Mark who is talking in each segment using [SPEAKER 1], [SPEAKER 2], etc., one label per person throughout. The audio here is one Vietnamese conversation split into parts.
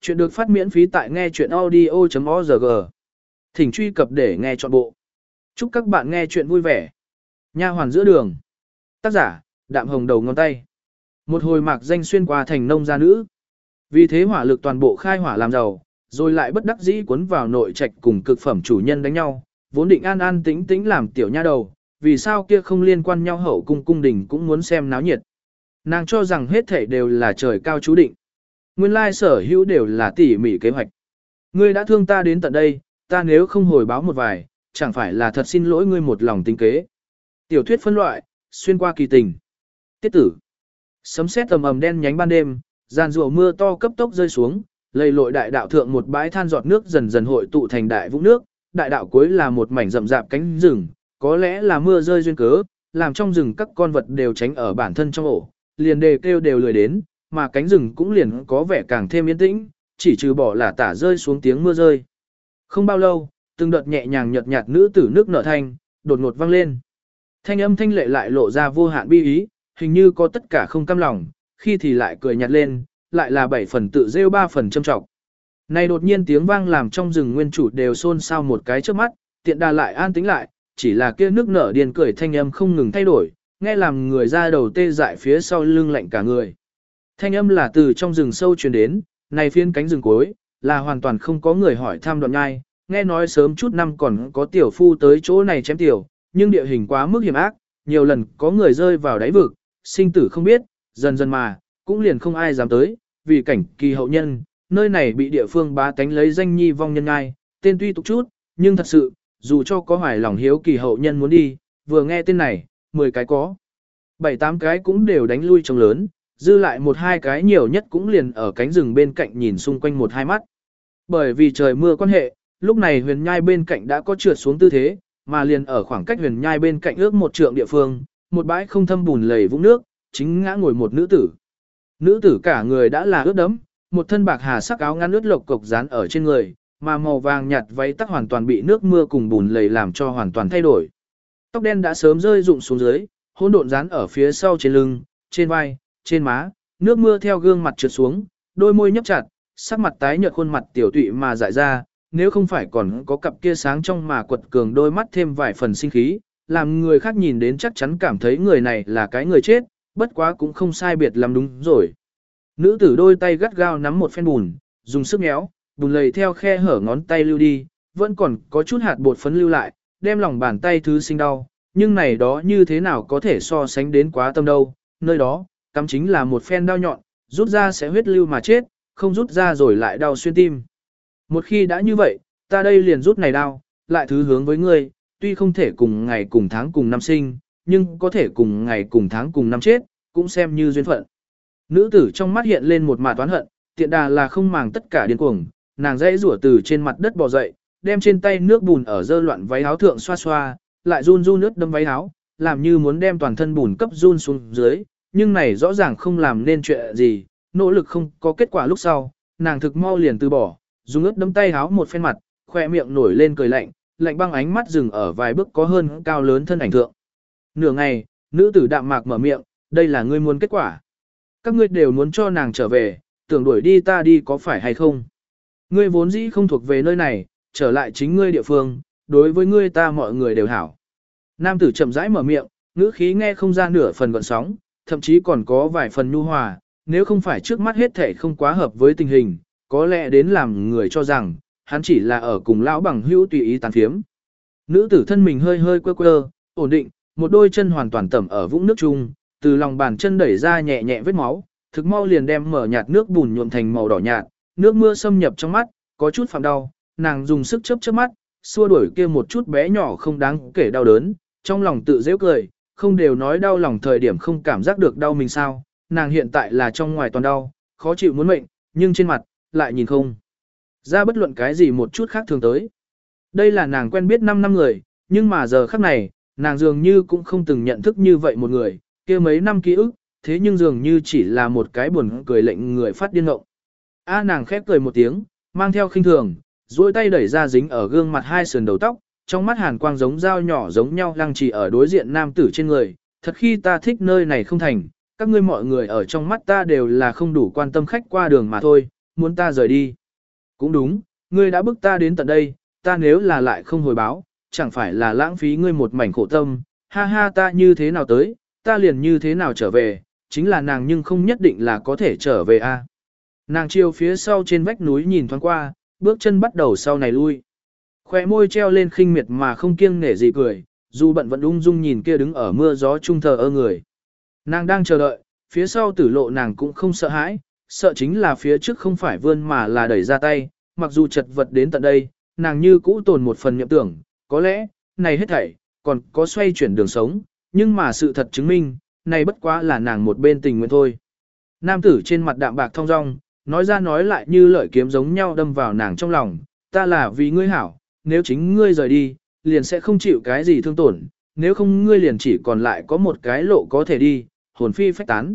[SPEAKER 1] Chuyện được phát miễn phí tại nghe chuyện audio.org. Thỉnh truy cập để nghe trọn bộ. Chúc các bạn nghe chuyện vui vẻ. Nha hoàn giữa đường. Tác giả, đạm hồng đầu ngón tay. Một hồi mạc danh xuyên qua thành nông gia nữ. Vì thế hỏa lực toàn bộ khai hỏa làm giàu, rồi lại bất đắc dĩ cuốn vào nội trạch cùng cực phẩm chủ nhân đánh nhau, vốn định an an tĩnh tĩnh làm tiểu nha đầu, vì sao kia không liên quan nhau hậu cung cung đình cũng muốn xem náo nhiệt. Nàng cho rằng hết thể đều là trời cao chú định. Nguyên lai sở hữu đều là tỉ mỉ kế hoạch. Ngươi đã thương ta đến tận đây, ta nếu không hồi báo một vài, chẳng phải là thật xin lỗi ngươi một lòng tính kế. Tiểu thuyết phân loại, xuyên qua kỳ tình. Tiết tử. Sấm sét tầm ầm đen nhánh ban đêm, giàn rùa mưa to cấp tốc rơi xuống, lầy lội đại đạo thượng một bãi than giọt nước dần dần hội tụ thành đại vũng nước, đại đạo cuối là một mảnh rậm rạp cánh rừng, có lẽ là mưa rơi duyên cớ, làm trong rừng các con vật đều tránh ở bản thân trong ổ, liền đề kêu đều lười đến, mà cánh rừng cũng liền có vẻ càng thêm yên tĩnh, chỉ trừ bỏ là tả rơi xuống tiếng mưa rơi. Không bao lâu, từng đợt nhẹ nhàng nhợt nhạt nữ tử nước nở thanh, đột ngột vang lên. Thanh âm thanh lệ lại lộ ra vô hạn bi ý, hình như có tất cả không cam lòng, khi thì lại cười nhạt lên, lại là bảy phần tự rêu ba phần châm trọng. Này đột nhiên tiếng vang làm trong rừng nguyên chủ đều xôn xao một cái trước mắt, tiện đà lại an tĩnh lại, chỉ là kia nước nở điên cười thanh âm không ngừng thay đổi, nghe làm người ra đầu tê dại phía sau lưng lạnh cả người. Thanh âm là từ trong rừng sâu truyền đến, này phiên cánh rừng cuối, là hoàn toàn không có người hỏi thăm đoạn nhai, nghe nói sớm chút năm còn có tiểu phu tới chỗ này chém tiểu, nhưng địa hình quá mức hiểm ác, nhiều lần có người rơi vào đáy vực, sinh tử không biết, dần dần mà, cũng liền không ai dám tới, vì cảnh kỳ hậu nhân, nơi này bị địa phương bá tánh lấy danh nhi vong nhân ngai, tên tuy tục chút, nhưng thật sự, dù cho có hoài lòng hiếu kỳ hậu nhân muốn đi, vừa nghe tên này, 10 cái có. 7-8 cái cũng đều đánh lui trong lớn, dư lại một hai cái nhiều nhất cũng liền ở cánh rừng bên cạnh nhìn xung quanh một hai mắt. Bởi vì trời mưa quan hệ, lúc này huyền nhai bên cạnh đã có trượt xuống tư thế, mà liền ở khoảng cách huyền nhai bên cạnh ước một trượng địa phương, một bãi không thâm bùn lầy vũng nước, chính ngã ngồi một nữ tử. Nữ tử cả người đã là ướt đẫm, một thân bạc hà sắc áo ngăn ướt lộc cục dán ở trên người, mà màu vàng nhạt váy tắc hoàn toàn bị nước mưa cùng bùn lầy làm cho hoàn toàn thay đổi. Tóc đen đã sớm rơi rụng xuống dưới, hỗn độn dán ở phía sau trên lưng, trên vai, trên má, nước mưa theo gương mặt trượt xuống, đôi môi nhấp chặt, sắc mặt tái nhợt khuôn mặt tiểu tụy mà dại ra, nếu không phải còn có cặp kia sáng trong mà quật cường đôi mắt thêm vài phần sinh khí, làm người khác nhìn đến chắc chắn cảm thấy người này là cái người chết, bất quá cũng không sai biệt làm đúng rồi. Nữ tử đôi tay gắt gao nắm một phen bùn, dùng sức méo, bùn lầy theo khe hở ngón tay lưu đi, vẫn còn có chút hạt bột phấn lưu lại, đem lòng bàn tay thứ sinh đau, nhưng này đó như thế nào có thể so sánh đến quá tâm đâu, nơi đó, cắm chính là một phen đau nhọn, rút ra sẽ huyết lưu mà chết, không rút ra rồi lại đau xuyên tim. Một khi đã như vậy, ta đây liền rút này đau, lại thứ hướng với ngươi, tuy không thể cùng ngày cùng tháng cùng năm sinh, nhưng có thể cùng ngày cùng tháng cùng năm chết, cũng xem như duyên phận. Nữ tử trong mắt hiện lên một mà toán hận, tiện đà là không màng tất cả điên cuồng, nàng dãy rủa từ trên mặt đất bò dậy, đem trên tay nước bùn ở dơ loạn váy áo thượng xoa xoa, lại run run nước đâm váy áo, làm như muốn đem toàn thân bùn cấp run xuống dưới, nhưng này rõ ràng không làm nên chuyện gì, nỗ lực không có kết quả lúc sau, nàng thực mau liền từ bỏ, dùng ướt đấm tay háo một phen mặt, khoe miệng nổi lên cười lạnh, lạnh băng ánh mắt dừng ở vài bước có hơn cao lớn thân ảnh thượng. Nửa ngày, nữ tử đạm mạc mở miệng, đây là ngươi muốn kết quả. Các ngươi đều muốn cho nàng trở về, tưởng đuổi đi ta đi có phải hay không. Ngươi vốn dĩ không thuộc về nơi này, trở lại chính ngươi địa phương, đối với ngươi ta mọi người đều hảo. Nam tử chậm rãi mở miệng, ngữ khí nghe không ra nửa phần gọn sóng, thậm chí còn có vài phần nhu hòa, nếu không phải trước mắt hết thể không quá hợp với tình hình, có lẽ đến làm người cho rằng, hắn chỉ là ở cùng lão bằng hữu tùy ý tàn phiếm. Nữ tử thân mình hơi hơi quơ quơ, ổn định, một đôi chân hoàn toàn tẩm ở vũng nước chung, từ lòng bàn chân đẩy ra nhẹ nhẹ vết máu, thực mau liền đem mở nhạt nước bùn nhuộm thành màu đỏ nhạt, nước mưa xâm nhập trong mắt, có chút phạm đau, nàng dùng sức chớp chớp mắt, xua đuổi kia một chút bé nhỏ không đáng kể đau đớn, trong lòng tự dễ cười, không đều nói đau lòng thời điểm không cảm giác được đau mình sao, nàng hiện tại là trong ngoài toàn đau, khó chịu muốn mệnh, nhưng trên mặt, lại nhìn không. Ra bất luận cái gì một chút khác thường tới. Đây là nàng quen biết 5 năm người, nhưng mà giờ khắc này, nàng dường như cũng không từng nhận thức như vậy một người, kia mấy năm ký ức, thế nhưng dường như chỉ là một cái buồn cười lệnh người phát điên ngộng. A nàng khép cười một tiếng, mang theo khinh thường, duỗi tay đẩy ra dính ở gương mặt hai sườn đầu tóc, trong mắt hàn quang giống dao nhỏ giống nhau lăng trì ở đối diện nam tử trên người, thật khi ta thích nơi này không thành, các ngươi mọi người ở trong mắt ta đều là không đủ quan tâm khách qua đường mà thôi, muốn ta rời đi. Cũng đúng, ngươi đã bức ta đến tận đây, ta nếu là lại không hồi báo, chẳng phải là lãng phí ngươi một mảnh khổ tâm, ha ha ta như thế nào tới, ta liền như thế nào trở về, chính là nàng nhưng không nhất định là có thể trở về a. Nàng chiều phía sau trên vách núi nhìn thoáng qua, bước chân bắt đầu sau này lui. Khoe môi treo lên khinh miệt mà không kiêng nể gì cười, dù bận vẫn ung dung nhìn kia đứng ở mưa gió trung thờ ơ người. Nàng đang chờ đợi, phía sau tử lộ nàng cũng không sợ hãi, sợ chính là phía trước không phải vươn mà là đẩy ra tay, mặc dù chật vật đến tận đây, nàng như cũ tồn một phần niệm tưởng, có lẽ, này hết thảy, còn có xoay chuyển đường sống, nhưng mà sự thật chứng minh, này bất quá là nàng một bên tình nguyện thôi. Nam tử trên mặt đạm bạc thong dong, nói ra nói lại như lợi kiếm giống nhau đâm vào nàng trong lòng, ta là vì ngươi hảo, nếu chính ngươi rời đi, liền sẽ không chịu cái gì thương tổn, nếu không ngươi liền chỉ còn lại có một cái lộ có thể đi, hồn phi phách tán.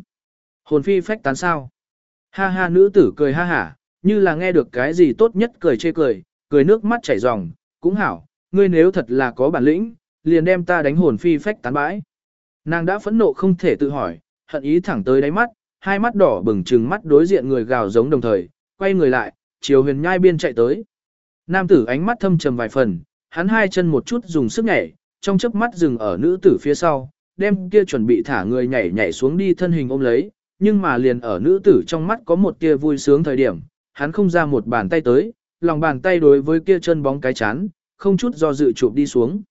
[SPEAKER 1] Hồn phi phách tán sao? Ha ha nữ tử cười ha hả, như là nghe được cái gì tốt nhất cười chê cười, cười nước mắt chảy ròng, cũng hảo, ngươi nếu thật là có bản lĩnh, liền đem ta đánh hồn phi phách tán bãi. Nàng đã phẫn nộ không thể tự hỏi, hận ý thẳng tới đáy mắt, hai mắt đỏ bừng trừng mắt đối diện người gào giống đồng thời, quay người lại, chiều huyền nhai biên chạy tới. Nam tử ánh mắt thâm trầm vài phần, hắn hai chân một chút dùng sức nhảy, trong chớp mắt dừng ở nữ tử phía sau, đem kia chuẩn bị thả người nhảy nhảy xuống đi thân hình ôm lấy, nhưng mà liền ở nữ tử trong mắt có một tia vui sướng thời điểm, hắn không ra một bàn tay tới, lòng bàn tay đối với kia chân bóng cái chán, không chút do dự chụp đi xuống.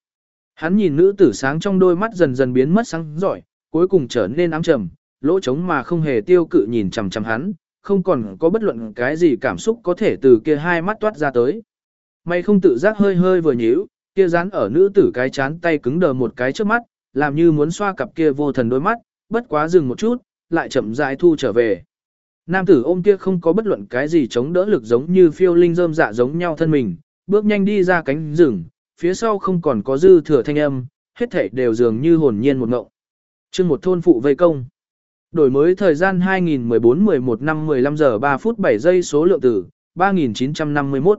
[SPEAKER 1] Hắn nhìn nữ tử sáng trong đôi mắt dần dần biến mất sáng giỏi, cuối cùng trở nên ám trầm, lỗ trống mà không hề tiêu cự nhìn chằm chằm hắn, không còn có bất luận cái gì cảm xúc có thể từ kia hai mắt toát ra tới. Mày không tự giác hơi hơi vừa nhíu, kia dán ở nữ tử cái chán tay cứng đờ một cái trước mắt, làm như muốn xoa cặp kia vô thần đôi mắt, bất quá dừng một chút, lại chậm rãi thu trở về. Nam tử ôm kia không có bất luận cái gì chống đỡ lực giống như phiêu linh rơm dạ giống nhau thân mình, bước nhanh đi ra cánh rừng, phía sau không còn có dư thừa thanh âm, hết thảy đều dường như hồn nhiên một ngộng. Chương một thôn phụ vây công. Đổi mới thời gian 2014-11 năm 15 giờ 3 phút 7 giây số lượng tử, 3951.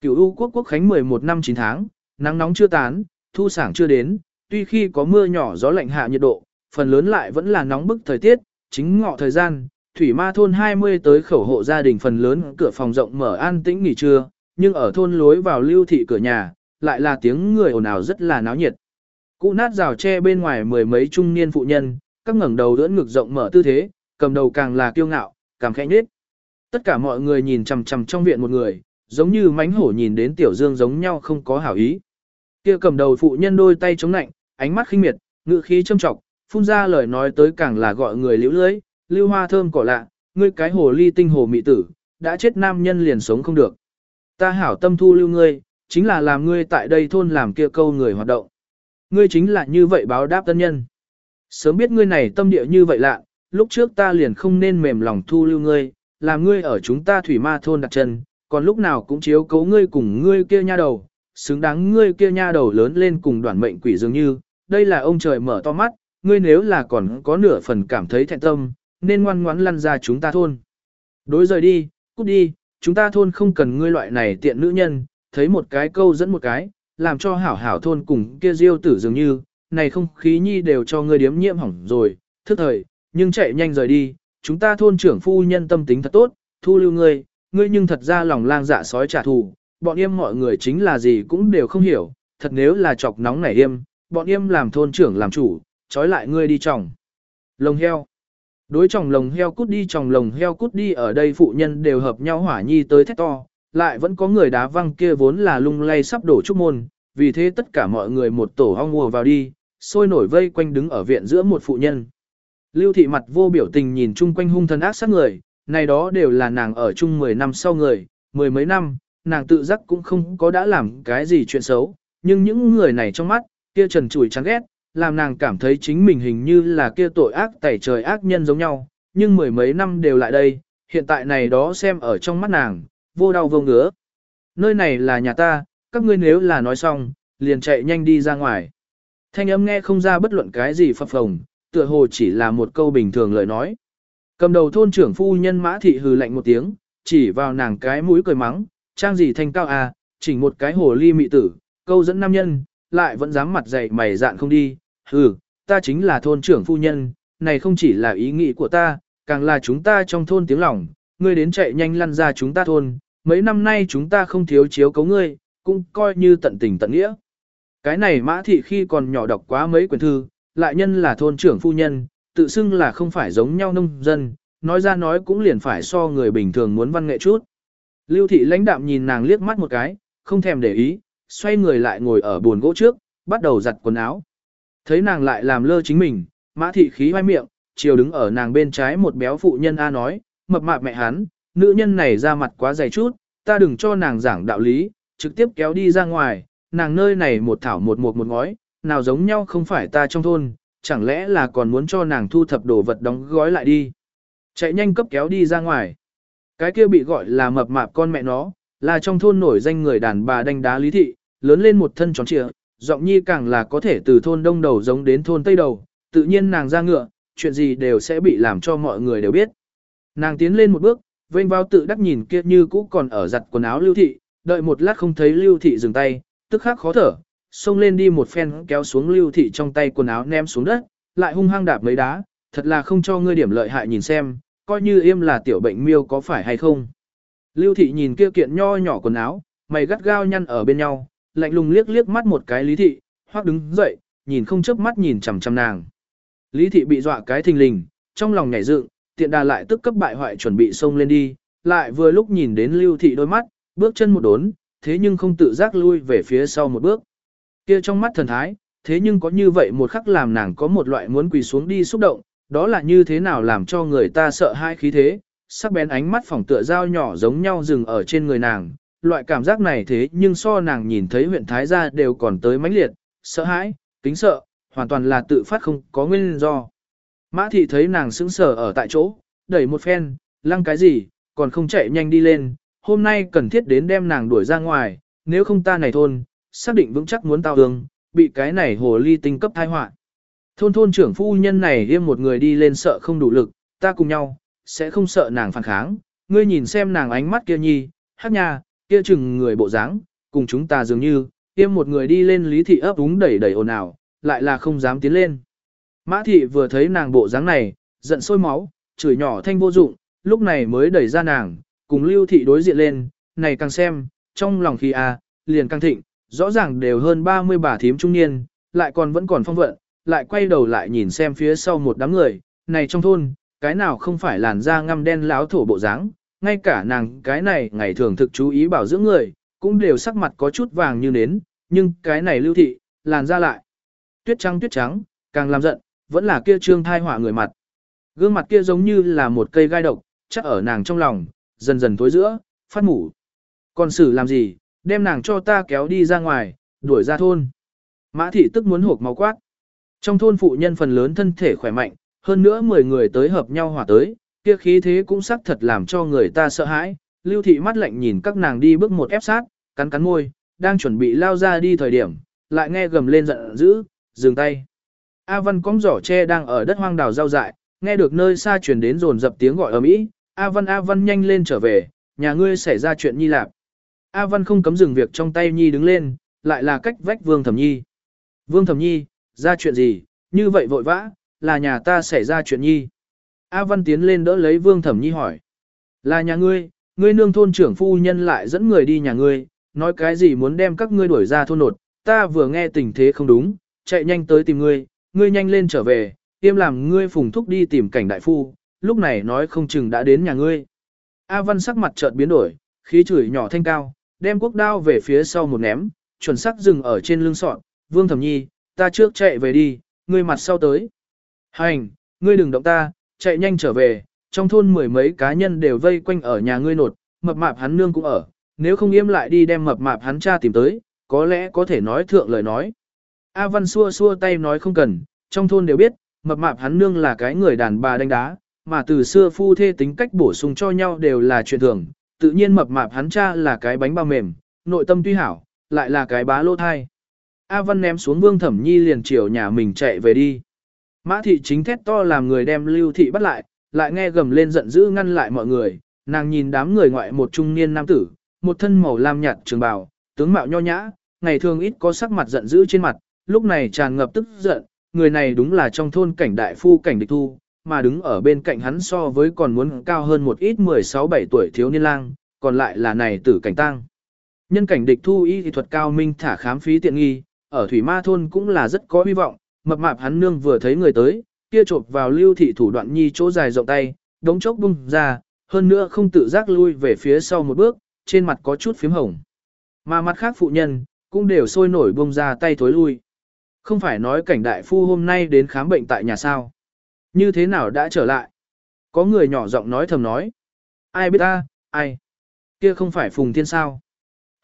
[SPEAKER 1] Cửu U quốc quốc khánh 11 năm 9 tháng, nắng nóng chưa tán, thu sảng chưa đến, tuy khi có mưa nhỏ gió lạnh hạ nhiệt độ, phần lớn lại vẫn là nóng bức thời tiết, chính ngọ thời gian, thủy ma thôn 20 tới khẩu hộ gia đình phần lớn cửa phòng rộng mở an tĩnh nghỉ trưa, nhưng ở thôn lối vào lưu thị cửa nhà, lại là tiếng người ồn ào rất là náo nhiệt. Cụ nát rào tre bên ngoài mười mấy trung niên phụ nhân, các ngẩng đầu đỡ ngực rộng mở tư thế, cầm đầu càng là kiêu ngạo, càng khẽ nhếch. Tất cả mọi người nhìn chằm chằm trong viện một người, giống như mánh hổ nhìn đến tiểu dương giống nhau không có hảo ý. Kia cầm đầu phụ nhân đôi tay chống nạnh, ánh mắt khinh miệt, ngự khí châm trọng, phun ra lời nói tới càng là gọi người liễu lưới, lưu hoa thơm cỏ lạ, ngươi cái hồ ly tinh hồ mị tử, đã chết nam nhân liền sống không được. Ta hảo tâm thu lưu ngươi, chính là làm ngươi tại đây thôn làm kia câu người hoạt động. Ngươi chính là như vậy báo đáp tân nhân. Sớm biết ngươi này tâm địa như vậy lạ, lúc trước ta liền không nên mềm lòng thu lưu ngươi, làm ngươi ở chúng ta thủy ma thôn đặt chân, còn lúc nào cũng chiếu cố ngươi cùng ngươi kia nha đầu, xứng đáng ngươi kia nha đầu lớn lên cùng đoàn mệnh quỷ dường như, đây là ông trời mở to mắt, ngươi nếu là còn có nửa phần cảm thấy thẹn tâm, nên ngoan ngoãn lăn ra chúng ta thôn. Đối rời đi, cút đi, chúng ta thôn không cần ngươi loại này tiện nữ nhân, thấy một cái câu dẫn một cái, làm cho hảo hảo thôn cùng kia diêu tử dường như, này không khí nhi đều cho ngươi điếm nhiễm hỏng rồi, thức thời, nhưng chạy nhanh rời đi, chúng ta thôn trưởng phu nhân tâm tính thật tốt, thu lưu ngươi, ngươi nhưng thật ra lòng lang dạ sói trả thù, bọn em mọi người chính là gì cũng đều không hiểu, thật nếu là chọc nóng nảy em, bọn em làm thôn trưởng làm chủ, trói lại ngươi đi tròng. Lồng heo. Đối chồng lồng heo cút đi chồng lồng heo cút đi ở đây phụ nhân đều hợp nhau hỏa nhi tới thét to, lại vẫn có người đá văng kia vốn là lung lay sắp đổ trúc môn, vì thế tất cả mọi người một tổ hong mùa vào đi, sôi nổi vây quanh đứng ở viện giữa một phụ nhân. Lưu thị mặt vô biểu tình nhìn chung quanh hung thần ác sát người, này đó đều là nàng ở chung 10 năm sau người, mười mấy năm, nàng tự giác cũng không có đã làm cái gì chuyện xấu, nhưng những người này trong mắt, kia trần chủi chán ghét, làm nàng cảm thấy chính mình hình như là kia tội ác tẩy trời ác nhân giống nhau, nhưng mười mấy năm đều lại đây, hiện tại này đó xem ở trong mắt nàng, vô đau vô ngứa. Nơi này là nhà ta, các ngươi nếu là nói xong, liền chạy nhanh đi ra ngoài. Thanh âm nghe không ra bất luận cái gì phập phồng, tựa hồ chỉ là một câu bình thường lời nói. Cầm đầu thôn trưởng phu nhân mã thị hừ lạnh một tiếng, chỉ vào nàng cái mũi cười mắng, trang gì thanh cao à, chỉnh một cái hồ ly mị tử, câu dẫn nam nhân, lại vẫn dám mặt dày mày dạn không đi, hừ, ta chính là thôn trưởng phu nhân, này không chỉ là ý nghĩ của ta, càng là chúng ta trong thôn tiếng lòng, ngươi đến chạy nhanh lăn ra chúng ta thôn, mấy năm nay chúng ta không thiếu chiếu cấu ngươi, cũng coi như tận tình tận nghĩa. Cái này mã thị khi còn nhỏ đọc quá mấy quyển thư, lại nhân là thôn trưởng phu nhân, tự xưng là không phải giống nhau nông dân, nói ra nói cũng liền phải so người bình thường muốn văn nghệ chút. Lưu thị lãnh đạm nhìn nàng liếc mắt một cái, không thèm để ý, xoay người lại ngồi ở buồn gỗ trước, bắt đầu giặt quần áo. Thấy nàng lại làm lơ chính mình, mã thị khí hoai miệng, chiều đứng ở nàng bên trái một béo phụ nhân A nói, mập mạp mẹ hắn, nữ nhân này ra mặt quá dày chút, ta đừng cho nàng giảng đạo lý, trực tiếp kéo đi ra ngoài, nàng nơi này một thảo một một một ngói, nào giống nhau không phải ta trong thôn, chẳng lẽ là còn muốn cho nàng thu thập đồ vật đóng gói lại đi. Chạy nhanh cấp kéo đi ra ngoài. Cái kia bị gọi là mập mạp con mẹ nó, là trong thôn nổi danh người đàn bà đánh đá lý thị, lớn lên một thân tròn trịa, giọng nhi càng là có thể từ thôn đông đầu giống đến thôn tây đầu, tự nhiên nàng ra ngựa, chuyện gì đều sẽ bị làm cho mọi người đều biết. Nàng tiến lên một bước, vênh vào tự đắc nhìn kia như cũ còn ở giặt quần áo lưu thị, đợi một lát không thấy lưu thị dừng tay, tức khắc khó thở, xông lên đi một phen kéo xuống lưu thị trong tay quần áo ném xuống đất, lại hung hăng đạp mấy đá, thật là không cho ngươi điểm lợi hại nhìn xem, coi như im là tiểu bệnh miêu có phải hay không. Lưu thị nhìn kia kiện nho nhỏ quần áo, mày gắt gao nhăn ở bên nhau, lạnh lùng liếc liếc mắt một cái lý thị, hoặc đứng dậy, nhìn không chớp mắt nhìn chằm chằm nàng. Lý thị bị dọa cái thình lình, trong lòng nhảy dựng, tiện đà lại tức cấp bại hoại chuẩn bị xông lên đi, lại vừa lúc nhìn đến lưu thị đôi mắt, bước chân một đốn, thế nhưng không tự giác lui về phía sau một bước. Kia trong mắt thần thái, thế nhưng có như vậy một khắc làm nàng có một loại muốn quỳ xuống đi xúc động, đó là như thế nào làm cho người ta sợ hai khí thế, sắc bén ánh mắt phỏng tựa dao nhỏ giống nhau dừng ở trên người nàng, loại cảm giác này thế nhưng so nàng nhìn thấy huyện Thái gia đều còn tới mãnh liệt, sợ hãi, kính sợ, hoàn toàn là tự phát không có nguyên do. Mã thị thấy nàng sững sờ ở tại chỗ, đẩy một phen, lăng cái gì, còn không chạy nhanh đi lên, hôm nay cần thiết đến đem nàng đuổi ra ngoài, nếu không ta này thôn, xác định vững chắc muốn tao hương, bị cái này hồ ly tinh cấp thai họa. Thôn thôn trưởng phu nhân này im một người đi lên sợ không đủ lực, ta cùng nhau, sẽ không sợ nàng phản kháng, ngươi nhìn xem nàng ánh mắt kia nhi, hát nha, kia chừng người bộ dáng, cùng chúng ta dường như, yêm một người đi lên lý thị ấp úng đẩy đẩy ồn ào, lại là không dám tiến lên. Mã thị vừa thấy nàng bộ dáng này, giận sôi máu, chửi nhỏ thanh vô dụng, lúc này mới đẩy ra nàng, cùng lưu thị đối diện lên, này càng xem, trong lòng khi a liền càng thịnh, rõ ràng đều hơn 30 bà thím trung niên, lại còn vẫn còn phong vận, lại quay đầu lại nhìn xem phía sau một đám người, này trong thôn, cái nào không phải làn da ngăm đen láo thổ bộ dáng, ngay cả nàng cái này ngày thường thực chú ý bảo dưỡng người, cũng đều sắc mặt có chút vàng như nến, nhưng cái này lưu thị, làn da lại. Tuyết trắng tuyết trắng, càng làm giận, vẫn là kia trương thai hỏa người mặt. Gương mặt kia giống như là một cây gai độc, chắc ở nàng trong lòng, dần dần tối giữa, phát mủ. Còn xử làm gì, đem nàng cho ta kéo đi ra ngoài, đuổi ra thôn. Mã thị tức muốn hộp máu quát. Trong thôn phụ nhân phần lớn thân thể khỏe mạnh, hơn nữa 10 người tới hợp nhau hỏa tới, kia khí thế cũng sắc thật làm cho người ta sợ hãi. Lưu thị mắt lạnh nhìn các nàng đi bước một ép sát, cắn cắn môi, đang chuẩn bị lao ra đi thời điểm, lại nghe gầm lên giận dữ, dừng tay. A Văn cong giỏ tre đang ở đất hoang đào giao dại, nghe được nơi xa truyền đến rồn dập tiếng gọi ở mỹ, A Văn A Văn nhanh lên trở về, nhà ngươi xảy ra chuyện nhi lạp. A Văn không cấm dừng việc trong tay nhi đứng lên, lại là cách vách Vương Thẩm Nhi. Vương Thẩm Nhi, ra chuyện gì, như vậy vội vã, là nhà ta xảy ra chuyện nhi. A Văn tiến lên đỡ lấy Vương Thẩm Nhi hỏi. Là nhà ngươi, ngươi nương thôn trưởng phu nhân lại dẫn người đi nhà ngươi, nói cái gì muốn đem các ngươi đuổi ra thôn nột, ta vừa nghe tình thế không đúng, chạy nhanh tới tìm ngươi, ngươi nhanh lên trở về, tiêm làm ngươi phùng thúc đi tìm cảnh đại phu, lúc này nói không chừng đã đến nhà ngươi. A Văn sắc mặt chợt biến đổi, khí chửi nhỏ thanh cao, đem quốc đao về phía sau một ném, chuẩn xác dừng ở trên lưng sọn, Vương Thẩm Nhi, ta trước chạy về đi, ngươi mặt sau tới. Hành, ngươi đừng động ta, chạy nhanh trở về, trong thôn mười mấy cá nhân đều vây quanh ở nhà ngươi nột, mập mạp hắn nương cũng ở, nếu không im lại đi đem mập mạp hắn cha tìm tới, có lẽ có thể nói thượng lời nói. A Văn xua xua tay nói không cần, trong thôn đều biết, mập mạp hắn nương là cái người đàn bà đánh đá, mà từ xưa phu thê tính cách bổ sung cho nhau đều là chuyện thường, tự nhiên mập mạp hắn cha là cái bánh bao mềm, nội tâm tuy hảo, lại là cái bá lô thai. A Văn ném xuống Vương Thẩm Nhi liền chiều nhà mình chạy về đi. Mã thị chính thét to làm người đem Lưu thị bắt lại, lại nghe gầm lên giận dữ ngăn lại mọi người, nàng nhìn đám người ngoại một trung niên nam tử, một thân màu lam nhạt trường bào, tướng mạo nho nhã, ngày thường ít có sắc mặt giận dữ trên mặt, lúc này tràn ngập tức giận, người này đúng là trong thôn cảnh đại phu cảnh địch thu, mà đứng ở bên cạnh hắn so với còn muốn cao hơn một ít 16-17 tuổi thiếu niên lang, còn lại là này tử cảnh tăng. Nhân cảnh địch thu y thì thuật cao minh thả khám phí tiện nghi, ở Thủy Ma Thôn cũng là rất có hy vọng, mập mạp hắn nương vừa thấy người tới, kia chộp vào lưu thị thủ đoạn nhi chỗ dài rộng tay, đống chốc bung ra, hơn nữa không tự giác lui về phía sau một bước, trên mặt có chút phím hồng. Mà mặt khác phụ nhân, cũng đều sôi nổi bung ra tay thối lui. Không phải nói cảnh đại phu hôm nay đến khám bệnh tại nhà sao. Như thế nào đã trở lại? Có người nhỏ giọng nói thầm nói. Ai biết ta, ai? Kia không phải Phùng Thiên sao?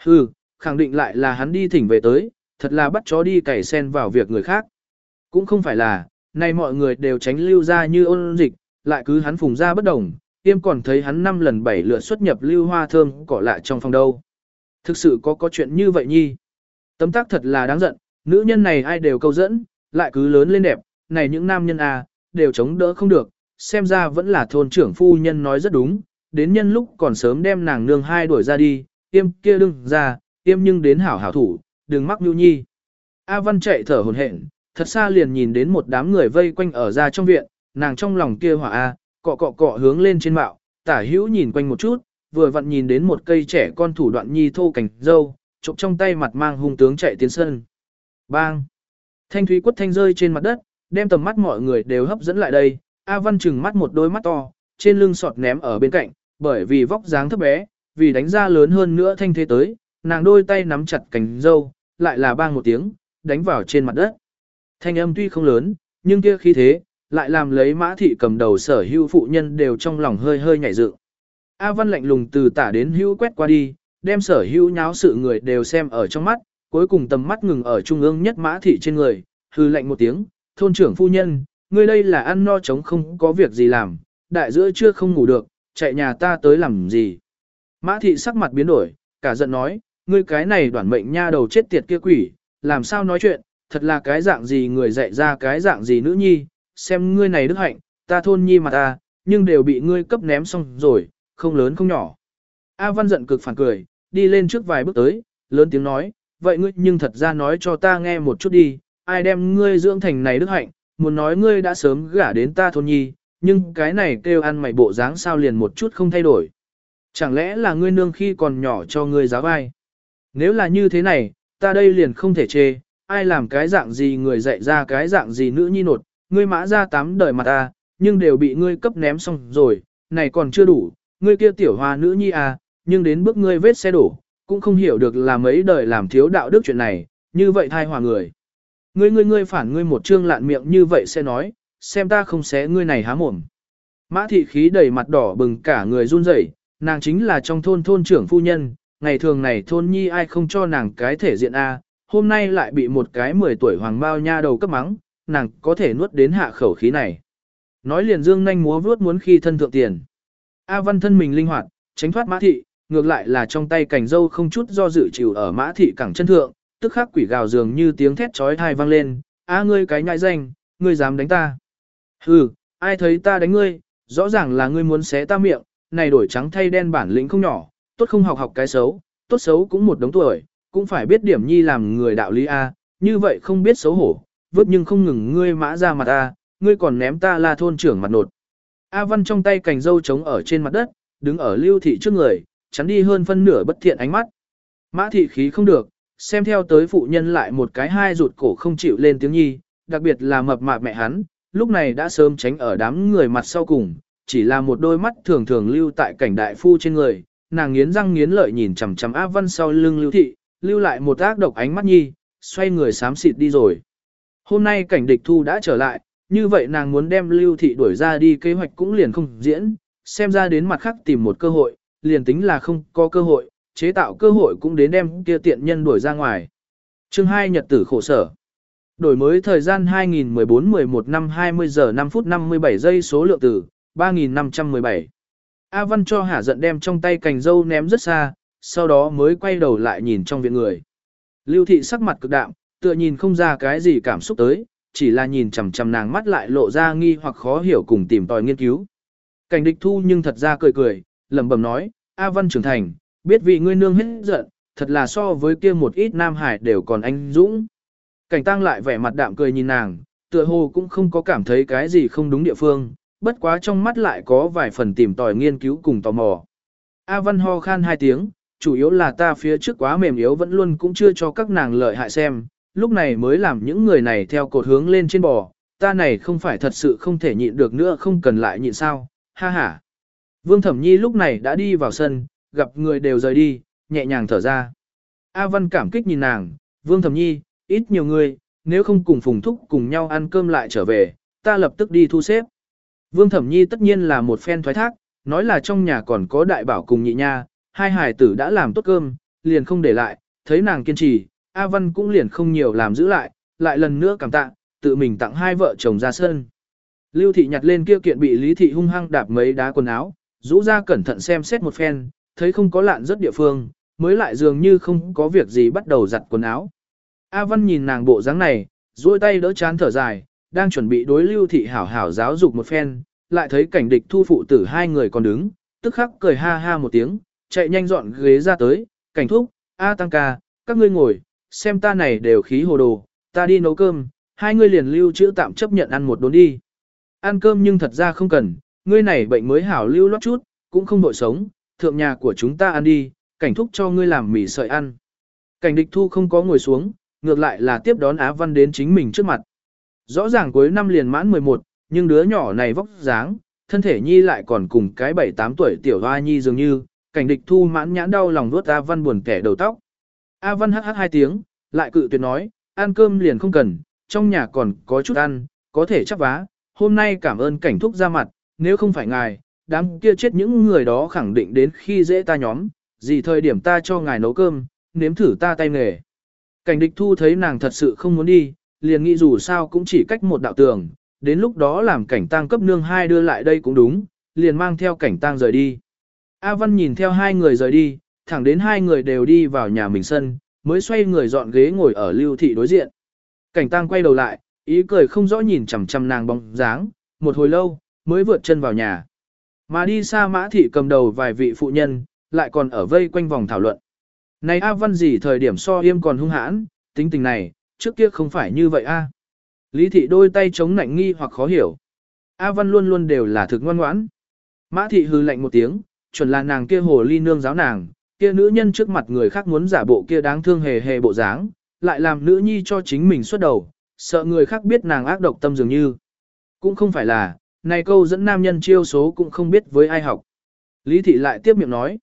[SPEAKER 1] Hừ, khẳng định lại là hắn đi thỉnh về tới, thật là bắt chó đi cày sen vào việc người khác. Cũng không phải là, nay mọi người đều tránh lưu ra như ôn dịch, lại cứ hắn phùng ra bất đồng, tiêm còn thấy hắn năm lần bảy lượt xuất nhập lưu hoa thơm cỏ lạ trong phòng đâu. Thực sự có có chuyện như vậy nhi. Tấm tác thật là đáng giận, nữ nhân này ai đều câu dẫn, lại cứ lớn lên đẹp, này những nam nhân à, đều chống đỡ không được, xem ra vẫn là thôn trưởng phu nhân nói rất đúng, đến nhân lúc còn sớm đem nàng nương hai đuổi ra đi, tiêm kia đừng ra, tiêm nhưng đến hảo hảo thủ, đừng mắc nhu nhi. A Văn chạy thở hồn hển, thật xa liền nhìn đến một đám người vây quanh ở ra trong viện, nàng trong lòng kia hỏa A, cọ cọ cọ hướng lên trên mạo, tả hữu nhìn quanh một chút, vừa vặn nhìn đến một cây trẻ con thủ đoạn nhi thô cảnh dâu, trộm trong tay mặt mang hung tướng chạy tiến sân. Bang! Thanh thúy quất thanh rơi trên mặt đất, đem tầm mắt mọi người đều hấp dẫn lại đây, A Văn chừng mắt một đôi mắt to, trên lưng sọt ném ở bên cạnh, bởi vì vóc dáng thấp bé, vì đánh ra lớn hơn nữa thanh thế tới, nàng đôi tay nắm chặt cành dâu, lại là bang một tiếng, đánh vào trên mặt đất. Thanh âm tuy không lớn, nhưng kia khí thế, lại làm lấy mã thị cầm đầu sở hữu phụ nhân đều trong lòng hơi hơi nhảy dựng. A Văn lạnh lùng từ tả đến hữu quét qua đi, đem sở hữu nháo sự người đều xem ở trong mắt, cuối cùng tầm mắt ngừng ở trung ương nhất mã thị trên người, hư lạnh một tiếng, thôn trưởng phu nhân, ngươi đây là ăn no chống không có việc gì làm, đại giữa chưa không ngủ được, chạy nhà ta tới làm gì. Mã thị sắc mặt biến đổi, cả giận nói, ngươi cái này đoản mệnh nha đầu chết tiệt kia quỷ, làm sao nói chuyện, thật là cái dạng gì người dạy ra cái dạng gì nữ nhi, xem ngươi này đức hạnh, ta thôn nhi mà ta, nhưng đều bị ngươi cấp ném xong rồi, không lớn không nhỏ. A Văn giận cực phản cười, đi lên trước vài bước tới, lớn tiếng nói, vậy ngươi nhưng thật ra nói cho ta nghe một chút đi, ai đem ngươi dưỡng thành này đức hạnh, muốn nói ngươi đã sớm gả đến ta thôn nhi, nhưng cái này kêu ăn mày bộ dáng sao liền một chút không thay đổi. Chẳng lẽ là ngươi nương khi còn nhỏ cho ngươi giáo ai? Nếu là như thế này, ta đây liền không thể chê, ai làm cái dạng gì người dạy ra cái dạng gì nữ nhi nột, ngươi mã ra tám đời mặt ta, nhưng đều bị ngươi cấp ném xong rồi, này còn chưa đủ, ngươi kia tiểu hoa nữ nhi à, nhưng đến bước ngươi vết xe đổ, cũng không hiểu được là mấy đời làm thiếu đạo đức chuyện này, như vậy thai hòa người. Ngươi ngươi ngươi phản ngươi một trương lạn miệng như vậy sẽ nói, xem ta không xé ngươi này há mồm. Mã thị khí đầy mặt đỏ bừng cả người run rẩy, nàng chính là trong thôn thôn trưởng phu nhân, ngày thường này thôn nhi ai không cho nàng cái thể diện A, hôm nay lại bị một cái 10 tuổi hoàng bao nha đầu cấp mắng, nàng có thể nuốt đến hạ khẩu khí này. Nói liền dương nhanh múa vuốt muốn khi thân thượng tiền. A văn thân mình linh hoạt, tránh thoát mã thị, ngược lại là trong tay cành dâu không chút do dự chịu ở mã thị cẳng chân thượng, tức khắc quỷ gào dường như tiếng thét chói thai vang lên, a ngươi cái nhãi danh, ngươi dám đánh ta. Hừ, ai thấy ta đánh ngươi, rõ ràng là ngươi muốn xé ta miệng, này đổi trắng thay đen bản lĩnh không nhỏ, tốt không học học cái xấu, tốt xấu cũng một đống tuổi, cũng phải biết điểm nhi làm người đạo lý A, như vậy không biết xấu hổ, vứt nhưng không ngừng ngươi mã ra mặt A, ngươi còn ném ta là thôn trưởng mặt nột. A Văn trong tay cành dâu trống ở trên mặt đất, đứng ở lưu thị trước người, chắn đi hơn phân nửa bất thiện ánh mắt. Mã thị khí không được, xem theo tới phụ nhân lại một cái hai rụt cổ không chịu lên tiếng nhi, đặc biệt là mập mạp mẹ hắn, lúc này đã sớm tránh ở đám người mặt sau cùng, chỉ là một đôi mắt thường thường lưu tại cảnh đại phu trên người, nàng nghiến răng nghiến lợi nhìn chằm chằm Á Văn sau lưng lưu thị, lưu lại một ác độc ánh mắt nhi, xoay người xám xịt đi rồi. Hôm nay cảnh địch thu đã trở lại, như vậy nàng muốn đem lưu thị đuổi ra đi kế hoạch cũng liền không diễn, xem ra đến mặt khác tìm một cơ hội, liền tính là không có cơ hội, chế tạo cơ hội cũng đến đem kia tiện nhân đuổi ra ngoài. Chương 2 Nhật tử khổ sở Đổi mới thời gian 2014-11 năm 20 giờ 5 phút 57 giây số lượng tử, 3517. A Văn cho hả giận đem trong tay cành dâu ném rất xa, sau đó mới quay đầu lại nhìn trong viện người. Lưu thị sắc mặt cực đạm, tựa nhìn không ra cái gì cảm xúc tới, chỉ là nhìn chằm chằm nàng mắt lại lộ ra nghi hoặc khó hiểu cùng tìm tòi nghiên cứu. Cảnh địch thu nhưng thật ra cười cười, lẩm bẩm nói, A Văn trưởng thành, biết vị ngươi nương hết giận, thật là so với kia một ít nam hải đều còn anh dũng. Cảnh tăng lại vẻ mặt đạm cười nhìn nàng, tựa hồ cũng không có cảm thấy cái gì không đúng địa phương, bất quá trong mắt lại có vài phần tìm tòi nghiên cứu cùng tò mò. A Văn ho khan hai tiếng, chủ yếu là ta phía trước quá mềm yếu vẫn luôn cũng chưa cho các nàng lợi hại xem, lúc này mới làm những người này theo cột hướng lên trên bò, ta này không phải thật sự không thể nhịn được nữa không cần lại nhịn sao, ha ha. Vương Thẩm Nhi lúc này đã đi vào sân, gặp người đều rời đi, nhẹ nhàng thở ra. A Văn cảm kích nhìn nàng, Vương Thẩm Nhi, ít nhiều người, nếu không cùng Phùng Thúc cùng nhau ăn cơm lại trở về, ta lập tức đi thu xếp. Vương Thẩm Nhi tất nhiên là một phen thoái thác, nói là trong nhà còn có đại bảo cùng nhị nha, hai hài tử đã làm tốt cơm, liền không để lại, thấy nàng kiên trì, A Văn cũng liền không nhiều làm giữ lại, lại lần nữa cảm tạ, tự mình tặng hai vợ chồng ra sân. Lưu thị nhặt lên kia kiện bị Lý thị hung hăng đạp mấy đá quần áo, rũ ra cẩn thận xem xét một phen, thấy không có lạn rất địa phương, mới lại dường như không có việc gì bắt đầu giặt quần áo. A Văn nhìn nàng bộ dáng này, duỗi tay đỡ chán thở dài, đang chuẩn bị đối Lưu thị hảo hảo giáo dục một phen, lại thấy cảnh địch thu phụ tử hai người còn đứng, tức khắc cười ha ha một tiếng, chạy nhanh dọn ghế ra tới, cảnh thúc, A tăng ca, các ngươi ngồi, xem ta này đều khí hồ đồ, ta đi nấu cơm, hai ngươi liền lưu trữ tạm chấp nhận ăn một đốn đi. Ăn cơm nhưng thật ra không cần, ngươi này bệnh mới hảo lưu lót chút, cũng không đội sống, thượng nhà của chúng ta ăn đi, cảnh thúc cho ngươi làm mì sợi ăn. Cảnh địch thu không có ngồi xuống, ngược lại là tiếp đón Á Văn đến chính mình trước mặt. Rõ ràng cuối năm liền mãn 11, nhưng đứa nhỏ này vóc dáng, thân thể nhi lại còn cùng cái 7-8 tuổi tiểu hoa nhi dường như, cảnh địch thu mãn nhãn đau lòng vuốt A Văn buồn kẻ đầu tóc. A Văn hắc hắc hai tiếng, lại cự tuyệt nói, ăn cơm liền không cần, trong nhà còn có chút ăn, có thể chắc vá, hôm nay cảm ơn cảnh thúc ra mặt, nếu không phải ngài, đám kia chết những người đó khẳng định đến khi dễ ta nhóm, gì thời điểm ta cho ngài nấu cơm, nếm thử ta tay nghề. Cảnh địch thu thấy nàng thật sự không muốn đi, liền nghĩ dù sao cũng chỉ cách một đạo tường, đến lúc đó làm cảnh tang cấp nương hai đưa lại đây cũng đúng, liền mang theo cảnh tang rời đi. A Văn nhìn theo hai người rời đi, thẳng đến hai người đều đi vào nhà mình sân, mới xoay người dọn ghế ngồi ở lưu thị đối diện. Cảnh tang quay đầu lại, ý cười không rõ nhìn chằm chằm nàng bóng dáng, một hồi lâu, mới vượt chân vào nhà. Mà đi xa mã thị cầm đầu vài vị phụ nhân, lại còn ở vây quanh vòng thảo luận. Này A Văn gì thời điểm so yêm còn hung hãn, tính tình này, trước kia không phải như vậy a. Lý thị đôi tay chống nạnh nghi hoặc khó hiểu. A Văn luôn luôn đều là thực ngoan ngoãn. Mã thị hư lạnh một tiếng, chuẩn là nàng kia hồ ly nương giáo nàng, kia nữ nhân trước mặt người khác muốn giả bộ kia đáng thương hề hề bộ dáng, lại làm nữ nhi cho chính mình xuất đầu, sợ người khác biết nàng ác độc tâm dường như. Cũng không phải là, này câu dẫn nam nhân chiêu số cũng không biết với ai học. Lý thị lại tiếp miệng nói.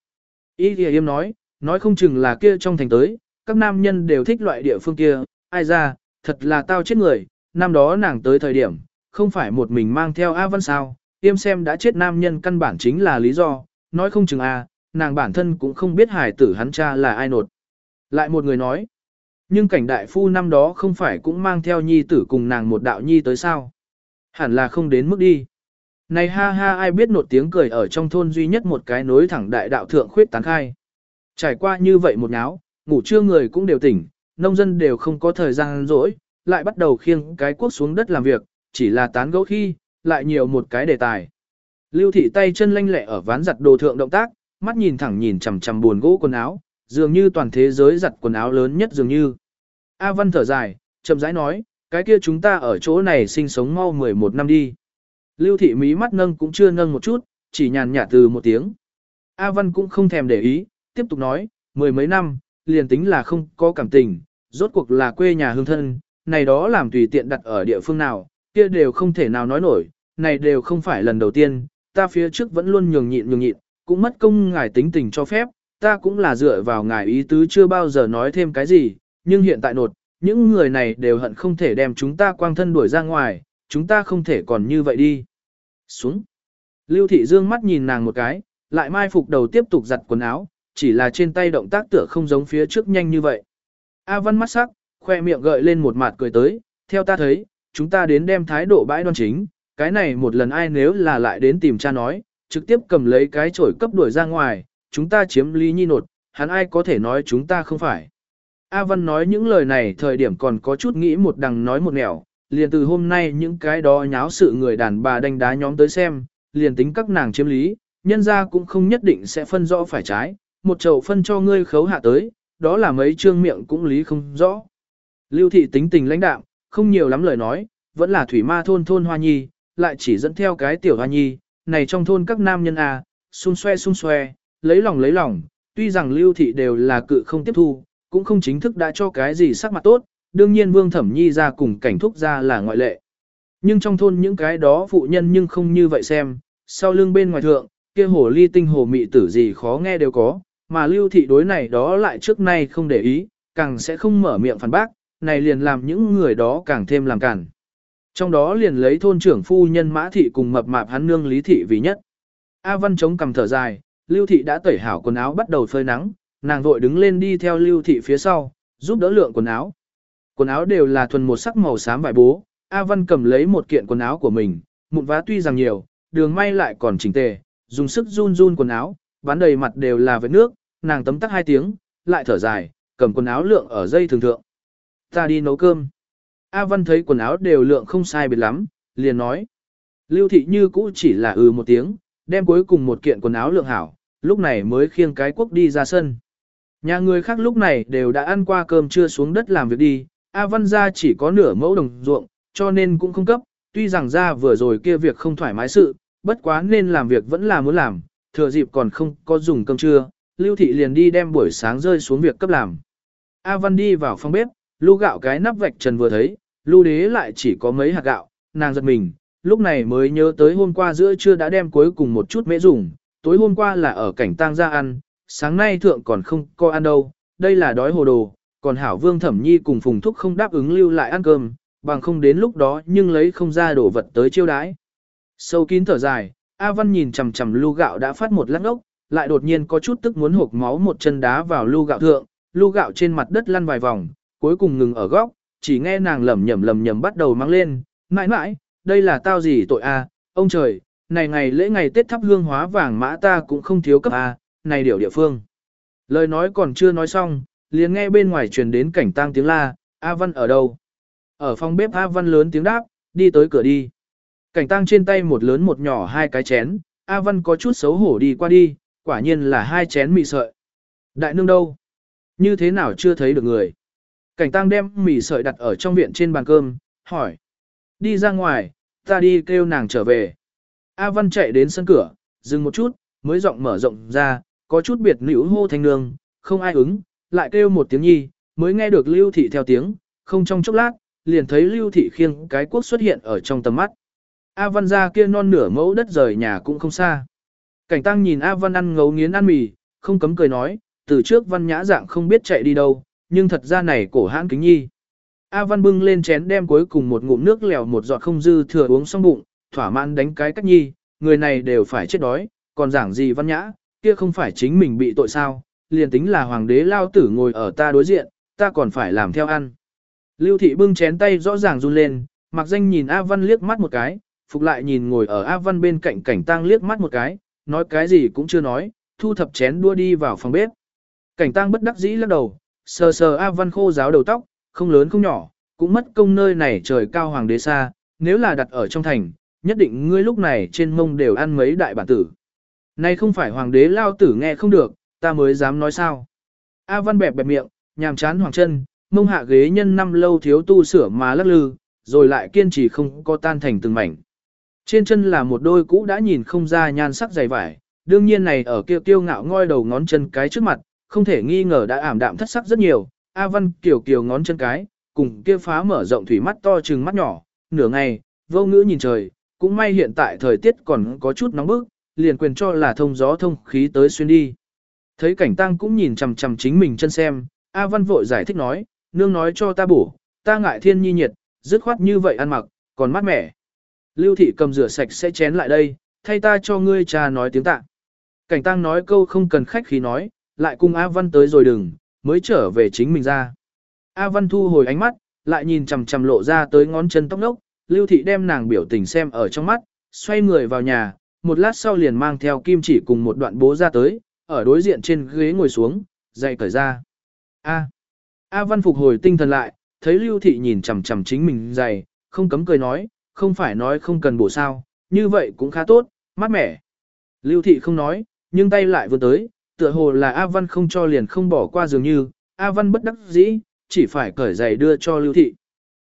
[SPEAKER 1] Ý thì yêm nói, nói không chừng là kia trong thành tới, các nam nhân đều thích loại địa phương kia, ai ra, thật là tao chết người, năm đó nàng tới thời điểm, không phải một mình mang theo A Văn sao, yêm xem đã chết nam nhân căn bản chính là lý do, nói không chừng A, nàng bản thân cũng không biết hài tử hắn cha là ai nột. Lại một người nói, nhưng cảnh đại phu năm đó không phải cũng mang theo nhi tử cùng nàng một đạo nhi tới sao. Hẳn là không đến mức đi. Này ha ha ai biết nột tiếng cười ở trong thôn duy nhất một cái nối thẳng đại đạo thượng khuyết tán khai. Trải qua như vậy một náo, ngủ trưa người cũng đều tỉnh, nông dân đều không có thời gian rỗi, lại bắt đầu khiêng cái cuốc xuống đất làm việc, chỉ là tán gẫu khi, lại nhiều một cái đề tài. Lưu thị tay chân lanh lẹ ở ván giặt đồ thượng động tác, mắt nhìn thẳng nhìn chằm chằm buồn gỗ quần áo, dường như toàn thế giới giặt quần áo lớn nhất dường như. A Văn thở dài, chậm rãi nói, cái kia chúng ta ở chỗ này sinh sống mau 11 năm đi. Lưu thị mí mắt nâng cũng chưa nâng một chút, chỉ nhàn nhạt từ một tiếng. A Văn cũng không thèm để ý, tiếp tục nói, mười mấy năm, liền tính là không có cảm tình, rốt cuộc là quê nhà hương thân, này đó làm tùy tiện đặt ở địa phương nào, kia đều không thể nào nói nổi, này đều không phải lần đầu tiên, ta phía trước vẫn luôn nhường nhịn nhường nhịn, cũng mất công ngài tính tình cho phép, ta cũng là dựa vào ngài ý tứ chưa bao giờ nói thêm cái gì, nhưng hiện tại nột, những người này đều hận không thể đem chúng ta quang thân đuổi ra ngoài, chúng ta không thể còn như vậy đi. Xuống. Lưu thị dương mắt nhìn nàng một cái, lại mai phục đầu tiếp tục giặt quần áo, chỉ là trên tay động tác tựa không giống phía trước nhanh như vậy. A văn mắt sắc, khoe miệng gợi lên một mặt cười tới, theo ta thấy, chúng ta đến đem thái độ bãi đoan chính, cái này một lần ai nếu là lại đến tìm cha nói, trực tiếp cầm lấy cái chổi cấp đuổi ra ngoài, chúng ta chiếm lý nhi nột, hắn ai có thể nói chúng ta không phải. A Văn nói những lời này thời điểm còn có chút nghĩ một đằng nói một nẻo, liền từ hôm nay những cái đó nháo sự người đàn bà đánh đá nhóm tới xem, liền tính các nàng chiếm lý, nhân ra cũng không nhất định sẽ phân rõ phải trái, một chậu phân cho ngươi khấu hạ tới, đó là mấy trương miệng cũng lý không rõ. Lưu thị tính tình lãnh đạm, không nhiều lắm lời nói, vẫn là thủy ma thôn thôn hoa nhi, lại chỉ dẫn theo cái tiểu hoa nhi, này trong thôn các nam nhân a, xung xoe xung xoe, lấy lòng lấy lòng, tuy rằng lưu thị đều là cự không tiếp thu, cũng không chính thức đã cho cái gì sắc mặt tốt, đương nhiên vương thẩm nhi ra cùng cảnh thúc ra là ngoại lệ. Nhưng trong thôn những cái đó phụ nhân nhưng không như vậy xem, sau lưng bên ngoài thượng, kia hồ ly tinh hồ mị tử gì khó nghe đều có, mà lưu thị đối này đó lại trước nay không để ý, càng sẽ không mở miệng phản bác, này liền làm những người đó càng thêm làm cản. Trong đó liền lấy thôn trưởng phu nhân mã thị cùng mập mạp hắn nương lý thị vì nhất. A Văn chống cầm thở dài, lưu thị đã tẩy hảo quần áo bắt đầu phơi nắng, nàng vội đứng lên đi theo lưu thị phía sau, giúp đỡ lượng quần áo. Quần áo đều là thuần một sắc màu xám vải bố, A Văn cầm lấy một kiện quần áo của mình, mụn vá tuy rằng nhiều, đường may lại còn chỉnh tề, dùng sức run run quần áo, bán đầy mặt đều là vết nước, nàng tấm tắc hai tiếng, lại thở dài, cầm quần áo lượng ở dây thường thượng. Ta đi nấu cơm. A Văn thấy quần áo đều lượng không sai biệt lắm, liền nói. Lưu thị như cũ chỉ là ừ một tiếng, đem cuối cùng một kiện quần áo lượng hảo, lúc này mới khiêng cái quốc đi ra sân. Nhà người khác lúc này đều đã ăn qua cơm chưa xuống đất làm việc đi, A Văn gia chỉ có nửa mẫu đồng ruộng, cho nên cũng không cấp, tuy rằng ra vừa rồi kia việc không thoải mái sự, bất quá nên làm việc vẫn là muốn làm, thừa dịp còn không có dùng cơm trưa, Lưu Thị liền đi đem buổi sáng rơi xuống việc cấp làm. A Văn đi vào phòng bếp, lưu gạo cái nắp vạch trần vừa thấy, lưu đế lại chỉ có mấy hạt gạo, nàng giật mình, lúc này mới nhớ tới hôm qua giữa trưa đã đem cuối cùng một chút mễ dùng, tối hôm qua là ở cảnh tang ra ăn, sáng nay thượng còn không có ăn đâu, đây là đói hồ đồ, còn hảo vương thẩm nhi cùng phùng thúc không đáp ứng lưu lại ăn cơm, bằng không đến lúc đó nhưng lấy không ra đổ vật tới chiêu đãi. Sâu kín thở dài, A Văn nhìn chằm chằm lu gạo đã phát một lát ốc, lại đột nhiên có chút tức muốn hộp máu một chân đá vào lu gạo thượng, lu gạo trên mặt đất lăn vài vòng, cuối cùng ngừng ở góc, chỉ nghe nàng lẩm nhẩm lẩm nhẩm bắt đầu mang lên, mãi mãi, đây là tao gì tội a, ông trời, này ngày lễ ngày Tết thắp hương hóa vàng mã ta cũng không thiếu cấp a, này điều địa phương. Lời nói còn chưa nói xong, liền nghe bên ngoài truyền đến cảnh tang tiếng la, A Văn ở đâu? Ở phòng bếp A Văn lớn tiếng đáp, đi tới cửa đi. Cảnh tang trên tay một lớn một nhỏ hai cái chén, A Văn có chút xấu hổ đi qua đi, quả nhiên là hai chén mì sợi. Đại nương đâu? Như thế nào chưa thấy được người? Cảnh tang đem mì sợi đặt ở trong viện trên bàn cơm, hỏi. Đi ra ngoài, ta đi kêu nàng trở về. A Văn chạy đến sân cửa, dừng một chút, mới giọng mở rộng ra, có chút biệt nữ hô thanh nương, không ai ứng, lại kêu một tiếng nhi, mới nghe được lưu thị theo tiếng, không trong chốc lát, liền thấy lưu thị khiêng cái quốc xuất hiện ở trong tầm mắt. A Văn ra kia non nửa mẫu đất rời nhà cũng không xa. Cảnh tăng nhìn A Văn ăn ngấu nghiến ăn mì, không cấm cười nói, từ trước Văn nhã dạng không biết chạy đi đâu, nhưng thật ra này cổ hãn kính nhi. A Văn bưng lên chén đem cuối cùng một ngụm nước lèo một giọt không dư thừa uống xong bụng, thỏa mãn đánh cái cách nhi, người này đều phải chết đói, còn giảng gì Văn nhã, kia không phải chính mình bị tội sao, liền tính là hoàng đế lao tử ngồi ở ta đối diện, ta còn phải làm theo ăn. Lưu thị bưng chén tay rõ ràng run lên, mặc danh nhìn A Văn liếc mắt một cái, phục lại nhìn ngồi ở A Văn bên cạnh cảnh tang liếc mắt một cái, nói cái gì cũng chưa nói, thu thập chén đua đi vào phòng bếp. Cảnh tang bất đắc dĩ lắc đầu, sờ sờ A Văn khô giáo đầu tóc, không lớn không nhỏ, cũng mất công nơi này trời cao hoàng đế xa, nếu là đặt ở trong thành, nhất định ngươi lúc này trên mông đều ăn mấy đại bản tử. Nay không phải hoàng đế lao tử nghe không được, ta mới dám nói sao. A Văn bẹp bẹp miệng, nhàm chán hoàng chân, mông hạ ghế nhân năm lâu thiếu tu sửa mà lắc lư, rồi lại kiên trì không có tan thành từng mảnh. Trên chân là một đôi cũ đã nhìn không ra nhan sắc dày vải, đương nhiên này ở kia tiêu ngạo ngoi đầu ngón chân cái trước mặt, không thể nghi ngờ đã ảm đạm thất sắc rất nhiều. A Văn kiểu kiểu ngón chân cái, cùng kia phá mở rộng thủy mắt to trừng mắt nhỏ, nửa ngày, vô ngữ nhìn trời, cũng may hiện tại thời tiết còn có chút nóng bức, liền quyền cho là thông gió thông khí tới xuyên đi. Thấy cảnh tăng cũng nhìn chằm chằm chính mình chân xem, A Văn vội giải thích nói, nương nói cho ta bổ, ta ngại thiên nhi nhiệt, dứt khoát như vậy ăn mặc, còn mát mẻ. Lưu thị cầm rửa sạch sẽ chén lại đây, thay ta cho ngươi cha nói tiếng tạ. Cảnh tăng nói câu không cần khách khí nói, lại cùng A Văn tới rồi đừng, mới trở về chính mình ra. A Văn thu hồi ánh mắt, lại nhìn chằm chằm lộ ra tới ngón chân tóc nốc, Lưu thị đem nàng biểu tình xem ở trong mắt, xoay người vào nhà, một lát sau liền mang theo kim chỉ cùng một đoạn bố ra tới, ở đối diện trên ghế ngồi xuống, dậy cởi ra. A. A Văn phục hồi tinh thần lại, thấy Lưu Thị nhìn chằm chằm chính mình dày, không cấm cười nói, không phải nói không cần bổ sao, như vậy cũng khá tốt, mát mẻ. Lưu Thị không nói, nhưng tay lại vừa tới, tựa hồ là A Văn không cho liền không bỏ qua dường như, A Văn bất đắc dĩ, chỉ phải cởi giày đưa cho Lưu Thị.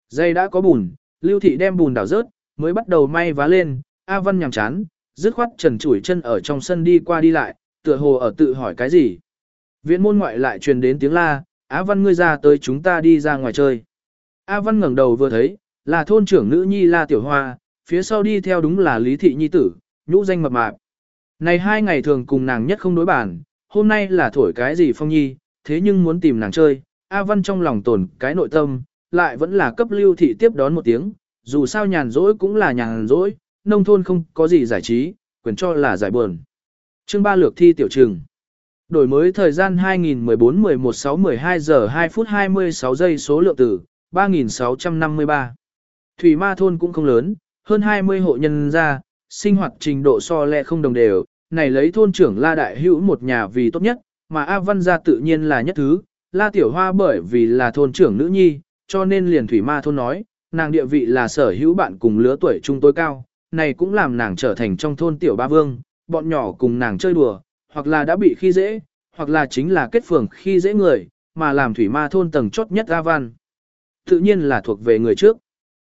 [SPEAKER 1] Giày đã có bùn, Lưu Thị đem bùn đảo rớt, mới bắt đầu may vá lên, A Văn nhằm chán, dứt khoát trần chủi chân ở trong sân đi qua đi lại, tựa hồ ở tự hỏi cái gì. Viện môn ngoại lại truyền đến tiếng la, A Văn ngươi ra tới chúng ta đi ra ngoài chơi. A Văn ngẩng đầu vừa thấy, là thôn trưởng nữ nhi La Tiểu Hoa, phía sau đi theo đúng là Lý Thị Nhi Tử, nhũ danh mập mạp. Này hai ngày thường cùng nàng nhất không đối bản, hôm nay là thổi cái gì phong nhi, thế nhưng muốn tìm nàng chơi, A Văn trong lòng tổn cái nội tâm, lại vẫn là cấp lưu thị tiếp đón một tiếng, dù sao nhàn rỗi cũng là nhàn rỗi, nông thôn không có gì giải trí, quyền cho là giải buồn. Chương Ba lược thi tiểu trường, Đổi mới thời gian 2014-11-6-12 giờ 2 phút 26 giây số lượng tử, 3653. Thủy ma thôn cũng không lớn, hơn 20 hộ nhân ra, sinh hoạt trình độ so lẹ không đồng đều, này lấy thôn trưởng La Đại Hữu một nhà vì tốt nhất, mà A Văn gia tự nhiên là nhất thứ, La Tiểu Hoa bởi vì là thôn trưởng nữ nhi, cho nên liền thủy ma thôn nói, nàng địa vị là sở hữu bạn cùng lứa tuổi trung tối cao, này cũng làm nàng trở thành trong thôn tiểu ba vương, bọn nhỏ cùng nàng chơi đùa, hoặc là đã bị khi dễ, hoặc là chính là kết phường khi dễ người, mà làm thủy ma thôn tầng chốt nhất A Văn. Tự nhiên là thuộc về người trước.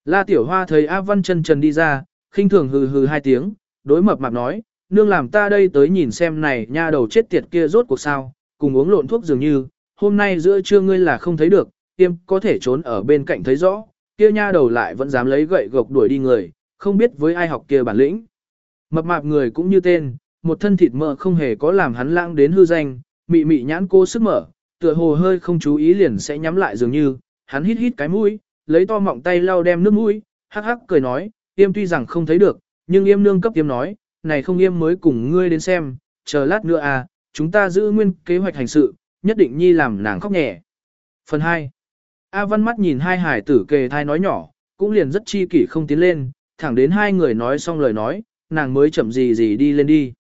[SPEAKER 1] La Tiểu Hoa thấy A Văn chân trần đi ra, khinh thường hừ hừ hai tiếng, đối mập mạp nói, nương làm ta đây tới nhìn xem này nha đầu chết tiệt kia rốt cuộc sao, cùng uống lộn thuốc dường như, hôm nay giữa trưa ngươi là không thấy được, tiêm có thể trốn ở bên cạnh thấy rõ, kia nha đầu lại vẫn dám lấy gậy gộc đuổi đi người, không biết với ai học kia bản lĩnh. Mập mạp người cũng như tên, một thân thịt mỡ không hề có làm hắn lãng đến hư danh, mị mị nhãn cô sức mở, tựa hồ hơi không chú ý liền sẽ nhắm lại dường như, hắn hít hít cái mũi, lấy to mọng tay lau đem nước mũi, hắc hắc cười nói, yêm tuy rằng không thấy được, nhưng yêm nương cấp yêm nói, này không yêm mới cùng ngươi đến xem, chờ lát nữa à, chúng ta giữ nguyên kế hoạch hành sự, nhất định nhi làm nàng khóc nhẹ. Phần 2. A Văn mắt nhìn hai hải tử kề thai nói nhỏ, cũng liền rất chi kỷ không tiến lên, thẳng đến hai người nói xong lời nói, nàng mới chậm gì gì đi lên đi.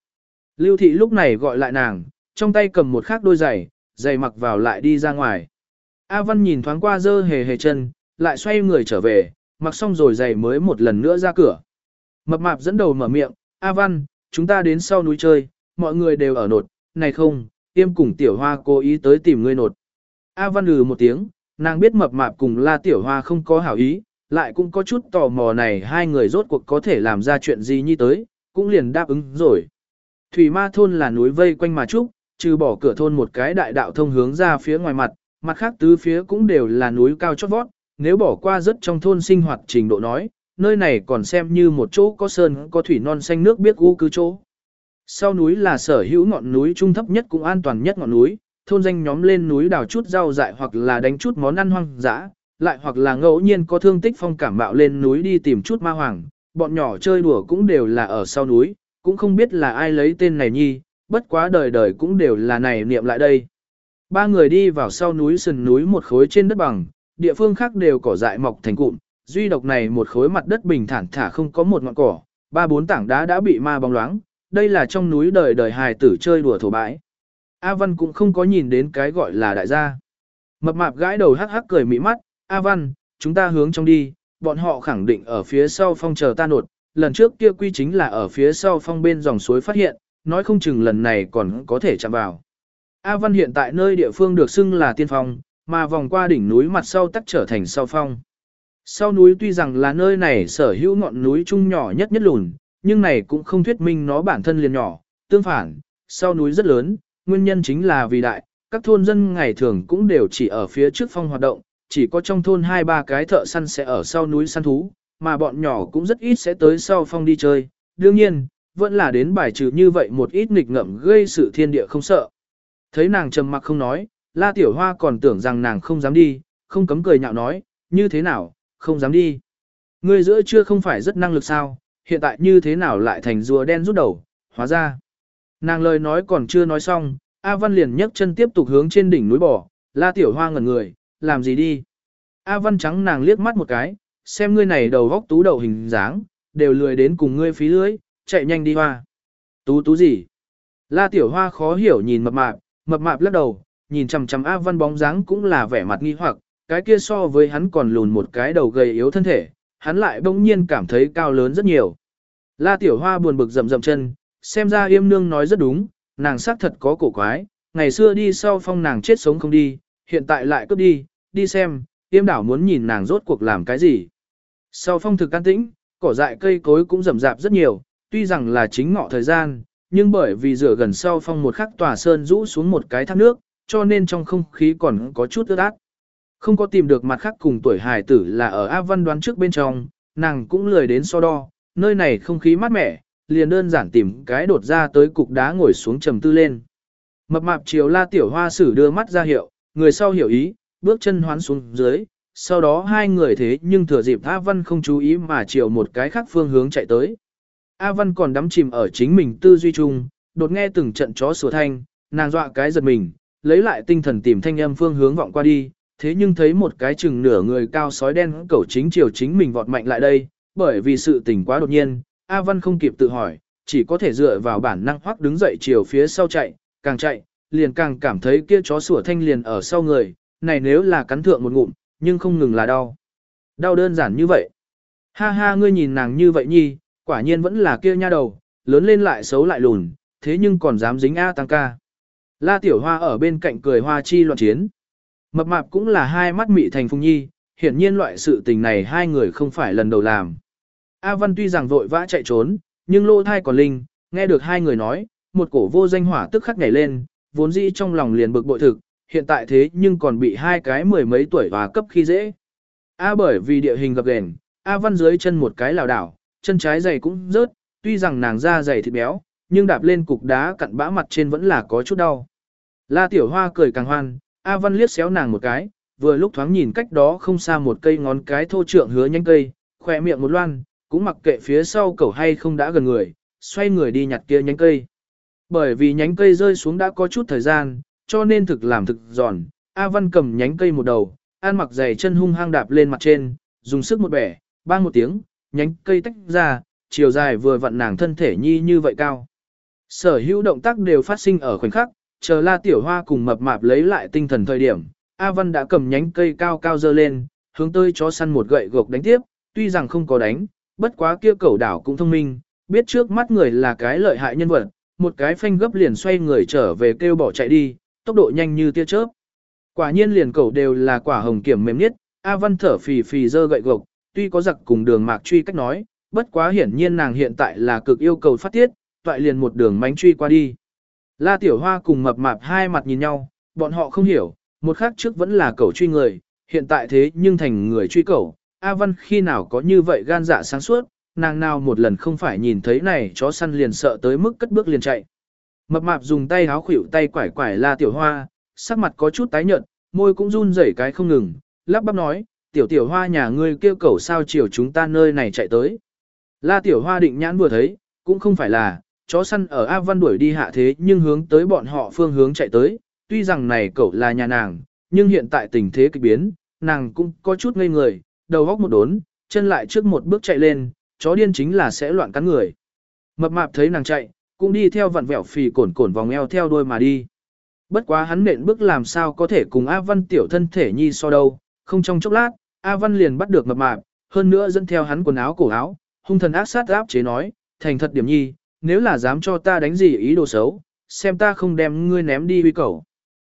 [SPEAKER 1] Lưu thị lúc này gọi lại nàng, trong tay cầm một khác đôi giày, giày mặc vào lại đi ra ngoài. A Văn nhìn thoáng qua dơ hề hề chân, lại xoay người trở về, mặc xong rồi giày mới một lần nữa ra cửa. Mập mạp dẫn đầu mở miệng, A Văn, chúng ta đến sau núi chơi, mọi người đều ở nột, này không, tiêm cùng tiểu hoa cố ý tới tìm ngươi nột. A Văn lừ một tiếng, nàng biết mập mạp cùng la tiểu hoa không có hảo ý, lại cũng có chút tò mò này hai người rốt cuộc có thể làm ra chuyện gì như tới, cũng liền đáp ứng rồi. Thủy ma thôn là núi vây quanh mà trúc, trừ bỏ cửa thôn một cái đại đạo thông hướng ra phía ngoài mặt, mặt khác tứ phía cũng đều là núi cao chót vót, nếu bỏ qua rất trong thôn sinh hoạt trình độ nói, nơi này còn xem như một chỗ có sơn có thủy non xanh nước biết u cư chỗ. Sau núi là sở hữu ngọn núi trung thấp nhất cũng an toàn nhất ngọn núi, thôn danh nhóm lên núi đào chút rau dại hoặc là đánh chút món ăn hoang dã, lại hoặc là ngẫu nhiên có thương tích phong cảm bạo lên núi đi tìm chút ma hoàng, bọn nhỏ chơi đùa cũng đều là ở sau núi, cũng không biết là ai lấy tên này nhi, bất quá đời đời cũng đều là này niệm lại đây. Ba người đi vào sau núi sườn núi một khối trên đất bằng, địa phương khác đều cỏ dại mọc thành cụm, duy độc này một khối mặt đất bình thản thả không có một ngọn cỏ, ba bốn tảng đá đã bị ma bóng loáng, đây là trong núi đời đời hài tử chơi đùa thổ bãi. A Văn cũng không có nhìn đến cái gọi là đại gia. Mập mạp gãi đầu hắc hắc cười mỹ mắt, A Văn, chúng ta hướng trong đi, bọn họ khẳng định ở phía sau phong chờ ta nột, lần trước kia quy chính là ở phía sau phong bên dòng suối phát hiện, nói không chừng lần này còn có thể chạm vào. A Văn hiện tại nơi địa phương được xưng là tiên phong, mà vòng qua đỉnh núi mặt sau tắc trở thành sau phong. Sau núi tuy rằng là nơi này sở hữu ngọn núi trung nhỏ nhất nhất lùn, nhưng này cũng không thuyết minh nó bản thân liền nhỏ, tương phản, sau núi rất lớn, nguyên nhân chính là vì đại, các thôn dân ngày thường cũng đều chỉ ở phía trước phong hoạt động, chỉ có trong thôn hai ba cái thợ săn sẽ ở sau núi săn thú, mà bọn nhỏ cũng rất ít sẽ tới sau phong đi chơi, đương nhiên, vẫn là đến bài trừ như vậy một ít nghịch ngợm gây sự thiên địa không sợ. Thấy nàng trầm mặc không nói, La Tiểu Hoa còn tưởng rằng nàng không dám đi, không cấm cười nhạo nói, như thế nào, không dám đi. Ngươi giữa chưa không phải rất năng lực sao, hiện tại như thế nào lại thành rùa đen rút đầu, hóa ra. Nàng lời nói còn chưa nói xong, A Văn liền nhấc chân tiếp tục hướng trên đỉnh núi bò, La Tiểu Hoa ngẩn người, làm gì đi. A Văn trắng nàng liếc mắt một cái, xem ngươi này đầu góc tú đầu hình dáng, đều lười đến cùng ngươi phí lưới, chạy nhanh đi hoa. Tú tú gì? La Tiểu Hoa khó hiểu nhìn mập mạp, mập mạp lắc đầu, nhìn chằm chằm A Văn bóng dáng cũng là vẻ mặt nghi hoặc, cái kia so với hắn còn lùn một cái đầu gầy yếu thân thể, hắn lại bỗng nhiên cảm thấy cao lớn rất nhiều. La Tiểu Hoa buồn bực rậm rậm chân, xem ra yêm nương nói rất đúng, nàng xác thật có cổ quái, ngày xưa đi sau phong nàng chết sống không đi, hiện tại lại cướp đi, đi xem, Tiêm đảo muốn nhìn nàng rốt cuộc làm cái gì. Sau phong thực can tĩnh, cỏ dại cây cối cũng rậm rạp rất nhiều, tuy rằng là chính ngọ thời gian, nhưng bởi vì rửa gần sau phong một khắc tòa sơn rũ xuống một cái thác nước, cho nên trong không khí còn có chút ướt át. Không có tìm được mặt khác cùng tuổi hài tử là ở A Văn đoán trước bên trong, nàng cũng lười đến so đo, nơi này không khí mát mẻ, liền đơn giản tìm cái đột ra tới cục đá ngồi xuống trầm tư lên. Mập mạp chiều la tiểu hoa sử đưa mắt ra hiệu, người sau hiểu ý, bước chân hoán xuống dưới, sau đó hai người thế nhưng thừa dịp A Văn không chú ý mà chiều một cái khác phương hướng chạy tới. A Văn còn đắm chìm ở chính mình tư duy chung, đột nghe từng trận chó sủa thanh, nàng dọa cái giật mình, lấy lại tinh thần tìm thanh âm phương hướng vọng qua đi, thế nhưng thấy một cái chừng nửa người cao sói đen cẩu chính chiều chính mình vọt mạnh lại đây, bởi vì sự tình quá đột nhiên, A Văn không kịp tự hỏi, chỉ có thể dựa vào bản năng hoắc đứng dậy chiều phía sau chạy, càng chạy, liền càng cảm thấy kia chó sủa thanh liền ở sau người, này nếu là cắn thượng một ngụm, nhưng không ngừng là đau. Đau đơn giản như vậy. Ha ha ngươi nhìn nàng như vậy nhi, quả nhiên vẫn là kia nha đầu, lớn lên lại xấu lại lùn, thế nhưng còn dám dính A tăng ca. La tiểu hoa ở bên cạnh cười hoa chi loạn chiến. Mập mạp cũng là hai mắt mị thành phùng nhi, hiển nhiên loại sự tình này hai người không phải lần đầu làm. A Văn tuy rằng vội vã chạy trốn, nhưng lô thai còn linh, nghe được hai người nói, một cổ vô danh hỏa tức khắc nhảy lên, vốn dĩ trong lòng liền bực bội thực, hiện tại thế nhưng còn bị hai cái mười mấy tuổi và cấp khi dễ. A bởi vì địa hình gập ghềnh, A Văn dưới chân một cái lảo đảo, chân trái giày cũng rớt, tuy rằng nàng da dày thịt béo, nhưng đạp lên cục đá cặn bã mặt trên vẫn là có chút đau. La Tiểu Hoa cười càng hoan, A Văn liếc xéo nàng một cái, vừa lúc thoáng nhìn cách đó không xa một cây ngón cái thô trượng hứa nhanh cây, khỏe miệng một loan, cũng mặc kệ phía sau cẩu hay không đã gần người, xoay người đi nhặt kia nhánh cây. Bởi vì nhánh cây rơi xuống đã có chút thời gian, cho nên thực làm thực giòn, A Văn cầm nhánh cây một đầu, an mặc giày chân hung hăng đạp lên mặt trên, dùng sức một bẻ, bang một tiếng, nhánh cây tách ra, chiều dài vừa vặn nàng thân thể nhi như vậy cao. Sở hữu động tác đều phát sinh ở khoảnh khắc, chờ la tiểu hoa cùng mập mạp lấy lại tinh thần thời điểm, A Văn đã cầm nhánh cây cao cao dơ lên, hướng tới chó săn một gậy gộc đánh tiếp, tuy rằng không có đánh, bất quá kia cẩu đảo cũng thông minh, biết trước mắt người là cái lợi hại nhân vật, một cái phanh gấp liền xoay người trở về kêu bỏ chạy đi, tốc độ nhanh như tia chớp. Quả nhiên liền cầu đều là quả hồng kiểm mềm nhất, A Văn thở phì phì dơ gậy gộc, tuy có giặc cùng đường mạc truy cách nói, bất quá hiển nhiên nàng hiện tại là cực yêu cầu phát tiết, toại liền một đường mánh truy qua đi. La Tiểu Hoa cùng mập mạp hai mặt nhìn nhau, bọn họ không hiểu, một khắc trước vẫn là cầu truy người, hiện tại thế nhưng thành người truy cầu. A Văn khi nào có như vậy gan dạ sáng suốt, nàng nào một lần không phải nhìn thấy này chó săn liền sợ tới mức cất bước liền chạy. Mập mạp dùng tay háo khuỷu tay quải quải La Tiểu Hoa, sắc mặt có chút tái nhợt, môi cũng run rẩy cái không ngừng, lắp bắp nói, tiểu tiểu hoa nhà ngươi kêu cầu sao chiều chúng ta nơi này chạy tới. La tiểu hoa định nhãn vừa thấy, cũng không phải là, chó săn ở A Văn đuổi đi hạ thế nhưng hướng tới bọn họ phương hướng chạy tới, tuy rằng này cậu là nhà nàng, nhưng hiện tại tình thế kịch biến, nàng cũng có chút ngây người, đầu góc một đốn, chân lại trước một bước chạy lên, chó điên chính là sẽ loạn cắn người. Mập mạp thấy nàng chạy, cũng đi theo vặn vẹo phì cổn cổn vòng eo theo đuôi mà đi. Bất quá hắn nện bước làm sao có thể cùng A Văn tiểu thân thể nhi so đâu, không trong chốc lát, A Văn liền bắt được mập mạp, hơn nữa dẫn theo hắn quần áo cổ áo, hung thần ác sát áp chế nói, thành thật điểm nhi, nếu là dám cho ta đánh gì ý đồ xấu, xem ta không đem ngươi ném đi huy cầu.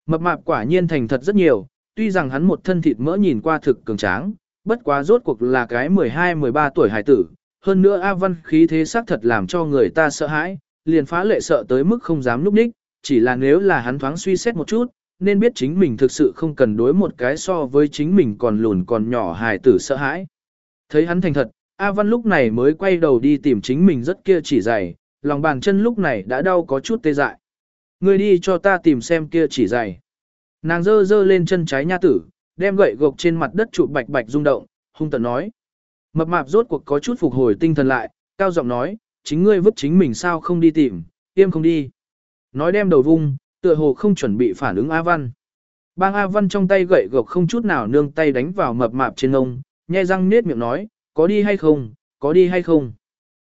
[SPEAKER 1] Mập mạp quả nhiên thành thật rất nhiều, tuy rằng hắn một thân thịt mỡ nhìn qua thực cường tráng, bất quá rốt cuộc là cái 12-13 tuổi hải tử, hơn nữa A Văn khí thế xác thật làm cho người ta sợ hãi, liền phá lệ sợ tới mức không dám núp ních, chỉ là nếu là hắn thoáng suy xét một chút, nên biết chính mình thực sự không cần đối một cái so với chính mình còn lùn còn nhỏ hài tử sợ hãi. Thấy hắn thành thật, A Văn lúc này mới quay đầu đi tìm chính mình rất kia chỉ dày, lòng bàn chân lúc này đã đau có chút tê dại. Người đi cho ta tìm xem kia chỉ dày. Nàng dơ dơ lên chân trái nha tử, đem gậy gộc trên mặt đất trụ bạch bạch rung động, hung tận nói. Mập mạp rốt cuộc có chút phục hồi tinh thần lại, cao giọng nói, chính ngươi vứt chính mình sao không đi tìm, im không đi. Nói đem đầu vung, tựa hồ không chuẩn bị phản ứng A Văn. Bang A Văn trong tay gậy gộc không chút nào nương tay đánh vào mập mạp trên ông, nhe răng nết miệng nói, có đi hay không, có đi hay không.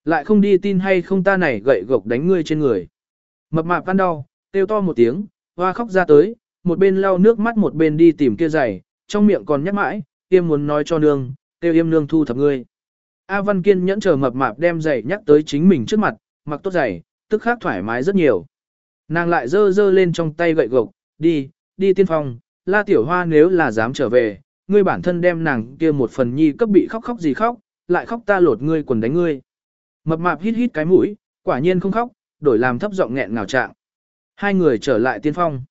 [SPEAKER 1] Lại không đi tin hay không ta này gậy gộc đánh ngươi trên người. Mập mạp văn đau, kêu to một tiếng, hoa khóc ra tới, một bên lau nước mắt một bên đi tìm kia giày, trong miệng còn nhắc mãi, tiêm muốn nói cho nương, kêu yêm nương thu thập ngươi. A Văn Kiên nhẫn chờ mập mạp đem giày nhắc tới chính mình trước mặt, mặc tốt giày, tức khác thoải mái rất nhiều. Nàng lại dơ dơ lên trong tay gậy gộc, đi, đi tiên phong, la tiểu hoa nếu là dám trở về, ngươi bản thân đem nàng kia một phần nhi cấp bị khóc khóc gì khóc, lại khóc ta lột ngươi quần đánh ngươi. Mập mạp hít hít cái mũi, quả nhiên không khóc, đổi làm thấp giọng nghẹn ngào trạng. Hai người trở lại tiên phong.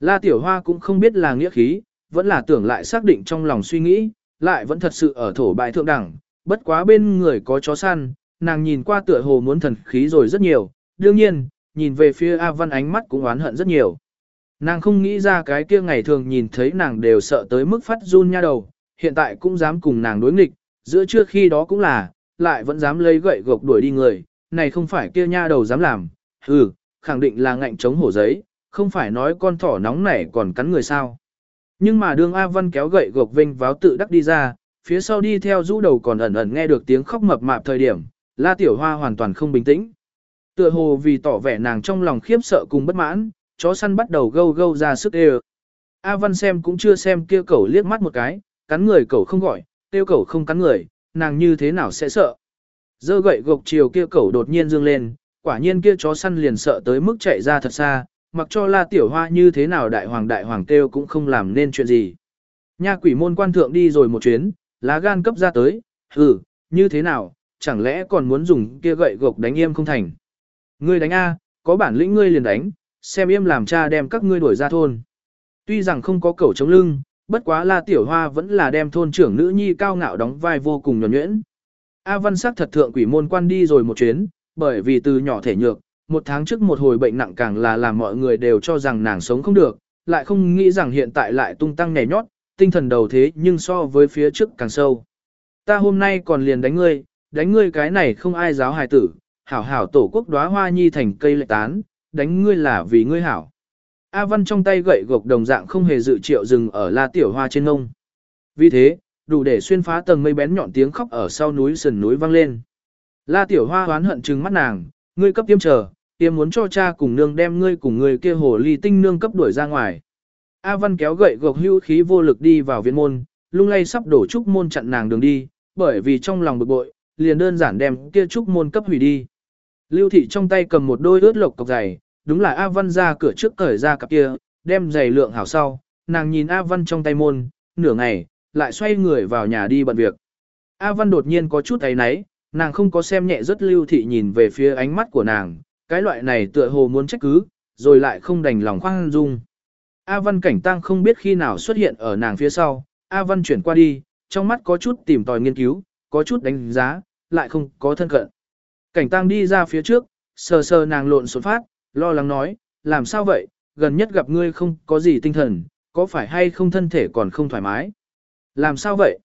[SPEAKER 1] La Tiểu Hoa cũng không biết là nghĩa khí, vẫn là tưởng lại xác định trong lòng suy nghĩ, lại vẫn thật sự ở thổ bại thượng đẳng, bất quá bên người có chó săn, nàng nhìn qua tựa hồ muốn thần khí rồi rất nhiều, đương nhiên, nhìn về phía A Văn ánh mắt cũng oán hận rất nhiều. Nàng không nghĩ ra cái kia ngày thường nhìn thấy nàng đều sợ tới mức phát run nha đầu, hiện tại cũng dám cùng nàng đối nghịch, giữa trước khi đó cũng là, lại vẫn dám lấy gậy gộc đuổi đi người, này không phải kia nha đầu dám làm, hừ, khẳng định là ngạnh chống hổ giấy, không phải nói con thỏ nóng nảy còn cắn người sao. Nhưng mà đương A Văn kéo gậy gộc vinh váo tự đắc đi ra, phía sau đi theo rũ đầu còn ẩn ẩn nghe được tiếng khóc mập mạp thời điểm, La Tiểu Hoa hoàn toàn không bình tĩnh. Tựa hồ vì tỏ vẻ nàng trong lòng khiếp sợ cùng bất mãn, chó săn bắt đầu gâu gâu ra sức đê A Văn xem cũng chưa xem kia cẩu liếc mắt một cái, cắn người cẩu không gọi, tiêu cẩu không cắn người, nàng như thế nào sẽ sợ. Dơ gậy gộc chiều kia cẩu đột nhiên dương lên, quả nhiên kia chó săn liền sợ tới mức chạy ra thật xa, mặc cho la tiểu hoa như thế nào đại hoàng đại hoàng tiêu cũng không làm nên chuyện gì. Nha quỷ môn quan thượng đi rồi một chuyến, lá gan cấp ra tới, hừ, như thế nào, chẳng lẽ còn muốn dùng kia gậy gộc đánh im không thành. Ngươi đánh A, có bản lĩnh ngươi liền đánh, xem im làm cha đem các ngươi đuổi ra thôn. Tuy rằng không có cẩu chống lưng, bất quá la tiểu hoa vẫn là đem thôn trưởng nữ nhi cao ngạo đóng vai vô cùng nhuẩn nhuyễn. A văn sắc thật thượng quỷ môn quan đi rồi một chuyến, bởi vì từ nhỏ thể nhược, một tháng trước một hồi bệnh nặng càng là làm mọi người đều cho rằng nàng sống không được, lại không nghĩ rằng hiện tại lại tung tăng nhảy nhót, tinh thần đầu thế nhưng so với phía trước càng sâu. Ta hôm nay còn liền đánh ngươi, đánh ngươi cái này không ai giáo hài tử, hảo hảo tổ quốc đóa hoa nhi thành cây lệ tán, đánh ngươi là vì ngươi hảo. A Văn trong tay gậy gộc đồng dạng không hề dự triệu dừng ở la tiểu hoa trên ngông. Vì thế, đủ để xuyên phá tầng mây bén nhọn tiếng khóc ở sau núi sườn núi vang lên. La tiểu hoa hoán hận trừng mắt nàng, ngươi cấp tiêm chờ, tiêm muốn cho cha cùng nương đem ngươi cùng người kia hồ ly tinh nương cấp đuổi ra ngoài. A Văn kéo gậy gộc hưu khí vô lực đi vào viện môn, lung lay sắp đổ trúc môn chặn nàng đường đi, bởi vì trong lòng bực bội, liền đơn giản đem kia trúc môn cấp hủy đi. Lưu thị trong tay cầm một đôi ướt lộc cọc giày, đúng là A Văn ra cửa trước cởi ra cặp kia, đem giày lượng hảo sau, nàng nhìn A Văn trong tay môn, nửa ngày, lại xoay người vào nhà đi bận việc. A Văn đột nhiên có chút ấy náy, nàng không có xem nhẹ rất lưu thị nhìn về phía ánh mắt của nàng, cái loại này tựa hồ muốn trách cứ, rồi lại không đành lòng khoan dung. A Văn cảnh tăng không biết khi nào xuất hiện ở nàng phía sau, A Văn chuyển qua đi, trong mắt có chút tìm tòi nghiên cứu, có chút đánh giá, lại không có thân cận. Cảnh tăng đi ra phía trước, sờ sờ nàng lộn xộn phát, lo lắng nói, làm sao vậy, gần nhất gặp ngươi không có gì tinh thần, có phải hay không thân thể còn không thoải mái. Làm sao vậy?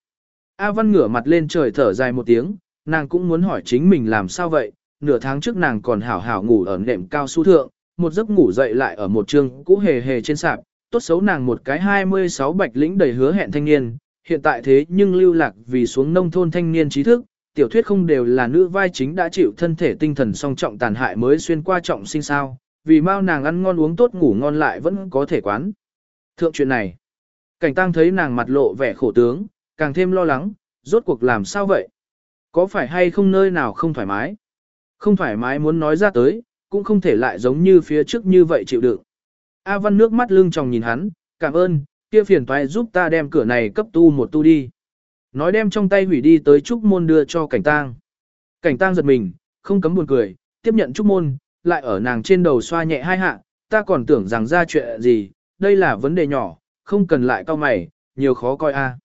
[SPEAKER 1] A Văn ngửa mặt lên trời thở dài một tiếng, nàng cũng muốn hỏi chính mình làm sao vậy, nửa tháng trước nàng còn hảo hảo ngủ ở nệm cao su thượng, một giấc ngủ dậy lại ở một trường cũ hề hề trên sạp, tốt xấu nàng một cái 26 bạch lĩnh đầy hứa hẹn thanh niên, hiện tại thế nhưng lưu lạc vì xuống nông thôn thanh niên trí thức, tiểu thuyết không đều là nữ vai chính đã chịu thân thể tinh thần song trọng tàn hại mới xuyên qua trọng sinh sao, vì mau nàng ăn ngon uống tốt ngủ ngon lại vẫn có thể quán. Thượng chuyện này, cảnh tăng thấy nàng mặt lộ vẻ khổ tướng, càng thêm lo lắng, rốt cuộc làm sao vậy? Có phải hay không nơi nào không thoải mái? Không thoải mái muốn nói ra tới, cũng không thể lại giống như phía trước như vậy chịu đựng. A Văn nước mắt lưng tròng nhìn hắn, cảm ơn, kia phiền toái giúp ta đem cửa này cấp tu một tu đi. Nói đem trong tay hủy đi tới trúc môn đưa cho cảnh tang. Cảnh tang giật mình, không cấm buồn cười, tiếp nhận trúc môn, lại ở nàng trên đầu xoa nhẹ hai hạ, ta còn tưởng rằng ra chuyện gì, đây là vấn đề nhỏ, không cần lại cao mày, nhiều khó coi a.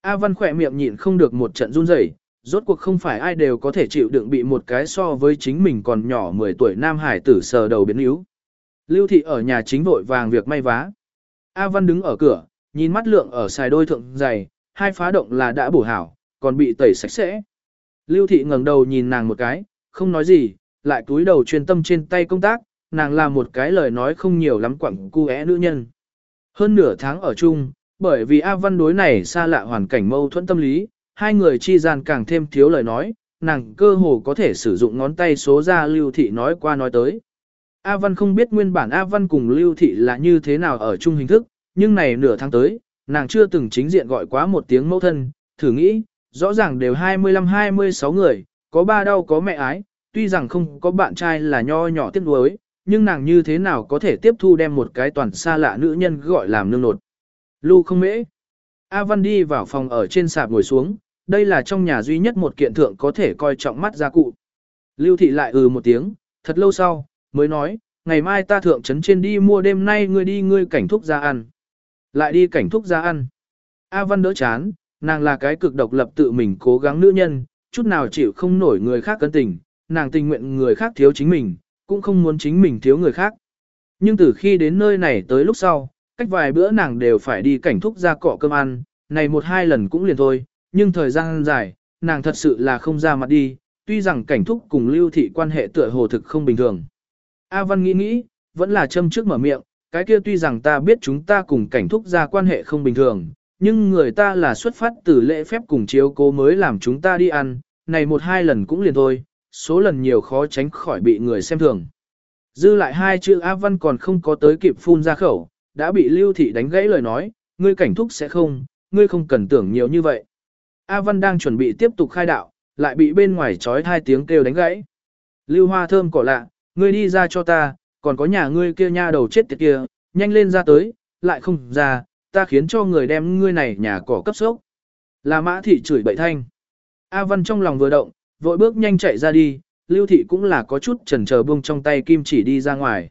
[SPEAKER 1] A Văn khỏe miệng nhịn không được một trận run rẩy, rốt cuộc không phải ai đều có thể chịu đựng bị một cái so với chính mình còn nhỏ 10 tuổi nam hải tử sờ đầu biến yếu. Lưu thị ở nhà chính vội vàng việc may vá. A Văn đứng ở cửa, nhìn mắt lượng ở xài đôi thượng dày, hai phá động là đã bổ hảo, còn bị tẩy sạch sẽ. Lưu thị ngẩng đầu nhìn nàng một cái, không nói gì, lại túi đầu chuyên tâm trên tay công tác, nàng là một cái lời nói không nhiều lắm quẳng cu é nữ nhân. Hơn nửa tháng ở chung, bởi vì A Văn đối này xa lạ hoàn cảnh mâu thuẫn tâm lý, hai người chi gian càng thêm thiếu lời nói, nàng cơ hồ có thể sử dụng ngón tay số ra Lưu Thị nói qua nói tới. A Văn không biết nguyên bản A Văn cùng Lưu Thị là như thế nào ở chung hình thức, nhưng này nửa tháng tới, nàng chưa từng chính diện gọi quá một tiếng mẫu thân, thử nghĩ, rõ ràng đều 25-26 người, có ba đau có mẹ ái, tuy rằng không có bạn trai là nho nhỏ tiếc nuối, nhưng nàng như thế nào có thể tiếp thu đem một cái toàn xa lạ nữ nhân gọi làm nương nột. Lưu không mễ. A Văn đi vào phòng ở trên sạp ngồi xuống, đây là trong nhà duy nhất một kiện thượng có thể coi trọng mắt gia cụ. Lưu thị lại ừ một tiếng, thật lâu sau, mới nói, ngày mai ta thượng trấn trên đi mua đêm nay ngươi đi ngươi cảnh thúc ra ăn. Lại đi cảnh thúc ra ăn. A Văn đỡ chán, nàng là cái cực độc lập tự mình cố gắng nữ nhân, chút nào chịu không nổi người khác cân tình, nàng tình nguyện người khác thiếu chính mình, cũng không muốn chính mình thiếu người khác. Nhưng từ khi đến nơi này tới lúc sau, cách vài bữa nàng đều phải đi cảnh thúc ra cọ cơm ăn, này một hai lần cũng liền thôi, nhưng thời gian dài, nàng thật sự là không ra mặt đi, tuy rằng cảnh thúc cùng lưu thị quan hệ tựa hồ thực không bình thường. A Văn nghĩ nghĩ, vẫn là châm trước mở miệng, cái kia tuy rằng ta biết chúng ta cùng cảnh thúc ra quan hệ không bình thường, nhưng người ta là xuất phát từ lễ phép cùng chiếu cố mới làm chúng ta đi ăn, này một hai lần cũng liền thôi, số lần nhiều khó tránh khỏi bị người xem thường. Dư lại hai chữ A Văn còn không có tới kịp phun ra khẩu, đã bị Lưu Thị đánh gãy lời nói, ngươi cảnh thúc sẽ không, ngươi không cần tưởng nhiều như vậy. A Văn đang chuẩn bị tiếp tục khai đạo, lại bị bên ngoài trói hai tiếng kêu đánh gãy. Lưu Hoa thơm cỏ lạ, ngươi đi ra cho ta, còn có nhà ngươi kia nha đầu chết tiệt kia, nhanh lên ra tới, lại không ra, ta khiến cho người đem ngươi này nhà cỏ cấp sốc. Là mã thị chửi bậy thanh. A Văn trong lòng vừa động, vội bước nhanh chạy ra đi, Lưu thị cũng là có chút chần chờ buông trong tay kim chỉ đi ra ngoài.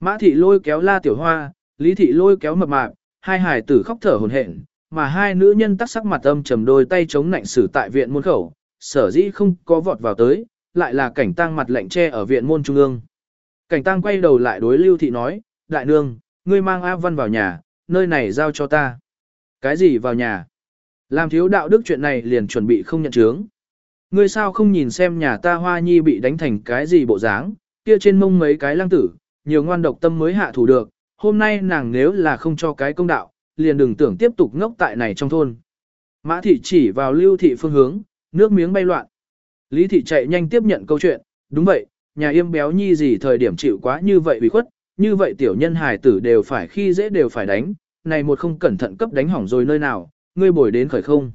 [SPEAKER 1] Mã thị lôi kéo la tiểu hoa, Lý thị lôi kéo mập mạp, hai hải tử khóc thở hồn hển, mà hai nữ nhân tắc sắc mặt âm trầm đôi tay chống nạnh xử tại viện môn khẩu, sở dĩ không có vọt vào tới, lại là cảnh tang mặt lạnh che ở viện môn trung ương. Cảnh tang quay đầu lại đối Lưu thị nói, đại nương, ngươi mang A Văn vào nhà, nơi này giao cho ta. Cái gì vào nhà? Làm thiếu đạo đức chuyện này liền chuẩn bị không nhận chướng. Ngươi sao không nhìn xem nhà ta hoa nhi bị đánh thành cái gì bộ dáng, kia trên mông mấy cái lăng tử, nhiều ngoan độc tâm mới hạ thủ được, hôm nay nàng nếu là không cho cái công đạo, liền đừng tưởng tiếp tục ngốc tại này trong thôn. Mã thị chỉ vào lưu thị phương hướng, nước miếng bay loạn. Lý thị chạy nhanh tiếp nhận câu chuyện, đúng vậy, nhà yêm béo nhi gì thời điểm chịu quá như vậy bị khuất, như vậy tiểu nhân hài tử đều phải khi dễ đều phải đánh, này một không cẩn thận cấp đánh hỏng rồi nơi nào, ngươi bồi đến khởi không.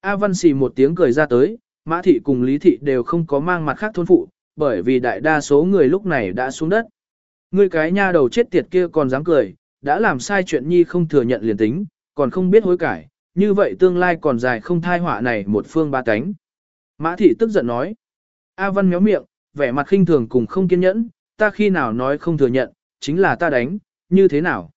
[SPEAKER 1] A Văn xì một tiếng cười ra tới, Mã Thị cùng Lý Thị đều không có mang mặt khác thôn phụ, bởi vì đại đa số người lúc này đã xuống đất. Ngươi cái nha đầu chết tiệt kia còn dám cười, đã làm sai chuyện nhi không thừa nhận liền tính, còn không biết hối cải, như vậy tương lai còn dài không thai họa này một phương ba cánh. Mã Thị tức giận nói. A Văn méo miệng, vẻ mặt khinh thường cùng không kiên nhẫn, ta khi nào nói không thừa nhận, chính là ta đánh, như thế nào?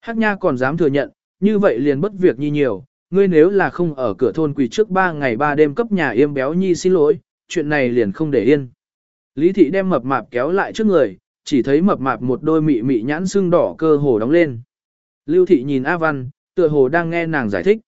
[SPEAKER 1] Hắc nha còn dám thừa nhận, như vậy liền bất việc nhi nhiều, ngươi nếu là không ở cửa thôn quỳ trước ba ngày ba đêm cấp nhà yêm béo nhi xin lỗi, chuyện này liền không để yên. Lý thị đem mập mạp kéo lại trước người, chỉ thấy mập mạp một đôi mị mị nhãn xương đỏ cơ hồ đóng lên. Lưu thị nhìn A Văn, tựa hồ đang nghe nàng giải thích.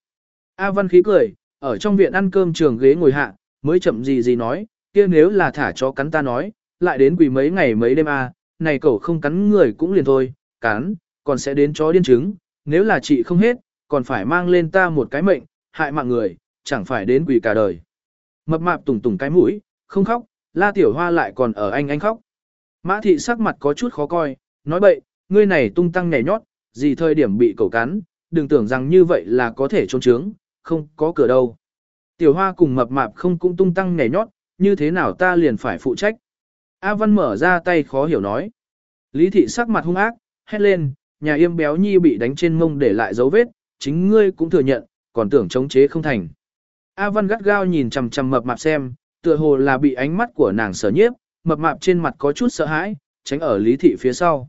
[SPEAKER 1] A Văn khí cười, ở trong viện ăn cơm trường ghế ngồi hạ, mới chậm gì gì nói, kia nếu là thả chó cắn ta nói, lại đến quỷ mấy ngày mấy đêm a, này cậu không cắn người cũng liền thôi, cắn, còn sẽ đến chó điên trứng, nếu là chị không hết, còn phải mang lên ta một cái mệnh, hại mạng người, chẳng phải đến quỷ cả đời. Mập mạp tùng tùng cái mũi, không khóc, la tiểu hoa lại còn ở anh anh khóc. Mã thị sắc mặt có chút khó coi, nói bậy, ngươi này tung tăng nhảy nhót, gì thời điểm bị cầu cắn, đừng tưởng rằng như vậy là có thể trốn trướng, không có cửa đâu. Tiểu hoa cùng mập mạp không cũng tung tăng nhảy nhót, như thế nào ta liền phải phụ trách. A Văn mở ra tay khó hiểu nói. Lý thị sắc mặt hung ác, hét lên, nhà yêm béo nhi bị đánh trên mông để lại dấu vết, chính ngươi cũng thừa nhận, còn tưởng chống chế không thành. A Văn gắt gao nhìn chằm chằm mập mạp xem, tựa hồ là bị ánh mắt của nàng sở nhiếp, mập mạp trên mặt có chút sợ hãi, tránh ở lý thị phía sau.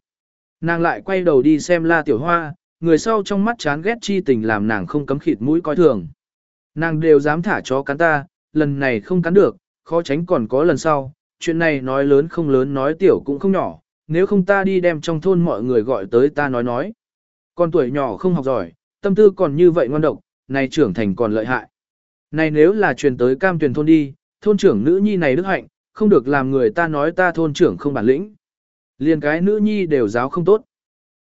[SPEAKER 1] Nàng lại quay đầu đi xem la tiểu hoa, người sau trong mắt chán ghét chi tình làm nàng không cấm khịt mũi coi thường. Nàng đều dám thả chó cắn ta, lần này không cắn được, khó tránh còn có lần sau, chuyện này nói lớn không lớn nói tiểu cũng không nhỏ, nếu không ta đi đem trong thôn mọi người gọi tới ta nói nói. Con tuổi nhỏ không học giỏi, tâm tư còn như vậy ngoan độc, này trưởng thành còn lợi hại. Này nếu là truyền tới cam tuyển thôn đi, thôn trưởng nữ nhi này đức hạnh, không được làm người ta nói ta thôn trưởng không bản lĩnh. Liền cái nữ nhi đều giáo không tốt.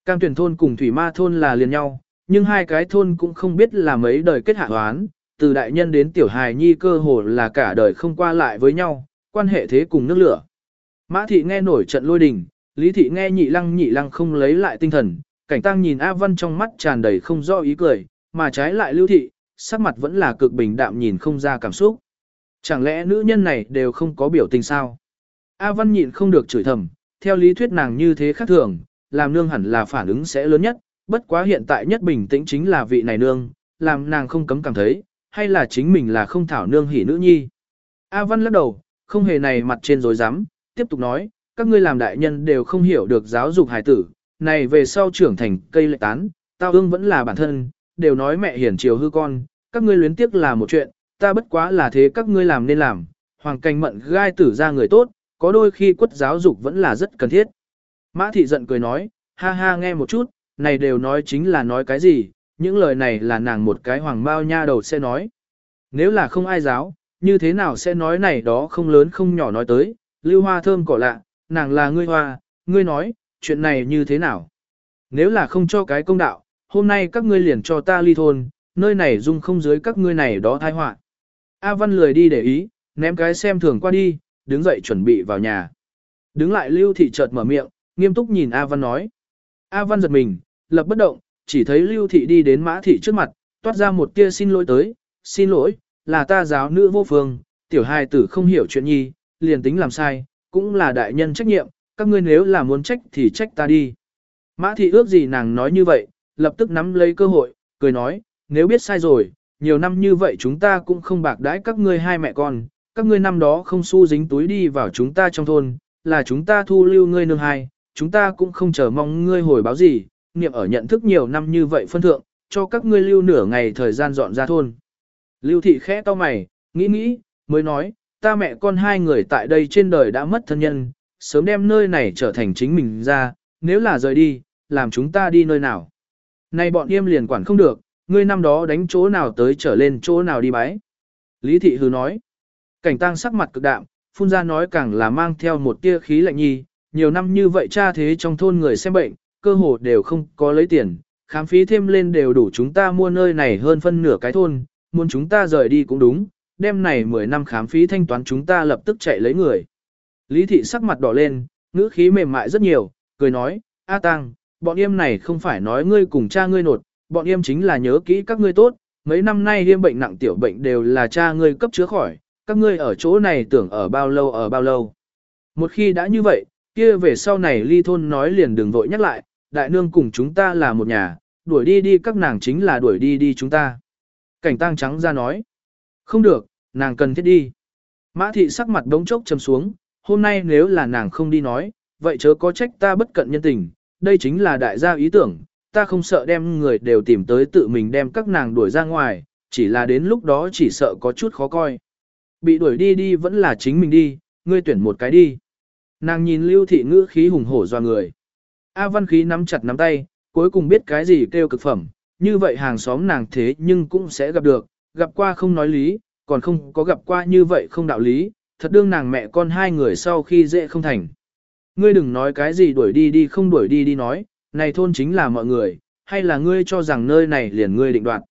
[SPEAKER 1] Cam tuyển thôn cùng thủy ma thôn là liền nhau, nhưng hai cái thôn cũng không biết là mấy đời kết hạ hoán, từ đại nhân đến tiểu hài nhi cơ hồ là cả đời không qua lại với nhau, quan hệ thế cùng nước lửa. Mã thị nghe nổi trận lôi đình, lý thị nghe nhị lăng nhị lăng không lấy lại tinh thần, cảnh tăng nhìn A Văn trong mắt tràn đầy không do ý cười, mà trái lại lưu thị, sắc mặt vẫn là cực bình đạm nhìn không ra cảm xúc. Chẳng lẽ nữ nhân này đều không có biểu tình sao? A Văn nhịn không được chửi thầm, theo lý thuyết nàng như thế khác thường, làm nương hẳn là phản ứng sẽ lớn nhất, bất quá hiện tại nhất bình tĩnh chính là vị này nương, làm nàng không cấm cảm thấy, hay là chính mình là không thảo nương hỉ nữ nhi. A Văn lắc đầu, không hề này mặt trên dối rắm tiếp tục nói, các ngươi làm đại nhân đều không hiểu được giáo dục hài tử, này về sau trưởng thành cây lệ tán, tao ương vẫn là bản thân, đều nói mẹ hiển chiều hư con, các ngươi luyến tiếc là một chuyện, ta bất quá là thế các ngươi làm nên làm, hoàng canh mận gai tử ra người tốt, có đôi khi quất giáo dục vẫn là rất cần thiết. Mã thị giận cười nói, ha ha nghe một chút, này đều nói chính là nói cái gì, những lời này là nàng một cái hoàng bao nha đầu sẽ nói. Nếu là không ai giáo, như thế nào sẽ nói này đó không lớn không nhỏ nói tới, lưu hoa thơm cỏ lạ, nàng là ngươi hoa, ngươi nói, chuyện này như thế nào? Nếu là không cho cái công đạo, hôm nay các ngươi liền cho ta ly thôn, nơi này dung không dưới các ngươi này đó thai họa. A Văn lười đi để ý, ném cái xem thường qua đi, đứng dậy chuẩn bị vào nhà. Đứng lại Lưu Thị chợt mở miệng, nghiêm túc nhìn A Văn nói. A Văn giật mình, lập bất động, chỉ thấy Lưu Thị đi đến Mã Thị trước mặt, toát ra một tia xin lỗi tới, xin lỗi, là ta giáo nữ vô phương, tiểu hài tử không hiểu chuyện nhi, liền tính làm sai, cũng là đại nhân trách nhiệm, các ngươi nếu là muốn trách thì trách ta đi. Mã thị ước gì nàng nói như vậy, lập tức nắm lấy cơ hội, cười nói, nếu biết sai rồi, nhiều năm như vậy chúng ta cũng không bạc đãi các ngươi hai mẹ con, các ngươi năm đó không xu dính túi đi vào chúng ta trong thôn, là chúng ta thu lưu ngươi nương hai, chúng ta cũng không chờ mong ngươi hồi báo gì, niệm ở nhận thức nhiều năm như vậy phân thượng, cho các ngươi lưu nửa ngày thời gian dọn ra thôn. Lưu thị khẽ to mày, nghĩ nghĩ, mới nói, ta mẹ con hai người tại đây trên đời đã mất thân nhân, sớm đem nơi này trở thành chính mình ra, nếu là rời đi, làm chúng ta đi nơi nào. Này bọn im liền quản không được, ngươi năm đó đánh chỗ nào tới trở lên chỗ nào đi bái. Lý thị hứ nói, cảnh tang sắc mặt cực đạm, phun ra nói càng là mang theo một tia khí lạnh nhi, nhiều năm như vậy cha thế trong thôn người xem bệnh, cơ hồ đều không có lấy tiền, khám phí thêm lên đều đủ chúng ta mua nơi này hơn phân nửa cái thôn, muốn chúng ta rời đi cũng đúng, đêm này 10 năm khám phí thanh toán chúng ta lập tức chạy lấy người. Lý thị sắc mặt đỏ lên, ngữ khí mềm mại rất nhiều, cười nói, A Tăng, bọn em này không phải nói ngươi cùng cha ngươi nột, bọn em chính là nhớ kỹ các ngươi tốt, mấy năm nay yêm bệnh nặng tiểu bệnh đều là cha ngươi cấp chứa khỏi, các ngươi ở chỗ này tưởng ở bao lâu ở bao lâu. Một khi đã như vậy, kia về sau này ly thôn nói liền đừng vội nhắc lại, đại nương cùng chúng ta là một nhà, đuổi đi đi các nàng chính là đuổi đi đi chúng ta. Cảnh tang trắng ra nói, không được, nàng cần thiết đi. Mã thị sắc mặt đống chốc chầm xuống, hôm nay nếu là nàng không đi nói, vậy chớ có trách ta bất cận nhân tình, đây chính là đại gia ý tưởng, ta không sợ đem người đều tìm tới tự mình đem các nàng đuổi ra ngoài, chỉ là đến lúc đó chỉ sợ có chút khó coi. Bị đuổi đi đi vẫn là chính mình đi, ngươi tuyển một cái đi. Nàng nhìn lưu thị ngữ khí hùng hổ doa người. A văn khí nắm chặt nắm tay, cuối cùng biết cái gì kêu cực phẩm, như vậy hàng xóm nàng thế nhưng cũng sẽ gặp được, gặp qua không nói lý, còn không có gặp qua như vậy không đạo lý, thật đương nàng mẹ con hai người sau khi dễ không thành. Ngươi đừng nói cái gì đuổi đi đi không đuổi đi đi nói, này thôn chính là mọi người, hay là ngươi cho rằng nơi này liền ngươi định đoạt.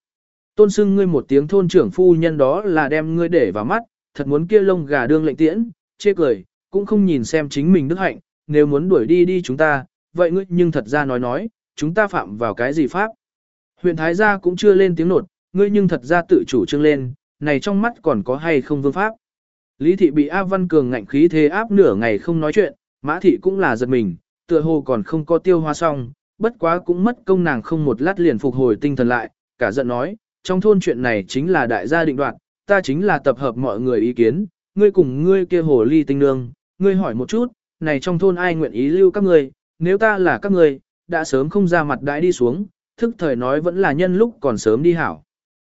[SPEAKER 1] Tôn xưng ngươi một tiếng thôn trưởng phu nhân đó là đem ngươi để vào mắt, thật muốn kia lông gà đương lệnh tiễn, chê cười, cũng không nhìn xem chính mình đức hạnh, nếu muốn đuổi đi đi chúng ta, vậy ngươi nhưng thật ra nói nói, chúng ta phạm vào cái gì pháp. Huyện Thái gia cũng chưa lên tiếng nột, ngươi nhưng thật ra tự chủ trương lên, này trong mắt còn có hay không vương pháp. Lý thị bị A Văn Cường ngạnh khí thế áp nửa ngày không nói chuyện, Mã thị cũng là giật mình, tựa hồ còn không có tiêu hóa xong, bất quá cũng mất công nàng không một lát liền phục hồi tinh thần lại, cả giận nói, trong thôn chuyện này chính là đại gia định đoạt, ta chính là tập hợp mọi người ý kiến, ngươi cùng ngươi kia hồ ly tinh nương, ngươi hỏi một chút, này trong thôn ai nguyện ý lưu các ngươi, nếu ta là các ngươi, đã sớm không ra mặt đãi đi xuống, thức thời nói vẫn là nhân lúc còn sớm đi hảo.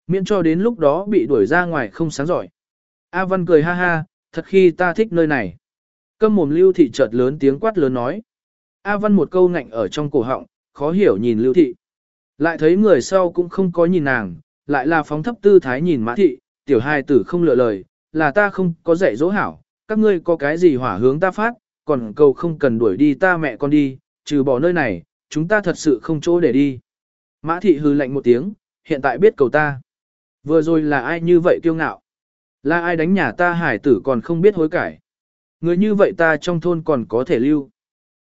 [SPEAKER 1] Miễn cho đến lúc đó bị đuổi ra ngoài không sáng giỏi. A Văn cười ha ha, thật khi ta thích nơi này. Câm mồm lưu thị chợt lớn tiếng quát lớn nói. A Văn một câu ngạnh ở trong cổ họng, khó hiểu nhìn lưu thị. Lại thấy người sau cũng không có nhìn nàng, lại là phóng thấp tư thái nhìn mã thị, tiểu hai tử không lựa lời, là ta không có dạy dỗ hảo, các ngươi có cái gì hỏa hướng ta phát, còn cầu không cần đuổi đi ta mẹ con đi, trừ bỏ nơi này, chúng ta thật sự không chỗ để đi. Mã thị hư lạnh một tiếng, hiện tại biết cầu ta. Vừa rồi là ai như vậy kiêu ngạo? Là ai đánh nhà ta hải tử còn không biết hối cải? Người như vậy ta trong thôn còn có thể lưu.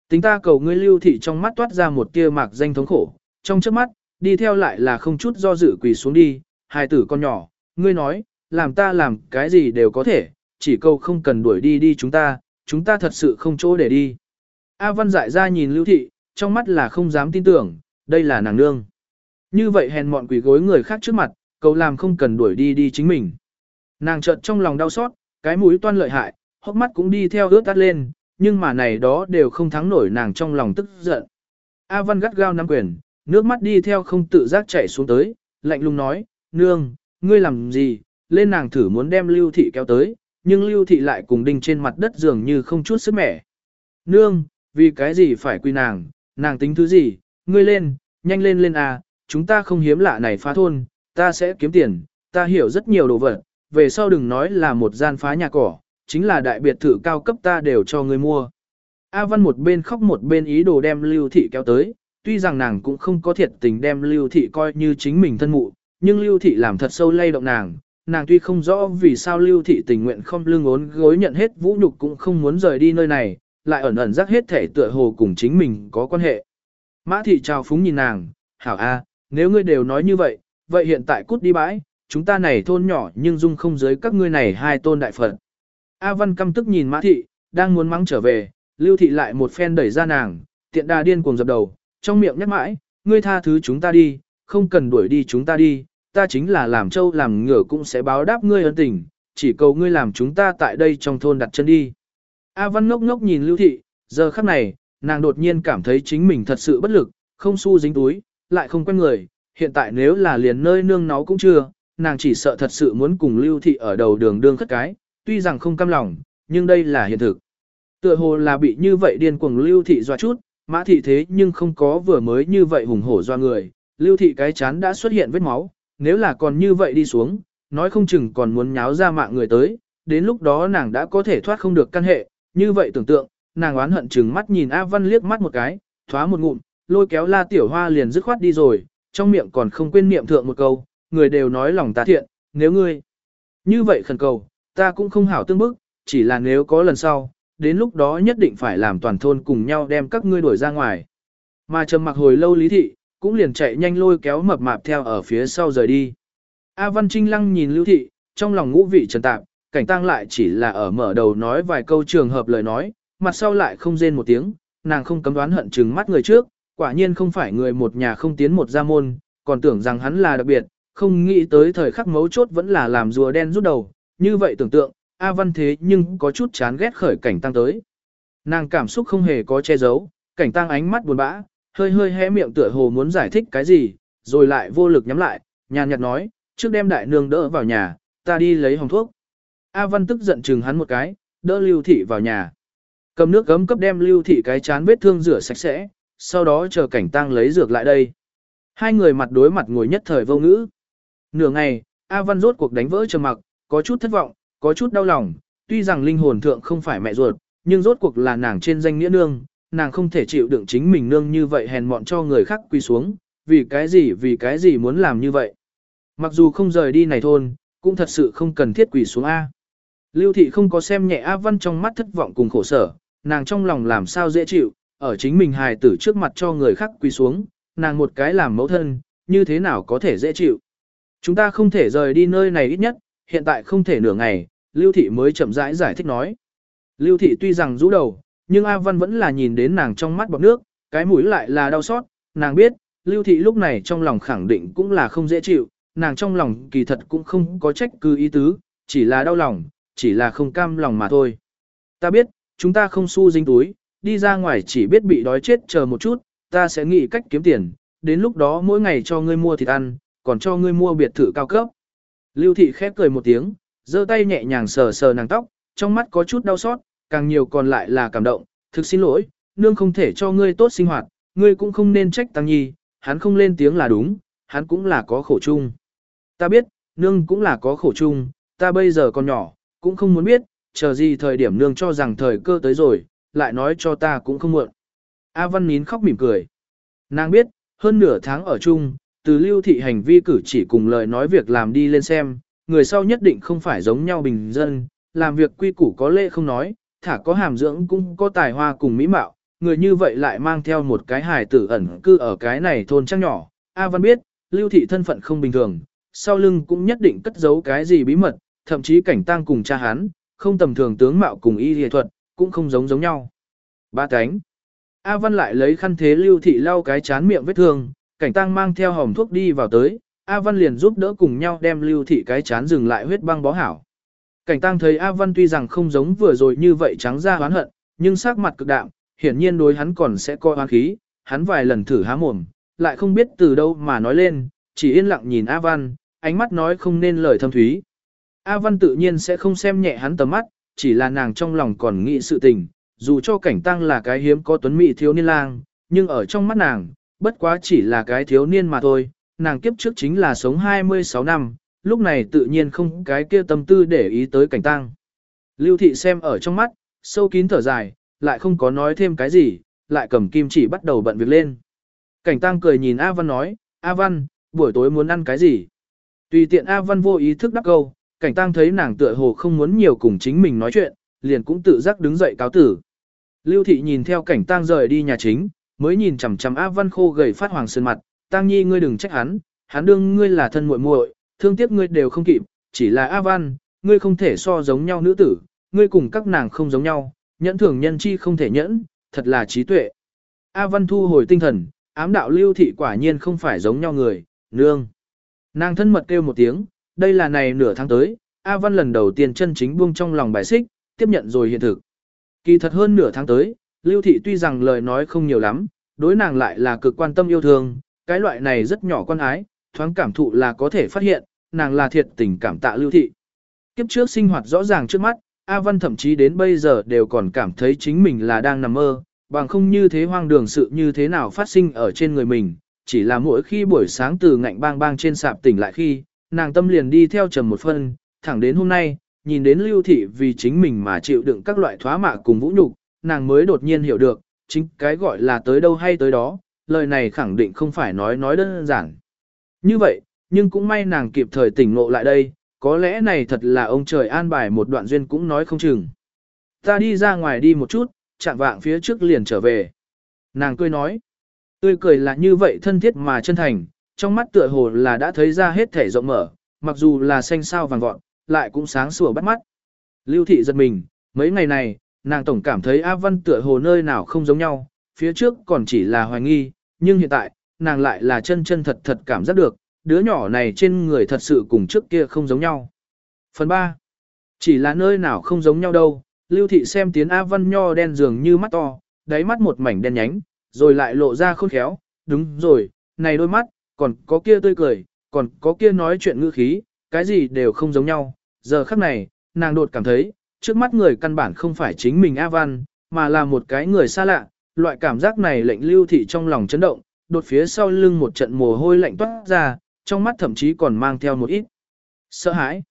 [SPEAKER 1] Tính ta cầu ngươi lưu thị trong mắt toát ra một tia mạc danh thống khổ, trong trước mắt, đi theo lại là không chút do dự quỳ xuống đi, hài tử con nhỏ, ngươi nói, làm ta làm cái gì đều có thể, chỉ câu không cần đuổi đi đi chúng ta, chúng ta thật sự không chỗ để đi. A Văn dại ra nhìn lưu thị, trong mắt là không dám tin tưởng, đây là nàng nương. Như vậy hèn mọn quỳ gối người khác trước mặt, cầu làm không cần đuổi đi đi chính mình. Nàng chợt trong lòng đau xót, cái mũi toan lợi hại, hốc mắt cũng đi theo ướt tắt lên, nhưng mà này đó đều không thắng nổi nàng trong lòng tức giận. A Văn gắt gao nắm quyền, nước mắt đi theo không tự giác chảy xuống tới, lạnh lùng nói, nương, ngươi làm gì, lên nàng thử muốn đem lưu thị kéo tới, nhưng lưu thị lại cùng đinh trên mặt đất dường như không chút sức mẻ. Nương, vì cái gì phải quy nàng, nàng tính thứ gì, ngươi lên, nhanh lên lên à, chúng ta không hiếm lạ này phá thôn, ta sẽ kiếm tiền, ta hiểu rất nhiều đồ vật, về sau đừng nói là một gian phá nhà cỏ, chính là đại biệt thự cao cấp ta đều cho ngươi mua. A Văn một bên khóc một bên ý đồ đem Lưu Thị kéo tới, tuy rằng nàng cũng không có thiệt tình đem Lưu Thị coi như chính mình thân mụ, nhưng Lưu Thị làm thật sâu lay động nàng, nàng tuy không rõ vì sao Lưu Thị tình nguyện không lưng ốn gối nhận hết vũ nhục cũng không muốn rời đi nơi này, lại ẩn ẩn rắc hết thể tựa hồ cùng chính mình có quan hệ. Mã Thị trao phúng nhìn nàng, hảo a, nếu ngươi đều nói như vậy, vậy hiện tại cút đi bãi, chúng ta này thôn nhỏ nhưng dung không giới các ngươi này hai tôn đại phật. A Văn căm tức nhìn Mã Thị, đang muốn mắng trở về, Lưu Thị lại một phen đẩy ra nàng, tiện đà điên cuồng dập đầu, trong miệng nhắc mãi, ngươi tha thứ chúng ta đi, không cần đuổi đi chúng ta đi, ta chính là làm trâu làm ngựa cũng sẽ báo đáp ngươi ân tình, chỉ cầu ngươi làm chúng ta tại đây trong thôn đặt chân đi. A Văn ngốc ngốc nhìn Lưu Thị, giờ khắc này, nàng đột nhiên cảm thấy chính mình thật sự bất lực, không xu dính túi, lại không quen người, hiện tại nếu là liền nơi nương náu cũng chưa, nàng chỉ sợ thật sự muốn cùng Lưu Thị ở đầu đường đương khất cái, tuy rằng không cam lòng, nhưng đây là hiện thực. Tựa hồ là bị như vậy điên cuồng Lưu Thị doa chút, Mã Thị thế nhưng không có vừa mới như vậy hùng hổ doa người, Lưu Thị cái chán đã xuất hiện vết máu, nếu là còn như vậy đi xuống, nói không chừng còn muốn nháo ra mạng người tới, đến lúc đó nàng đã có thể thoát không được căn hệ, như vậy tưởng tượng, nàng oán hận chừng mắt nhìn A Văn liếc mắt một cái, thoá một ngụm, lôi kéo La Tiểu Hoa liền dứt khoát đi rồi, trong miệng còn không quên niệm thượng một câu, người đều nói lòng ta thiện, nếu ngươi như vậy khẩn cầu, ta cũng không hảo tương bức, chỉ là nếu có lần sau, đến lúc đó nhất định phải làm toàn thôn cùng nhau đem các ngươi đuổi ra ngoài. Mà trầm mặc hồi lâu lý thị, cũng liền chạy nhanh lôi kéo mập mạp theo ở phía sau rời đi. A Văn Trinh Lăng nhìn lưu thị, trong lòng ngũ vị trần tạp, cảnh tăng lại chỉ là ở mở đầu nói vài câu trường hợp lời nói, mặt sau lại không rên một tiếng, nàng không cấm đoán hận chừng mắt người trước, quả nhiên không phải người một nhà không tiến một gia môn, còn tưởng rằng hắn là đặc biệt, không nghĩ tới thời khắc mấu chốt vẫn là làm rùa đen rút đầu, như vậy tưởng tượng, A Văn thế nhưng có chút chán ghét khởi cảnh tăng tới. Nàng cảm xúc không hề có che giấu, cảnh tăng ánh mắt buồn bã, hơi hơi hé miệng tựa hồ muốn giải thích cái gì, rồi lại vô lực nhắm lại, nhàn nhạt nói, trước đem đại nương đỡ vào nhà, ta đi lấy hồng thuốc. A Văn tức giận chừng hắn một cái, đỡ Lưu Thị vào nhà. Cầm nước gấm cấp đem Lưu Thị cái chán vết thương rửa sạch sẽ, sau đó chờ cảnh tăng lấy dược lại đây. Hai người mặt đối mặt ngồi nhất thời vô ngữ. Nửa ngày, A Văn rốt cuộc đánh vỡ trầm mặc, có chút thất vọng, có chút đau lòng, tuy rằng linh hồn thượng không phải mẹ ruột, nhưng rốt cuộc là nàng trên danh nghĩa nương, nàng không thể chịu đựng chính mình nương như vậy hèn mọn cho người khác quy xuống, vì cái gì vì cái gì muốn làm như vậy. Mặc dù không rời đi này thôn, cũng thật sự không cần thiết quỳ xuống A. Lưu thị không có xem nhẹ A Văn trong mắt thất vọng cùng khổ sở, nàng trong lòng làm sao dễ chịu, ở chính mình hài tử trước mặt cho người khác quỳ xuống, nàng một cái làm mẫu thân, như thế nào có thể dễ chịu. Chúng ta không thể rời đi nơi này ít nhất, hiện tại không thể nửa ngày, Lưu Thị mới chậm rãi giải, giải thích nói. Lưu Thị tuy rằng rũ đầu, nhưng A Văn vẫn là nhìn đến nàng trong mắt bọc nước, cái mũi lại là đau xót, nàng biết, Lưu Thị lúc này trong lòng khẳng định cũng là không dễ chịu, nàng trong lòng kỳ thật cũng không có trách cứ ý tứ, chỉ là đau lòng, chỉ là không cam lòng mà thôi. Ta biết, chúng ta không xu dính túi, đi ra ngoài chỉ biết bị đói chết chờ một chút, ta sẽ nghĩ cách kiếm tiền, đến lúc đó mỗi ngày cho ngươi mua thịt ăn, còn cho ngươi mua biệt thự cao cấp. Lưu thị khép cười một tiếng, giơ tay nhẹ nhàng sờ sờ nàng tóc, trong mắt có chút đau xót, càng nhiều còn lại là cảm động, thực xin lỗi, nương không thể cho ngươi tốt sinh hoạt, ngươi cũng không nên trách tăng nhi, hắn không lên tiếng là đúng, hắn cũng là có khổ chung. Ta biết, nương cũng là có khổ chung, ta bây giờ còn nhỏ, cũng không muốn biết, chờ gì thời điểm nương cho rằng thời cơ tới rồi, lại nói cho ta cũng không muộn. A Văn nín khóc mỉm cười. Nàng biết, hơn nửa tháng ở chung, từ lưu thị hành vi cử chỉ cùng lời nói việc làm đi lên xem, người sau nhất định không phải giống nhau bình dân, làm việc quy củ có lễ không nói, thả có hàm dưỡng cũng có tài hoa cùng mỹ mạo, người như vậy lại mang theo một cái hài tử ẩn cư ở cái này thôn trang nhỏ. A Văn biết, lưu thị thân phận không bình thường, sau lưng cũng nhất định cất giấu cái gì bí mật, thậm chí cảnh tang cùng cha hắn, không tầm thường tướng mạo cùng y y thuật, cũng không giống giống nhau. Ba cánh. A Văn lại lấy khăn thế lưu thị lau cái chán miệng vết thương, cảnh tăng mang theo hồng thuốc đi vào tới, A Văn liền giúp đỡ cùng nhau đem lưu thị cái chán dừng lại huyết băng bó hảo. Cảnh tăng thấy A Văn tuy rằng không giống vừa rồi như vậy trắng ra hoán hận, nhưng sắc mặt cực đạm, hiển nhiên đối hắn còn sẽ coi oán khí, hắn vài lần thử há mồm, lại không biết từ đâu mà nói lên, chỉ yên lặng nhìn A Văn, ánh mắt nói không nên lời thâm thúy. A Văn tự nhiên sẽ không xem nhẹ hắn tầm mắt, chỉ là nàng trong lòng còn nghĩ sự tình, dù cho cảnh tăng là cái hiếm có tuấn mỹ thiếu niên lang, nhưng ở trong mắt nàng, bất quá chỉ là cái thiếu niên mà thôi, nàng kiếp trước chính là sống 26 năm, lúc này tự nhiên không cái kia tâm tư để ý tới cảnh tăng. Lưu thị xem ở trong mắt, sâu kín thở dài, lại không có nói thêm cái gì, lại cầm kim chỉ bắt đầu bận việc lên. Cảnh tăng cười nhìn A Văn nói, A Văn, buổi tối muốn ăn cái gì? Tùy tiện A Văn vô ý thức đắc câu, cảnh tăng thấy nàng tựa hồ không muốn nhiều cùng chính mình nói chuyện, liền cũng tự giác đứng dậy cáo tử. Lưu thị nhìn theo cảnh tăng rời đi nhà chính, mới nhìn chằm chằm A Văn khô gầy phát hoàng sơn mặt, Tang nhi ngươi đừng trách hắn, hắn đương ngươi là thân muội muội, thương tiếc ngươi đều không kịp, chỉ là A Văn, ngươi không thể so giống nhau nữ tử, ngươi cùng các nàng không giống nhau, nhẫn thường nhân chi không thể nhẫn, thật là trí tuệ. A Văn thu hồi tinh thần, ám đạo lưu thị quả nhiên không phải giống nhau người, nương. Nàng thân mật kêu một tiếng, đây là này nửa tháng tới, A Văn lần đầu tiên chân chính buông trong lòng bài xích, tiếp nhận rồi hiện thực. Kỳ thật hơn nửa tháng tới, lưu thị tuy rằng lời nói không nhiều lắm, đối nàng lại là cực quan tâm yêu thương, cái loại này rất nhỏ quan ái, thoáng cảm thụ là có thể phát hiện, nàng là thiệt tình cảm tạ lưu thị. Kiếp trước sinh hoạt rõ ràng trước mắt, A Văn thậm chí đến bây giờ đều còn cảm thấy chính mình là đang nằm mơ, bằng không như thế hoang đường sự như thế nào phát sinh ở trên người mình, chỉ là mỗi khi buổi sáng từ ngạnh bang bang trên sạp tỉnh lại khi, nàng tâm liền đi theo trầm một phân, thẳng đến hôm nay, nhìn đến lưu thị vì chính mình mà chịu đựng các loại thoá mạ cùng vũ nhục, nàng mới đột nhiên hiểu được, chính cái gọi là tới đâu hay tới đó, lời này khẳng định không phải nói nói đơn giản. Như vậy, nhưng cũng may nàng kịp thời tỉnh ngộ lại đây, có lẽ này thật là ông trời an bài một đoạn duyên cũng nói không chừng. Ta đi ra ngoài đi một chút, chạm vạng phía trước liền trở về. Nàng cười nói, tươi cười là như vậy thân thiết mà chân thành, trong mắt tựa hồ là đã thấy ra hết thể rộng mở, mặc dù là xanh sao vàng vọt, lại cũng sáng sủa bắt mắt. Lưu thị giật mình, mấy ngày này, nàng tổng cảm thấy A Văn tựa hồ nơi nào không giống nhau, phía trước còn chỉ là hoài nghi, nhưng hiện tại, nàng lại là chân chân thật thật cảm giác được, đứa nhỏ này trên người thật sự cùng trước kia không giống nhau. Phần 3. Chỉ là nơi nào không giống nhau đâu, Lưu Thị xem tiếng A Văn Nho đen dường như mắt to, đáy mắt một mảnh đen nhánh, rồi lại lộ ra khôn khéo, đúng rồi, này đôi mắt, còn có kia tươi cười, còn có kia nói chuyện ngữ khí, cái gì đều không giống nhau. Giờ khắc này, nàng đột cảm thấy, trước mắt người căn bản không phải chính mình A Văn, mà là một cái người xa lạ, loại cảm giác này lệnh Lưu Thị trong lòng chấn động, đột phía sau lưng một trận mồ hôi lạnh toát ra, trong mắt thậm chí còn mang theo một ít sợ hãi.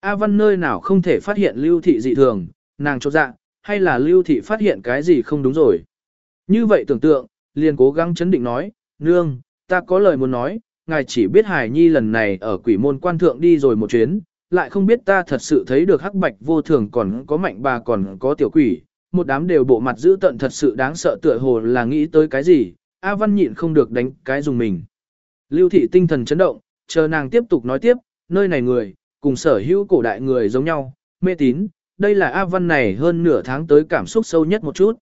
[SPEAKER 1] A Văn nơi nào không thể phát hiện lưu thị dị thường, nàng chột dạ, hay là lưu thị phát hiện cái gì không đúng rồi. Như vậy tưởng tượng, liền cố gắng chấn định nói, nương, ta có lời muốn nói, ngài chỉ biết Hải Nhi lần này ở quỷ môn quan thượng đi rồi một chuyến, lại không biết ta thật sự thấy được hắc bạch vô thường còn có mạnh bà còn có tiểu quỷ, một đám đều bộ mặt giữ tận thật sự đáng sợ tựa hồ là nghĩ tới cái gì, A Văn nhịn không được đánh cái dùng mình. Lưu thị tinh thần chấn động, chờ nàng tiếp tục nói tiếp, nơi này người, cùng sở hữu cổ đại người giống nhau, mê tín, đây là A Văn này hơn nửa tháng tới cảm xúc sâu nhất một chút.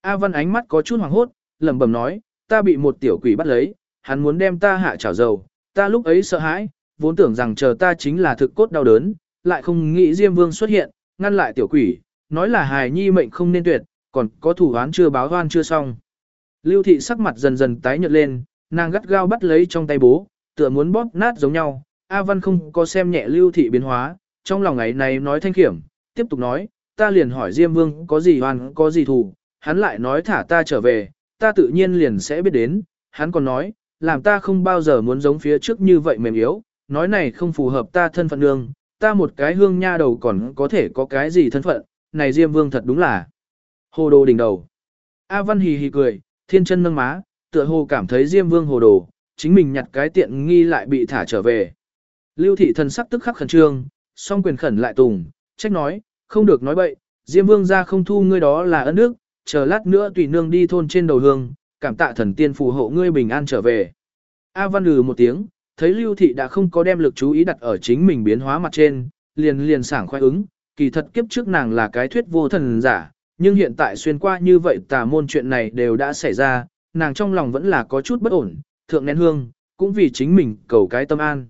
[SPEAKER 1] A Văn ánh mắt có chút hoàng hốt, lẩm bẩm nói, ta bị một tiểu quỷ bắt lấy, hắn muốn đem ta hạ chảo dầu, ta lúc ấy sợ hãi, vốn tưởng rằng chờ ta chính là thực cốt đau đớn, lại không nghĩ Diêm Vương xuất hiện, ngăn lại tiểu quỷ, nói là hài nhi mệnh không nên tuyệt, còn có thủ án chưa báo oan chưa xong. Lưu thị sắc mặt dần dần tái nhợt lên, nàng gắt gao bắt lấy trong tay bố, tựa muốn bóp nát giống nhau. A Văn không có xem nhẹ lưu thị biến hóa, trong lòng ấy này nói thanh khiểm, tiếp tục nói, ta liền hỏi Diêm Vương có gì hoàn có gì thù, hắn lại nói thả ta trở về, ta tự nhiên liền sẽ biết đến, hắn còn nói, làm ta không bao giờ muốn giống phía trước như vậy mềm yếu, nói này không phù hợp ta thân phận nương, ta một cái hương nha đầu còn có thể có cái gì thân phận, này Diêm Vương thật đúng là hồ đồ đỉnh đầu. A Văn hì hì cười, thiên chân nâng má, tựa hồ cảm thấy Diêm Vương hồ đồ, chính mình nhặt cái tiện nghi lại bị thả trở về. Lưu thị thần sắc tức khắc khẩn trương, song quyền khẩn lại tùng, trách nói, không được nói bậy, Diêm Vương ra không thu ngươi đó là ân nước chờ lát nữa tùy nương đi thôn trên đầu hương, cảm tạ thần tiên phù hộ ngươi bình an trở về. A Văn lừ một tiếng, thấy Lưu thị đã không có đem lực chú ý đặt ở chính mình biến hóa mặt trên, liền liền sảng khoái ứng, kỳ thật kiếp trước nàng là cái thuyết vô thần giả, nhưng hiện tại xuyên qua như vậy tà môn chuyện này đều đã xảy ra, nàng trong lòng vẫn là có chút bất ổn, thượng nén hương, cũng vì chính mình cầu cái tâm an.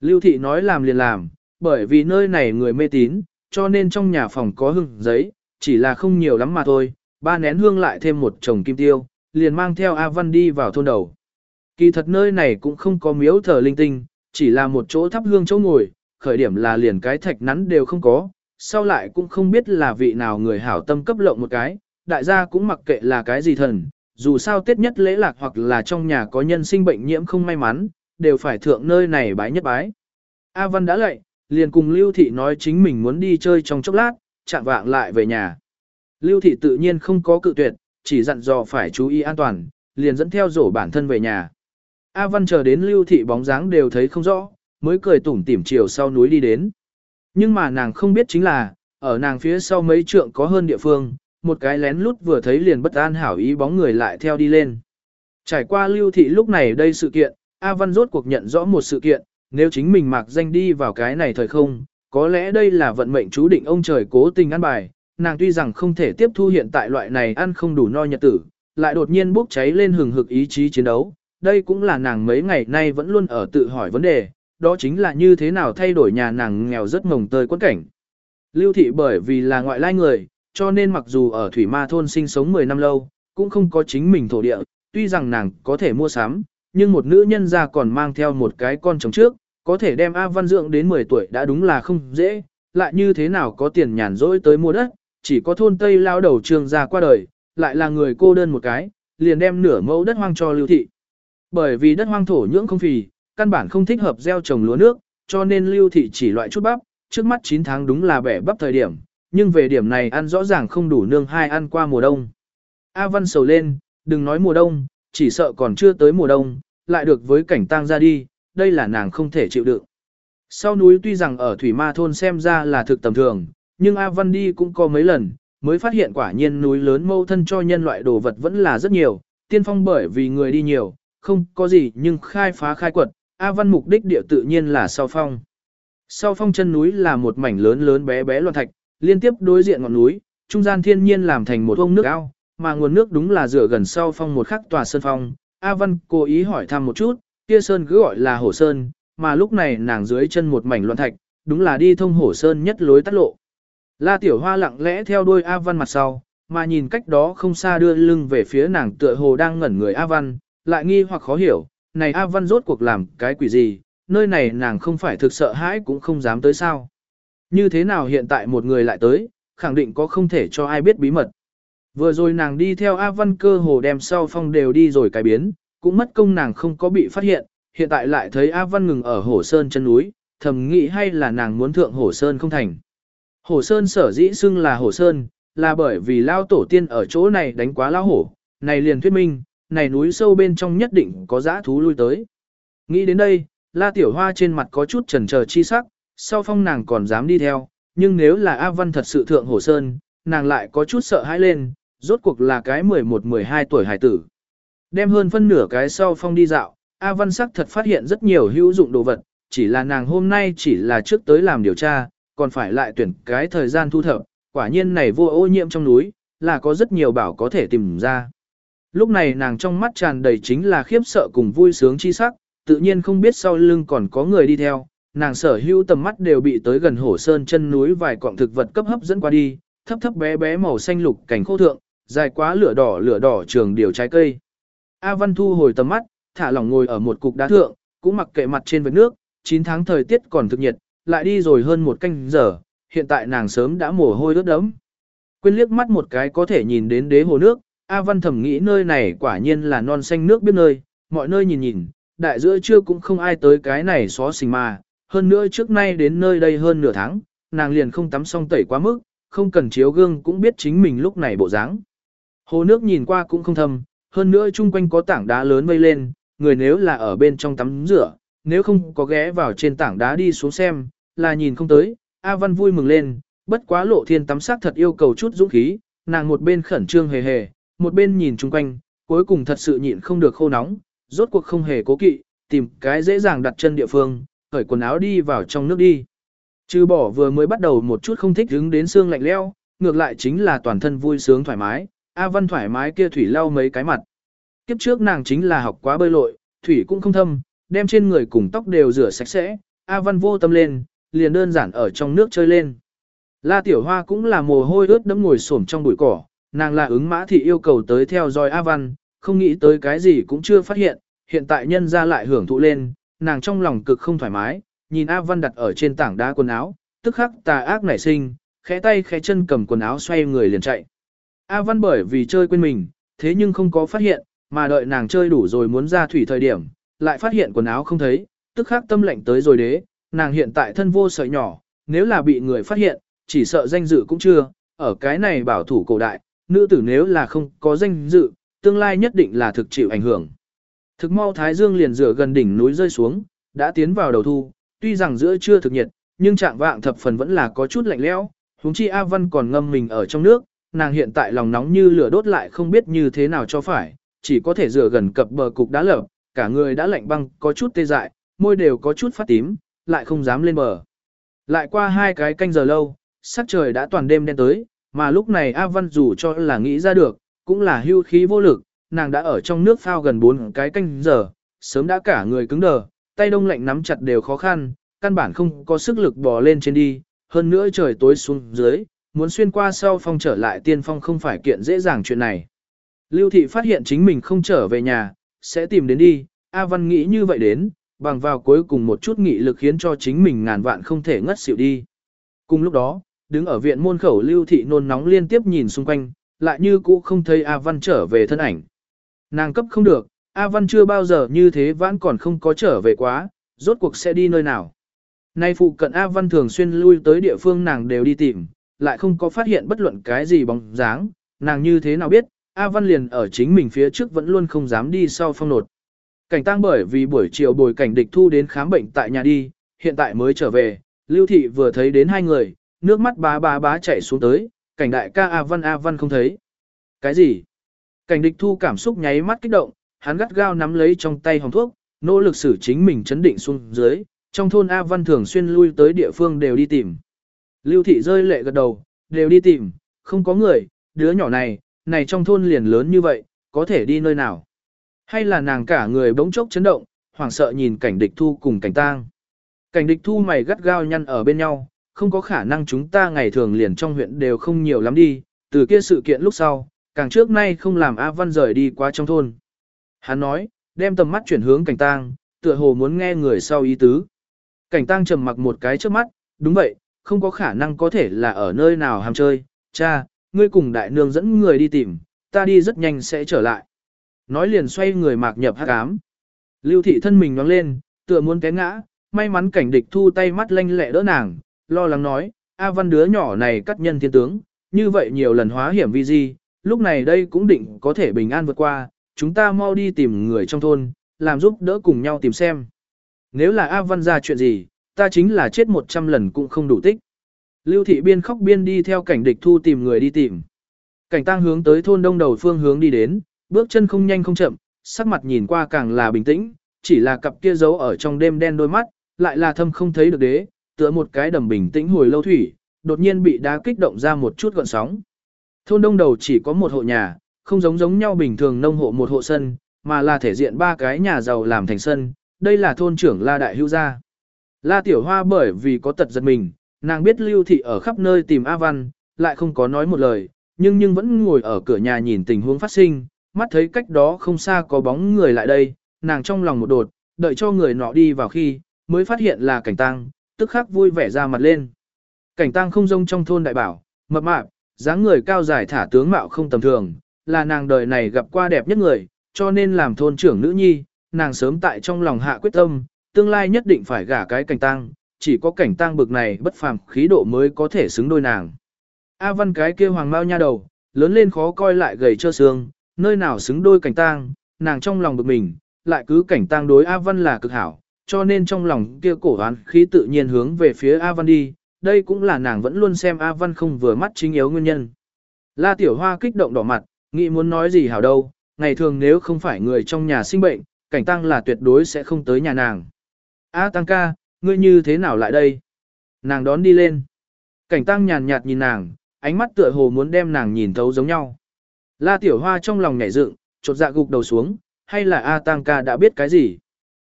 [SPEAKER 1] Lưu thị nói làm liền làm, bởi vì nơi này người mê tín, cho nên trong nhà phòng có hương giấy, chỉ là không nhiều lắm mà thôi, ba nén hương lại thêm một chồng kim tiêu, liền mang theo A Văn đi vào thôn đầu. Kỳ thật nơi này cũng không có miếu thờ linh tinh, chỉ là một chỗ thắp hương chỗ ngồi, khởi điểm là liền cái thạch nắn đều không có, sau lại cũng không biết là vị nào người hảo tâm cấp lộng một cái, đại gia cũng mặc kệ là cái gì thần, dù sao tết nhất lễ lạc hoặc là trong nhà có nhân sinh bệnh nhiễm không may mắn, đều phải thượng nơi này bái nhất bái. A Văn đã lệ, liền cùng Lưu Thị nói chính mình muốn đi chơi trong chốc lát, chạm vạng lại về nhà. Lưu Thị tự nhiên không có cự tuyệt, chỉ dặn dò phải chú ý an toàn, liền dẫn theo rổ bản thân về nhà. A Văn chờ đến Lưu Thị bóng dáng đều thấy không rõ, mới cười tủm tỉm chiều sau núi đi đến. Nhưng mà nàng không biết chính là, ở nàng phía sau mấy trượng có hơn địa phương, một cái lén lút vừa thấy liền bất an hảo ý bóng người lại theo đi lên. Trải qua lưu thị lúc này đây sự kiện, A Văn rốt cuộc nhận rõ một sự kiện, nếu chính mình mặc danh đi vào cái này thời không, có lẽ đây là vận mệnh chú định ông trời cố tình ăn bài, nàng tuy rằng không thể tiếp thu hiện tại loại này ăn không đủ no nhật tử, lại đột nhiên bốc cháy lên hừng hực ý chí chiến đấu, đây cũng là nàng mấy ngày nay vẫn luôn ở tự hỏi vấn đề, đó chính là như thế nào thay đổi nhà nàng nghèo rất mồng tơi quân cảnh. Lưu thị bởi vì là ngoại lai người, cho nên mặc dù ở Thủy Ma thôn sinh sống 10 năm lâu, cũng không có chính mình thổ địa, tuy rằng nàng có thể mua sắm, nhưng một nữ nhân ra còn mang theo một cái con chồng trước, có thể đem A Văn Dưỡng đến 10 tuổi đã đúng là không dễ, lại như thế nào có tiền nhàn rỗi tới mua đất, chỉ có thôn Tây lao đầu trường ra qua đời, lại là người cô đơn một cái, liền đem nửa mẫu đất hoang cho lưu thị. Bởi vì đất hoang thổ nhưỡng không phì, căn bản không thích hợp gieo trồng lúa nước, cho nên lưu thị chỉ loại chút bắp, trước mắt 9 tháng đúng là bẻ bắp thời điểm, nhưng về điểm này ăn rõ ràng không đủ nương hai ăn qua mùa đông. A Văn sầu lên, đừng nói mùa đông, chỉ sợ còn chưa tới mùa đông, lại được với cảnh tang ra đi, đây là nàng không thể chịu đựng. Sau núi tuy rằng ở Thủy Ma Thôn xem ra là thực tầm thường, nhưng A Văn đi cũng có mấy lần, mới phát hiện quả nhiên núi lớn mâu thân cho nhân loại đồ vật vẫn là rất nhiều, tiên phong bởi vì người đi nhiều, không có gì nhưng khai phá khai quật, A Văn mục đích địa tự nhiên là sau phong. Sau phong chân núi là một mảnh lớn lớn bé bé loạn thạch, liên tiếp đối diện ngọn núi, trung gian thiên nhiên làm thành một ông nước ao, mà nguồn nước đúng là dựa gần sau phong một khắc tòa sơn phong. A Văn cố ý hỏi thăm một chút, kia sơn cứ gọi là Hổ Sơn, mà lúc này nàng dưới chân một mảnh loạn thạch, đúng là đi thông Hổ Sơn nhất lối tắt lộ. La Tiểu Hoa lặng lẽ theo đuôi A Văn mặt sau, mà nhìn cách đó không xa đưa lưng về phía nàng tựa hồ đang ngẩn người A Văn, lại nghi hoặc khó hiểu, này A Văn rốt cuộc làm cái quỷ gì, nơi này nàng không phải thực sợ hãi cũng không dám tới sao. Như thế nào hiện tại một người lại tới, khẳng định có không thể cho ai biết bí mật. Vừa rồi nàng đi theo A Văn cơ hồ đem sau phong đều đi rồi cái biến, cũng mất công nàng không có bị phát hiện, hiện tại lại thấy A Văn ngừng ở Hổ Sơn chân núi, thầm nghĩ hay là nàng muốn thượng Hổ Sơn không thành. Hổ Sơn sở dĩ xưng là Hổ Sơn, là bởi vì lao tổ tiên ở chỗ này đánh quá lao hổ, này liền thuyết minh, này núi sâu bên trong nhất định có dã thú lui tới. Nghĩ đến đây, La Tiểu Hoa trên mặt có chút chần chờ chi sắc, sau phong nàng còn dám đi theo, nhưng nếu là A Văn thật sự thượng hổ sơn, nàng lại có chút sợ hãi lên, rốt cuộc là cái 11-12 tuổi hải tử. Đem hơn phân nửa cái sau phong đi dạo, A Văn sắc thật phát hiện rất nhiều hữu dụng đồ vật, chỉ là nàng hôm nay chỉ là trước tới làm điều tra, còn phải lại tuyển cái thời gian thu thập, quả nhiên này vô ô nhiễm trong núi, là có rất nhiều bảo có thể tìm ra. Lúc này nàng trong mắt tràn đầy chính là khiếp sợ cùng vui sướng chi sắc, tự nhiên không biết sau lưng còn có người đi theo, nàng sở hữu tầm mắt đều bị tới gần hổ sơn chân núi vài cọng thực vật cấp hấp dẫn qua đi, thấp thấp bé bé màu xanh lục cảnh khô thượng, dài quá lửa đỏ lửa đỏ trường điều trái cây. A Văn thu hồi tầm mắt, thả lỏng ngồi ở một cục đá thượng, cũng mặc kệ mặt trên vệt nước, 9 tháng thời tiết còn thực nhiệt, lại đi rồi hơn một canh giờ, hiện tại nàng sớm đã mồ hôi ướt đẫm. Quên liếc mắt một cái có thể nhìn đến đế hồ nước, A Văn thầm nghĩ nơi này quả nhiên là non xanh nước biết nơi, mọi nơi nhìn nhìn, đại giữa trưa cũng không ai tới cái này xó xình mà, hơn nữa trước nay đến nơi đây hơn nửa tháng, nàng liền không tắm xong tẩy quá mức, không cần chiếu gương cũng biết chính mình lúc này bộ dáng. Hồ nước nhìn qua cũng không thâm, hơn nữa chung quanh có tảng đá lớn vây lên, người nếu là ở bên trong tắm rửa, nếu không có ghé vào trên tảng đá đi xuống xem, là nhìn không tới, A Văn vui mừng lên, bất quá lộ thiên tắm sắc thật yêu cầu chút dũng khí, nàng một bên khẩn trương hề hề, một bên nhìn chung quanh, cuối cùng thật sự nhịn không được khô nóng, rốt cuộc không hề cố kỵ, tìm cái dễ dàng đặt chân địa phương, cởi quần áo đi vào trong nước đi. Trừ bỏ vừa mới bắt đầu một chút không thích hứng đến xương lạnh leo, ngược lại chính là toàn thân vui sướng thoải mái, A Văn thoải mái kia thủy lau mấy cái mặt. Kiếp trước nàng chính là học quá bơi lội, thủy cũng không thâm, đem trên người cùng tóc đều rửa sạch sẽ, A Văn vô tâm lên, liền đơn giản ở trong nước chơi lên. La Tiểu Hoa cũng là mồ hôi ướt đẫm ngồi xổm trong bụi cỏ, nàng là ứng mã thị yêu cầu tới theo dõi A Văn, không nghĩ tới cái gì cũng chưa phát hiện, hiện tại nhân ra lại hưởng thụ lên, nàng trong lòng cực không thoải mái, nhìn A Văn đặt ở trên tảng đá quần áo, tức khắc tà ác nảy sinh, khẽ tay khẽ chân cầm quần áo xoay người liền chạy. A Văn bởi vì chơi quên mình, thế nhưng không có phát hiện, mà đợi nàng chơi đủ rồi muốn ra thủy thời điểm, lại phát hiện quần áo không thấy, tức khắc tâm lệnh tới rồi đế, nàng hiện tại thân vô sợi nhỏ, nếu là bị người phát hiện, chỉ sợ danh dự cũng chưa, ở cái này bảo thủ cổ đại, nữ tử nếu là không có danh dự, tương lai nhất định là thực chịu ảnh hưởng. Thực mau Thái Dương liền rửa gần đỉnh núi rơi xuống, đã tiến vào đầu thu, tuy rằng giữa trưa thực nhiệt, nhưng trạng vạng thập phần vẫn là có chút lạnh lẽo. Huống chi A Văn còn ngâm mình ở trong nước, nàng hiện tại lòng nóng như lửa đốt lại không biết như thế nào cho phải, chỉ có thể rửa gần cập bờ cục đá lở, cả người đã lạnh băng, có chút tê dại, môi đều có chút phát tím, lại không dám lên bờ. Lại qua hai cái canh giờ lâu, sắc trời đã toàn đêm đen tới, mà lúc này A Văn dù cho là nghĩ ra được, cũng là hưu khí vô lực, nàng đã ở trong nước phao gần bốn cái canh giờ, sớm đã cả người cứng đờ, tay đông lạnh nắm chặt đều khó khăn, căn bản không có sức lực bò lên trên đi, hơn nữa trời tối xuống dưới, muốn xuyên qua sau phong trở lại tiên phong không phải kiện dễ dàng chuyện này. Lưu thị phát hiện chính mình không trở về nhà, sẽ tìm đến đi, A Văn nghĩ như vậy đến, bằng vào cuối cùng một chút nghị lực khiến cho chính mình ngàn vạn không thể ngất xỉu đi. Cùng lúc đó, đứng ở viện môn khẩu Lưu thị nôn nóng liên tiếp nhìn xung quanh, lại như cũ không thấy A Văn trở về thân ảnh. Nàng cấp không được, A Văn chưa bao giờ như thế vẫn còn không có trở về quá, rốt cuộc sẽ đi nơi nào. Nay phụ cận A Văn thường xuyên lui tới địa phương nàng đều đi tìm, lại không có phát hiện bất luận cái gì bóng dáng, nàng như thế nào biết, A Văn liền ở chính mình phía trước vẫn luôn không dám đi sau phong nột. Cảnh tăng bởi vì buổi chiều bồi cảnh địch thu đến khám bệnh tại nhà đi, hiện tại mới trở về, Lưu Thị vừa thấy đến hai người, nước mắt bá bá bá chảy xuống tới, cảnh đại ca A Văn A Văn không thấy. Cái gì? Cảnh địch thu cảm xúc nháy mắt kích động, hắn gắt gao nắm lấy trong tay hồng thuốc, nỗ lực xử chính mình chấn định xuống dưới, trong thôn A Văn thường xuyên lui tới địa phương đều đi tìm. Lưu thị rơi lệ gật đầu, đều đi tìm, không có người, đứa nhỏ này, này trong thôn liền lớn như vậy, có thể đi nơi nào. Hay là nàng cả người bỗng chốc chấn động, hoảng sợ nhìn cảnh địch thu cùng cảnh tang. Cảnh địch thu mày gắt gao nhăn ở bên nhau, không có khả năng chúng ta ngày thường liền trong huyện đều không nhiều lắm đi, từ kia sự kiện lúc sau, càng trước nay không làm A Văn rời đi qua trong thôn. Hắn nói, đem tầm mắt chuyển hướng cảnh tang, tựa hồ muốn nghe người sau ý tứ. Cảnh tang trầm mặc một cái trước mắt, đúng vậy, không có khả năng có thể là ở nơi nào ham chơi, cha, ngươi cùng đại nương dẫn người đi tìm, ta đi rất nhanh sẽ trở lại. Nói liền xoay người mạc nhập hát ám. Lưu thị thân mình nhoáng lên, tựa muốn té ngã, may mắn cảnh địch thu tay mắt lanh lẹ đỡ nàng, lo lắng nói, A văn đứa nhỏ này cắt nhân thiên tướng, như vậy nhiều lần hóa hiểm vi di, lúc này đây cũng định có thể bình an vượt qua, chúng ta mau đi tìm người trong thôn, làm giúp đỡ cùng nhau tìm xem. Nếu là A văn ra chuyện gì, ta chính là chết một trăm lần cũng không đủ tích. Lưu thị biên khóc biên đi theo cảnh địch thu tìm người đi tìm. Cảnh tăng hướng tới thôn đông đầu phương hướng đi đến, bước chân không nhanh không chậm, sắc mặt nhìn qua càng là bình tĩnh, chỉ là cặp kia giấu ở trong đêm đen đôi mắt, lại là thâm không thấy được đế, tựa một cái đầm bình tĩnh hồi lâu thủy, đột nhiên bị đá kích động ra một chút gọn sóng. Thôn đông đầu chỉ có một hộ nhà, không giống giống nhau bình thường nông hộ một hộ sân, mà là thể diện ba cái nhà giàu làm thành sân, đây là thôn trưởng La Đại Hữu gia. La Tiểu Hoa bởi vì có tật giật mình, nàng biết Lưu Thị ở khắp nơi tìm A Văn, lại không có nói một lời, nhưng nhưng vẫn ngồi ở cửa nhà nhìn tình huống phát sinh, mắt thấy cách đó không xa có bóng người lại đây, nàng trong lòng một đột, đợi cho người nọ đi vào khi, mới phát hiện là cảnh tăng, tức khắc vui vẻ ra mặt lên. Cảnh tăng không rông trong thôn đại bảo, mập mạp, dáng người cao dài thả tướng mạo không tầm thường, là nàng đời này gặp qua đẹp nhất người, cho nên làm thôn trưởng nữ nhi, nàng sớm tại trong lòng hạ quyết tâm, tương lai nhất định phải gả cái cảnh tăng, chỉ có cảnh tăng bực này bất phàm khí độ mới có thể xứng đôi nàng. A văn cái kia hoàng mao nha đầu, lớn lên khó coi lại gầy trơ xương, nơi nào xứng đôi cảnh tăng, nàng trong lòng bực mình, lại cứ cảnh tăng đối A văn là cực hảo, cho nên trong lòng kia cổ oán khí tự nhiên hướng về phía A văn đi, đây cũng là nàng vẫn luôn xem A văn không vừa mắt chính yếu nguyên nhân. La tiểu hoa kích động đỏ mặt, nghĩ muốn nói gì hảo đâu, ngày thường nếu không phải người trong nhà sinh bệnh, cảnh tăng là tuyệt đối sẽ không tới nhà nàng. A tăng ca, ngươi như thế nào lại đây? Nàng đón đi lên. Cảnh tăng nhàn nhạt nhìn nàng, ánh mắt tựa hồ muốn đem nàng nhìn thấu giống nhau. La tiểu hoa trong lòng nhảy dựng, chột dạ gục đầu xuống, hay là A tăng ca đã biết cái gì?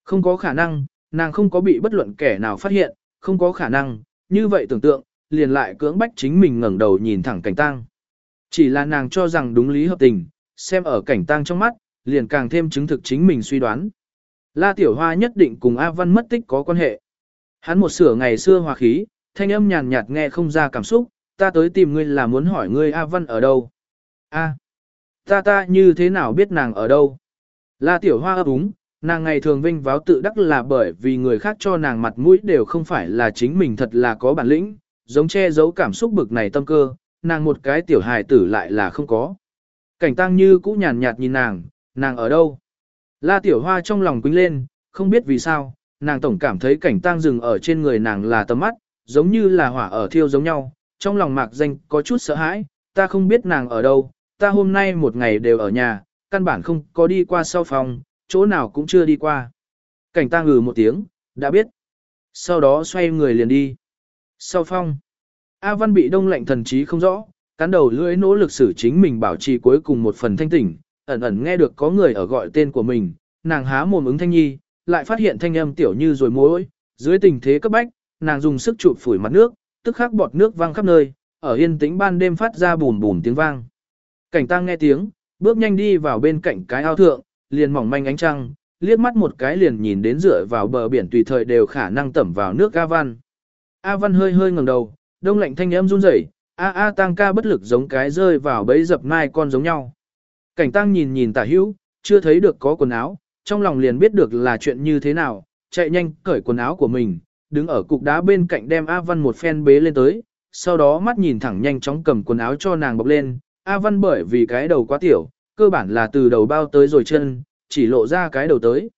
[SPEAKER 1] Không có khả năng, nàng không có bị bất luận kẻ nào phát hiện, không có khả năng, như vậy tưởng tượng, liền lại cưỡng bách chính mình ngẩng đầu nhìn thẳng cảnh tang. Chỉ là nàng cho rằng đúng lý hợp tình, xem ở cảnh tang trong mắt, liền càng thêm chứng thực chính mình suy đoán. La Tiểu Hoa nhất định cùng A Văn mất tích có quan hệ. Hắn một sửa ngày xưa hòa khí, thanh âm nhàn nhạt nghe không ra cảm xúc, ta tới tìm ngươi là muốn hỏi ngươi A Văn ở đâu. A, ta ta như thế nào biết nàng ở đâu? La Tiểu Hoa ấp úng, nàng ngày thường vinh váo tự đắc là bởi vì người khác cho nàng mặt mũi đều không phải là chính mình thật là có bản lĩnh, giống che giấu cảm xúc bực này tâm cơ, nàng một cái tiểu hài tử lại là không có. Cảnh tăng như cũ nhàn nhạt nhìn nàng, nàng ở đâu? La Tiểu Hoa trong lòng quýnh lên, không biết vì sao, nàng tổng cảm thấy cảnh tăng dừng ở trên người nàng là tầm mắt, giống như là hỏa ở thiêu giống nhau, trong lòng mạc danh có chút sợ hãi, ta không biết nàng ở đâu, ta hôm nay một ngày đều ở nhà, căn bản không có đi qua sau phòng, chỗ nào cũng chưa đi qua. Cảnh ta ngừ một tiếng, đã biết. Sau đó xoay người liền đi. Sau phong, A Văn bị đông lạnh thần trí không rõ, cắn đầu lưỡi nỗ lực xử chính mình bảo trì cuối cùng một phần thanh tỉnh, ẩn ẩn nghe được có người ở gọi tên của mình, nàng há mồm ứng thanh nhi, lại phát hiện thanh âm tiểu như rồi mối, dưới tình thế cấp bách, nàng dùng sức chụp phủi mặt nước, tức khắc bọt nước văng khắp nơi, ở yên tĩnh ban đêm phát ra bùn bùn tiếng vang. Cảnh tăng nghe tiếng, bước nhanh đi vào bên cạnh cái ao thượng, liền mỏng manh ánh trăng, liếc mắt một cái liền nhìn đến rửa vào bờ biển tùy thời đều khả năng tẩm vào nước A Văn. A Văn hơi hơi ngẩng đầu, đông lạnh thanh âm run rẩy, A A tăng ca bất lực giống cái rơi vào bẫy dập mai con giống nhau. Cảnh tăng nhìn nhìn tả hữu, chưa thấy được có quần áo, trong lòng liền biết được là chuyện như thế nào, chạy nhanh cởi quần áo của mình, đứng ở cục đá bên cạnh đem A Văn một phen bế lên tới, sau đó mắt nhìn thẳng nhanh chóng cầm quần áo cho nàng bọc lên, A Văn bởi vì cái đầu quá tiểu, cơ bản là từ đầu bao tới rồi chân, chỉ lộ ra cái đầu tới.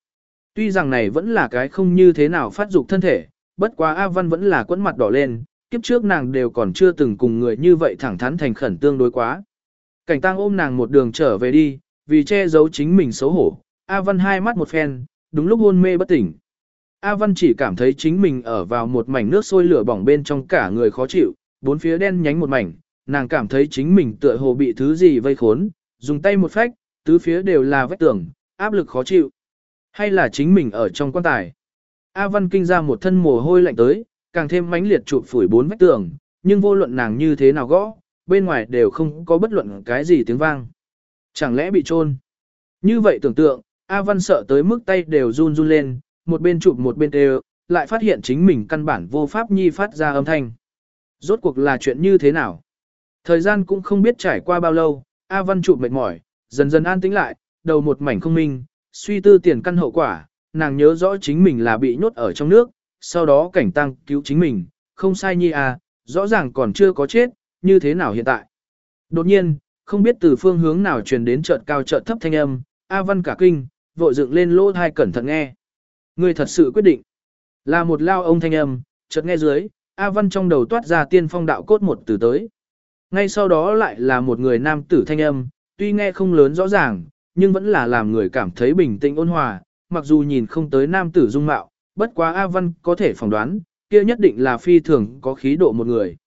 [SPEAKER 1] Tuy rằng này vẫn là cái không như thế nào phát dục thân thể, bất quá A Văn vẫn là quẫn mặt đỏ lên, kiếp trước nàng đều còn chưa từng cùng người như vậy thẳng thắn thành khẩn tương đối quá. Cảnh tăng ôm nàng một đường trở về đi, vì che giấu chính mình xấu hổ, A Văn hai mắt một phen, đúng lúc hôn mê bất tỉnh. A Văn chỉ cảm thấy chính mình ở vào một mảnh nước sôi lửa bỏng bên trong cả người khó chịu, bốn phía đen nhánh một mảnh, nàng cảm thấy chính mình tựa hồ bị thứ gì vây khốn, dùng tay một phách, tứ phía đều là vết tường, áp lực khó chịu. Hay là chính mình ở trong quan tài. A Văn kinh ra một thân mồ hôi lạnh tới, càng thêm mãnh liệt chụp phủi bốn vách tường, nhưng vô luận nàng như thế nào gõ, bên ngoài đều không có bất luận cái gì tiếng vang. Chẳng lẽ bị trôn? Như vậy tưởng tượng, A Văn sợ tới mức tay đều run run lên, một bên chụp một bên đều, lại phát hiện chính mình căn bản vô pháp nhi phát ra âm thanh. Rốt cuộc là chuyện như thế nào? Thời gian cũng không biết trải qua bao lâu, A Văn chụp mệt mỏi, dần dần an tĩnh lại, đầu một mảnh không minh, suy tư tiền căn hậu quả, nàng nhớ rõ chính mình là bị nhốt ở trong nước, sau đó cảnh tăng cứu chính mình, không sai nhi à, rõ ràng còn chưa có chết, như thế nào hiện tại. Đột nhiên, không biết từ phương hướng nào truyền đến chợt cao chợt thấp thanh âm, A Văn cả kinh, vội dựng lên lỗ thai cẩn thận nghe. Người thật sự quyết định. Là một lao ông thanh âm, chợt nghe dưới, A Văn trong đầu toát ra tiên phong đạo cốt một từ tới. Ngay sau đó lại là một người nam tử thanh âm, tuy nghe không lớn rõ ràng, nhưng vẫn là làm người cảm thấy bình tĩnh ôn hòa, mặc dù nhìn không tới nam tử dung mạo, bất quá A Văn có thể phỏng đoán, kia nhất định là phi thường có khí độ một người.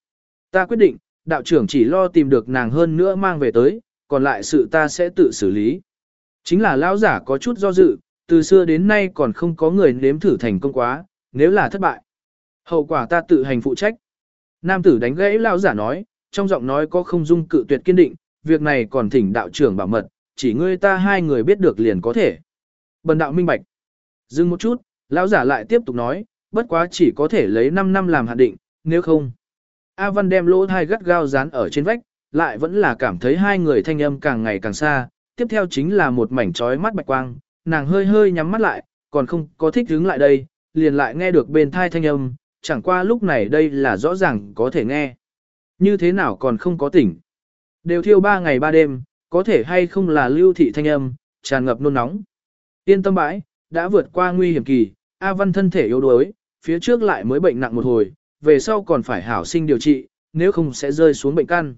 [SPEAKER 1] Ta quyết định, đạo trưởng chỉ lo tìm được nàng hơn nữa mang về tới, còn lại sự ta sẽ tự xử lý. Chính là lão giả có chút do dự, từ xưa đến nay còn không có người nếm thử thành công quá, nếu là thất bại. Hậu quả ta tự hành phụ trách. Nam tử đánh gãy lão giả nói, trong giọng nói có không dung cự tuyệt kiên định, việc này còn thỉnh đạo trưởng bảo mật, chỉ ngươi ta hai người biết được liền có thể. Bần đạo minh bạch. Dừng một chút, lão giả lại tiếp tục nói, bất quá chỉ có thể lấy 5 năm làm hạn định, nếu không. A Văn đem lỗ thai gắt gao dán ở trên vách, lại vẫn là cảm thấy hai người thanh âm càng ngày càng xa, tiếp theo chính là một mảnh trói mắt bạch quang, nàng hơi hơi nhắm mắt lại, còn không có thích hướng lại đây, liền lại nghe được bên thai thanh âm, chẳng qua lúc này đây là rõ ràng có thể nghe. Như thế nào còn không có tỉnh. Đều thiêu ba ngày ba đêm, có thể hay không là lưu thị thanh âm, tràn ngập nôn nóng. Yên tâm bãi, đã vượt qua nguy hiểm kỳ, A Văn thân thể yếu đuối, phía trước lại mới bệnh nặng một hồi, về sau còn phải hảo sinh điều trị, nếu không sẽ rơi xuống bệnh căn.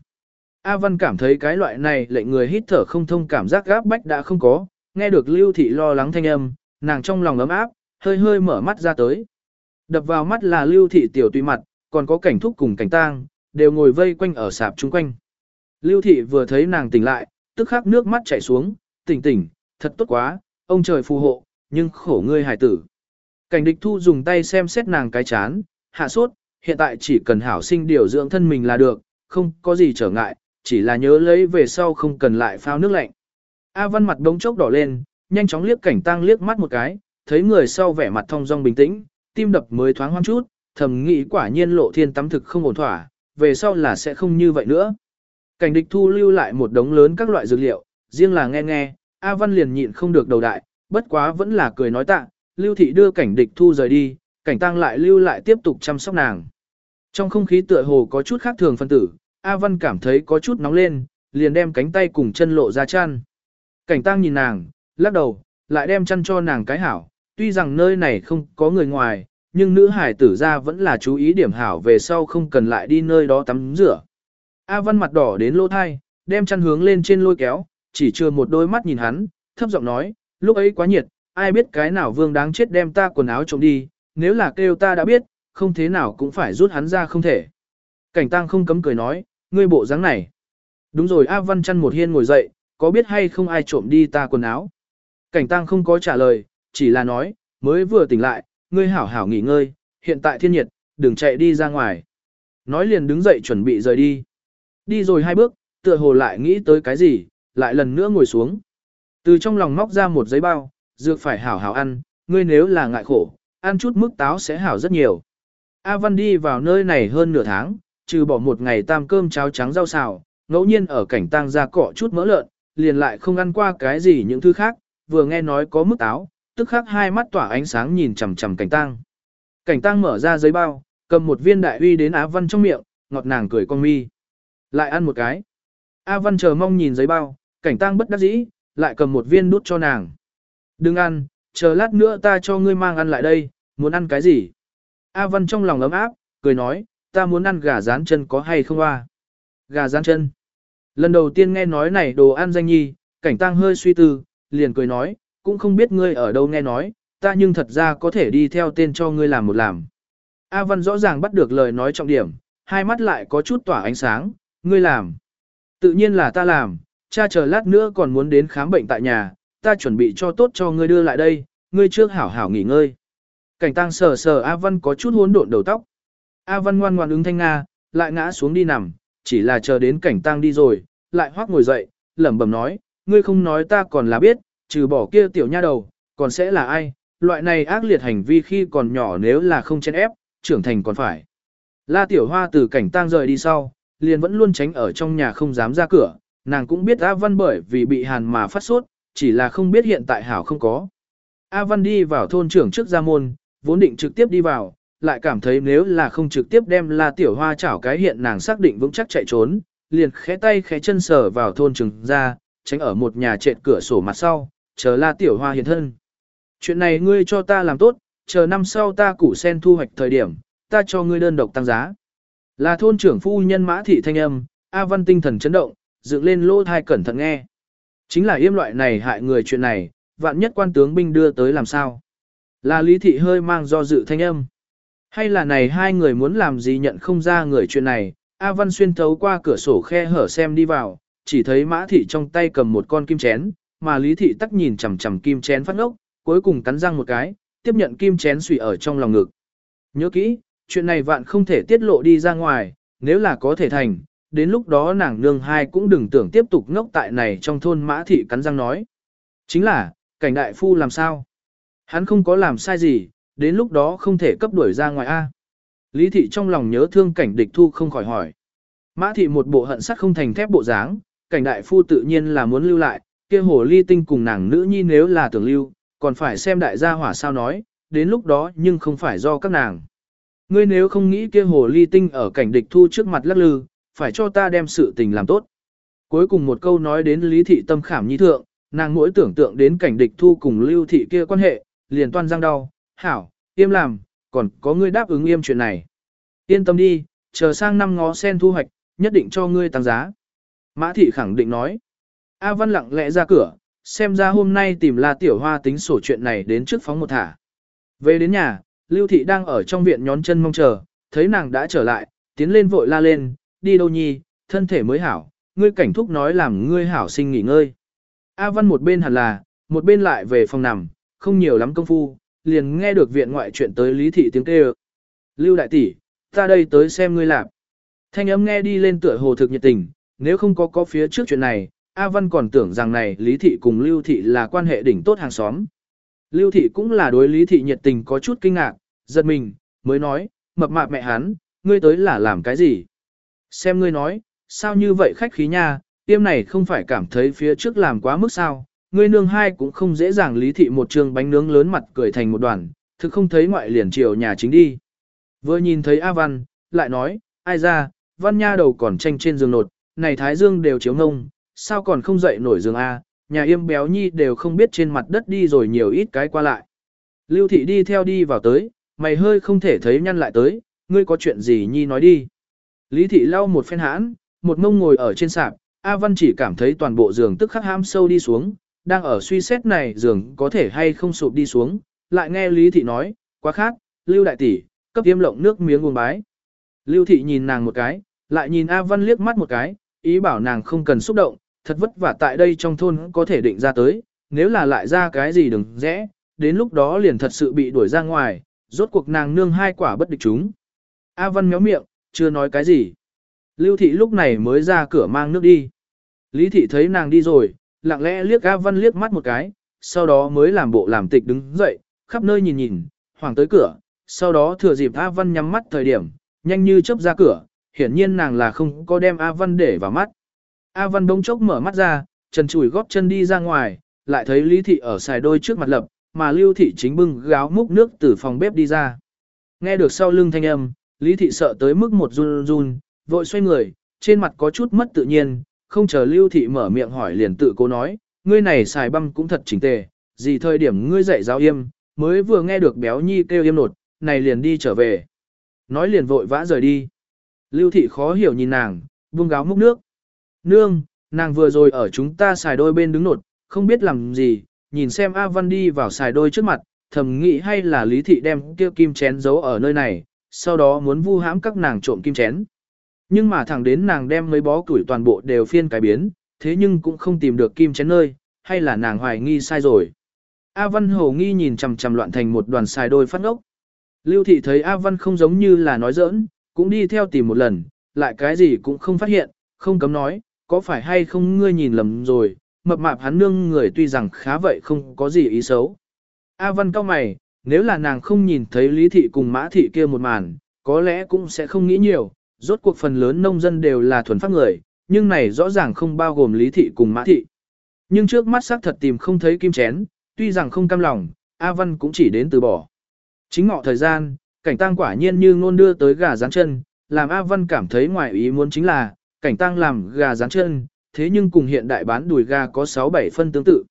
[SPEAKER 1] A Văn cảm thấy cái loại này lệnh người hít thở không thông cảm giác gáp bách đã không có, nghe được lưu thị lo lắng thanh âm, nàng trong lòng ấm áp, hơi hơi mở mắt ra tới. Đập vào mắt là lưu thị tiểu tùy mặt, còn có cảnh thúc cùng cảnh tang, đều ngồi vây quanh ở sạp chung quanh. Lưu thị vừa thấy nàng tỉnh lại, tức khắc nước mắt chảy xuống, tỉnh tỉnh, thật tốt quá, ông trời phù hộ, nhưng khổ ngươi hải tử. Cảnh địch thu dùng tay xem xét nàng cái chán, hạ sốt, hiện tại chỉ cần hảo sinh điều dưỡng thân mình là được, không có gì trở ngại, chỉ là nhớ lấy về sau không cần lại phao nước lạnh. A văn mặt đống chốc đỏ lên, nhanh chóng liếc cảnh tăng liếc mắt một cái, thấy người sau vẻ mặt thông dong bình tĩnh, tim đập mới thoáng hoang chút, thầm nghĩ quả nhiên lộ thiên tắm thực không ổn thỏa, về sau là sẽ không như vậy nữa. Cảnh địch thu lưu lại một đống lớn các loại dược liệu, riêng là nghe nghe, A Văn liền nhịn không được đầu đại, bất quá vẫn là cười nói tạ, lưu thị đưa cảnh địch thu rời đi, cảnh tăng lại lưu lại tiếp tục chăm sóc nàng. Trong không khí tựa hồ có chút khác thường phân tử, A Văn cảm thấy có chút nóng lên, liền đem cánh tay cùng chân lộ ra chăn. Cảnh tăng nhìn nàng, lắc đầu, lại đem chăn cho nàng cái hảo, tuy rằng nơi này không có người ngoài, nhưng nữ hải tử ra vẫn là chú ý điểm hảo về sau không cần lại đi nơi đó tắm rửa. A Văn mặt đỏ đến lỗ thai, đem chăn hướng lên trên lôi kéo, chỉ chưa một đôi mắt nhìn hắn, thấp giọng nói, lúc ấy quá nhiệt, ai biết cái nào vương đáng chết đem ta quần áo trộm đi, nếu là kêu ta đã biết, không thế nào cũng phải rút hắn ra không thể. Cảnh tăng không cấm cười nói, ngươi bộ dáng này. Đúng rồi A Văn chăn một hiên ngồi dậy, có biết hay không ai trộm đi ta quần áo. Cảnh tăng không có trả lời, chỉ là nói, mới vừa tỉnh lại, ngươi hảo hảo nghỉ ngơi, hiện tại thiên nhiệt, đừng chạy đi ra ngoài. Nói liền đứng dậy chuẩn bị rời đi. Đi rồi hai bước, tựa hồ lại nghĩ tới cái gì, lại lần nữa ngồi xuống. Từ trong lòng móc ra một giấy bao, dược phải hảo hảo ăn, ngươi nếu là ngại khổ, ăn chút mức táo sẽ hảo rất nhiều. A Văn đi vào nơi này hơn nửa tháng, trừ bỏ một ngày tam cơm cháo trắng rau xào, ngẫu nhiên ở cảnh tang ra cọ chút mỡ lợn, liền lại không ăn qua cái gì những thứ khác, vừa nghe nói có mức táo, tức khắc hai mắt tỏa ánh sáng nhìn chằm chằm cảnh tang. Cảnh tang mở ra giấy bao, cầm một viên đại uy đến Á Văn trong miệng, ngọt nàng cười con mi. Lại ăn một cái. A Văn chờ mong nhìn giấy bao, cảnh tang bất đắc dĩ, lại cầm một viên đút cho nàng. Đừng ăn, chờ lát nữa ta cho ngươi mang ăn lại đây, muốn ăn cái gì? A Văn trong lòng ấm áp, cười nói, ta muốn ăn gà rán chân có hay không a? Gà rán chân. Lần đầu tiên nghe nói này đồ ăn danh nhi, cảnh tăng hơi suy tư, liền cười nói, cũng không biết ngươi ở đâu nghe nói, ta nhưng thật ra có thể đi theo tên cho ngươi làm một làm. A Văn rõ ràng bắt được lời nói trọng điểm, hai mắt lại có chút tỏa ánh sáng, ngươi làm. Tự nhiên là ta làm, cha chờ lát nữa còn muốn đến khám bệnh tại nhà, ta chuẩn bị cho tốt cho ngươi đưa lại đây, ngươi trước hảo hảo nghỉ ngơi. Cảnh tăng sờ sờ A Văn có chút hỗn độn đầu tóc. A Văn ngoan ngoan ứng thanh Nga, lại ngã xuống đi nằm, chỉ là chờ đến cảnh tăng đi rồi, lại hoác ngồi dậy, lẩm bẩm nói, ngươi không nói ta còn là biết, trừ bỏ kia tiểu nha đầu, còn sẽ là ai, loại này ác liệt hành vi khi còn nhỏ nếu là không chen ép, trưởng thành còn phải. La tiểu hoa từ cảnh tang rời đi sau, liền vẫn luôn tránh ở trong nhà không dám ra cửa, nàng cũng biết A Văn bởi vì bị hàn mà phát sốt, chỉ là không biết hiện tại hảo không có. A Văn đi vào thôn trưởng trước gia môn, vốn định trực tiếp đi vào, lại cảm thấy nếu là không trực tiếp đem La Tiểu Hoa chảo cái hiện nàng xác định vững chắc chạy trốn, liền khẽ tay khẽ chân sờ vào thôn trưởng ra, tránh ở một nhà trệt cửa sổ mặt sau, chờ La Tiểu Hoa hiện thân. Chuyện này ngươi cho ta làm tốt, chờ năm sau ta củ sen thu hoạch thời điểm, ta cho ngươi đơn độc tăng giá. Là thôn trưởng phu nhân mã thị thanh âm, A Văn tinh thần chấn động, dựng lên lỗ thai cẩn thận nghe. Chính là yêm loại này hại người chuyện này, vạn nhất quan tướng binh đưa tới làm sao. Là lý thị hơi mang do dự thanh âm. Hay là này hai người muốn làm gì nhận không ra người chuyện này, A Văn xuyên thấu qua cửa sổ khe hở xem đi vào, chỉ thấy mã thị trong tay cầm một con kim chén, mà lý thị tắc nhìn chằm chằm kim chén phát ngốc, cuối cùng cắn răng một cái, tiếp nhận kim chén xùy ở trong lòng ngực. Nhớ kỹ, chuyện này vạn không thể tiết lộ đi ra ngoài, nếu là có thể thành, đến lúc đó nàng nương hai cũng đừng tưởng tiếp tục ngốc tại này trong thôn mã thị cắn răng nói. Chính là, cảnh đại phu làm sao? Hắn không có làm sai gì, đến lúc đó không thể cấp đuổi ra ngoài A. Lý thị trong lòng nhớ thương cảnh địch thu không khỏi hỏi. Mã thị một bộ hận sắt không thành thép bộ dáng, cảnh đại phu tự nhiên là muốn lưu lại, kia hồ ly tinh cùng nàng nữ nhi nếu là tưởng lưu, còn phải xem đại gia hỏa sao nói, đến lúc đó nhưng không phải do các nàng. Ngươi nếu không nghĩ kia hồ ly tinh ở cảnh địch thu trước mặt lắc lư, phải cho ta đem sự tình làm tốt. Cuối cùng một câu nói đến lý thị tâm khảm nhi thượng, nàng mỗi tưởng tượng đến cảnh địch thu cùng lưu thị kia quan hệ, liền toan răng đau, hảo, im làm, còn có ngươi đáp ứng im chuyện này. Yên tâm đi, chờ sang năm ngó sen thu hoạch, nhất định cho ngươi tăng giá. Mã thị khẳng định nói. A Văn lặng lẽ ra cửa, xem ra hôm nay tìm La Tiểu Hoa tính sổ chuyện này đến trước phóng một thả. Về đến nhà, Lưu Thị đang ở trong viện nhón chân mong chờ, thấy nàng đã trở lại, tiến lên vội la lên, đi đâu nhi, thân thể mới hảo, ngươi cảnh thúc nói làm ngươi hảo sinh nghỉ ngơi. A Văn một bên hẳn là, một bên lại về phòng nằm, không nhiều lắm công phu, liền nghe được viện ngoại chuyện tới Lý Thị tiếng kêu. Lưu đại tỷ, ta đây tới xem ngươi làm. Thanh âm nghe đi lên tựa hồ thực nhiệt tình, nếu không có có phía trước chuyện này, A Văn còn tưởng rằng này Lý Thị cùng Lưu Thị là quan hệ đỉnh tốt hàng xóm. Lưu Thị cũng là đối Lý Thị nhiệt tình có chút kinh ngạc, giật mình, mới nói, mập mạp mẹ hắn, ngươi tới là làm cái gì? Xem ngươi nói, sao như vậy khách khí nha, tiêm này không phải cảm thấy phía trước làm quá mức sao, ngươi nương hai cũng không dễ dàng lý thị một trường bánh nướng lớn mặt cười thành một đoàn, thực không thấy ngoại liền chiều nhà chính đi. Vừa nhìn thấy A Văn, lại nói, ai ra, Văn nha đầu còn tranh trên giường nột, này Thái Dương đều chiếu ngông, sao còn không dậy nổi giường A, nhà yêm béo nhi đều không biết trên mặt đất đi rồi nhiều ít cái qua lại. Lưu thị đi theo đi vào tới, mày hơi không thể thấy nhăn lại tới, ngươi có chuyện gì nhi nói đi. Lý thị lau một phen hãn, một mông ngồi ở trên sạp, A Văn chỉ cảm thấy toàn bộ giường tức khắc ham sâu đi xuống, đang ở suy xét này giường có thể hay không sụp đi xuống, lại nghe Lý thị nói, quá khác, Lưu đại tỷ, cấp tiêm lộng nước miếng uống bái. Lưu thị nhìn nàng một cái, lại nhìn A Văn liếc mắt một cái, ý bảo nàng không cần xúc động, thật vất vả tại đây trong thôn có thể định ra tới, nếu là lại ra cái gì đừng rẽ, đến lúc đó liền thật sự bị đuổi ra ngoài, rốt cuộc nàng nương hai quả bất địch chúng. A Văn méo miệng, chưa nói cái gì. Lưu thị lúc này mới ra cửa mang nước đi. Lý thị thấy nàng đi rồi, lặng lẽ liếc A Văn liếc mắt một cái, sau đó mới làm bộ làm tịch đứng dậy, khắp nơi nhìn nhìn, hoàng tới cửa, sau đó thừa dịp A Văn nhắm mắt thời điểm, nhanh như chớp ra cửa, hiển nhiên nàng là không có đem A Văn để vào mắt. A Văn bỗng chốc mở mắt ra, trần chùi góp chân đi ra ngoài, lại thấy Lý thị ở xài đôi trước mặt lập, mà Lưu thị chính bưng gáo múc nước từ phòng bếp đi ra. Nghe được sau lưng thanh âm, Lý thị sợ tới mức một run run, vội xoay người, trên mặt có chút mất tự nhiên, không chờ Lưu thị mở miệng hỏi liền tự cố nói, ngươi này xài băm cũng thật chỉnh tề, gì thời điểm ngươi dạy giáo yêm, mới vừa nghe được béo nhi kêu yêm nột, này liền đi trở về. Nói liền vội vã rời đi. Lưu thị khó hiểu nhìn nàng, buông gáo múc nước. Nương, nàng vừa rồi ở chúng ta xài đôi bên đứng nột, không biết làm gì, nhìn xem A Văn đi vào xài đôi trước mặt, thầm nghĩ hay là Lý Thị đem kia kim chén giấu ở nơi này, sau đó muốn vu hãm các nàng trộm kim chén. Nhưng mà thẳng đến nàng đem mấy bó củi toàn bộ đều phiên cái biến, thế nhưng cũng không tìm được kim chén nơi, hay là nàng hoài nghi sai rồi. A Văn hồ nghi nhìn chằm chằm loạn thành một đoàn xài đôi phát ngốc. Lưu Thị thấy A Văn không giống như là nói giỡn, cũng đi theo tìm một lần, lại cái gì cũng không phát hiện, không cấm nói, có phải hay không ngươi nhìn lầm rồi, mập mạp hắn nương người tuy rằng khá vậy không có gì ý xấu. A Văn cao mày, nếu là nàng không nhìn thấy Lý Thị cùng Mã Thị kia một màn, có lẽ cũng sẽ không nghĩ nhiều, rốt cuộc phần lớn nông dân đều là thuần pháp người, nhưng này rõ ràng không bao gồm Lý Thị cùng Mã Thị. Nhưng trước mắt xác thật tìm không thấy kim chén, tuy rằng không cam lòng, A Văn cũng chỉ đến từ bỏ. Chính ngọ thời gian, cảnh tang quả nhiên như ngôn đưa tới gà rán chân, làm A Văn cảm thấy ngoài ý muốn chính là, cảnh tang làm gà rán chân, thế nhưng cùng hiện đại bán đùi gà có 6-7 phân tương tự.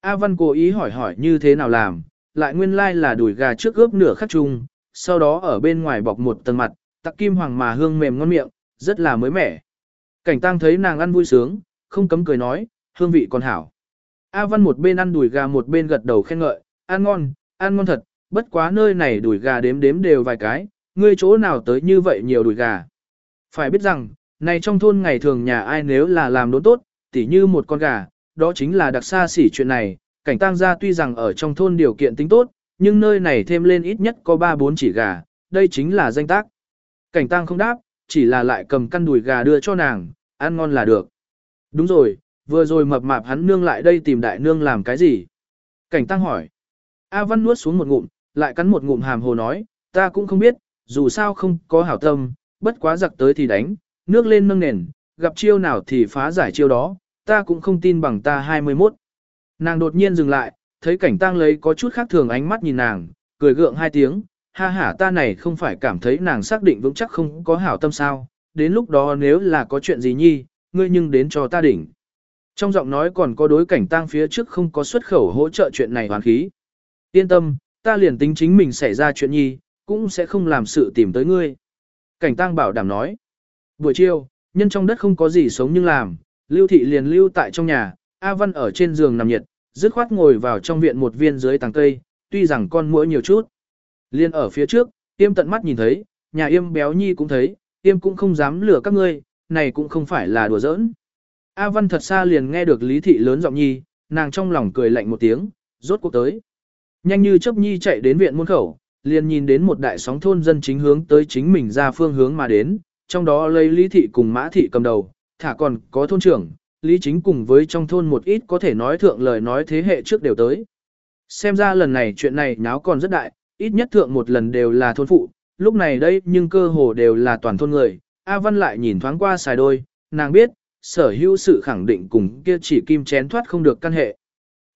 [SPEAKER 1] A Văn cố ý hỏi hỏi như thế nào làm, lại nguyên lai like là đùi gà trước ướp nửa khắc chung, sau đó ở bên ngoài bọc một tầng mặt, tặc kim hoàng mà hương mềm ngon miệng, rất là mới mẻ. Cảnh tăng thấy nàng ăn vui sướng, không cấm cười nói, hương vị còn hảo. A Văn một bên ăn đùi gà một bên gật đầu khen ngợi, ăn ngon, ăn ngon thật, bất quá nơi này đùi gà đếm đếm đều vài cái, ngươi chỗ nào tới như vậy nhiều đùi gà. Phải biết rằng, này trong thôn ngày thường nhà ai nếu là làm đốn tốt, tỉ như một con gà, đó chính là đặc xa xỉ chuyện này, cảnh tăng gia tuy rằng ở trong thôn điều kiện tính tốt, nhưng nơi này thêm lên ít nhất có 3-4 chỉ gà, đây chính là danh tác. Cảnh tăng không đáp, chỉ là lại cầm căn đùi gà đưa cho nàng, ăn ngon là được. Đúng rồi, vừa rồi mập mạp hắn nương lại đây tìm đại nương làm cái gì? Cảnh tăng hỏi. A Văn nuốt xuống một ngụm, lại cắn một ngụm hàm hồ nói, ta cũng không biết, dù sao không có hảo tâm, bất quá giặc tới thì đánh, nước lên nâng nền, gặp chiêu nào thì phá giải chiêu đó, ta cũng không tin bằng ta 21. Nàng đột nhiên dừng lại, thấy cảnh tăng lấy có chút khác thường ánh mắt nhìn nàng, cười gượng hai tiếng, ha ha ta này không phải cảm thấy nàng xác định vững chắc không có hảo tâm sao, đến lúc đó nếu là có chuyện gì nhi, ngươi nhưng đến cho ta đỉnh. Trong giọng nói còn có đối cảnh tăng phía trước không có xuất khẩu hỗ trợ chuyện này hoàn khí. Yên tâm, ta liền tính chính mình xảy ra chuyện nhi, cũng sẽ không làm sự tìm tới ngươi. Cảnh tăng bảo đảm nói. Buổi chiều, nhân trong đất không có gì sống nhưng làm, lưu thị liền lưu tại trong nhà, A Văn ở trên giường nằm nhiệt, dứt khoát ngồi vào trong viện một viên dưới tàng cây, tuy rằng con muỗi nhiều chút. Liên ở phía trước, tiêm tận mắt nhìn thấy, nhà Yêm béo nhi cũng thấy, tiêm cũng không dám lừa các ngươi, này cũng không phải là đùa giỡn. A Văn thật xa liền nghe được Lý Thị lớn giọng nhi, nàng trong lòng cười lạnh một tiếng, rốt cuộc tới. Nhanh như chớp nhi chạy đến viện muôn khẩu, liền nhìn đến một đại sóng thôn dân chính hướng tới chính mình ra phương hướng mà đến, trong đó lấy Lý Thị cùng Mã Thị cầm đầu, thả còn có thôn trưởng, Lý Chính cùng với trong thôn một ít có thể nói thượng lời nói thế hệ trước đều tới. Xem ra lần này chuyện này nháo còn rất đại, ít nhất thượng một lần đều là thôn phụ, lúc này đây nhưng cơ hồ đều là toàn thôn người. A Văn lại nhìn thoáng qua xài đôi, nàng biết, sở hữu sự khẳng định cùng kia chỉ kim chén thoát không được căn hệ.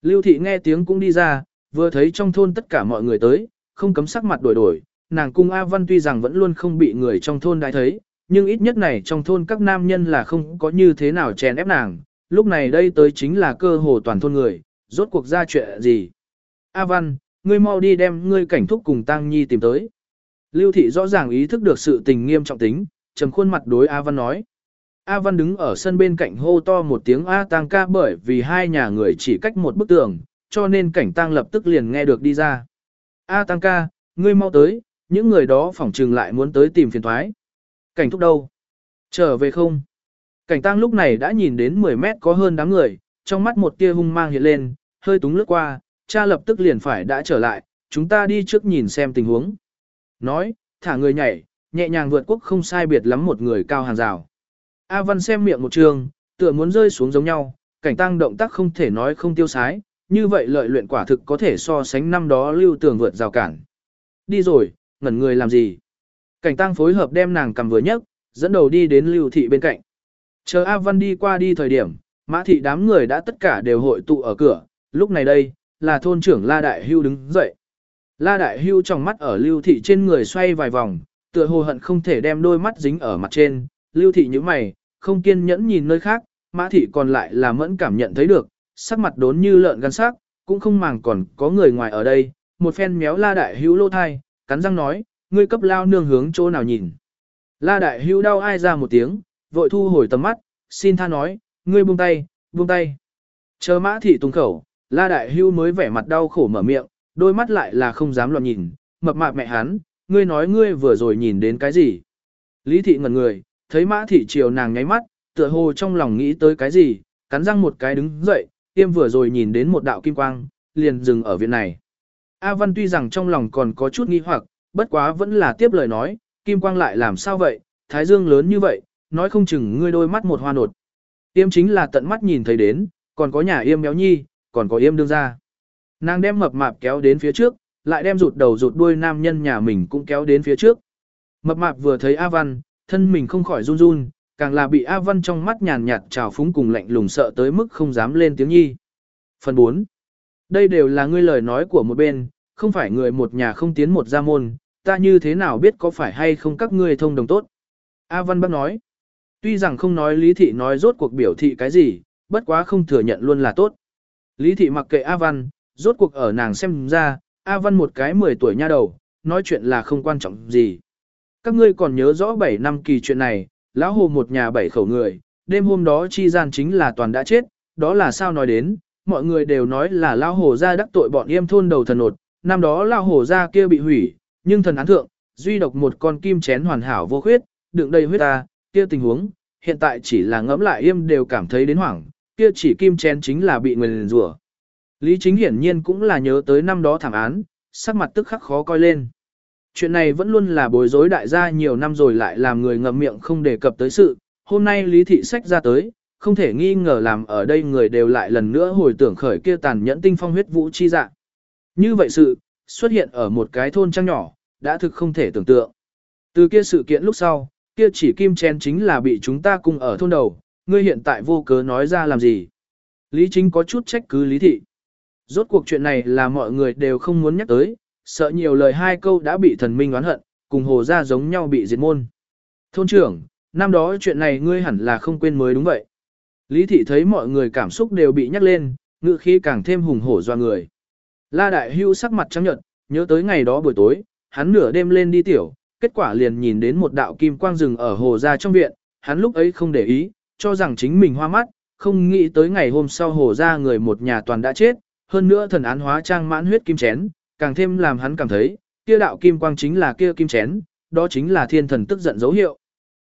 [SPEAKER 1] Lưu Thị nghe tiếng cũng đi ra, vừa thấy trong thôn tất cả mọi người tới, không cấm sắc mặt đổi đổi, nàng cung A Văn tuy rằng vẫn luôn không bị người trong thôn đại thấy, nhưng ít nhất này trong thôn các nam nhân là không có như thế nào chèn ép nàng, lúc này đây tới chính là cơ hồ toàn thôn người, rốt cuộc ra chuyện gì. A Văn, ngươi mau đi đem ngươi cảnh thúc cùng Tăng Nhi tìm tới. Lưu Thị rõ ràng ý thức được sự tình nghiêm trọng tính, trầm khuôn mặt đối A Văn nói. A Văn đứng ở sân bên cạnh hô to một tiếng A Tăng ca bởi vì hai nhà người chỉ cách một bức tường, cho nên cảnh Tăng lập tức liền nghe được đi ra. A Tăng ca, ngươi mau tới, những người đó phỏng trừng lại muốn tới tìm phiền thoái. Cảnh thúc đâu? Trở về không? Cảnh Tăng lúc này đã nhìn đến 10 mét có hơn đám người, trong mắt một tia hung mang hiện lên, hơi túng lướt qua, cha lập tức liền phải đã trở lại, chúng ta đi trước nhìn xem tình huống. Nói, thả người nhảy, nhẹ nhàng vượt quốc không sai biệt lắm một người cao hàng rào. A Văn xem miệng một trường, tựa muốn rơi xuống giống nhau, cảnh tăng động tác không thể nói không tiêu sái, như vậy lợi luyện quả thực có thể so sánh năm đó lưu tường vượt rào cản. Đi rồi, ngẩn người làm gì? Cảnh tăng phối hợp đem nàng cầm vừa nhấc, dẫn đầu đi đến lưu thị bên cạnh. Chờ A Văn đi qua đi thời điểm, mã thị đám người đã tất cả đều hội tụ ở cửa, lúc này đây, là thôn trưởng La Đại Hưu đứng dậy. La Đại Hưu trong mắt ở lưu thị trên người xoay vài vòng, tựa hồ hận không thể đem đôi mắt dính ở mặt trên, lưu thị như mày, không kiên nhẫn nhìn nơi khác, mã thị còn lại là mẫn cảm nhận thấy được, sắc mặt đốn như lợn gan sắc, cũng không màng còn có người ngoài ở đây, một phen méo La Đại Hưu lô thai, cắn răng nói, ngươi cấp lao nương hướng chỗ nào nhìn. La Đại Hưu đau ai ra một tiếng, vội thu hồi tầm mắt, xin tha nói, ngươi buông tay, buông tay. Chờ mã thị tung khẩu, La Đại Hưu mới vẻ mặt đau khổ mở miệng, đôi mắt lại là không dám loạn nhìn, mập mạp mẹ hắn, ngươi nói ngươi vừa rồi nhìn đến cái gì. Lý thị ngẩn người, thấy mã thị chiều nàng nháy mắt, tựa hồ trong lòng nghĩ tới cái gì, cắn răng một cái đứng dậy, tiêm vừa rồi nhìn đến một đạo kim quang, liền dừng ở viện này. A Văn tuy rằng trong lòng còn có chút nghi hoặc, bất quá vẫn là tiếp lời nói, kim quang lại làm sao vậy, thái dương lớn như vậy, nói không chừng ngươi đôi mắt một hoa nột. yêm chính là tận mắt nhìn thấy đến, còn có nhà yêm béo nhi, còn có yêm đương ra. Nàng đem mập mạp kéo đến phía trước, lại đem rụt đầu rụt đuôi nam nhân nhà mình cũng kéo đến phía trước. Mập mạp vừa thấy A Văn, thân mình không khỏi run run, càng là bị A Văn trong mắt nhàn nhạt trào phúng cùng lạnh lùng sợ tới mức không dám lên tiếng nhi. Phần 4. Đây đều là ngươi lời nói của một bên, không phải người một nhà không tiến một gia môn, ta như thế nào biết có phải hay không các ngươi thông đồng tốt. A Văn Bắc nói. Tuy rằng không nói lý thị nói rốt cuộc biểu thị cái gì, bất quá không thừa nhận luôn là tốt. Lý thị mặc kệ A Văn, rốt cuộc ở nàng xem ra, A Văn một cái 10 tuổi nha đầu, nói chuyện là không quan trọng gì. Các ngươi còn nhớ rõ 7 năm kỳ chuyện này, lão hồ một nhà bảy khẩu người, đêm hôm đó chi gian chính là toàn đã chết, đó là sao nói đến, mọi người đều nói là lão hồ ra đắc tội bọn yêm thôn đầu thần nột, năm đó lão hồ ra kia bị hủy, nhưng thần án thượng, duy độc một con kim chén hoàn hảo vô khuyết, đựng đầy huyết ta, kia tình huống, hiện tại chỉ là ngẫm lại im đều cảm thấy đến hoảng, kia chỉ kim chén chính là bị nguyền rủa. Lý chính hiển nhiên cũng là nhớ tới năm đó thảm án, sắc mặt tức khắc khó coi lên. Chuyện này vẫn luôn là bối rối đại gia nhiều năm rồi lại làm người ngậm miệng không đề cập tới sự, hôm nay lý thị sách ra tới, không thể nghi ngờ làm ở đây người đều lại lần nữa hồi tưởng khởi kia tàn nhẫn tinh phong huyết vũ chi dạ. Như vậy sự, xuất hiện ở một cái thôn trang nhỏ, đã thực không thể tưởng tượng. Từ kia sự kiện lúc sau, kia chỉ kim chen chính là bị chúng ta cùng ở thôn đầu, ngươi hiện tại vô cớ nói ra làm gì. Lý chính có chút trách cứ lý thị. Rốt cuộc chuyện này là mọi người đều không muốn nhắc tới, sợ nhiều lời hai câu đã bị thần minh oán hận, cùng hồ ra giống nhau bị diệt môn. Thôn trưởng, năm đó chuyện này ngươi hẳn là không quên mới đúng vậy. Lý thị thấy mọi người cảm xúc đều bị nhắc lên, ngự khí càng thêm hùng hổ doa người. La đại hưu sắc mặt trắng nhợt, nhớ tới ngày đó buổi tối, hắn nửa đêm lên đi tiểu, kết quả liền nhìn đến một đạo kim quang rừng ở hồ ra trong viện, hắn lúc ấy không để ý, cho rằng chính mình hoa mắt, không nghĩ tới ngày hôm sau hồ ra người một nhà toàn đã chết, hơn nữa thần án hóa trang mãn huyết kim chén, càng thêm làm hắn cảm thấy, kia đạo kim quang chính là kia kim chén, đó chính là thiên thần tức giận dấu hiệu.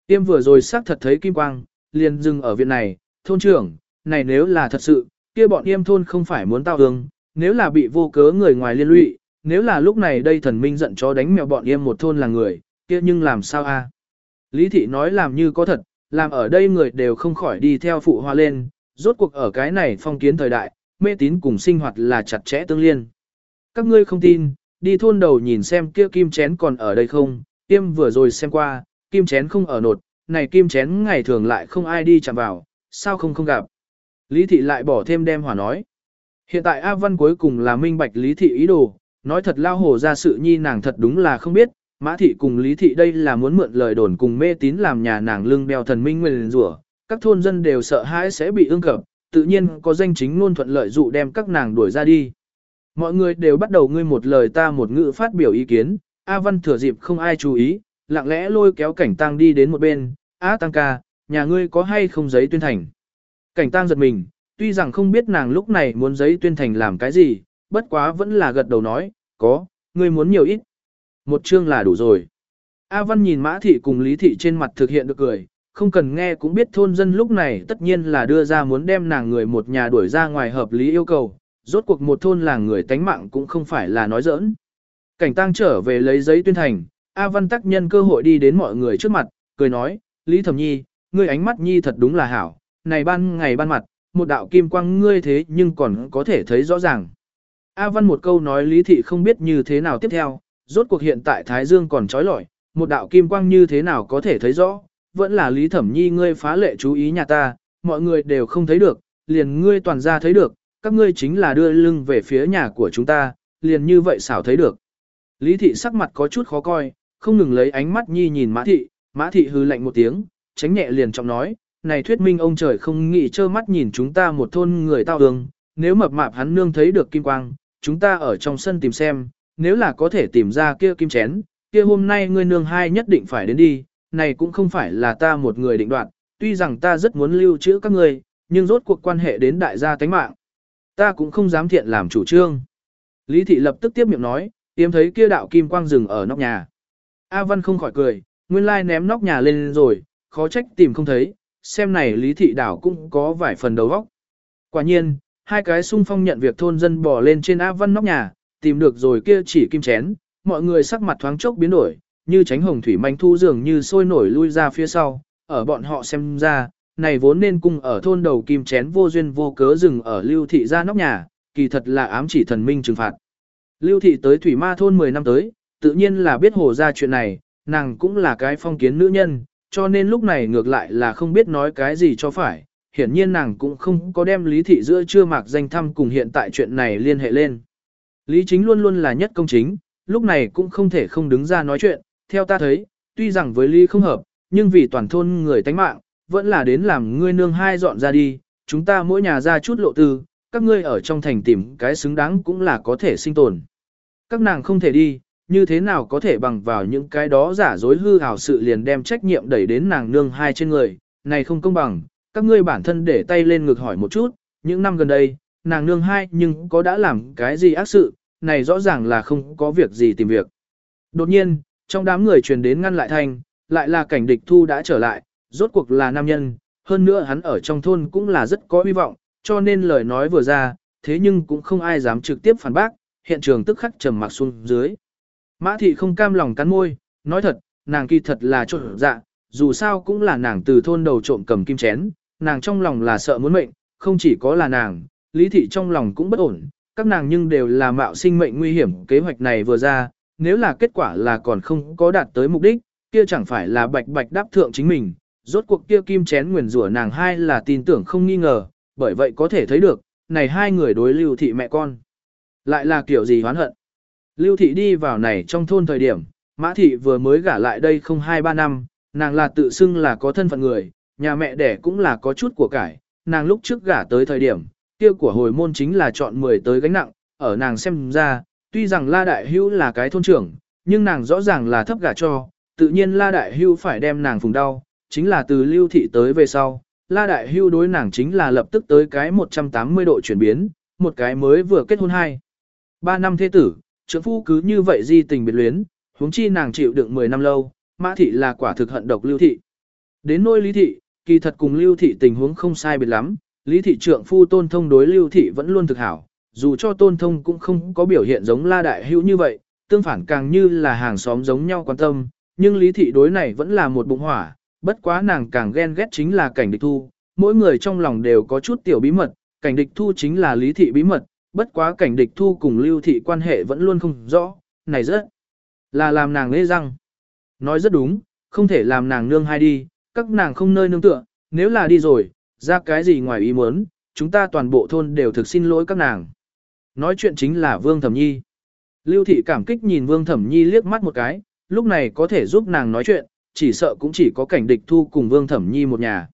[SPEAKER 1] Tiêm vừa rồi xác thật thấy kim quang, liền dừng ở viện này, thôn trưởng, này nếu là thật sự, kia bọn yêm thôn không phải muốn tao hương, nếu là bị vô cớ người ngoài liên lụy, nếu là lúc này đây thần minh giận chó đánh mèo bọn em một thôn là người, kia nhưng làm sao a? Lý thị nói làm như có thật, làm ở đây người đều không khỏi đi theo phụ hoa lên, rốt cuộc ở cái này phong kiến thời đại, mê tín cùng sinh hoạt là chặt chẽ tương liên. Các ngươi không tin, đi thôn đầu nhìn xem kia kim chén còn ở đây không, tiêm vừa rồi xem qua, kim chén không ở nột, này kim chén ngày thường lại không ai đi chạm vào, sao không không gặp. Lý thị lại bỏ thêm đem hỏa nói. Hiện tại A Văn cuối cùng là minh bạch Lý thị ý đồ, nói thật lao hồ ra sự nhi nàng thật đúng là không biết, Mã thị cùng Lý thị đây là muốn mượn lời đồn cùng mê tín làm nhà nàng lưng bèo thần minh nguyên rủa, các thôn dân đều sợ hãi sẽ bị ương cập, tự nhiên có danh chính luôn thuận lợi dụ đem các nàng đuổi ra đi. Mọi người đều bắt đầu ngươi một lời ta một ngữ phát biểu ý kiến, A Văn thừa dịp không ai chú ý, lặng lẽ lôi kéo cảnh tăng đi đến một bên, A tăng ca, nhà ngươi có hay không giấy tuyên thành. Cảnh tăng giật mình, tuy rằng không biết nàng lúc này muốn giấy tuyên thành làm cái gì, bất quá vẫn là gật đầu nói, có, ngươi muốn nhiều ít. Một chương là đủ rồi. A Văn nhìn Mã Thị cùng Lý Thị trên mặt thực hiện được cười, không cần nghe cũng biết thôn dân lúc này tất nhiên là đưa ra muốn đem nàng người một nhà đuổi ra ngoài hợp lý yêu cầu, rốt cuộc một thôn làng người tánh mạng cũng không phải là nói giỡn. Cảnh tang trở về lấy giấy tuyên thành, A Văn tác nhân cơ hội đi đến mọi người trước mặt, cười nói, Lý Thẩm Nhi, ngươi ánh mắt Nhi thật đúng là hảo, này ban ngày ban mặt, một đạo kim quang ngươi thế nhưng còn có thể thấy rõ ràng. A Văn một câu nói Lý Thị không biết như thế nào tiếp theo, rốt cuộc hiện tại Thái Dương còn trói lọi, một đạo kim quang như thế nào có thể thấy rõ, vẫn là Lý Thẩm Nhi ngươi phá lệ chú ý nhà ta, mọi người đều không thấy được, liền ngươi toàn ra thấy được, các ngươi chính là đưa lưng về phía nhà của chúng ta, liền như vậy xảo thấy được. Lý thị sắc mặt có chút khó coi, không ngừng lấy ánh mắt nhi nhìn mã thị, mã thị hư lạnh một tiếng, tránh nhẹ liền trọng nói, này thuyết minh ông trời không nghĩ trơ mắt nhìn chúng ta một thôn người tao đường, nếu mập mạp hắn nương thấy được kim quang, chúng ta ở trong sân tìm xem, nếu là có thể tìm ra kia kim chén, kia hôm nay ngươi nương hai nhất định phải đến đi, này cũng không phải là ta một người định đoạt, tuy rằng ta rất muốn lưu trữ các ngươi, nhưng rốt cuộc quan hệ đến đại gia tánh mạng. Ta cũng không dám thiện làm chủ trương. Lý thị lập tức tiếp miệng nói, yếm thấy kia đạo kim quang rừng ở nóc nhà. A Văn không khỏi cười, nguyên lai ném nóc nhà lên rồi, khó trách tìm không thấy, xem này Lý thị đảo cũng có vài phần đầu óc. Quả nhiên, hai cái sung phong nhận việc thôn dân bỏ lên trên A Văn nóc nhà, tìm được rồi kia chỉ kim chén, mọi người sắc mặt thoáng chốc biến đổi, như tránh hồng thủy manh thu dường như sôi nổi lui ra phía sau, ở bọn họ xem ra, này vốn nên cung ở thôn đầu kim chén vô duyên vô cớ dừng ở lưu thị ra nóc nhà, kỳ thật là ám chỉ thần minh trừng phạt. Lưu thị tới thủy ma thôn 10 năm tới, tự nhiên là biết hồ ra chuyện này, nàng cũng là cái phong kiến nữ nhân, cho nên lúc này ngược lại là không biết nói cái gì cho phải, hiển nhiên nàng cũng không có đem lý thị giữa chưa mạc danh thăm cùng hiện tại chuyện này liên hệ lên. Lý chính luôn luôn là nhất công chính, lúc này cũng không thể không đứng ra nói chuyện, theo ta thấy, tuy rằng với lý không hợp, nhưng vì toàn thôn người tánh mạng, vẫn là đến làm ngươi nương hai dọn ra đi, chúng ta mỗi nhà ra chút lộ tư, các ngươi ở trong thành tìm cái xứng đáng cũng là có thể sinh tồn. Các nàng không thể đi, như thế nào có thể bằng vào những cái đó giả dối hư hào sự liền đem trách nhiệm đẩy đến nàng nương hai trên người, này không công bằng, các ngươi bản thân để tay lên ngực hỏi một chút, những năm gần đây, nàng nương hai nhưng có đã làm cái gì ác sự, này rõ ràng là không có việc gì tìm việc. Đột nhiên, trong đám người truyền đến ngăn lại thanh, lại là cảnh địch thu đã trở lại, rốt cuộc là nam nhân, hơn nữa hắn ở trong thôn cũng là rất có hy vọng, cho nên lời nói vừa ra, thế nhưng cũng không ai dám trực tiếp phản bác, hiện trường tức khắc trầm mặc xuống dưới. Mã thị không cam lòng cắn môi, nói thật, nàng kỳ thật là trộn dạ, dù sao cũng là nàng từ thôn đầu trộm cầm kim chén, nàng trong lòng là sợ muốn mệnh, không chỉ có là nàng, lý thị trong lòng cũng bất ổn, các nàng nhưng đều là mạo sinh mệnh nguy hiểm kế hoạch này vừa ra, nếu là kết quả là còn không có đạt tới mục đích, kia chẳng phải là bạch bạch đáp thượng chính mình, rốt cuộc kia kim chén nguyền rủa nàng hai là tin tưởng không nghi ngờ, bởi vậy có thể thấy được, này hai người đối lưu thị mẹ con. Lại là kiểu gì hoán hận. Lưu thị đi vào này trong thôn thời điểm, mã thị vừa mới gả lại đây không hai ba năm, nàng là tự xưng là có thân phận người, nhà mẹ đẻ cũng là có chút của cải, nàng lúc trước gả tới thời điểm, kia của hồi môn chính là chọn 10 tới gánh nặng, ở nàng xem ra, tuy rằng La Đại Hữu là cái thôn trưởng, nhưng nàng rõ ràng là thấp gả cho, tự nhiên La Đại Hữu phải đem nàng phùng đau, chính là từ lưu thị tới về sau, La Đại Hưu đối nàng chính là lập tức tới cái 180 độ chuyển biến, một cái mới vừa kết hôn hai. Ba năm thế tử, trưởng phu cứ như vậy di tình biệt luyến, huống chi nàng chịu đựng 10 năm lâu, mã thị là quả thực hận độc lưu thị. Đến nỗi lý thị, kỳ thật cùng lưu thị tình huống không sai biệt lắm, lý thị trưởng phu tôn thông đối lưu thị vẫn luôn thực hảo, dù cho tôn thông cũng không có biểu hiện giống la đại hữu như vậy, tương phản càng như là hàng xóm giống nhau quan tâm, nhưng lý thị đối này vẫn là một bụng hỏa, bất quá nàng càng ghen ghét chính là cảnh địch thu, mỗi người trong lòng đều có chút tiểu bí mật, cảnh địch thu chính là lý thị bí mật, bất quá cảnh địch thu cùng lưu thị quan hệ vẫn luôn không rõ, này rất là làm nàng lê răng. Nói rất đúng, không thể làm nàng nương hai đi, các nàng không nơi nương tựa, nếu là đi rồi, ra cái gì ngoài ý muốn, chúng ta toàn bộ thôn đều thực xin lỗi các nàng. Nói chuyện chính là Vương Thẩm Nhi. Lưu thị cảm kích nhìn Vương Thẩm Nhi liếc mắt một cái, lúc này có thể giúp nàng nói chuyện, chỉ sợ cũng chỉ có cảnh địch thu cùng Vương Thẩm Nhi một nhà.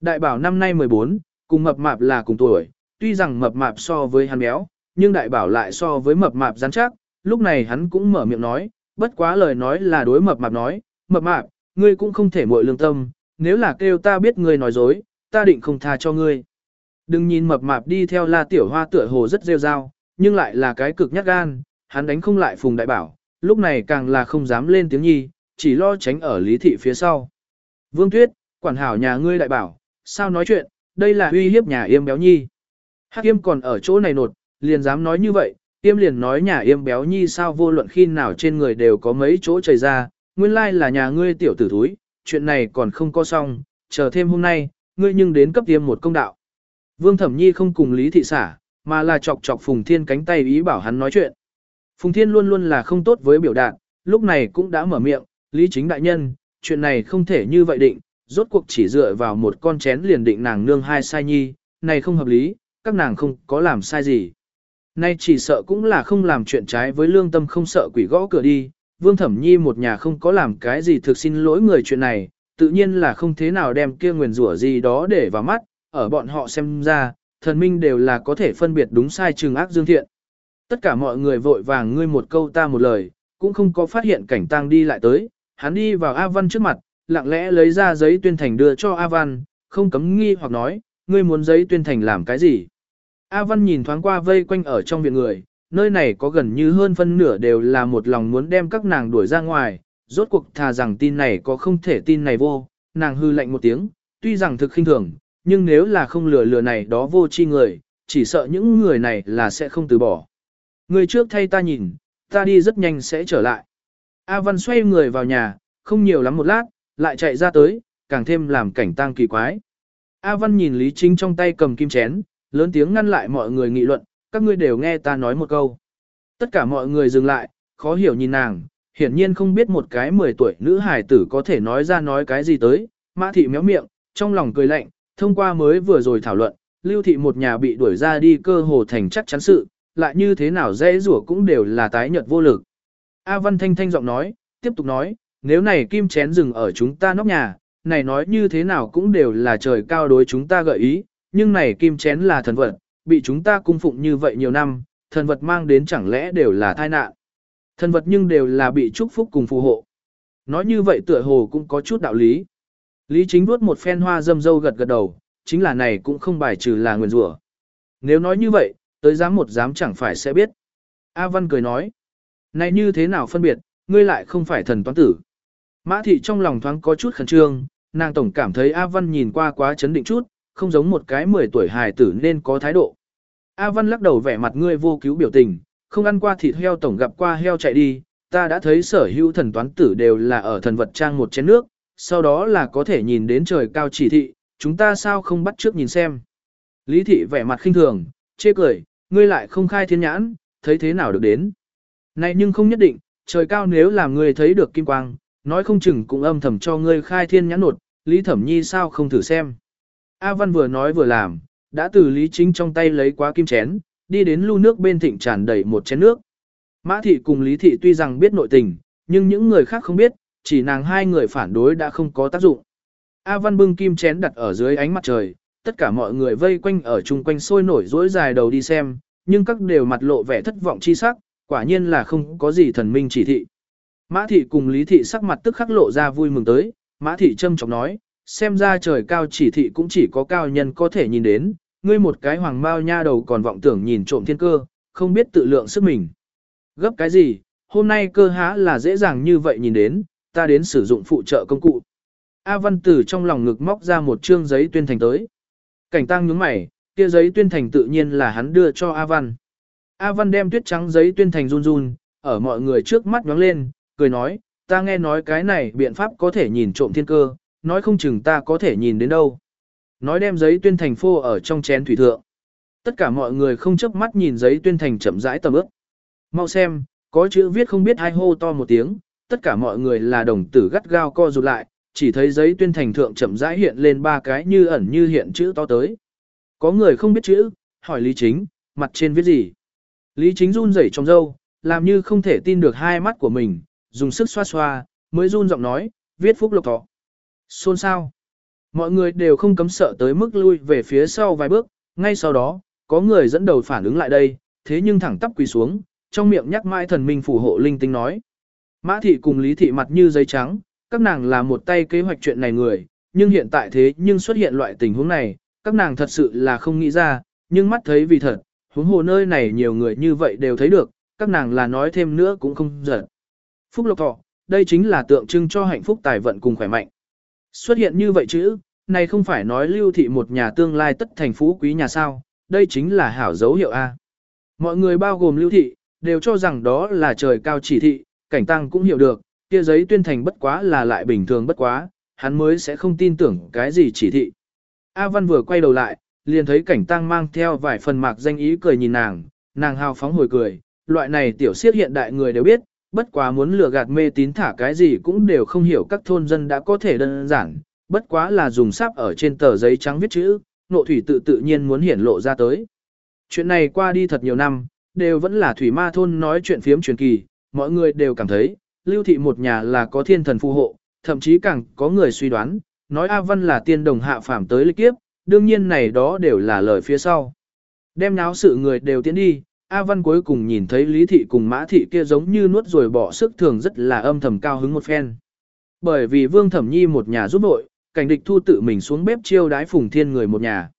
[SPEAKER 1] Đại bảo năm nay 14, cùng mập mạp là cùng tuổi, tuy rằng mập mạp so với hắn béo, nhưng đại bảo lại so với mập mạp rắn chắc, lúc này hắn cũng mở miệng nói, bất quá lời nói là đối mập mạp nói, mập mạp, ngươi cũng không thể muội lương tâm, nếu là kêu ta biết ngươi nói dối, ta định không tha cho ngươi. Đừng nhìn mập mạp đi theo la tiểu hoa tựa hồ rất rêu rao, nhưng lại là cái cực nhát gan, hắn đánh không lại phùng đại bảo, lúc này càng là không dám lên tiếng nhi, chỉ lo tránh ở lý thị phía sau. Vương Tuyết, quản hảo nhà ngươi đại bảo, sao nói chuyện, đây là uy hiếp nhà yêm béo nhi. Hắc yêm còn ở chỗ này nột, liền dám nói như vậy, yêm liền nói nhà yêm béo nhi sao vô luận khi nào trên người đều có mấy chỗ chảy ra, nguyên lai là nhà ngươi tiểu tử thúi, chuyện này còn không có xong, chờ thêm hôm nay, ngươi nhưng đến cấp yêm một công đạo. Vương Thẩm Nhi không cùng Lý Thị xả, mà là chọc chọc Phùng Thiên cánh tay ý bảo hắn nói chuyện. Phùng Thiên luôn luôn là không tốt với biểu đạt, lúc này cũng đã mở miệng, Lý Chính Đại Nhân, chuyện này không thể như vậy định, rốt cuộc chỉ dựa vào một con chén liền định nàng nương hai sai nhi, này không hợp lý, các nàng không có làm sai gì. Nay chỉ sợ cũng là không làm chuyện trái với lương tâm không sợ quỷ gõ cửa đi, Vương Thẩm Nhi một nhà không có làm cái gì thực xin lỗi người chuyện này, tự nhiên là không thế nào đem kia nguyền rủa gì đó để vào mắt, ở bọn họ xem ra, thần minh đều là có thể phân biệt đúng sai trừng ác dương thiện. Tất cả mọi người vội vàng ngươi một câu ta một lời, cũng không có phát hiện cảnh tang đi lại tới, hắn đi vào A Văn trước mặt, lặng lẽ lấy ra giấy tuyên thành đưa cho A Văn, không cấm nghi hoặc nói, ngươi muốn giấy tuyên thành làm cái gì. A Văn nhìn thoáng qua vây quanh ở trong viện người, nơi này có gần như hơn phân nửa đều là một lòng muốn đem các nàng đuổi ra ngoài, rốt cuộc thà rằng tin này có không thể tin này vô, nàng hư lạnh một tiếng, tuy rằng thực khinh thường, nhưng nếu là không lừa lừa này đó vô chi người, chỉ sợ những người này là sẽ không từ bỏ. Người trước thay ta nhìn, ta đi rất nhanh sẽ trở lại. A Văn xoay người vào nhà, không nhiều lắm một lát, lại chạy ra tới, càng thêm làm cảnh tang kỳ quái. A Văn nhìn Lý Chính trong tay cầm kim chén, lớn tiếng ngăn lại mọi người nghị luận, các ngươi đều nghe ta nói một câu. Tất cả mọi người dừng lại, khó hiểu nhìn nàng, hiển nhiên không biết một cái 10 tuổi nữ hài tử có thể nói ra nói cái gì tới, mã thị méo miệng, trong lòng cười lạnh, thông qua mới vừa rồi thảo luận, lưu thị một nhà bị đuổi ra đi cơ hồ thành chắc chắn sự, lại như thế nào dễ rủa cũng đều là tái nhợt vô lực. A Văn Thanh Thanh giọng nói, tiếp tục nói, nếu này kim chén dừng ở chúng ta nóc nhà, này nói như thế nào cũng đều là trời cao đối chúng ta gợi ý, nhưng này kim chén là thần vật, bị chúng ta cung phụng như vậy nhiều năm, thần vật mang đến chẳng lẽ đều là tai nạn. Thần vật nhưng đều là bị chúc phúc cùng phù hộ. Nói như vậy tựa hồ cũng có chút đạo lý. Lý chính vuốt một phen hoa dâm dâu gật gật đầu, chính là này cũng không bài trừ là nguyền rủa. Nếu nói như vậy, tới dám một dám chẳng phải sẽ biết. A Văn cười nói, này như thế nào phân biệt, ngươi lại không phải thần toán tử. Mã thị trong lòng thoáng có chút khẩn trương, nàng tổng cảm thấy A Văn nhìn qua quá chấn định chút, không giống một cái 10 tuổi hài tử nên có thái độ. A Văn lắc đầu vẻ mặt ngươi vô cứu biểu tình, không ăn qua thịt heo tổng gặp qua heo chạy đi, ta đã thấy sở hữu thần toán tử đều là ở thần vật trang một chén nước, sau đó là có thể nhìn đến trời cao chỉ thị, chúng ta sao không bắt trước nhìn xem. Lý thị vẻ mặt khinh thường, chê cười, ngươi lại không khai thiên nhãn, thấy thế nào được đến. Này nhưng không nhất định, trời cao nếu làm ngươi thấy được kim quang, nói không chừng cũng âm thầm cho ngươi khai thiên nhãn nột, Lý Thẩm Nhi sao không thử xem. A Văn vừa nói vừa làm, đã từ Lý Chính trong tay lấy quá kim chén, đi đến lu nước bên thịnh tràn đầy một chén nước. Mã thị cùng Lý thị tuy rằng biết nội tình, nhưng những người khác không biết, chỉ nàng hai người phản đối đã không có tác dụng. A Văn bưng kim chén đặt ở dưới ánh mặt trời, tất cả mọi người vây quanh ở chung quanh sôi nổi dỗi dài đầu đi xem, nhưng các đều mặt lộ vẻ thất vọng chi sắc, quả nhiên là không có gì thần minh chỉ thị. Mã thị cùng Lý thị sắc mặt tức khắc lộ ra vui mừng tới, Mã thị trâm trọng nói, xem ra trời cao chỉ thị cũng chỉ có cao nhân có thể nhìn đến, ngươi một cái hoàng mao nha đầu còn vọng tưởng nhìn trộm thiên cơ, không biết tự lượng sức mình. Gấp cái gì, hôm nay cơ há là dễ dàng như vậy nhìn đến, ta đến sử dụng phụ trợ công cụ. A Văn Tử trong lòng ngực móc ra một chương giấy tuyên thành tới. Cảnh tăng nhướng mày, kia giấy tuyên thành tự nhiên là hắn đưa cho A Văn. A Văn đem tuyết trắng giấy tuyên thành run run, ở mọi người trước mắt nhoáng lên, cười nói, ta nghe nói cái này biện pháp có thể nhìn trộm thiên cơ, nói không chừng ta có thể nhìn đến đâu. Nói đem giấy tuyên thành phô ở trong chén thủy thượng. Tất cả mọi người không chớp mắt nhìn giấy tuyên thành chậm rãi tầm ước. Mau xem, có chữ viết không biết ai hô to một tiếng, tất cả mọi người là đồng tử gắt gao co rụt lại, chỉ thấy giấy tuyên thành thượng chậm rãi hiện lên ba cái như ẩn như hiện chữ to tới. Có người không biết chữ, hỏi Lý Chính, mặt trên viết gì? Lý Chính run rẩy trong râu, làm như không thể tin được hai mắt của mình, dùng sức xoa xoa, mới run giọng nói, viết phúc lộc thọ. Xôn sao? Mọi người đều không cấm sợ tới mức lui về phía sau vài bước, ngay sau đó, có người dẫn đầu phản ứng lại đây, thế nhưng thẳng tắp quỳ xuống, trong miệng nhắc mãi thần minh phù hộ linh tinh nói. Mã thị cùng Lý thị mặt như giấy trắng, các nàng là một tay kế hoạch chuyện này người, nhưng hiện tại thế nhưng xuất hiện loại tình huống này, các nàng thật sự là không nghĩ ra, nhưng mắt thấy vì thật, huống hồ nơi này nhiều người như vậy đều thấy được, các nàng là nói thêm nữa cũng không giận. Phúc lộc thọ, đây chính là tượng trưng cho hạnh phúc tài vận cùng khỏe mạnh. Xuất hiện như vậy chữ, này không phải nói lưu thị một nhà tương lai tất thành phú quý nhà sao, đây chính là hảo dấu hiệu A. Mọi người bao gồm lưu thị, đều cho rằng đó là trời cao chỉ thị, cảnh tăng cũng hiểu được, kia giấy tuyên thành bất quá là lại bình thường bất quá, hắn mới sẽ không tin tưởng cái gì chỉ thị. A Văn vừa quay đầu lại, liền thấy cảnh tăng mang theo vài phần mạc danh ý cười nhìn nàng, nàng hào phóng hồi cười, loại này tiểu siết hiện đại người đều biết, bất quá muốn lừa gạt mê tín thả cái gì cũng đều không hiểu các thôn dân đã có thể đơn giản, bất quá là dùng sáp ở trên tờ giấy trắng viết chữ, nộ thủy tự tự nhiên muốn hiển lộ ra tới. Chuyện này qua đi thật nhiều năm, đều vẫn là thủy ma thôn nói chuyện phiếm truyền kỳ, mọi người đều cảm thấy, lưu thị một nhà là có thiên thần phù hộ, thậm chí càng có người suy đoán, nói A Văn là tiên đồng hạ phàm tới lịch kiếp, đương nhiên này đó đều là lời phía sau. Đem náo sự người đều tiến đi, A Văn cuối cùng nhìn thấy Lý Thị cùng Mã Thị kia giống như nuốt rồi bỏ sức thường rất là âm thầm cao hứng một phen. Bởi vì Vương Thẩm Nhi một nhà giúp vội, cảnh địch thu tự mình xuống bếp chiêu đái phùng thiên người một nhà.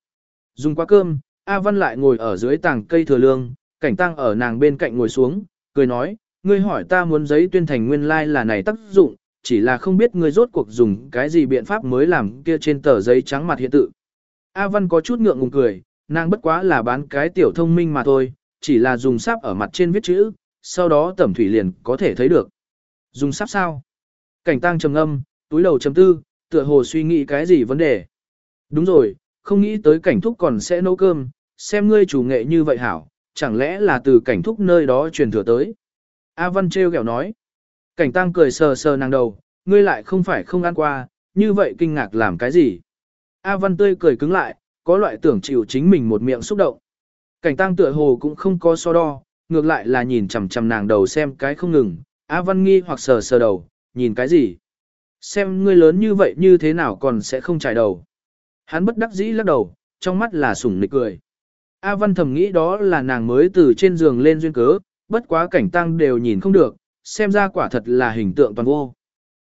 [SPEAKER 1] Dùng qua cơm, A Văn lại ngồi ở dưới tảng cây thừa lương, cảnh tăng ở nàng bên cạnh ngồi xuống, cười nói, ngươi hỏi ta muốn giấy tuyên thành nguyên lai like là này tác dụng, chỉ là không biết ngươi rốt cuộc dùng cái gì biện pháp mới làm kia trên tờ giấy trắng mặt hiện tự. A Văn có chút ngượng ngùng cười, nàng bất quá là bán cái tiểu thông minh mà thôi, chỉ là dùng sáp ở mặt trên viết chữ, sau đó tẩm thủy liền có thể thấy được. Dùng sáp sao? Cảnh tăng trầm âm, túi đầu chấm tư, tựa hồ suy nghĩ cái gì vấn đề. Đúng rồi, không nghĩ tới cảnh thúc còn sẽ nấu cơm, xem ngươi chủ nghệ như vậy hảo, chẳng lẽ là từ cảnh thúc nơi đó truyền thừa tới. A Văn treo kẹo nói. Cảnh tăng cười sờ sờ nàng đầu, ngươi lại không phải không ăn qua, như vậy kinh ngạc làm cái gì. A Văn tươi cười cứng lại, có loại tưởng chịu chính mình một miệng xúc động. Cảnh tăng tựa hồ cũng không có so đo, ngược lại là nhìn chằm chằm nàng đầu xem cái không ngừng. A Văn nghi hoặc sờ sờ đầu, nhìn cái gì. Xem ngươi lớn như vậy như thế nào còn sẽ không trải đầu. Hắn bất đắc dĩ lắc đầu, trong mắt là sủng nịch cười. A Văn thầm nghĩ đó là nàng mới từ trên giường lên duyên cớ, bất quá cảnh tăng đều nhìn không được, xem ra quả thật là hình tượng toàn vô.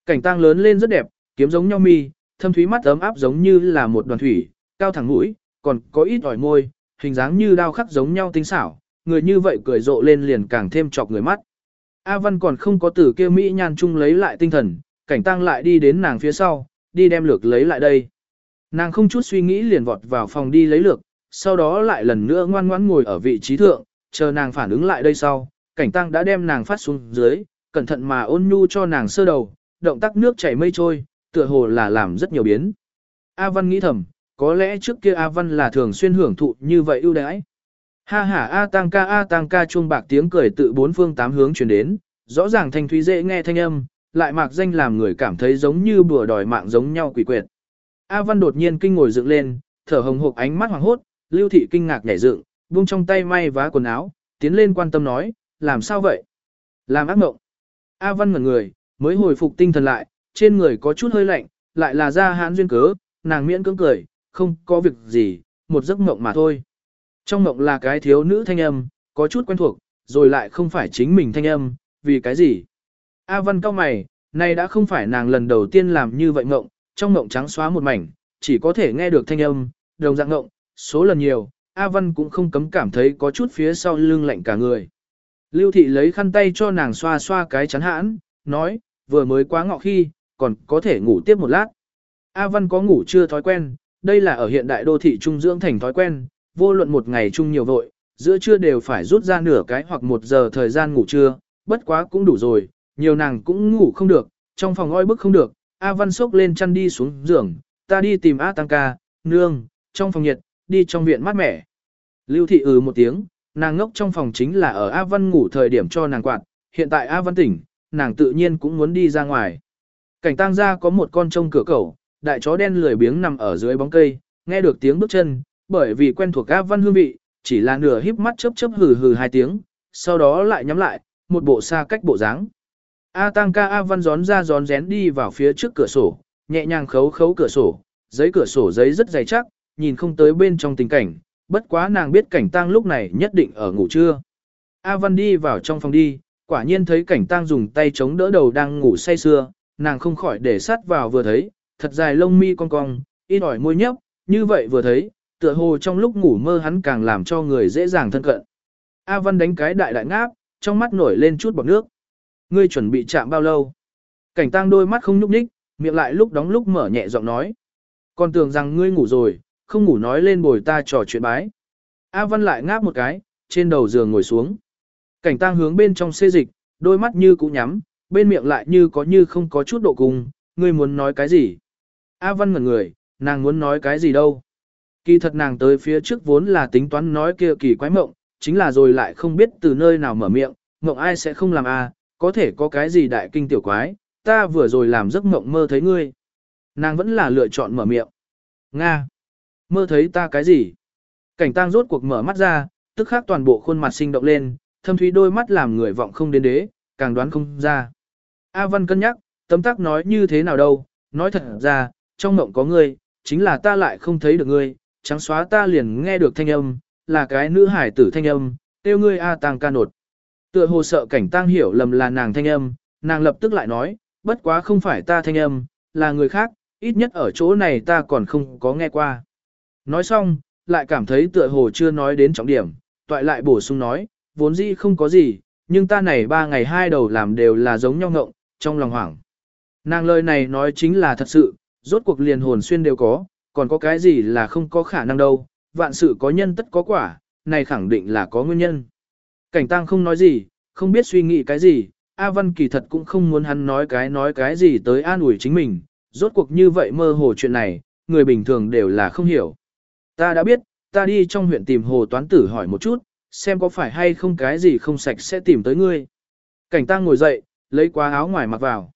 [SPEAKER 1] Cảnh tăng lớn lên rất đẹp, kiếm giống nhau mi, thâm thúy mắt ấm áp giống như là một đoàn thủy, cao thẳng mũi, còn có ít ỏi môi, hình dáng như đao khắc giống nhau tinh xảo, người như vậy cười rộ lên liền càng thêm chọc người mắt. A Văn còn không có từ kia Mỹ nhan chung lấy lại tinh thần, cảnh tăng lại đi đến nàng phía sau, đi đem lược lấy lại đây. Nàng không chút suy nghĩ liền vọt vào phòng đi lấy lược, sau đó lại lần nữa ngoan ngoãn ngồi ở vị trí thượng, chờ nàng phản ứng lại đây sau, cảnh tăng đã đem nàng phát xuống dưới, cẩn thận mà ôn nhu cho nàng sơ đầu, động tác nước chảy mây trôi, tựa hồ là làm rất nhiều biến. A Văn nghĩ thầm, có lẽ trước kia A Văn là thường xuyên hưởng thụ như vậy ưu đãi. Ha ha A tăng ca A tăng ca chuông bạc tiếng cười tự bốn phương tám hướng truyền đến, rõ ràng thanh thúy dễ nghe thanh âm, lại mạc danh làm người cảm thấy giống như bùa đòi mạng giống nhau quỷ quyệt. A Văn đột nhiên kinh ngồi dựng lên, thở hồng hộc ánh mắt hoàng hốt, Lưu Thị kinh ngạc nhảy dựng, buông trong tay may vá quần áo, tiến lên quan tâm nói, làm sao vậy? Làm ác mộng. A Văn ngẩn người, mới hồi phục tinh thần lại, trên người có chút hơi lạnh, lại là ra hãn duyên cớ, nàng miễn cưỡng cười, không có việc gì, một giấc mộng mà thôi. Trong mộng là cái thiếu nữ thanh âm, có chút quen thuộc, rồi lại không phải chính mình thanh âm, vì cái gì? A Văn cao mày, này đã không phải nàng lần đầu tiên làm như vậy mộng, trong mộng trắng xóa một mảnh, chỉ có thể nghe được thanh âm, đồng dạng mộng, số lần nhiều, A Văn cũng không cấm cảm thấy có chút phía sau lưng lạnh cả người. Lưu Thị lấy khăn tay cho nàng xoa xoa cái chắn hãn, nói, vừa mới quá ngọ khi, còn có thể ngủ tiếp một lát. A Văn có ngủ chưa thói quen, đây là ở hiện đại đô thị trung dưỡng thành thói quen, vô luận một ngày chung nhiều vội, giữa trưa đều phải rút ra nửa cái hoặc một giờ thời gian ngủ trưa, bất quá cũng đủ rồi, nhiều nàng cũng ngủ không được, trong phòng oi bức không được, A Văn sốc lên chăn đi xuống giường, ta đi tìm A Tăng ca, nương, trong phòng nhiệt, đi trong viện mát mẻ. Lưu thị ừ một tiếng, nàng ngốc trong phòng chính là ở A Văn ngủ thời điểm cho nàng quạt, hiện tại A Văn tỉnh, nàng tự nhiên cũng muốn đi ra ngoài. Cảnh tang ra có một con trông cửa cầu, đại chó đen lười biếng nằm ở dưới bóng cây, nghe được tiếng bước chân, bởi vì quen thuộc A Văn hương vị, chỉ là nửa híp mắt chớp chớp hừ hừ hai tiếng, sau đó lại nhắm lại, một bộ xa cách bộ dáng. A Tăng ca A Văn gión ra gión rén đi vào phía trước cửa sổ, nhẹ nhàng khấu khấu cửa sổ, giấy cửa sổ giấy rất dày chắc, nhìn không tới bên trong tình cảnh, bất quá nàng biết cảnh Tăng lúc này nhất định ở ngủ trưa. A Văn đi vào trong phòng đi, quả nhiên thấy cảnh Tăng dùng tay chống đỡ đầu đang ngủ say sưa, nàng không khỏi để sát vào vừa thấy, thật dài lông mi cong cong, ít ỏi môi nhấp, như vậy vừa thấy, tựa hồ trong lúc ngủ mơ hắn càng làm cho người dễ dàng thân cận. A Văn đánh cái đại đại ngáp, trong mắt nổi lên chút bọt nước. Ngươi chuẩn bị chạm bao lâu? Cảnh tang đôi mắt không nhúc nhích, miệng lại lúc đóng lúc mở nhẹ giọng nói. Còn tưởng rằng ngươi ngủ rồi, không ngủ nói lên bồi ta trò chuyện bái. A Văn lại ngáp một cái, trên đầu giường ngồi xuống. Cảnh tang hướng bên trong xê dịch, đôi mắt như cũ nhắm, bên miệng lại như có như không có chút độ cùng, ngươi muốn nói cái gì? A Văn ngẩn người, nàng muốn nói cái gì đâu? Kỳ thật nàng tới phía trước vốn là tính toán nói kia kỳ quái mộng, chính là rồi lại không biết từ nơi nào mở miệng, mộng ai sẽ không làm a, có thể có cái gì đại kinh tiểu quái, ta vừa rồi làm giấc mộng mơ thấy ngươi. Nàng vẫn là lựa chọn mở miệng. Nga! Mơ thấy ta cái gì? Cảnh tang rốt cuộc mở mắt ra, tức khắc toàn bộ khuôn mặt sinh động lên, thâm thúy đôi mắt làm người vọng không đến đế, càng đoán không ra. A Văn cân nhắc, tấm tắc nói như thế nào đâu, nói thật ra, trong mộng có ngươi, chính là ta lại không thấy được ngươi, trắng xóa ta liền nghe được thanh âm, là cái nữ hải tử thanh âm, tiêu ngươi A tang ca nột. Tựa hồ sợ cảnh tang hiểu lầm là nàng thanh âm, nàng lập tức lại nói, bất quá không phải ta thanh âm, là người khác, ít nhất ở chỗ này ta còn không có nghe qua. Nói xong, lại cảm thấy tựa hồ chưa nói đến trọng điểm, toại lại bổ sung nói, vốn dĩ không có gì, nhưng ta này ba ngày hai đầu làm đều là giống nhau ngộng, trong lòng hoảng. Nàng lời này nói chính là thật sự, rốt cuộc liền hồn xuyên đều có, còn có cái gì là không có khả năng đâu, vạn sự có nhân tất có quả, này khẳng định là có nguyên nhân. Cảnh tăng không nói gì, không biết suy nghĩ cái gì, A Văn kỳ thật cũng không muốn hắn nói cái nói cái gì tới an ủi chính mình, rốt cuộc như vậy mơ hồ chuyện này, người bình thường đều là không hiểu. Ta đã biết, ta đi trong huyện tìm hồ toán tử hỏi một chút, xem có phải hay không cái gì không sạch sẽ tìm tới ngươi. Cảnh tăng ngồi dậy, lấy qua áo ngoài mặc vào.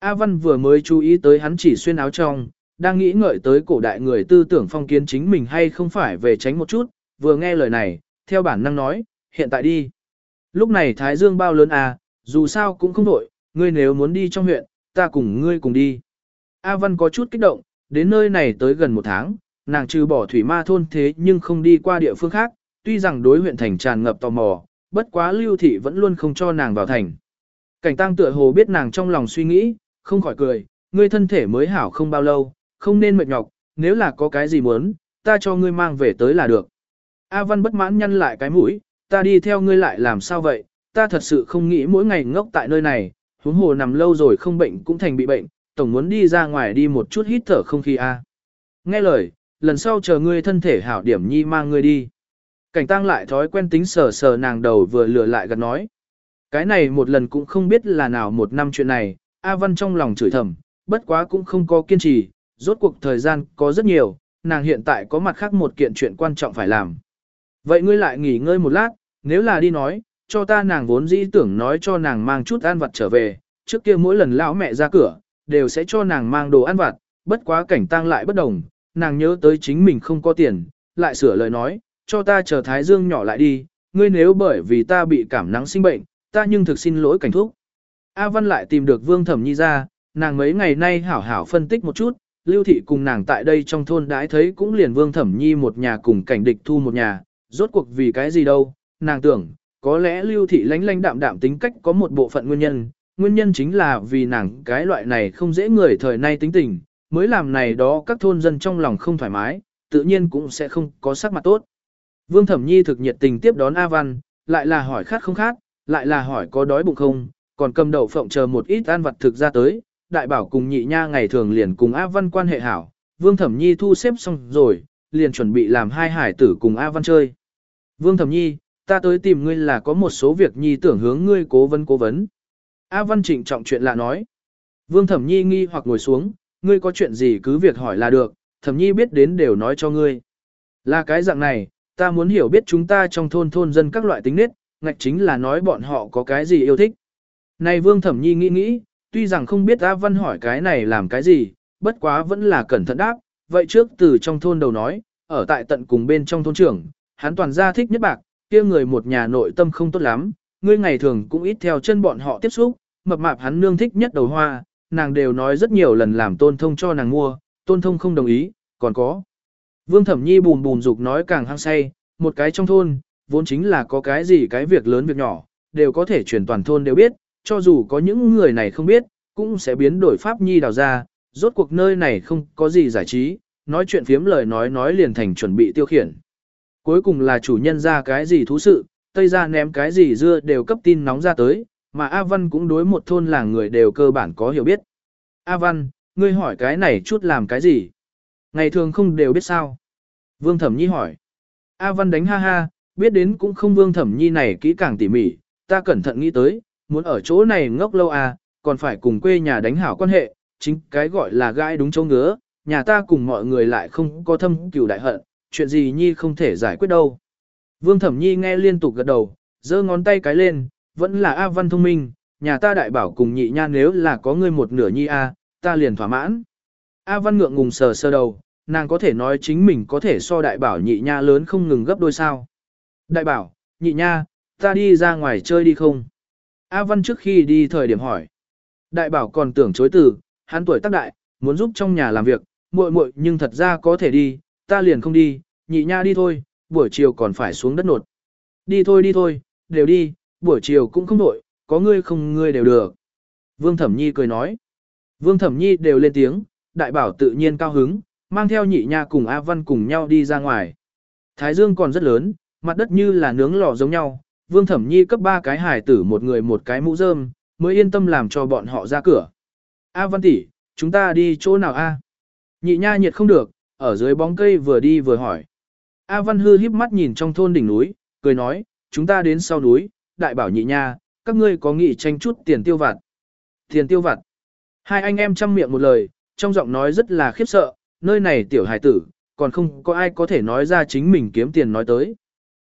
[SPEAKER 1] A Văn vừa mới chú ý tới hắn chỉ xuyên áo trong, đang nghĩ ngợi tới cổ đại người tư tưởng phong kiến chính mình hay không phải về tránh một chút, vừa nghe lời này, theo bản năng nói, hiện tại đi. Lúc này Thái Dương bao lớn à, dù sao cũng không đổi, ngươi nếu muốn đi trong huyện, ta cùng ngươi cùng đi. A Văn có chút kích động, đến nơi này tới gần một tháng, nàng trừ bỏ thủy ma thôn thế nhưng không đi qua địa phương khác, tuy rằng đối huyện thành tràn ngập tò mò, bất quá lưu thị vẫn luôn không cho nàng vào thành. Cảnh tăng tựa hồ biết nàng trong lòng suy nghĩ, không khỏi cười, ngươi thân thể mới hảo không bao lâu, không nên mệt nhọc, nếu là có cái gì muốn, ta cho ngươi mang về tới là được. A Văn bất mãn nhăn lại cái mũi, ta đi theo ngươi lại làm sao vậy, ta thật sự không nghĩ mỗi ngày ngốc tại nơi này, huống hồ nằm lâu rồi không bệnh cũng thành bị bệnh, tổng muốn đi ra ngoài đi một chút hít thở không khí a. Nghe lời, lần sau chờ ngươi thân thể hảo điểm nhi mang ngươi đi. Cảnh tăng lại thói quen tính sờ sờ nàng đầu vừa lừa lại gần nói. Cái này một lần cũng không biết là nào một năm chuyện này, A Văn trong lòng chửi thầm, bất quá cũng không có kiên trì, rốt cuộc thời gian có rất nhiều, nàng hiện tại có mặt khác một kiện chuyện quan trọng phải làm. Vậy ngươi lại nghỉ ngơi một lát, nếu là đi nói, cho ta nàng vốn dĩ tưởng nói cho nàng mang chút ăn vặt trở về, trước kia mỗi lần lão mẹ ra cửa, đều sẽ cho nàng mang đồ ăn vặt, bất quá cảnh tang lại bất đồng, nàng nhớ tới chính mình không có tiền, lại sửa lời nói, cho ta chờ thái dương nhỏ lại đi, ngươi nếu bởi vì ta bị cảm nắng sinh bệnh, ta nhưng thực xin lỗi cảnh thúc. A Văn lại tìm được Vương Thẩm Nhi ra, nàng mấy ngày nay hảo hảo phân tích một chút, Lưu Thị cùng nàng tại đây trong thôn đãi thấy cũng liền Vương Thẩm Nhi một nhà cùng cảnh địch thu một nhà, rốt cuộc vì cái gì đâu, nàng tưởng, có lẽ Lưu Thị lánh lánh đạm đạm tính cách có một bộ phận nguyên nhân, nguyên nhân chính là vì nàng cái loại này không dễ người thời nay tính tình, mới làm này đó các thôn dân trong lòng không thoải mái, tự nhiên cũng sẽ không có sắc mặt tốt. Vương Thẩm Nhi thực nhiệt tình tiếp đón A Văn, lại là hỏi khát không khát, lại là hỏi có đói bụng không, còn cầm đậu phộng chờ một ít ăn vặt thực ra tới, đại bảo cùng nhị nha ngày thường liền cùng A Văn quan hệ hảo, Vương Thẩm Nhi thu xếp xong rồi, liền chuẩn bị làm hai hải tử cùng A Văn chơi. Vương Thẩm Nhi, ta tới tìm ngươi là có một số việc nhi tưởng hướng ngươi cố vấn cố vấn. A Văn trịnh trọng chuyện lạ nói. Vương Thẩm Nhi nghi hoặc ngồi xuống, ngươi có chuyện gì cứ việc hỏi là được, Thẩm Nhi biết đến đều nói cho ngươi. Là cái dạng này, ta muốn hiểu biết chúng ta trong thôn thôn dân các loại tính nết, ngạch chính là nói bọn họ có cái gì yêu thích. Này Vương Thẩm Nhi nghĩ nghĩ, tuy rằng không biết A Văn hỏi cái này làm cái gì, bất quá vẫn là cẩn thận đáp, vậy trước từ trong thôn đầu nói, ở tại tận cùng bên trong thôn trưởng, hắn toàn gia thích nhất bạc, kia người một nhà nội tâm không tốt lắm, ngươi ngày thường cũng ít theo chân bọn họ tiếp xúc, mập mạp hắn nương thích nhất đầu hoa, nàng đều nói rất nhiều lần làm tôn thông cho nàng mua, tôn thông không đồng ý, còn có. Vương Thẩm Nhi bùn bùn dục nói càng hăng say, một cái trong thôn, vốn chính là có cái gì cái việc lớn việc nhỏ, đều có thể chuyển toàn thôn đều biết, cho dù có những người này không biết, cũng sẽ biến đổi pháp nhi đào ra, rốt cuộc nơi này không có gì giải trí, nói chuyện phiếm lời nói nói liền thành chuẩn bị tiêu khiển. Cuối cùng là chủ nhân ra cái gì thú sự, tây ra ném cái gì dưa đều cấp tin nóng ra tới, mà A Văn cũng đối một thôn làng người đều cơ bản có hiểu biết. A Văn, ngươi hỏi cái này chút làm cái gì? Ngày thường không đều biết sao? Vương Thẩm Nhi hỏi. A Văn đánh ha ha, biết đến cũng không Vương Thẩm Nhi này kỹ càng tỉ mỉ, ta cẩn thận nghĩ tới, muốn ở chỗ này ngốc lâu à, còn phải cùng quê nhà đánh hảo quan hệ, chính cái gọi là gai đúng chỗ ngứa, nhà ta cùng mọi người lại không có thâm cửu đại hận, chuyện gì Nhi không thể giải quyết đâu. Vương Thẩm Nhi nghe liên tục gật đầu, giơ ngón tay cái lên, vẫn là A Văn thông minh, nhà ta đại bảo cùng nhị nha nếu là có ngươi một nửa Nhi A, ta liền thỏa mãn. A Văn ngượng ngùng sờ sơ đầu, nàng có thể nói chính mình có thể so đại bảo nhị nha lớn không ngừng gấp đôi sao. Đại bảo, nhị nha, ta đi ra ngoài chơi đi không? A Văn trước khi đi thời điểm hỏi. Đại bảo còn tưởng chối từ, hắn tuổi tác đại, muốn giúp trong nhà làm việc, muội muội nhưng thật ra có thể đi, ta liền không đi, nhị nha đi thôi, buổi chiều còn phải xuống đất nột. Đi thôi đi thôi, đều đi, buổi chiều cũng không nổi, có ngươi không ngươi đều được. Vương Thẩm Nhi cười nói. Vương Thẩm Nhi đều lên tiếng, đại bảo tự nhiên cao hứng, mang theo nhị nha cùng A Văn cùng nhau đi ra ngoài. Thái dương còn rất lớn, mặt đất như là nướng lò giống nhau, Vương Thẩm Nhi cấp ba cái hài tử một người một cái mũ rơm, mới yên tâm làm cho bọn họ ra cửa. A Văn tỷ, chúng ta đi chỗ nào a? Nhị nha nhiệt không được, ở dưới bóng cây vừa đi vừa hỏi. A Văn hư híp mắt nhìn trong thôn đỉnh núi, cười nói, chúng ta đến sau núi, đại bảo nhị nha, các ngươi có nghĩ tranh chút tiền tiêu vặt. Tiền tiêu vặt. Hai anh em chăm miệng một lời, trong giọng nói rất là khiếp sợ, nơi này tiểu hài tử, còn không có ai có thể nói ra chính mình kiếm tiền nói tới.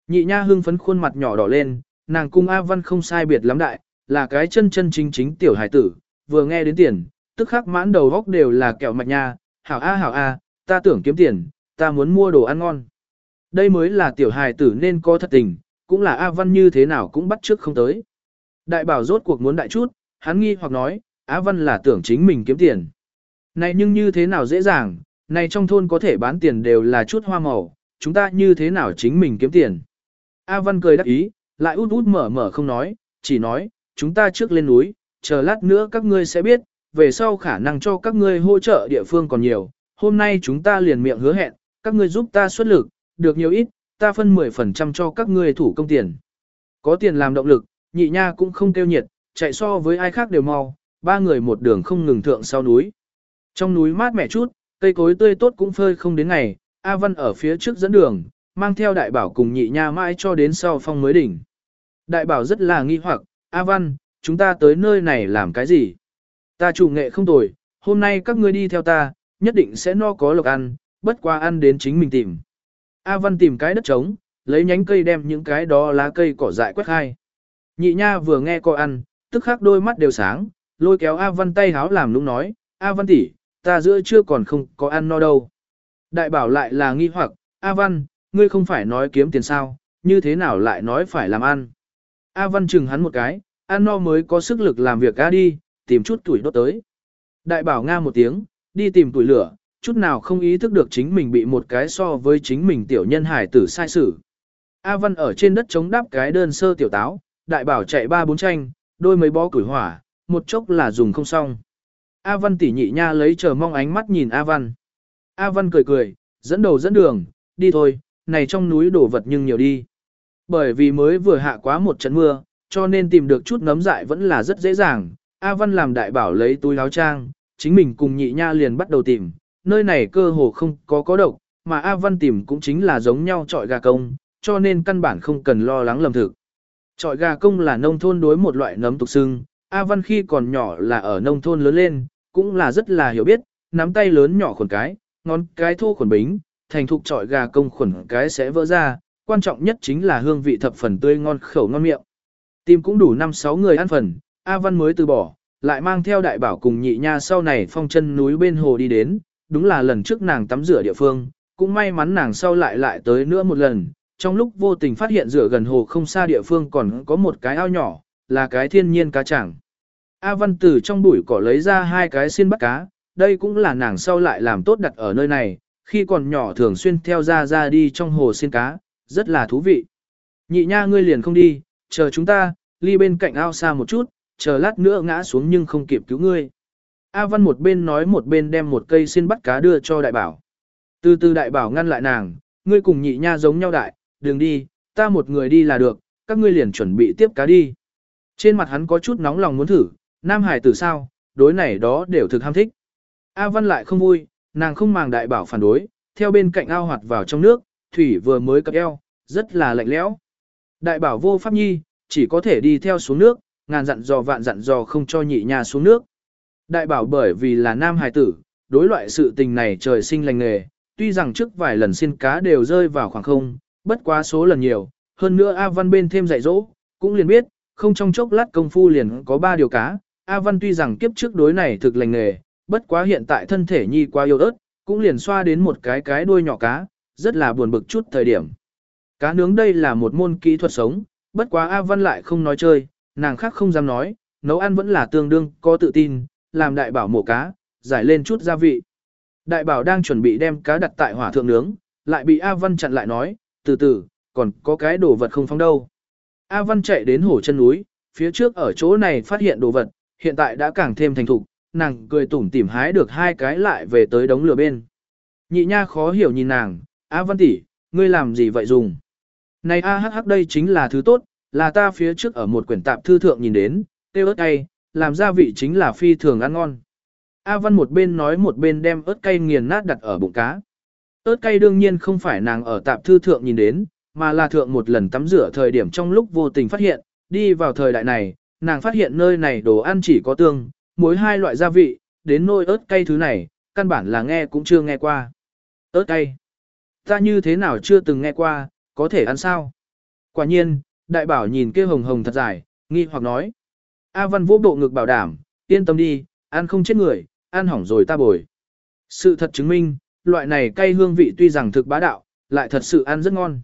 [SPEAKER 1] Nhị nha hưng phấn khuôn mặt nhỏ đỏ lên, nàng cung A Văn không sai biệt lắm đại, là cái chân chân chính chính tiểu hải tử, vừa nghe đến tiền, tức khắc mãn đầu góc đều là kẹo mạch nha, hảo A hảo A, ta tưởng kiếm tiền, ta muốn mua đồ ăn ngon. Đây mới là tiểu hài tử nên có thật tình, cũng là A Văn như thế nào cũng bắt trước không tới. Đại bảo rốt cuộc muốn đại chút, hắn nghi hoặc nói, A Văn là tưởng chính mình kiếm tiền. Này nhưng như thế nào dễ dàng, này trong thôn có thể bán tiền đều là chút hoa màu, chúng ta như thế nào chính mình kiếm tiền. A Văn cười đắc ý, lại út út mở mở không nói, chỉ nói, chúng ta trước lên núi, chờ lát nữa các ngươi sẽ biết, về sau khả năng cho các ngươi hỗ trợ địa phương còn nhiều. Hôm nay chúng ta liền miệng hứa hẹn, các ngươi giúp ta xuất lực, được nhiều ít, ta phân 10% cho các ngươi thủ công tiền. Có tiền làm động lực, nhị nha cũng không kêu nhiệt, chạy so với ai khác đều mau, ba người một đường không ngừng thượng sau núi. Trong núi mát mẻ chút, cây cối tươi tốt cũng phơi không đến ngày, A Văn ở phía trước dẫn đường, mang theo đại bảo cùng nhị nha mãi cho đến sau phong mới đỉnh. Đại bảo rất là nghi hoặc, A Văn, chúng ta tới nơi này làm cái gì? Ta chủ nghệ không tồi, hôm nay các ngươi đi theo ta, nhất định sẽ no có lộc ăn, bất qua ăn đến chính mình tìm. A Văn tìm cái đất trống, lấy nhánh cây đem những cái đó lá cây cỏ dại quét hai. Nhị nha vừa nghe coi ăn, tức khắc đôi mắt đều sáng, lôi kéo A Văn tay háo làm lúc nói, A Văn tỷ, ta giữa chưa còn không có ăn no đâu. Đại bảo lại là nghi hoặc, A Văn, ngươi không phải nói kiếm tiền sao, như thế nào lại nói phải làm ăn. A Văn chừng hắn một cái, ăn no mới có sức lực làm việc A đi, tìm chút tuổi đốt tới. Đại bảo nga một tiếng, đi tìm tuổi lửa, chút nào không ý thức được chính mình bị một cái so với chính mình tiểu nhân hải tử sai xử. A Văn ở trên đất chống đáp cái đơn sơ tiểu táo, đại bảo chạy ba bốn tranh, đôi mấy bó củi hỏa, một chốc là dùng không xong. A Văn tỉ nhị nha lấy chờ mong ánh mắt nhìn A Văn. A Văn cười cười, dẫn đầu dẫn đường, đi thôi, này trong núi đổ vật nhưng nhiều đi. Bởi vì mới vừa hạ quá một trận mưa, cho nên tìm được chút nấm dại vẫn là rất dễ dàng. A Văn làm đại bảo lấy túi áo trang, chính mình cùng nhị nha liền bắt đầu tìm, nơi này cơ hồ không có có độc, mà A Văn tìm cũng chính là giống nhau trọi gà công, cho nên căn bản không cần lo lắng lầm thực. Trọi gà công là nông thôn đối một loại nấm tục xưng, A Văn khi còn nhỏ là ở nông thôn lớn lên, cũng là rất là hiểu biết, nắm tay lớn nhỏ khuẩn cái, ngón cái thô khuẩn bính, thành thục trọi gà công khuẩn cái sẽ vỡ ra, quan trọng nhất chính là hương vị thập phần tươi ngon khẩu ngon miệng. Tìm cũng đủ 5-6 người ăn phần, A Văn mới từ bỏ, lại mang theo đại bảo cùng nhị nha sau này phong chân núi bên hồ đi đến, đúng là lần trước nàng tắm rửa địa phương, cũng may mắn nàng sau lại lại tới nữa một lần, trong lúc vô tình phát hiện rửa gần hồ không xa địa phương còn có một cái ao nhỏ, là cái thiên nhiên cá chẳng. A Văn từ trong bụi cỏ lấy ra hai cái xiên bắt cá, đây cũng là nàng sau lại làm tốt đặt ở nơi này, khi còn nhỏ thường xuyên theo ra ra đi trong hồ xiên cá, rất là thú vị. Nhị nha ngươi liền không đi, chờ chúng ta, ly bên cạnh ao xa một chút, chờ lát nữa ngã xuống nhưng không kịp cứu ngươi. A Văn một bên nói một bên đem một cây xiên bắt cá đưa cho đại bảo. Từ từ đại bảo ngăn lại nàng, ngươi cùng nhị nha giống nhau đại, đừng đi, ta một người đi là được, các ngươi liền chuẩn bị tiếp cá đi. Trên mặt hắn có chút nóng lòng muốn thử, nam hải tử sao, đối này đó đều thực ham thích. A Văn lại không vui, nàng không màng đại bảo phản đối, theo bên cạnh ao hoạt vào trong nước, thủy vừa mới cập eo, rất là lạnh lẽo. Đại bảo vô pháp nhi, chỉ có thể đi theo xuống nước, ngàn dặn dò vạn dặn dò không cho nhị nhà xuống nước. Đại bảo bởi vì là nam hài tử, đối loại sự tình này trời sinh lành nghề, tuy rằng trước vài lần xin cá đều rơi vào khoảng không, bất quá số lần nhiều, hơn nữa A Văn bên thêm dạy dỗ, cũng liền biết, không trong chốc lát công phu liền có ba điều cá. A Văn tuy rằng kiếp trước đối này thực lành nghề, bất quá hiện tại thân thể nhi quá yếu ớt, cũng liền xoa đến một cái cái đuôi nhỏ cá, rất là buồn bực chút thời điểm. Cá nướng đây là một môn kỹ thuật sống, bất quá A Văn lại không nói chơi, nàng khác không dám nói, nấu ăn vẫn là tương đương có tự tin, làm đại bảo mổ cá, giải lên chút gia vị. Đại bảo đang chuẩn bị đem cá đặt tại hỏa thượng nướng, lại bị A Văn chặn lại nói, từ từ, còn có cái đồ vật không phóng đâu. A Văn chạy đến hổ chân núi, phía trước ở chỗ này phát hiện đồ vật, hiện tại đã càng thêm thành thục, nàng cười tủm tỉm hái được hai cái lại về tới đống lửa bên. Nhị nha khó hiểu nhìn nàng, A Văn tỷ, ngươi làm gì vậy dùng? Này A hắc hắc đây chính là thứ tốt, là ta phía trước ở một quyển tạp thư thượng nhìn đến, tiêu ớt cay, làm gia vị chính là phi thường ăn ngon. A Văn một bên nói một bên đem ớt cay nghiền nát đặt ở bụng cá. ớt cay đương nhiên không phải nàng ở tạp thư thượng nhìn đến, mà là thượng một lần tắm rửa thời điểm trong lúc vô tình phát hiện, đi vào thời đại này, nàng phát hiện nơi này đồ ăn chỉ có tương, mỗi hai loại gia vị, đến nôi ớt cay thứ này, căn bản là nghe cũng chưa nghe qua. ớt cay. Ta như thế nào chưa từng nghe qua, có thể ăn sao? Quả nhiên, đại bảo nhìn kia hồng hồng thật dài, nghi hoặc nói. A văn vô bộ ngực bảo đảm, yên tâm đi, ăn không chết người, ăn hỏng rồi ta bồi. Sự thật chứng minh, loại này cay hương vị tuy rằng thực bá đạo, lại thật sự ăn rất ngon.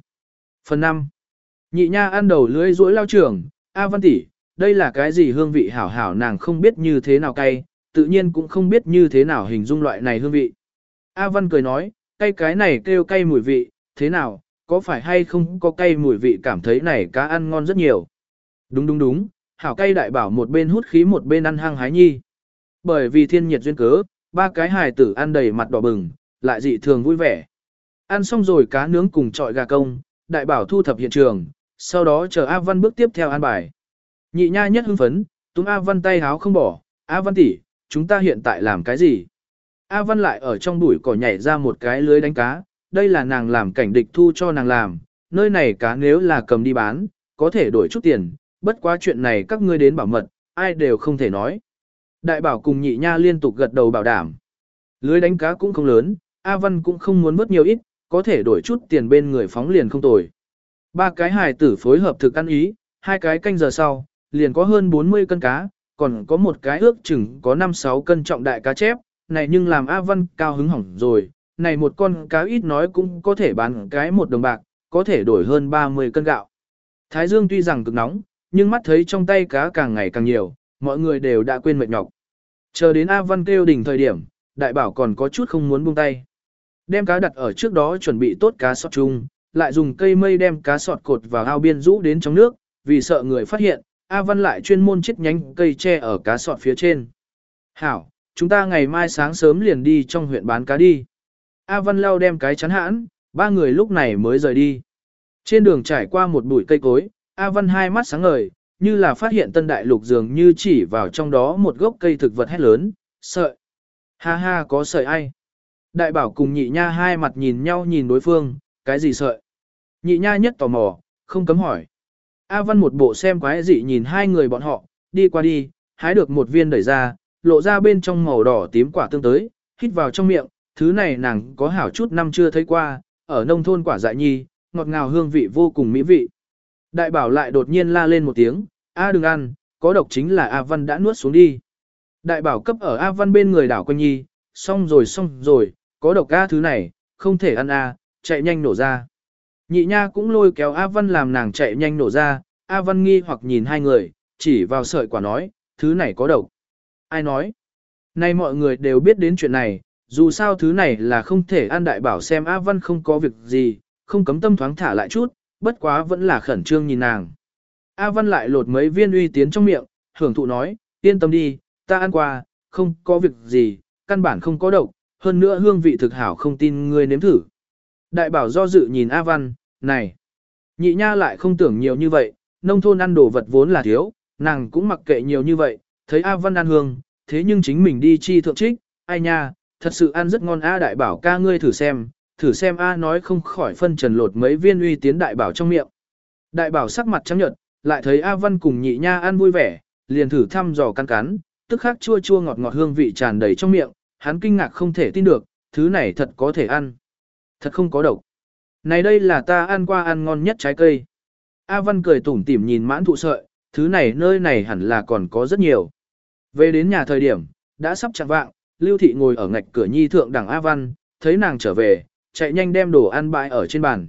[SPEAKER 1] Phần 5. Nhị nha ăn đầu lưới rũi lao trường, A văn tỷ, đây là cái gì hương vị hảo hảo nàng không biết như thế nào cay, tự nhiên cũng không biết như thế nào hình dung loại này hương vị. A văn cười nói, cay cái này kêu cay mùi vị, thế nào, có phải hay không có cay mùi vị cảm thấy này cá ăn ngon rất nhiều. Đúng đúng đúng, hảo cay đại bảo một bên hút khí một bên ăn hang hái nhi. Bởi vì thiên nhiệt duyên cớ, ba cái hài tử ăn đầy mặt đỏ bừng, lại dị thường vui vẻ. Ăn xong rồi cá nướng cùng trọi gà công, đại bảo thu thập hiện trường, sau đó chờ A Văn bước tiếp theo ăn bài. Nhị nha nhất hưng phấn, túm A Văn tay háo không bỏ, A Văn tỷ, chúng ta hiện tại làm cái gì? A Văn lại ở trong bụi cỏ nhảy ra một cái lưới đánh cá, đây là nàng làm cảnh địch thu cho nàng làm, nơi này cá nếu là cầm đi bán, có thể đổi chút tiền, bất quá chuyện này các ngươi đến bảo mật, ai đều không thể nói. Đại bảo cùng nhị nha liên tục gật đầu bảo đảm. Lưới đánh cá cũng không lớn, A Văn cũng không muốn mất nhiều ít, có thể đổi chút tiền bên người phóng liền không tồi. Ba cái hài tử phối hợp thực ăn ý, hai cái canh giờ sau, liền có hơn 40 cân cá, còn có một cái ước chừng có 5-6 cân trọng đại cá chép, này nhưng làm A Văn cao hứng hỏng rồi, này một con cá ít nói cũng có thể bán cái một đồng bạc, có thể đổi hơn 30 cân gạo. Thái dương tuy rằng cực nóng, nhưng mắt thấy trong tay cá càng ngày càng nhiều, mọi người đều đã quên mệt nhọc. Chờ đến A Văn kêu đỉnh thời điểm, đại bảo còn có chút không muốn buông tay. Đem cá đặt ở trước đó chuẩn bị tốt cá sọt chung, lại dùng cây mây đem cá sọt cột vào ao biên rũ đến trong nước, vì sợ người phát hiện, A Văn lại chuyên môn chiết nhánh cây tre ở cá sọt phía trên. Hảo, chúng ta ngày mai sáng sớm liền đi trong huyện bán cá đi. A Văn Lao đem cái chắn hãn, ba người lúc này mới rời đi. Trên đường trải qua một bụi cây cối, A Văn hai mắt sáng ngời, như là phát hiện tân đại lục dường như chỉ vào trong đó một gốc cây thực vật hét lớn, sợi. Ha ha có sợi ai? Đại bảo cùng nhị nha hai mặt nhìn nhau nhìn đối phương, cái gì sợi? Nhị nha nhất tò mò, không cấm hỏi. A Văn một bộ xem quái dị nhìn hai người bọn họ, đi qua đi, hái được một viên đẩy ra, lộ ra bên trong màu đỏ tím quả tương tới, hít vào trong miệng, thứ này nàng có hảo chút năm chưa thấy qua, ở nông thôn quả dại nhi, ngọt ngào hương vị vô cùng mỹ vị. Đại bảo lại đột nhiên la lên một tiếng, A đừng ăn, có độc chính là A Văn đã nuốt xuống đi. Đại bảo cấp ở A Văn bên người đảo quanh nhi, xong rồi xong rồi, có độc A thứ này, không thể ăn A, chạy nhanh nổ ra. Nhị nha cũng lôi kéo A Văn làm nàng chạy nhanh nổ ra, A Văn nghi hoặc nhìn hai người, chỉ vào sợi quả nói, thứ này có độc. Ai nói? Nay mọi người đều biết đến chuyện này, dù sao thứ này là không thể ăn đại bảo xem A Văn không có việc gì, không cấm tâm thoáng thả lại chút, bất quá vẫn là khẩn trương nhìn nàng. A Văn lại lột mấy viên uy tiến trong miệng, hưởng thụ nói, yên tâm đi, ta ăn qua, không có việc gì, căn bản không có độc, hơn nữa hương vị thực hảo không tin ngươi nếm thử. Đại bảo do dự nhìn A Văn, này, nhị nha lại không tưởng nhiều như vậy, nông thôn ăn đồ vật vốn là thiếu, nàng cũng mặc kệ nhiều như vậy, thấy A Văn ăn hương, thế nhưng chính mình đi chi thượng trích, ai nha, thật sự ăn rất ngon A đại bảo ca ngươi thử xem, thử xem A nói không khỏi phân trần lột mấy viên uy tiến đại bảo trong miệng. Đại bảo sắc mặt trắng nhợt, lại thấy A Văn cùng nhị nha ăn vui vẻ, liền thử thăm dò căn cắn, tức khắc chua chua ngọt ngọt hương vị tràn đầy trong miệng, hắn kinh ngạc không thể tin được, thứ này thật có thể ăn. Thật không có độc. Này đây là ta ăn qua ăn ngon nhất trái cây. A Văn cười tủm tỉm nhìn mãn thụ sợi, thứ này nơi này hẳn là còn có rất nhiều. Về đến nhà thời điểm, đã sắp chặn vạng, Lưu Thị ngồi ở ngạch cửa nhi thượng đẳng A Văn, thấy nàng trở về, chạy nhanh đem đồ ăn bãi ở trên bàn.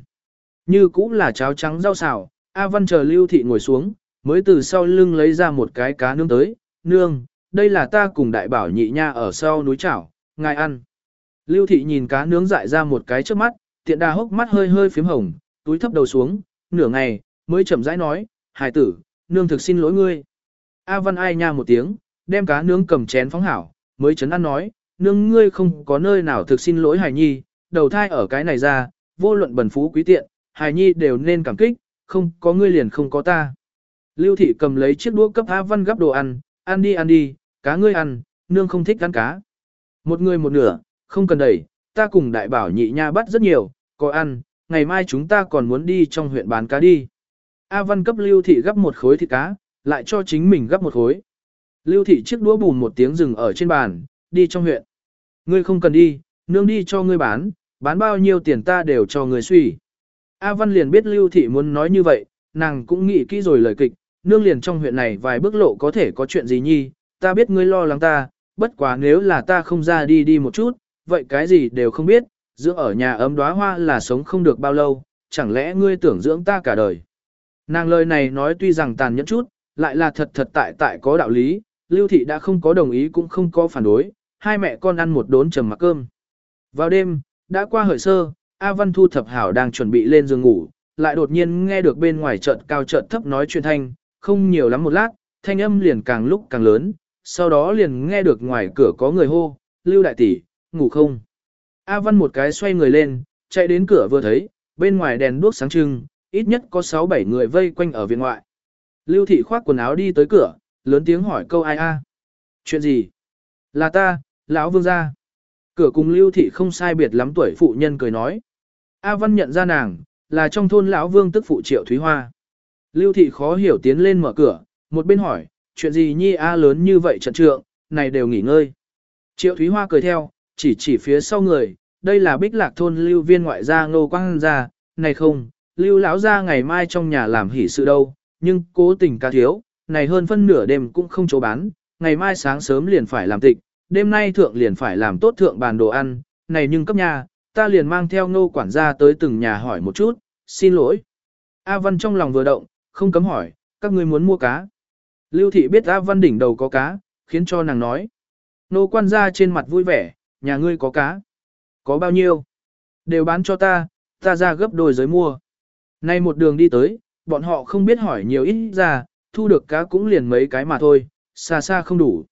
[SPEAKER 1] Như cũng là cháo trắng rau xào, A Văn chờ Lưu Thị ngồi xuống, mới từ sau lưng lấy ra một cái cá nướng tới, nương, đây là ta cùng đại bảo nhị nha ở sau núi chảo, ngài ăn. Lưu Thị nhìn cá nướng dại ra một cái trước mắt, tiện đà hốc mắt hơi hơi phím hồng, túi thấp đầu xuống, nửa ngày, mới chậm rãi nói, hài tử, nương thực xin lỗi ngươi. A Văn ai nha một tiếng, đem cá nướng cầm chén phóng hảo, mới chấn ăn nói, nương ngươi không có nơi nào thực xin lỗi hài nhi, đầu thai ở cái này ra, vô luận bần phú quý tiện, hài nhi đều nên cảm kích, không có ngươi liền không có ta. Lưu thị cầm lấy chiếc đũa cấp A Văn gắp đồ ăn, ăn đi ăn đi, cá ngươi ăn, nương không thích ăn cá. Một người một nửa, không cần đẩy, ta cùng đại bảo nhị nha bắt rất nhiều, có ăn, ngày mai chúng ta còn muốn đi trong huyện bán cá đi. A Văn cấp Lưu thị gấp một khối thịt cá, lại cho chính mình gấp một khối. Lưu thị chiếc đũa bùn một tiếng rừng ở trên bàn, đi trong huyện. Ngươi không cần đi, nương đi cho ngươi bán, bán bao nhiêu tiền ta đều cho ngươi suy. A Văn liền biết Lưu thị muốn nói như vậy, nàng cũng nghĩ kỹ rồi lời kịch, nương liền trong huyện này vài bước lộ có thể có chuyện gì nhi, ta biết ngươi lo lắng ta, bất quá nếu là ta không ra đi đi một chút, vậy cái gì đều không biết, dưỡng ở nhà ấm đóa hoa là sống không được bao lâu, chẳng lẽ ngươi tưởng dưỡng ta cả đời. Nàng lời này nói tuy rằng tàn nhẫn chút, lại là thật thật tại tại có đạo lý, Lưu Thị đã không có đồng ý cũng không có phản đối, hai mẹ con ăn một đốn trầm mặc cơm. Vào đêm, đã qua hợi sơ, A Văn Thu thập hảo đang chuẩn bị lên giường ngủ, lại đột nhiên nghe được bên ngoài trận cao trận thấp nói chuyện thanh, không nhiều lắm một lát, thanh âm liền càng lúc càng lớn, sau đó liền nghe được ngoài cửa có người hô, Lưu Đại Tỷ, ngủ không? A Văn một cái xoay người lên, chạy đến cửa vừa thấy, bên ngoài đèn đuốc sáng trưng, ít nhất có 6-7 người vây quanh ở viện ngoại. Lưu thị khoác quần áo đi tới cửa, lớn tiếng hỏi câu ai a? Chuyện gì? Là ta, lão vương gia. Cửa cùng Lưu thị không sai biệt lắm tuổi phụ nhân cười nói. A Văn nhận ra nàng, là trong thôn lão vương tức phụ Triệu Thúy Hoa. Lưu thị khó hiểu tiến lên mở cửa, một bên hỏi, chuyện gì nhi A lớn như vậy trận trượng, này đều nghỉ ngơi. Triệu Thúy Hoa cười theo, chỉ chỉ phía sau người, đây là bích lạc thôn lưu viên ngoại gia ngô quang gia, này không, lưu lão gia ngày mai trong nhà làm hỷ sự đâu, nhưng cố tình ca thiếu, này hơn phân nửa đêm cũng không chỗ bán, ngày mai sáng sớm liền phải làm tịch, đêm nay thượng liền phải làm tốt thượng bàn đồ ăn, này nhưng cấp nhà, ta liền mang theo ngô quản gia tới từng nhà hỏi một chút, xin lỗi. A Văn trong lòng vừa động, không cấm hỏi, các ngươi muốn mua cá. Lưu thị biết A Văn đỉnh đầu có cá, khiến cho nàng nói. Nô quan gia trên mặt vui vẻ, nhà ngươi có cá. Có bao nhiêu? Đều bán cho ta, ta ra gấp đôi giới mua. Nay một đường đi tới, bọn họ không biết hỏi nhiều ít ra, thu được cá cũng liền mấy cái mà thôi, xa xa không đủ.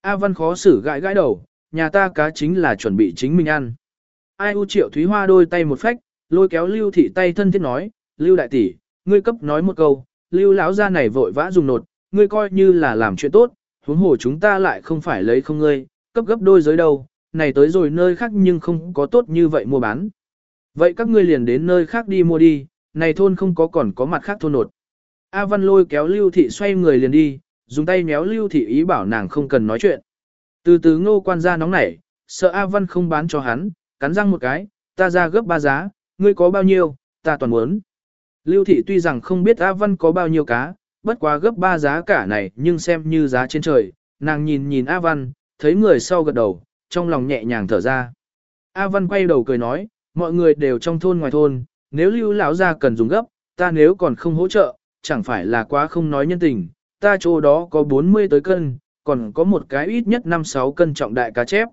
[SPEAKER 1] A Văn khó xử gãi gãi đầu, nhà ta cá chính là chuẩn bị chính mình ăn. Ai u triệu Thúy Hoa đôi tay một phách, lôi kéo Lưu thị tay thân thiết nói, Lưu đại tỷ, ngươi cấp nói một câu, Lưu lão gia này vội vã dùng nột, ngươi coi như là làm chuyện tốt, huống hồ chúng ta lại không phải lấy không ngươi, cấp gấp đôi giới đâu, này tới rồi nơi khác nhưng không có tốt như vậy mua bán. Vậy các ngươi liền đến nơi khác đi mua đi, này thôn không có còn có mặt khác thôn nột. A Văn lôi kéo Lưu Thị xoay người liền đi, dùng tay méo Lưu Thị ý bảo nàng không cần nói chuyện. Từ từ ngô quan gia nóng nảy, sợ A Văn không bán cho hắn, cắn răng một cái, ta ra gấp ba giá, ngươi có bao nhiêu, ta toàn muốn. Lưu Thị tuy rằng không biết A Văn có bao nhiêu cá, bất quá gấp ba giá cả này nhưng xem như giá trên trời, nàng nhìn nhìn A Văn, thấy người sau gật đầu, trong lòng nhẹ nhàng thở ra. A Văn quay đầu cười nói, mọi người đều trong thôn ngoài thôn, nếu lưu lão gia cần dùng gấp, ta nếu còn không hỗ trợ, chẳng phải là quá không nói nhân tình, ta chỗ đó có 40 tới cân, còn có một cái ít nhất 5-6 cân trọng đại cá chép.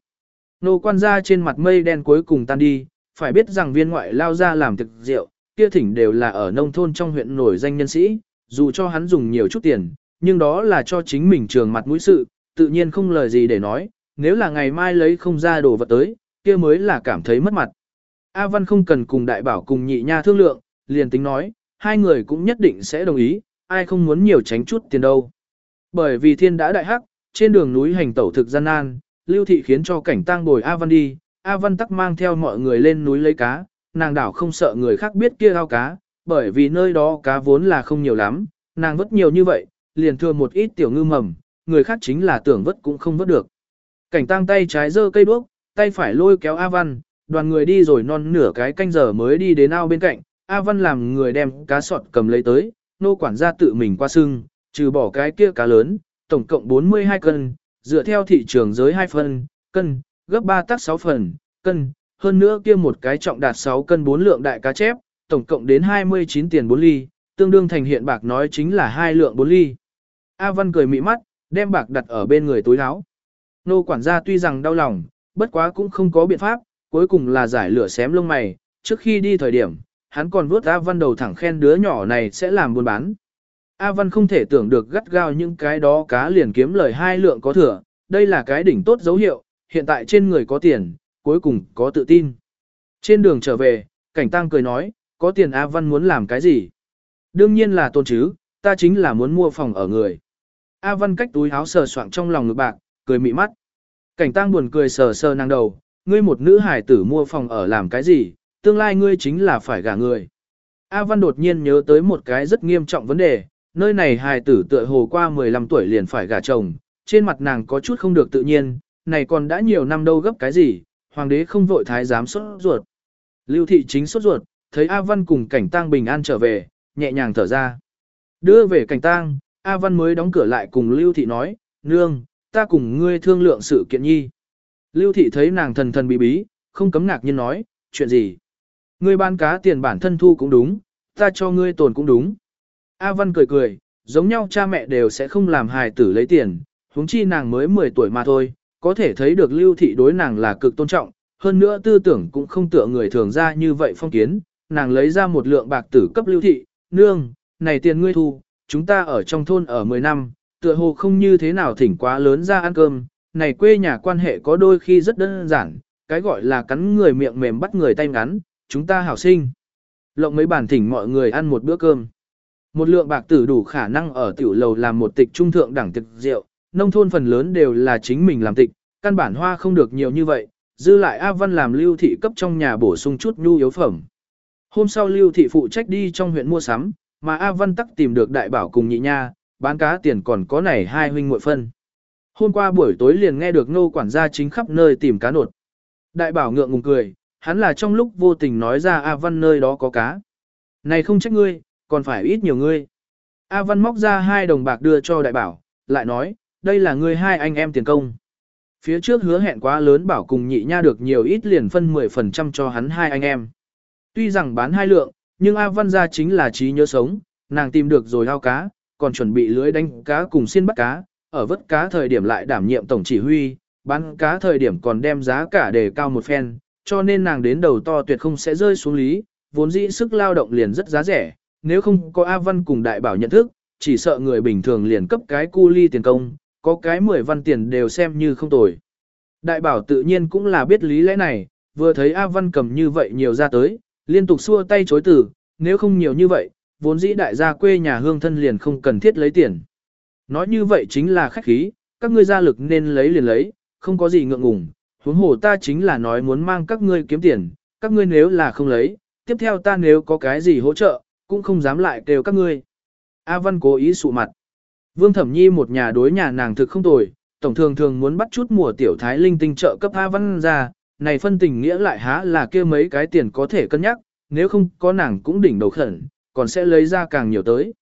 [SPEAKER 1] Nô quan gia trên mặt mây đen cuối cùng tan đi, phải biết rằng viên ngoại lao ra làm thực rượu, kia thỉnh đều là ở nông thôn trong huyện nổi danh nhân sĩ, dù cho hắn dùng nhiều chút tiền, nhưng đó là cho chính mình trường mặt mũi sự, tự nhiên không lời gì để nói, nếu là ngày mai lấy không ra đồ vật tới, kia mới là cảm thấy mất mặt. A Văn không cần cùng đại bảo cùng nhị nha thương lượng, liền tính nói, hai người cũng nhất định sẽ đồng ý, ai không muốn nhiều tránh chút tiền đâu. Bởi vì thiên đã đại hắc, trên đường núi hành tẩu thực gian nan, lưu thị khiến cho cảnh tang bồi A Văn đi, A Văn tắc mang theo mọi người lên núi lấy cá, nàng đảo không sợ người khác biết kia ao cá, bởi vì nơi đó cá vốn là không nhiều lắm, nàng vất nhiều như vậy, liền thừa một ít tiểu ngư mầm, người khác chính là tưởng vất cũng không vất được. Cảnh tang tay trái giơ cây đuốc, tay phải lôi kéo A Văn, đoàn người đi rồi non nửa cái canh giờ mới đi đến ao bên cạnh, A Văn làm người đem cá sọt cầm lấy tới, nô quản gia tự mình qua sưng, trừ bỏ cái kia cá lớn, tổng cộng 42 cân, dựa theo thị trường giới 2 phần, cân, gấp 3 tắc 6 phần, cân, hơn nữa kia một cái trọng đạt 6 cân 4 lượng đại cá chép, tổng cộng đến 29 tiền 4 ly, tương đương thành hiện bạc nói chính là 2 lượng 4 ly. A Văn cười mị mắt, đem bạc đặt ở bên người túi áo. Nô quản gia tuy rằng đau lòng, bất quá cũng không có biện pháp, cuối cùng là giải lửa xém lông mày, trước khi đi thời điểm, hắn còn vuốt A Văn đầu thẳng khen đứa nhỏ này sẽ làm buôn bán. A Văn không thể tưởng được gắt gao những cái đó cá liền kiếm lời hai lượng có thừa, đây là cái đỉnh tốt dấu hiệu, hiện tại trên người có tiền, cuối cùng có tự tin. Trên đường trở về, cảnh tăng cười nói, có tiền A Văn muốn làm cái gì? Đương nhiên là tôn chứ, ta chính là muốn mua phòng ở người. A Văn cách túi áo sờ soạng trong lòng ngực bạc, cười mị mắt. Cảnh tăng buồn cười sờ sờ nàng đầu, ngươi một nữ hải tử mua phòng ở làm cái gì, tương lai ngươi chính là phải gả người. A Văn đột nhiên nhớ tới một cái rất nghiêm trọng vấn đề, nơi này hài tử tựa hồ qua 15 tuổi liền phải gả chồng, trên mặt nàng có chút không được tự nhiên, này còn đã nhiều năm đâu gấp cái gì, hoàng đế không vội thái giám sốt ruột. Lưu thị chính sốt ruột, thấy A Văn cùng cảnh tang bình an trở về, nhẹ nhàng thở ra. Đưa về cảnh tang, A Văn mới đóng cửa lại cùng Lưu thị nói, nương, ta cùng ngươi thương lượng sự kiện nhi. Lưu thị thấy nàng thần thần bí bí, không cấm ngạc nhiên nói, chuyện gì? Ngươi bán cá tiền bản thân thu cũng đúng, ta cho ngươi tồn cũng đúng. A Văn cười cười, giống nhau cha mẹ đều sẽ không làm hài tử lấy tiền, huống chi nàng mới 10 tuổi mà thôi, có thể thấy được lưu thị đối nàng là cực tôn trọng, hơn nữa tư tưởng cũng không tựa người thường ra như vậy phong kiến, nàng lấy ra một lượng bạc tử cấp lưu thị, nương, này tiền ngươi thu, chúng ta ở trong thôn ở 10 năm, tựa hồ không như thế nào thỉnh quá lớn ra ăn cơm, này quê nhà quan hệ có đôi khi rất đơn giản, cái gọi là cắn người miệng mềm bắt người tay ngắn, chúng ta hảo sinh. Lộng mấy bản thỉnh mọi người ăn một bữa cơm. Một lượng bạc tử đủ khả năng ở tiểu lầu làm một tịch trung thượng đẳng thực rượu, nông thôn phần lớn đều là chính mình làm tịch, căn bản hoa không được nhiều như vậy, dư lại A Văn làm lưu thị cấp trong nhà bổ sung chút nhu yếu phẩm. Hôm sau lưu thị phụ trách đi trong huyện mua sắm, mà A Văn tắc tìm được đại bảo cùng nhị nha, bán cá tiền còn có này hai huynh muội phân. Hôm qua buổi tối liền nghe được nô quản gia chính khắp nơi tìm cá nột. Đại bảo ngượng ngùng cười, hắn là trong lúc vô tình nói ra A Văn nơi đó có cá. Này không trách ngươi, còn phải ít nhiều ngươi. A Văn móc ra hai đồng bạc đưa cho đại bảo, lại nói, đây là ngươi hai anh em tiền công. Phía trước hứa hẹn quá lớn bảo cùng nhị nha được nhiều ít liền phân 10% cho hắn hai anh em. Tuy rằng bán hai lượng, nhưng A Văn ra chính là trí nhớ sống, nàng tìm được rồi ao cá, còn chuẩn bị lưới đánh cá cùng xiên bắt cá, ở vớt cá thời điểm lại đảm nhiệm tổng chỉ huy, bán cá thời điểm còn đem giá cả đề cao một phen, cho nên nàng đến đầu to tuyệt không sẽ rơi xuống lý, vốn dĩ sức lao động liền rất giá rẻ, nếu không có A Văn cùng đại bảo nhận thức, chỉ sợ người bình thường liền cấp cái cu ly tiền công, có cái 10 văn tiền đều xem như không tồi. Đại bảo tự nhiên cũng là biết lý lẽ này, vừa thấy A Văn cầm như vậy nhiều ra tới, liên tục xua tay chối từ, nếu không nhiều như vậy, vốn dĩ đại gia quê nhà hương thân liền không cần thiết lấy tiền. Nói như vậy chính là khách khí, các ngươi gia lực nên lấy liền lấy, không có gì ngượng ngùng, huống hồ ta chính là nói muốn mang các ngươi kiếm tiền, các ngươi nếu là không lấy, tiếp theo ta nếu có cái gì hỗ trợ, cũng không dám lại kêu các ngươi. A Văn cố ý sụ mặt. Vương Thẩm Nhi một nhà đối nhà nàng thực không tồi, tổng thường thường muốn bắt chút mùa tiểu thái linh tinh trợ cấp A Văn ra, này phân tình nghĩa lại há là kia mấy cái tiền có thể cân nhắc, nếu không có nàng cũng đỉnh đầu khẩn, còn sẽ lấy ra càng nhiều tới.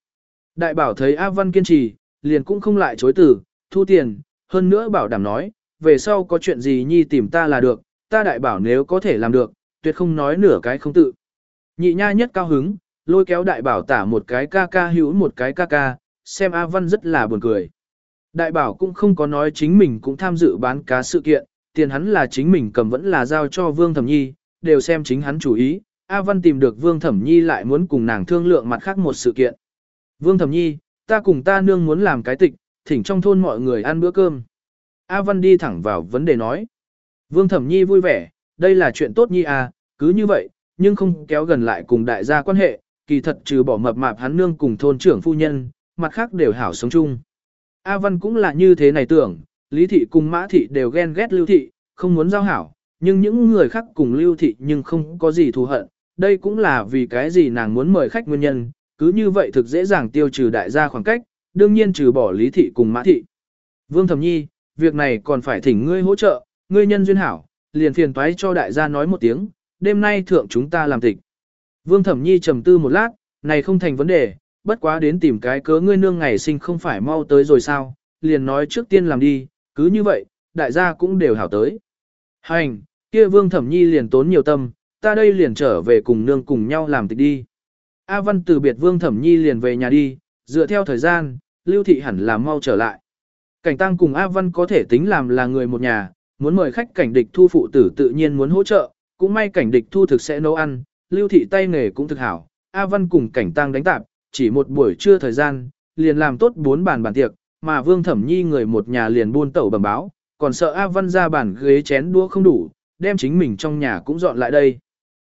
[SPEAKER 1] Đại bảo thấy A Văn kiên trì, liền cũng không lại chối từ, thu tiền, hơn nữa bảo đảm nói, về sau có chuyện gì nhi tìm ta là được, ta đại bảo nếu có thể làm được, tuyệt không nói nửa cái không tự. Nhị nha nhất cao hứng, lôi kéo đại bảo tả một cái ca ca hữu một cái ca ca, xem A Văn rất là buồn cười. Đại bảo cũng không có nói chính mình cũng tham dự bán cá sự kiện, tiền hắn là chính mình cầm vẫn là giao cho Vương Thẩm Nhi, đều xem chính hắn chủ ý. A Văn tìm được Vương Thẩm Nhi lại muốn cùng nàng thương lượng mặt khác một sự kiện. Vương Thẩm Nhi, ta cùng ta nương muốn làm cái tịch, thỉnh trong thôn mọi người ăn bữa cơm. A Văn đi thẳng vào vấn đề nói. Vương Thẩm Nhi vui vẻ, đây là chuyện tốt nhi à, cứ như vậy, nhưng không kéo gần lại cùng đại gia quan hệ, kỳ thật trừ bỏ mập mạp hắn nương cùng thôn trưởng phu nhân, mặt khác đều hảo sống chung. A Văn cũng là như thế này tưởng, Lý Thị cùng Mã Thị đều ghen ghét Lưu Thị, không muốn giao hảo, nhưng những người khác cùng Lưu Thị nhưng không có gì thù hận, đây cũng là vì cái gì nàng muốn mời khách nguyên nhân, cứ như vậy thực dễ dàng tiêu trừ đại gia khoảng cách, đương nhiên trừ bỏ Lý Thị cùng Mã Thị. Vương Thẩm Nhi, việc này còn phải thỉnh ngươi hỗ trợ, ngươi nhân duyên hảo, liền phiền toái cho đại gia nói một tiếng, đêm nay thượng chúng ta làm tịch. Vương Thẩm Nhi trầm tư một lát, này không thành vấn đề, bất quá đến tìm cái cớ ngươi nương ngày sinh không phải mau tới rồi sao, liền nói trước tiên làm đi, cứ như vậy, đại gia cũng đều hảo tới. Hành, kia Vương Thẩm Nhi liền tốn nhiều tâm, ta đây liền trở về cùng nương cùng nhau làm tịch đi. A Văn từ biệt Vương Thẩm Nhi liền về nhà đi, dựa theo thời gian, Lưu Thị hẳn là mau trở lại. Cảnh Tăng cùng A Văn có thể tính làm là người một nhà, muốn mời khách cảnh địch thu phụ tử tự nhiên muốn hỗ trợ, cũng may cảnh địch thu thực sẽ nấu ăn, Lưu Thị tay nghề cũng thực hảo. A Văn cùng cảnh Tăng đánh tạp, chỉ một buổi trưa thời gian, liền làm tốt bốn bàn bàn tiệc, mà Vương Thẩm Nhi người một nhà liền buôn tẩu bẩm báo, còn sợ A Văn ra bàn ghế chén đũa không đủ, đem chính mình trong nhà cũng dọn lại đây.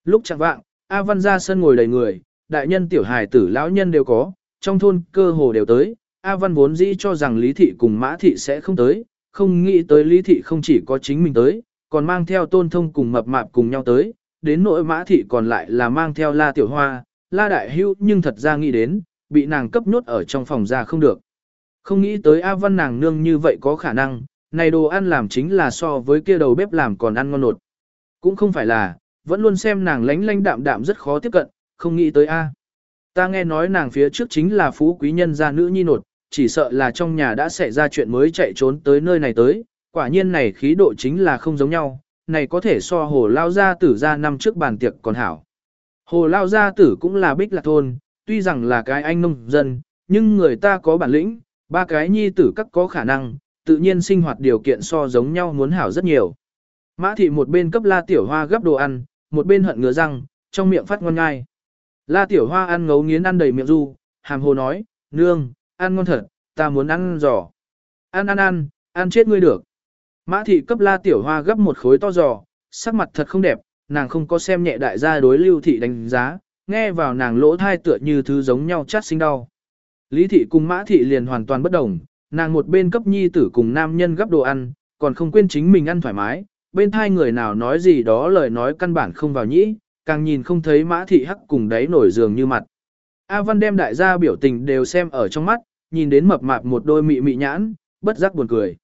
[SPEAKER 1] Lúc chẳng vạng, A Văn ra sân ngồi đầy người, đại nhân tiểu hài tử lão nhân đều có, trong thôn cơ hồ đều tới, A Văn vốn dĩ cho rằng Lý Thị cùng Mã Thị sẽ không tới, không nghĩ tới Lý Thị không chỉ có chính mình tới, còn mang theo tôn thông cùng mập mạp cùng nhau tới, đến nỗi Mã Thị còn lại là mang theo La Tiểu Hoa, La Đại hưu nhưng thật ra nghĩ đến, bị nàng cấp nhốt ở trong phòng ra không được. Không nghĩ tới A Văn nàng nương như vậy có khả năng, này đồ ăn làm chính là so với kia đầu bếp làm còn ăn ngon nột. Cũng không phải là, vẫn luôn xem nàng lánh lánh đạm đạm rất khó tiếp cận, không nghĩ tới A. À. Ta nghe nói nàng phía trước chính là phú quý nhân gia nữ nhi nột, chỉ sợ là trong nhà đã xảy ra chuyện mới chạy trốn tới nơi này tới, quả nhiên này khí độ chính là không giống nhau, này có thể so hồ lao gia tử ra năm trước bàn tiệc còn hảo. Hồ lao gia tử cũng là bích lạc thôn, tuy rằng là cái anh nông dân, nhưng người ta có bản lĩnh, ba cái nhi tử các có khả năng, tự nhiên sinh hoạt điều kiện so giống nhau muốn hảo rất nhiều. Mã thị một bên cấp la tiểu hoa gấp đồ ăn, một bên hận ngứa răng, trong miệng phát ngon ngai. La tiểu hoa ăn ngấu nghiến ăn đầy miệng du, hàm hồ nói, nương, ăn ngon thật, ta muốn ăn giò. Ăn ăn ăn, ăn chết ngươi được. Mã thị cấp la tiểu hoa gấp một khối to giò, sắc mặt thật không đẹp, nàng không có xem nhẹ đại gia đối lưu thị đánh giá, nghe vào nàng lỗ thai tựa như thứ giống nhau chát sinh đau. Lý thị cùng mã thị liền hoàn toàn bất đồng, nàng một bên cấp nhi tử cùng nam nhân gấp đồ ăn, còn không quên chính mình ăn thoải mái, bên thai người nào nói gì đó lời nói căn bản không vào nhĩ, càng nhìn không thấy mã thị hắc cùng đáy nổi giường như mặt. A Văn đem đại gia biểu tình đều xem ở trong mắt, nhìn đến mập mạp một đôi mị mị nhãn, bất giác buồn cười.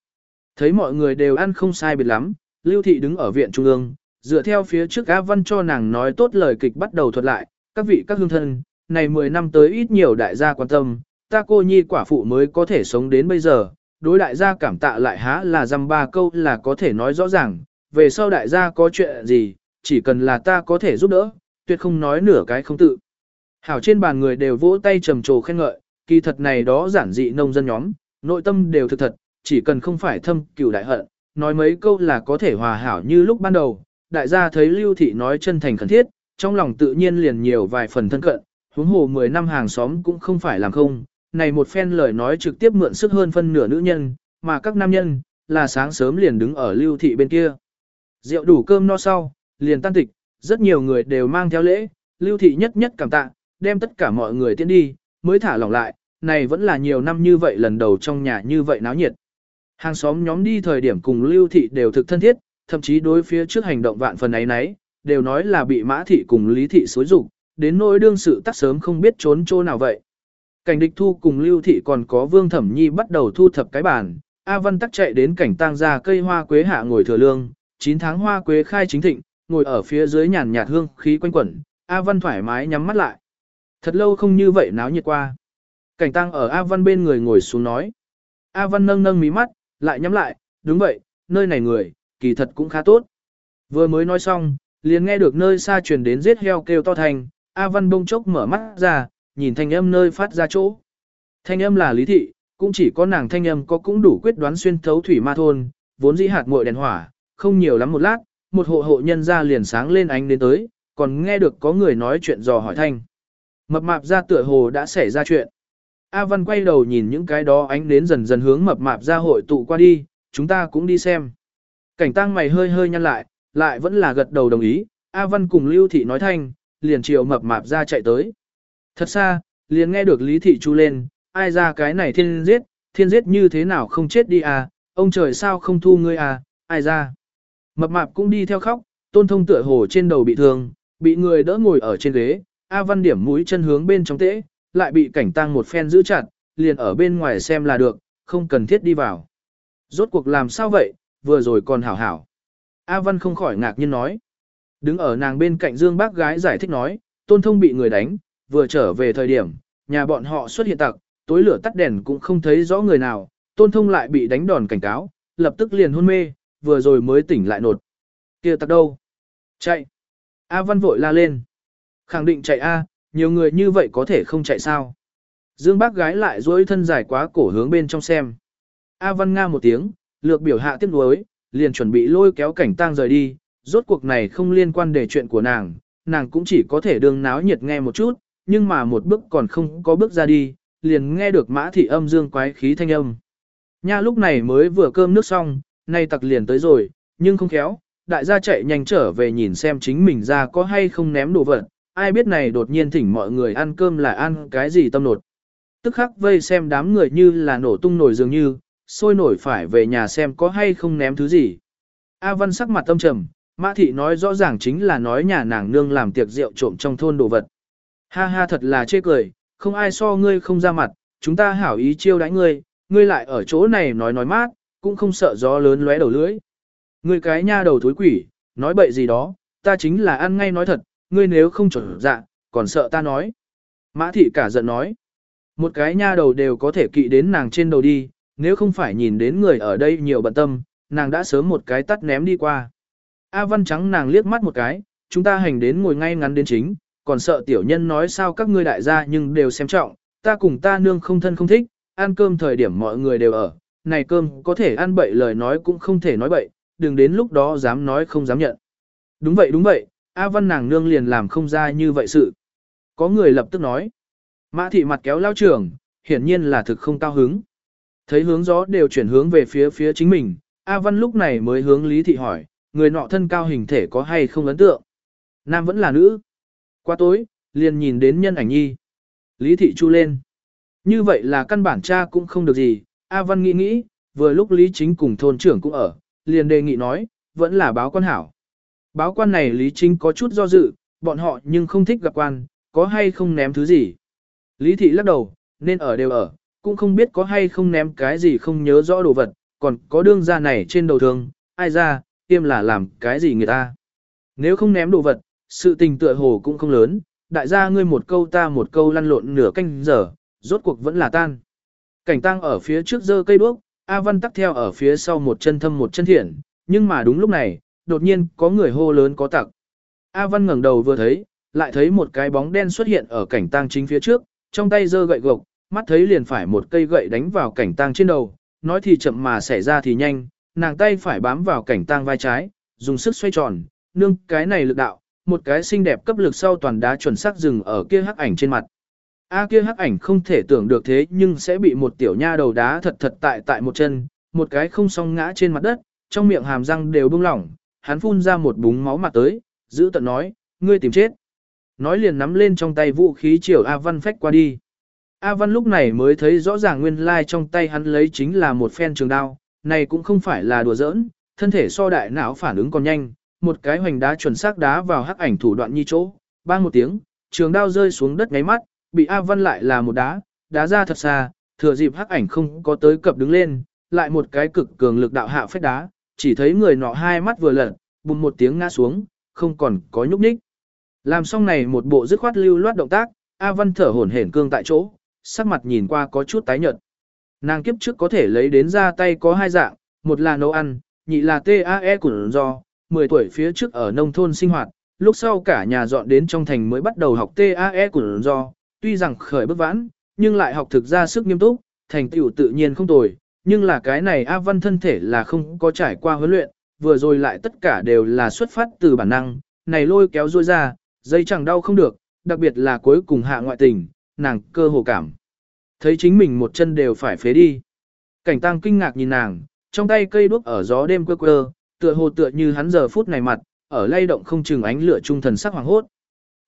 [SPEAKER 1] Thấy mọi người đều ăn không sai biệt lắm, Lưu Thị đứng ở viện trung ương, dựa theo phía trước A Văn cho nàng nói tốt lời kịch bắt đầu thuật lại, các vị các hương thân, này 10 năm tới ít nhiều đại gia quan tâm, ta cô nhi quả phụ mới có thể sống đến bây giờ, đối đại gia cảm tạ lại há là dăm ba câu là có thể nói rõ ràng, về sau đại gia có chuyện gì, chỉ cần là ta có thể giúp đỡ, tuyệt không nói nửa cái không tự. Hảo trên bàn người đều vỗ tay trầm trồ khen ngợi, kỳ thật này đó giản dị nông dân nhóm, nội tâm đều thực thật, chỉ cần không phải thâm cửu đại hận, nói mấy câu là có thể hòa hảo như lúc ban đầu, đại gia thấy lưu thị nói chân thành khẩn thiết, trong lòng tự nhiên liền nhiều vài phần thân cận, huống hồ 10 năm hàng xóm cũng không phải làm không, này một phen lời nói trực tiếp mượn sức hơn phân nửa nữ nhân, mà các nam nhân, là sáng sớm liền đứng ở lưu thị bên kia. Rượu đủ cơm no sau, liền tan tịch, rất nhiều người đều mang theo lễ, lưu thị nhất nhất cảm tạ, đem tất cả mọi người tiến đi, mới thả lỏng lại, này vẫn là nhiều năm như vậy lần đầu trong nhà như vậy náo nhiệt. Hàng xóm nhóm đi thời điểm cùng lưu thị đều thực thân thiết, thậm chí đối phía trước hành động vạn phần ấy nấy, đều nói là bị mã thị cùng lý thị xối rục, đến nỗi đương sự tắt sớm không biết trốn chỗ nào vậy. Cảnh địch thu cùng lưu thị còn có vương thẩm nhi bắt đầu thu thập cái bàn, A Văn tắc chạy đến cảnh tang ra cây hoa quế hạ ngồi thừa lương, 9 tháng hoa quế khai chính thịnh, ngồi ở phía dưới nhàn nhạt hương khí quanh quẩn, A Văn thoải mái nhắm mắt lại. Thật lâu không như vậy náo nhiệt qua. Cảnh tăng ở A Văn bên người ngồi xuống nói. A Văn nâng nâng mí mắt, lại nhắm lại, đúng vậy, nơi này người, kỳ thật cũng khá tốt. Vừa mới nói xong, liền nghe được nơi xa truyền đến giết heo kêu to thành, A Văn bông chốc mở mắt ra, nhìn thanh âm nơi phát ra chỗ. Thanh âm là lý thị, cũng chỉ có nàng thanh âm có cũng đủ quyết đoán xuyên thấu thủy ma thôn, vốn dĩ hạt muội đèn hỏa, không nhiều lắm một lát, một hộ hộ nhân ra liền sáng lên ánh đến tới, còn nghe được có người nói chuyện dò hỏi thanh. Mập mạp ra tựa hồ đã xảy ra chuyện. A Văn quay đầu nhìn những cái đó ánh đến dần dần hướng mập mạp ra hội tụ qua đi, chúng ta cũng đi xem. Cảnh tăng mày hơi hơi nhăn lại, lại vẫn là gật đầu đồng ý, A Văn cùng Lưu Thị nói thanh, liền chiều mập mạp ra chạy tới. Thật xa, liền nghe được Lý Thị chu lên, ai ra cái này thiên giết, thiên giết như thế nào không chết đi à, ông trời sao không thu ngươi à, ai ra. Mập mạp cũng đi theo khóc, tôn thông tựa hồ trên đầu bị thương, bị người đỡ ngồi ở trên ghế, A Văn điểm mũi chân hướng bên trong tễ, lại bị cảnh tăng một phen giữ chặt, liền ở bên ngoài xem là được, không cần thiết đi vào. Rốt cuộc làm sao vậy, vừa rồi còn hảo hảo. A Văn không khỏi ngạc nhiên nói. Đứng ở nàng bên cạnh Dương bác gái giải thích nói, tôn thông bị người đánh, vừa trở về thời điểm, nhà bọn họ xuất hiện tặc, tối lửa tắt đèn cũng không thấy rõ người nào, tôn thông lại bị đánh đòn cảnh cáo, lập tức liền hôn mê, vừa rồi mới tỉnh lại nột. kia tặc đâu? Chạy! A Văn vội la lên. Khẳng định chạy A, nhiều người như vậy có thể không chạy sao. Dương bác gái lại dối thân dài quá cổ hướng bên trong xem. A Văn Nga một tiếng, lược biểu hạ tiếc nuối, liền chuẩn bị lôi kéo cảnh tang rời đi, rốt cuộc này không liên quan đến chuyện của nàng, nàng cũng chỉ có thể đương náo nhiệt nghe một chút, nhưng mà một bước còn không có bước ra đi, liền nghe được mã thị âm dương quái khí thanh âm. Nha lúc này mới vừa cơm nước xong, nay tặc liền tới rồi, nhưng không khéo, đại gia chạy nhanh trở về nhìn xem chính mình ra có hay không ném đồ vật, ai biết này đột nhiên thỉnh mọi người ăn cơm là ăn cái gì tâm nột. Tức khắc vây xem đám người như là nổ tung nổi dường như, sôi nổi phải về nhà xem có hay không ném thứ gì. A Văn sắc mặt tâm trầm, Mã Thị nói rõ ràng chính là nói nhà nàng nương làm tiệc rượu trộm trong thôn đồ vật. Ha ha thật là chê cười, không ai so ngươi không ra mặt, chúng ta hảo ý chiêu đãi ngươi, ngươi lại ở chỗ này nói nói mát, cũng không sợ gió lớn lóe đầu lưỡi. Ngươi cái nha đầu thối quỷ, nói bậy gì đó, ta chính là ăn ngay nói thật, ngươi nếu không chuẩn dạ, còn sợ ta nói. Mã thị cả giận nói, một cái nha đầu đều có thể kỵ đến nàng trên đầu đi, nếu không phải nhìn đến người ở đây nhiều bận tâm, nàng đã sớm một cái tắt ném đi qua. A văn trắng nàng liếc mắt một cái, chúng ta hành đến ngồi ngay ngắn đến chính, còn sợ tiểu nhân nói sao các ngươi đại gia nhưng đều xem trọng, ta cùng ta nương không thân không thích, ăn cơm thời điểm mọi người đều ở, này cơm có thể ăn bậy lời nói cũng không thể nói bậy, đừng đến lúc đó dám nói không dám nhận. Đúng vậy đúng vậy, A Văn nàng nương liền làm không ra như vậy sự. Có người lập tức nói. Mã thị mặt kéo lao trưởng, hiển nhiên là thực không cao hứng. Thấy hướng gió đều chuyển hướng về phía phía chính mình, A Văn lúc này mới hướng Lý thị hỏi, người nọ thân cao hình thể có hay không ấn tượng. Nam vẫn là nữ. Qua tối, liền nhìn đến nhân ảnh nhi. Lý thị chu lên. Như vậy là căn bản cha cũng không được gì, A Văn nghĩ nghĩ, vừa lúc Lý Chính cùng thôn trưởng cũng ở, liền đề nghị nói, vẫn là báo quan hảo. Báo quan này Lý Chính có chút do dự, bọn họ nhưng không thích gặp quan, có hay không ném thứ gì. Lý Thị lắc đầu, nên ở đều ở, cũng không biết có hay không ném cái gì không nhớ rõ đồ vật, còn có đương ra này trên đầu thường, ai ra, tiêm là làm cái gì người ta. Nếu không ném đồ vật, sự tình tựa hồ cũng không lớn, đại gia ngươi một câu ta một câu lăn lộn nửa canh giờ, rốt cuộc vẫn là tan. Cảnh tăng ở phía trước giơ cây đuốc, A Văn tắc theo ở phía sau một chân thâm một chân thiện, nhưng mà đúng lúc này, đột nhiên có người hô lớn có tặc. A Văn ngẩng đầu vừa thấy, lại thấy một cái bóng đen xuất hiện ở cảnh Tăng chính phía trước, trong tay giơ gậy gộc, mắt thấy liền phải một cây gậy đánh vào cảnh Tăng trên đầu, nói thì chậm mà xảy ra thì nhanh, nàng tay phải bám vào cảnh Tăng vai trái, dùng sức xoay tròn, nương cái này lực đạo, một cái xinh đẹp cấp lực sau toàn đá chuẩn xác dừng ở kia hắc ảnh trên mặt. A kia hắc ảnh không thể tưởng được thế nhưng sẽ bị một tiểu nha đầu đá thật thật tại tại một chân, một cái không song ngã trên mặt đất, trong miệng hàm răng đều bung lỏng, hắn phun ra một búng máu mặt tới, giữ tận nói, ngươi tìm chết. Nói liền nắm lên trong tay vũ khí chiều A Văn phách qua đi. A Văn lúc này mới thấy rõ ràng nguyên lai trong tay hắn lấy chính là một phen trường đao, này cũng không phải là đùa giỡn, thân thể so đại não phản ứng còn nhanh, một cái hoành đá chuẩn xác đá vào hắc ảnh thủ đoạn nhi chỗ, bang một tiếng, trường đao rơi xuống đất ngáy mắt, bị A Văn lại là một đá, đá ra thật xa, thừa dịp hắc ảnh không có tới cập đứng lên, lại một cái cực cường lực đạo hạ phách đá, chỉ thấy người nọ hai mắt vừa lật, bùng một tiếng ngã xuống, không còn có nhúc nhích. Làm xong này một bộ dứt khoát lưu loát động tác, A Văn thở hổn hển cương tại chỗ, sắc mặt nhìn qua có chút tái nhợt. Nàng kiếp trước có thể lấy đến ra tay có hai dạng, một là nấu ăn, nhị là TAE của do, 10 tuổi phía trước ở nông thôn sinh hoạt, lúc sau cả nhà dọn đến trong thành mới bắt đầu học TAE của do, tuy rằng khởi bước vãn, nhưng lại học thực ra sức nghiêm túc, thành tựu tự nhiên không tồi, nhưng là cái này A Văn thân thể là không có trải qua huấn luyện, vừa rồi lại tất cả đều là xuất phát từ bản năng, này lôi kéo ruôi ra, dây chẳng đau không được, đặc biệt là cuối cùng hạ ngoại tình, nàng cơ hồ cảm. Thấy chính mình một chân đều phải phế đi. Cảnh tăng kinh ngạc nhìn nàng, trong tay cây đuốc ở gió đêm quơ quơ, tựa hồ tựa như hắn giờ phút này mặt, ở lay động không chừng ánh lửa trung thần sắc hoàng hốt.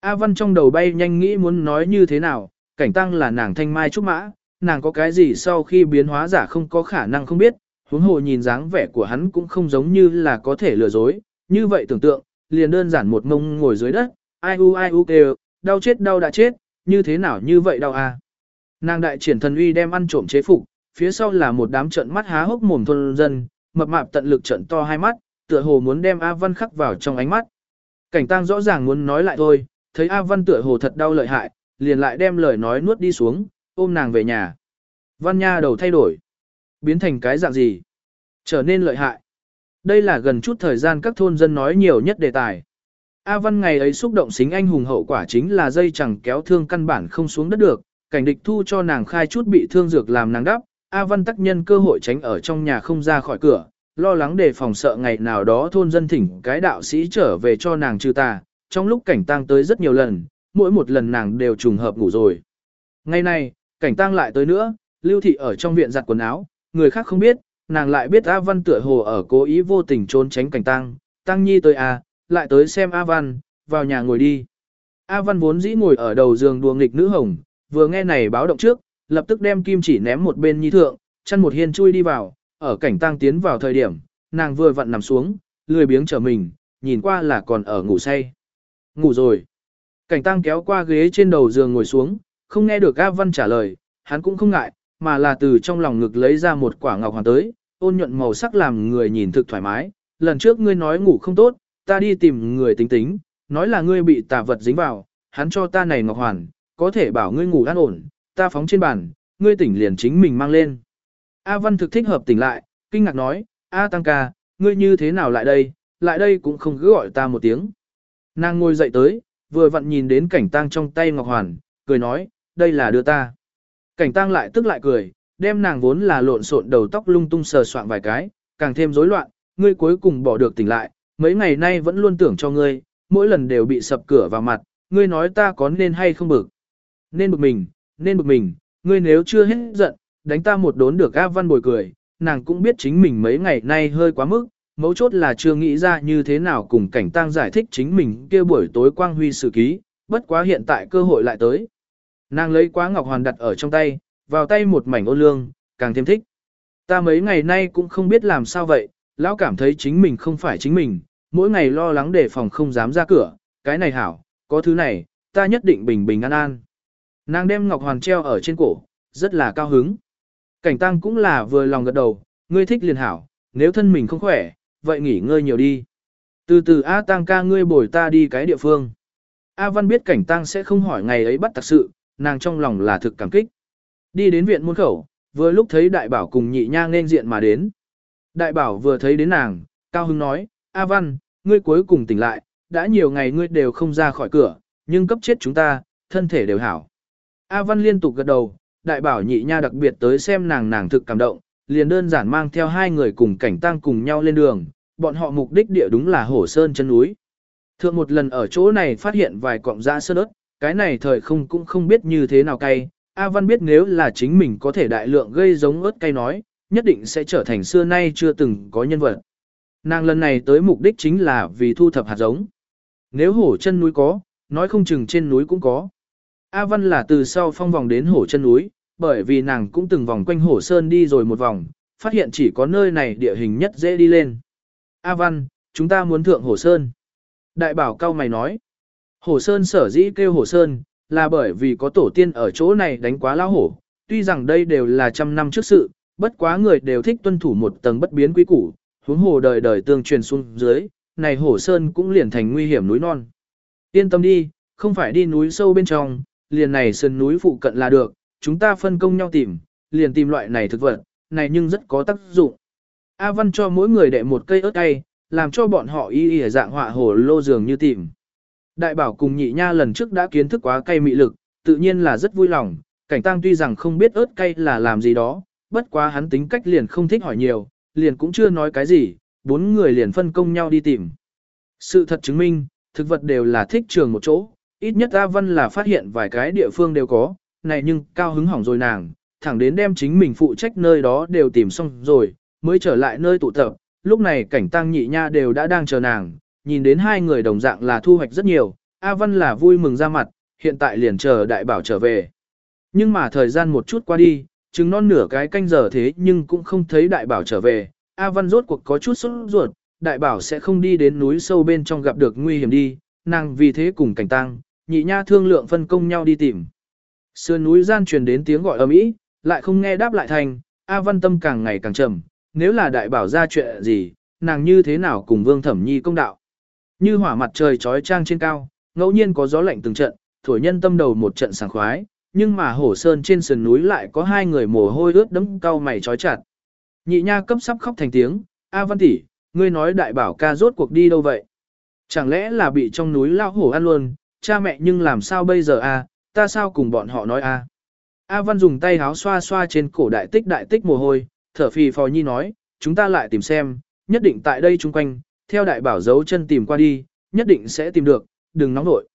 [SPEAKER 1] A Văn trong đầu bay nhanh nghĩ muốn nói như thế nào, cảnh tăng là nàng thanh mai trúc mã, nàng có cái gì sau khi biến hóa giả không có khả năng không biết, huống hồ nhìn dáng vẻ của hắn cũng không giống như là có thể lừa dối, như vậy tưởng tượng, liền đơn giản một mông ngồi dưới đất, ai u ai u kêu, đau chết đau đã chết, như thế nào như vậy đau à. Nàng đại triển thần uy đem ăn trộm chế phục, phía sau là một đám trận mắt há hốc mồm thôn dân, mập mạp tận lực trận to hai mắt, tựa hồ muốn đem A Văn khắc vào trong ánh mắt. Cảnh tang rõ ràng muốn nói lại thôi, thấy A Văn tựa hồ thật đau lợi hại, liền lại đem lời nói nuốt đi xuống, ôm nàng về nhà. Văn Nha đầu thay đổi. Biến thành cái dạng gì? Trở nên lợi hại. Đây là gần chút thời gian các thôn dân nói nhiều nhất đề tài. A Văn ngày ấy xúc động xính anh hùng hậu quả chính là dây chẳng kéo thương căn bản không xuống đất được, cảnh địch thu cho nàng khai chút bị thương dược làm nàng đắp, A Văn tắc nhân cơ hội tránh ở trong nhà không ra khỏi cửa, lo lắng đề phòng sợ ngày nào đó thôn dân thỉnh cái đạo sĩ trở về cho nàng trừ tà, trong lúc cảnh tang tới rất nhiều lần, mỗi một lần nàng đều trùng hợp ngủ rồi. Ngày nay, cảnh tang lại tới nữa, lưu thị ở trong viện giặt quần áo, người khác không biết, nàng lại biết A Văn tựa hồ ở cố ý vô tình trốn tránh cảnh tang, tăng nhi tới à? lại tới xem A Văn, vào nhà ngồi đi. A Văn vốn dĩ ngồi ở đầu giường đùa nghịch nữ hồng, vừa nghe này báo động trước, lập tức đem kim chỉ ném một bên nhi thượng, chăn một hiên chui đi vào, ở cảnh tang tiến vào thời điểm, nàng vừa vặn nằm xuống, lười biếng trở mình, nhìn qua là còn ở ngủ say. Ngủ rồi. Cảnh Tăng kéo qua ghế trên đầu giường ngồi xuống, không nghe được A Văn trả lời, hắn cũng không ngại, mà là từ trong lòng ngực lấy ra một quả ngọc hoàn tới, ôn nhuận màu sắc làm người nhìn thực thoải mái. Lần trước ngươi nói ngủ không tốt, ta đi tìm người tính tính, nói là ngươi bị tà vật dính vào, hắn cho ta này ngọc hoàn, có thể bảo ngươi ngủ an ổn, ta phóng trên bàn, ngươi tỉnh liền chính mình mang lên. A Văn thực thích hợp tỉnh lại, kinh ngạc nói, A Tăng ca, ngươi như thế nào lại đây, lại đây cũng không cứ gọi ta một tiếng. Nàng ngồi dậy tới, vừa vặn nhìn đến cảnh tang trong tay Ngọc Hoàn, cười nói, đây là đưa ta. Cảnh tang lại tức lại cười, đem nàng vốn là lộn xộn đầu tóc lung tung sờ soạn vài cái, càng thêm rối loạn, ngươi cuối cùng bỏ được tỉnh lại, mấy ngày nay vẫn luôn tưởng cho ngươi, mỗi lần đều bị sập cửa vào mặt, ngươi nói ta có nên hay không bực. Nên bực mình, nên bực mình, ngươi nếu chưa hết giận, đánh ta một đốn được A Văn bồi cười, nàng cũng biết chính mình mấy ngày nay hơi quá mức, mấu chốt là chưa nghĩ ra như thế nào cùng cảnh tang giải thích chính mình kia buổi tối quang huy sự ký, bất quá hiện tại cơ hội lại tới. Nàng lấy quá ngọc hoàn đặt ở trong tay, vào tay một mảnh ôn lương, càng thêm thích. Ta mấy ngày nay cũng không biết làm sao vậy, lão cảm thấy chính mình không phải chính mình, mỗi ngày lo lắng đề phòng không dám ra cửa, cái này hảo, có thứ này, ta nhất định bình bình an an. Nàng đem ngọc hoàn treo ở trên cổ, rất là cao hứng. Cảnh tăng cũng là vừa lòng gật đầu, ngươi thích liền hảo, nếu thân mình không khỏe, vậy nghỉ ngơi nhiều đi. Từ từ A tăng ca ngươi bồi ta đi cái địa phương. A văn biết cảnh tăng sẽ không hỏi ngày ấy bắt thật sự, nàng trong lòng là thực cảm kích. Đi đến viện môn khẩu, vừa lúc thấy đại bảo cùng nhị nha nên diện mà đến. Đại bảo vừa thấy đến nàng, cao hưng nói, A văn, ngươi cuối cùng tỉnh lại, đã nhiều ngày ngươi đều không ra khỏi cửa, nhưng cấp chết chúng ta, thân thể đều hảo. A văn liên tục gật đầu, đại bảo nhị nha đặc biệt tới xem nàng nàng thực cảm động, liền đơn giản mang theo hai người cùng cảnh tăng cùng nhau lên đường, bọn họ mục đích địa đúng là hổ sơn chân núi. Thượng một lần ở chỗ này phát hiện vài cọng da sơn ớt, cái này thời không cũng không biết như thế nào cay, A Văn biết nếu là chính mình có thể đại lượng gây giống ớt cay nói, nhất định sẽ trở thành xưa nay chưa từng có nhân vật. Nàng lần này tới mục đích chính là vì thu thập hạt giống. Nếu hổ chân núi có, nói không chừng trên núi cũng có. A Văn là từ sau phong vòng đến hổ chân núi, bởi vì nàng cũng từng vòng quanh hổ sơn đi rồi một vòng, phát hiện chỉ có nơi này địa hình nhất dễ đi lên. A Văn, chúng ta muốn thượng Hồ sơn. Đại bảo cao mày nói. Hồ Sơn sở dĩ kêu Hồ Sơn, là bởi vì có tổ tiên ở chỗ này đánh quá lao hổ, tuy rằng đây đều là trăm năm trước sự, bất quá người đều thích tuân thủ một tầng bất biến quý củ, huống hồ đời đời tương truyền xuống dưới, này Hồ Sơn cũng liền thành nguy hiểm núi non. Yên tâm đi, không phải đi núi sâu bên trong, liền này sơn núi phụ cận là được, chúng ta phân công nhau tìm, liền tìm loại này thực vật, này nhưng rất có tác dụng. A Văn cho mỗi người đệ một cây ớt cay, làm cho bọn họ y y dạng họa hồ lô dường như tìm. Đại bảo cùng nhị nha lần trước đã kiến thức quá cay mị lực, tự nhiên là rất vui lòng, cảnh tăng tuy rằng không biết ớt cay là làm gì đó, bất quá hắn tính cách liền không thích hỏi nhiều, liền cũng chưa nói cái gì, bốn người liền phân công nhau đi tìm. Sự thật chứng minh, thực vật đều là thích trường một chỗ, ít nhất A Văn là phát hiện vài cái địa phương đều có, này nhưng cao hứng hỏng rồi nàng, thẳng đến đem chính mình phụ trách nơi đó đều tìm xong rồi, mới trở lại nơi tụ tập, lúc này cảnh tăng nhị nha đều đã đang chờ nàng, nhìn đến hai người đồng dạng là thu hoạch rất nhiều, A Văn là vui mừng ra mặt, hiện tại liền chờ đại bảo trở về. Nhưng mà thời gian một chút qua đi, chừng non nửa cái canh giờ thế nhưng cũng không thấy đại bảo trở về, A Văn rốt cuộc có chút sốt ruột, đại bảo sẽ không đi đến núi sâu bên trong gặp được nguy hiểm đi, nàng vì thế cùng cảnh tăng, nhị nha thương lượng phân công nhau đi tìm. Sườn núi gian truyền đến tiếng gọi ầm ĩ, lại không nghe đáp lại thành, A Văn tâm càng ngày càng trầm, nếu là đại bảo ra chuyện gì, nàng như thế nào cùng Vương Thẩm Nhi công đạo. Như hỏa mặt trời trói trang trên cao, ngẫu nhiên có gió lạnh từng trận, thổi nhân tâm đầu một trận sảng khoái, nhưng mà hổ sơn trên sườn núi lại có hai người mồ hôi ướt đẫm cau mày trói chặt. Nhị nha cấp sắp khóc thành tiếng, A Văn tỷ, ngươi nói đại bảo ca rốt cuộc đi đâu vậy? Chẳng lẽ là bị trong núi lao hổ ăn luôn, cha mẹ nhưng làm sao bây giờ a? ta sao cùng bọn họ nói a? A Văn dùng tay háo xoa xoa trên cổ đại tích đại tích mồ hôi, thở phì phò nhi nói, chúng ta lại tìm xem, nhất định tại đây chung quanh, theo đại bảo dấu chân tìm qua đi, nhất định sẽ tìm được, đừng nóng nội.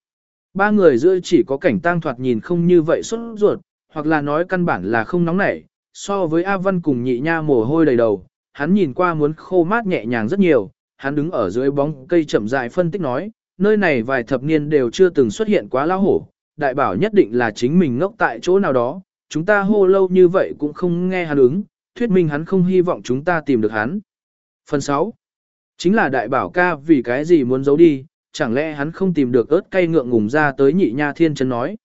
[SPEAKER 1] Ba người giữa chỉ có cảnh tang thoạt nhìn không như vậy xuất ruột, hoặc là nói căn bản là không nóng nảy, so với A Văn cùng nhị nha mồ hôi đầy đầu, hắn nhìn qua muốn khô mát nhẹ nhàng rất nhiều, hắn đứng ở dưới bóng cây chậm rãi phân tích nói, nơi này vài thập niên đều chưa từng xuất hiện quá lao hổ, đại bảo nhất định là chính mình ngốc tại chỗ nào đó, chúng ta hô lâu như vậy cũng không nghe hắn ứng, thuyết minh hắn không hy vọng chúng ta tìm được hắn. Phần 6. Chính là đại bảo ca vì cái gì muốn giấu đi, chẳng lẽ hắn không tìm được ớt cay ngượng ngùng ra tới nhị nha thiên chân nói.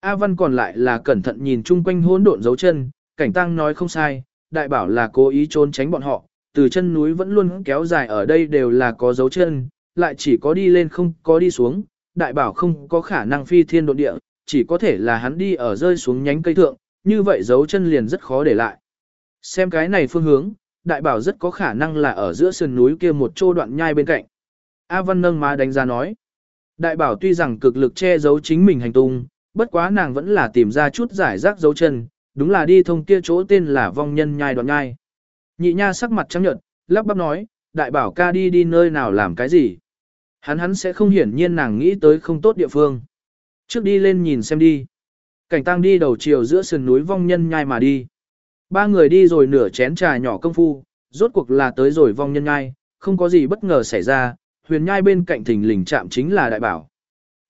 [SPEAKER 1] A Văn còn lại là cẩn thận nhìn chung quanh hỗn độn dấu chân, cảnh tăng nói không sai, đại bảo là cố ý trốn tránh bọn họ, từ chân núi vẫn luôn kéo dài ở đây đều là có dấu chân, lại chỉ có đi lên không có đi xuống, đại bảo không có khả năng phi thiên độn địa, chỉ có thể là hắn đi ở rơi xuống nhánh cây thượng, như vậy dấu chân liền rất khó để lại. Xem cái này phương hướng, đại bảo rất có khả năng là ở giữa sườn núi kia một chỗ đoạn nhai bên cạnh. A Văn nâng má đánh giá nói. Đại bảo tuy rằng cực lực che giấu chính mình hành tung, bất quá nàng vẫn là tìm ra chút giải rác dấu chân, đúng là đi thông kia chỗ tên là vong nhân nhai đoạn nhai. Nhị nha sắc mặt trắng nhợt, lắp bắp nói, đại bảo ca đi đi nơi nào làm cái gì. Hắn hắn sẽ không hiển nhiên nàng nghĩ tới không tốt địa phương. Trước đi lên nhìn xem đi. Cảnh tăng đi đầu chiều giữa sườn núi vong nhân nhai mà đi. Ba người đi rồi nửa chén trà nhỏ công phu, rốt cuộc là tới rồi vong nhân nhai, không có gì bất ngờ xảy ra, huyền nhai bên cạnh thình lình chạm chính là đại bảo.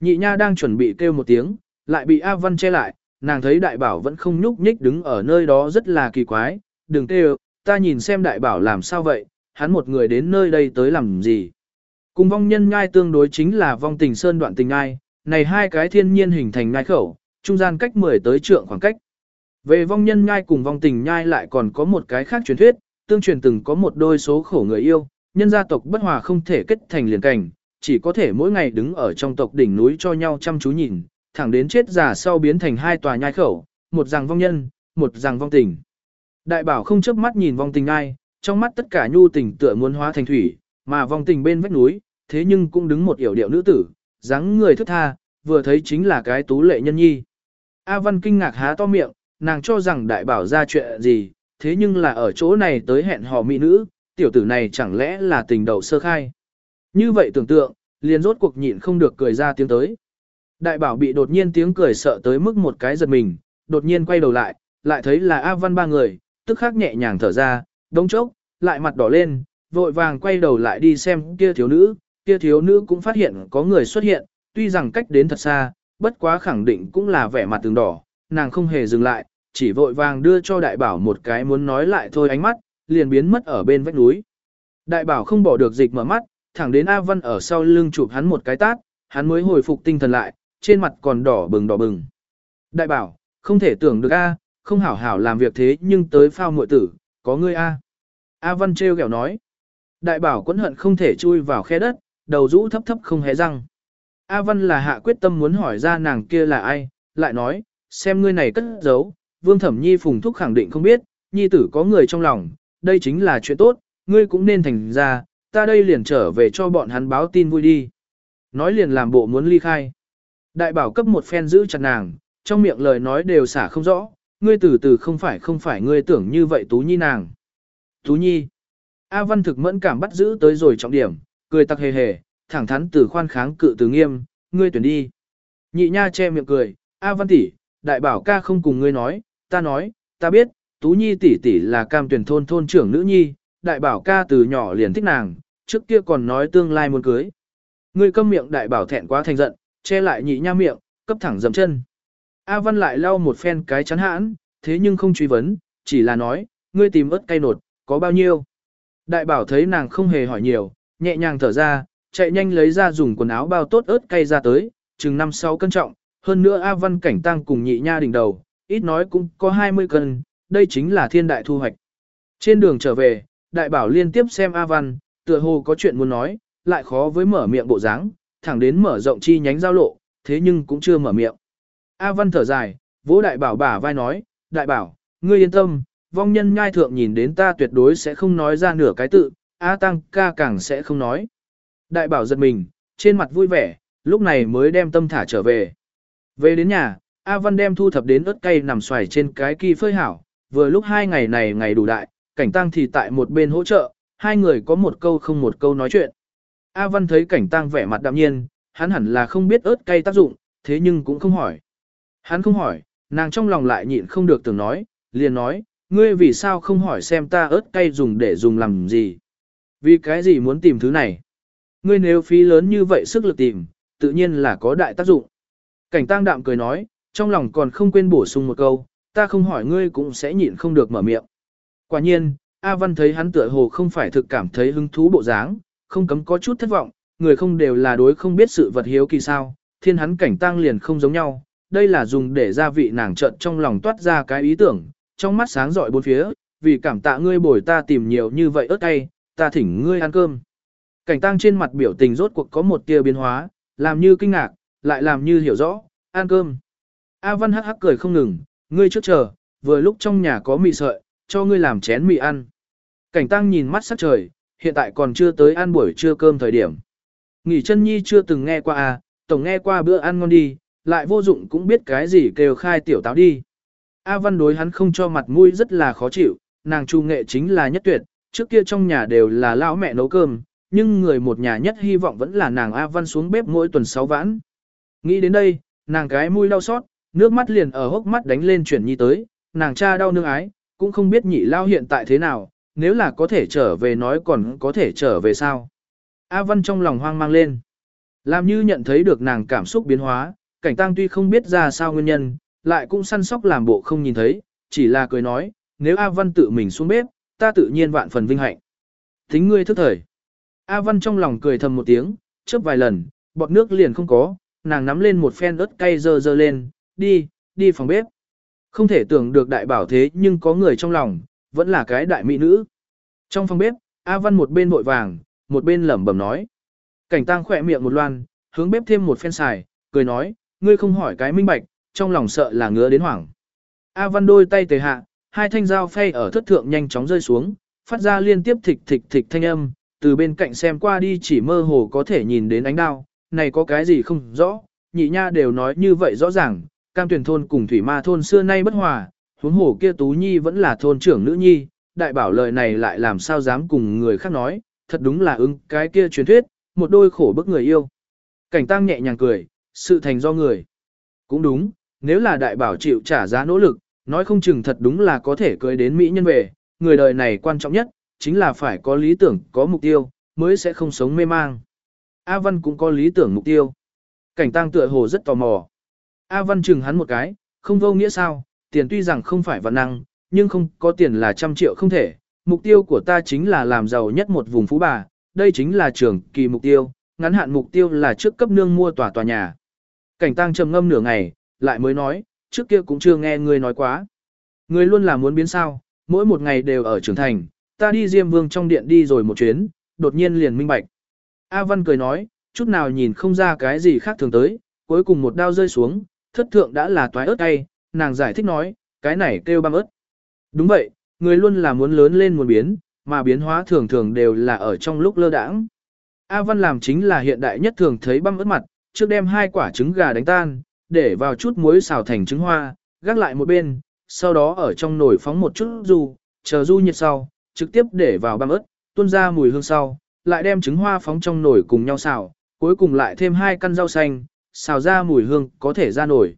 [SPEAKER 1] Nhị nha đang chuẩn bị kêu một tiếng, lại bị A Văn che lại, nàng thấy đại bảo vẫn không nhúc nhích đứng ở nơi đó rất là kỳ quái, đừng kêu, ta nhìn xem đại bảo làm sao vậy, hắn một người đến nơi đây tới làm gì. Cùng vong nhân nhai tương đối chính là vong tình sơn đoạn tình ai, này hai cái thiên nhiên hình thành ngai khẩu, trung gian cách 10 tới trượng khoảng cách. Về vong nhân nhai cùng vong tình nhai lại còn có một cái khác truyền thuyết, tương truyền từng có một đôi số khổ người yêu, nhân gia tộc bất hòa không thể kết thành liền cảnh, chỉ có thể mỗi ngày đứng ở trong tộc đỉnh núi cho nhau chăm chú nhìn, thẳng đến chết già sau biến thành hai tòa nhai khẩu, một rằng vong nhân, một rằng vong tình. Đại bảo không chớp mắt nhìn vong tình ai, trong mắt tất cả nhu tình tựa muốn hóa thành thủy, mà vong tình bên vách núi, thế nhưng cũng đứng một yểu điệu nữ tử, dáng người thức tha, vừa thấy chính là cái tú lệ nhân nhi. A Văn kinh ngạc há to miệng, nàng cho rằng đại bảo ra chuyện gì, thế nhưng là ở chỗ này tới hẹn hò mỹ nữ, tiểu tử này chẳng lẽ là tình đầu sơ khai. Như vậy tưởng tượng, liền rốt cuộc nhịn không được cười ra tiếng tới. Đại bảo bị đột nhiên tiếng cười sợ tới mức một cái giật mình, đột nhiên quay đầu lại, lại thấy là A Văn ba người, tức khắc nhẹ nhàng thở ra, đống chốc, lại mặt đỏ lên, vội vàng quay đầu lại đi xem kia thiếu nữ, kia thiếu nữ cũng phát hiện có người xuất hiện, tuy rằng cách đến thật xa, bất quá khẳng định cũng là vẻ mặt từng đỏ, nàng không hề dừng lại, chỉ vội vàng đưa cho đại bảo một cái muốn nói lại thôi ánh mắt, liền biến mất ở bên vách núi. Đại bảo không bỏ được dịch mở mắt, thẳng đến A Văn ở sau lưng chụp hắn một cái tát, hắn mới hồi phục tinh thần lại, trên mặt còn đỏ bừng đỏ bừng. Đại bảo, không thể tưởng được a, không hảo hảo làm việc thế nhưng tới phao muội tử, có ngươi a. A Văn trêu ghẹo nói. Đại bảo quẫn hận không thể chui vào khe đất, đầu rũ thấp thấp không hé răng. A Văn là hạ quyết tâm muốn hỏi ra nàng kia là ai, lại nói, xem ngươi này cất giấu, Vương Thẩm Nhi phùng thúc khẳng định không biết, nhi tử có người trong lòng, đây chính là chuyện tốt, ngươi cũng nên thành ra, ta đây liền trở về cho bọn hắn báo tin vui đi. Nói liền làm bộ muốn ly khai. Đại bảo cấp một phen giữ chặt nàng, trong miệng lời nói đều xả không rõ, ngươi từ từ không phải không phải ngươi tưởng như vậy Tú Nhi nàng. Tú Nhi. A Văn thực mẫn cảm bắt giữ tới rồi trọng điểm, cười tặc hề hề, thẳng thắn từ khoan kháng cự từ nghiêm, ngươi tuyển đi. Nhị nha che miệng cười, A Văn tỷ, đại bảo ca không cùng ngươi nói, ta nói, ta biết, Tú Nhi tỷ tỷ là cam tuyển thôn thôn trưởng nữ nhi, đại bảo ca từ nhỏ liền thích nàng, trước kia còn nói tương lai muốn cưới. Ngươi câm miệng đại bảo thẹn quá thành giận, che lại nhị nha miệng, cấp thẳng dầm chân. A Văn lại lau một phen cái chắn hãn, thế nhưng không truy vấn, chỉ là nói, ngươi tìm ớt cay nột, có bao nhiêu? Đại bảo thấy nàng không hề hỏi nhiều, nhẹ nhàng thở ra, chạy nhanh lấy ra dùng quần áo bao tốt ớt cay ra tới, chừng 5-6 cân trọng, hơn nữa A Văn cảnh tăng cùng nhị nha đỉnh đầu, ít nói cũng có 20 cân, đây chính là thiên đại thu hoạch. Trên đường trở về, đại bảo liên tiếp xem A Văn, tựa hồ có chuyện muốn nói, lại khó với mở miệng bộ dáng, thẳng đến mở rộng chi nhánh giao lộ, thế nhưng cũng chưa mở miệng. A Văn thở dài, vỗ đại bảo bả vai nói, đại bảo, ngươi yên tâm, vong nhân nhai thượng nhìn đến ta tuyệt đối sẽ không nói ra nửa cái tự, A Tăng ca càng sẽ không nói. Đại bảo giật mình, trên mặt vui vẻ, lúc này mới đem tâm thả trở về. Về đến nhà, A Văn đem thu thập đến ớt cây nằm xoài trên cái kỳ phơi hảo, vừa lúc hai ngày này ngày đủ đại, cảnh tăng thì tại một bên hỗ trợ, hai người có một câu không một câu nói chuyện. A Văn thấy cảnh tăng vẻ mặt đạm nhiên, hắn hẳn là không biết ớt cay tác dụng, thế nhưng cũng không hỏi. Hắn không hỏi, nàng trong lòng lại nhịn không được tưởng nói, liền nói, ngươi vì sao không hỏi xem ta ớt cay dùng để dùng làm gì. Vì cái gì muốn tìm thứ này? Ngươi nếu phí lớn như vậy sức lực tìm, tự nhiên là có đại tác dụng. Cảnh tăng đạm cười nói, trong lòng còn không quên bổ sung một câu, ta không hỏi ngươi cũng sẽ nhịn không được mở miệng. Quả nhiên, A Văn thấy hắn tựa hồ không phải thực cảm thấy hứng thú bộ dáng, không cấm có chút thất vọng, người không đều là đối không biết sự vật hiếu kỳ sao, thiên hắn cảnh tăng liền không giống nhau, đây là dùng để gia vị nàng trận trong lòng toát ra cái ý tưởng, trong mắt sáng rọi bốn phía, vì cảm tạ ngươi bồi ta tìm nhiều như vậy ớt cay, ta thỉnh ngươi ăn cơm. Cảnh tăng trên mặt biểu tình rốt cuộc có một tia biến hóa, làm như kinh ngạc, lại làm như hiểu rõ, ăn cơm. A Văn hắc hắc cười không ngừng, ngươi trước chờ, vừa lúc trong nhà có mì sợi, cho ngươi làm chén mì ăn. Cảnh tăng nhìn mắt sắc trời, hiện tại còn chưa tới ăn buổi trưa cơm thời điểm. Nghỉ chân nhi chưa từng nghe qua à, tổng nghe qua bữa ăn ngon đi, lại vô dụng cũng biết cái gì kêu khai tiểu táo đi. A Văn đối hắn không cho mặt mũi rất là khó chịu, nàng Chu nghệ chính là nhất tuyệt, trước kia trong nhà đều là lão mẹ nấu cơm, nhưng người một nhà nhất hy vọng vẫn là nàng A Văn xuống bếp mỗi tuần sáu vãn. Nghĩ đến đây, nàng cái mũi đau xót, nước mắt liền ở hốc mắt đánh lên chuyển nhi tới, nàng cha đau nương ái, cũng không biết nhị lao hiện tại thế nào, nếu là có thể trở về nói còn có thể trở về sao. A Văn trong lòng hoang mang lên. Làm như nhận thấy được nàng cảm xúc biến hóa, cảnh tăng tuy không biết ra sao nguyên nhân, lại cũng săn sóc làm bộ không nhìn thấy, chỉ là cười nói, nếu A Văn tự mình xuống bếp, ta tự nhiên vạn phần vinh hạnh. Thính ngươi thức thời. A Văn trong lòng cười thầm một tiếng, chớp vài lần, bọt nước liền không có, nàng nắm lên một phen ớt cay dơ dơ lên, đi, đi phòng bếp. Không thể tưởng được đại bảo thế nhưng có người trong lòng, vẫn là cái đại mỹ nữ. Trong phòng bếp, A Văn một bên vội vàng, một bên lẩm bẩm nói. Cảnh tăng khỏe miệng một loan, hướng bếp thêm một phen xài, cười nói, ngươi không hỏi cái minh bạch, trong lòng sợ là ngứa đến hoảng. A Văn đôi tay tề hạ, hai thanh dao phay ở thất thượng nhanh chóng rơi xuống, phát ra liên tiếp thịch thịch thịch thanh âm, từ bên cạnh xem qua đi chỉ mơ hồ có thể nhìn đến ánh đao, này có cái gì không rõ, nhị nha đều nói như vậy rõ ràng, cam tuyển thôn cùng thủy ma thôn xưa nay bất hòa, huống hồ kia tú nhi vẫn là thôn trưởng nữ nhi, đại bảo lời này lại làm sao dám cùng người khác nói, thật đúng là ứng cái kia truyền thuyết, một đôi khổ bức người yêu. Cảnh tăng nhẹ nhàng cười, sự thành do người. Cũng đúng, nếu là đại bảo chịu trả giá nỗ lực, nói không chừng thật đúng là có thể cưới đến Mỹ nhân về, người đời này quan trọng nhất, chính là phải có lý tưởng, có mục tiêu, mới sẽ không sống mê mang. A Văn cũng có lý tưởng mục tiêu. Cảnh tăng tựa hồ rất tò mò. A Văn chừng hắn một cái, không vô nghĩa sao, tiền tuy rằng không phải văn năng, nhưng không có tiền là trăm triệu không thể. Mục tiêu của ta chính là làm giàu nhất một vùng phú bà, đây chính là trường kỳ mục tiêu, ngắn hạn mục tiêu là trước cấp nương mua tòa tòa nhà. Cảnh tăng trầm ngâm nửa ngày, lại mới nói, trước kia cũng chưa nghe ngươi nói quá. Ngươi luôn là muốn biến sao, mỗi một ngày đều ở trưởng thành, ta đi Diêm Vương trong điện đi rồi một chuyến, đột nhiên liền minh bạch. A Văn cười nói, chút nào nhìn không ra cái gì khác thường tới, cuối cùng một đao rơi xuống, thất thượng đã là toái ớt cay, nàng giải thích nói, cái này kêu băm ớt. Đúng vậy, người luôn là muốn lớn lên muốn biến, mà biến hóa thường thường đều là ở trong lúc lơ đãng. A Văn làm chính là hiện đại nhất thường thấy băm ớt mặt, trước đem hai quả trứng gà đánh tan, để vào chút muối xào thành trứng hoa, gác lại một bên, sau đó ở trong nồi phóng một chút du, chờ du nhiệt sau, trực tiếp để vào băm ớt, tuôn ra mùi hương sau, lại đem trứng hoa phóng trong nồi cùng nhau xào, cuối cùng lại thêm hai căn rau xanh, xào ra mùi hương có thể ra nổi.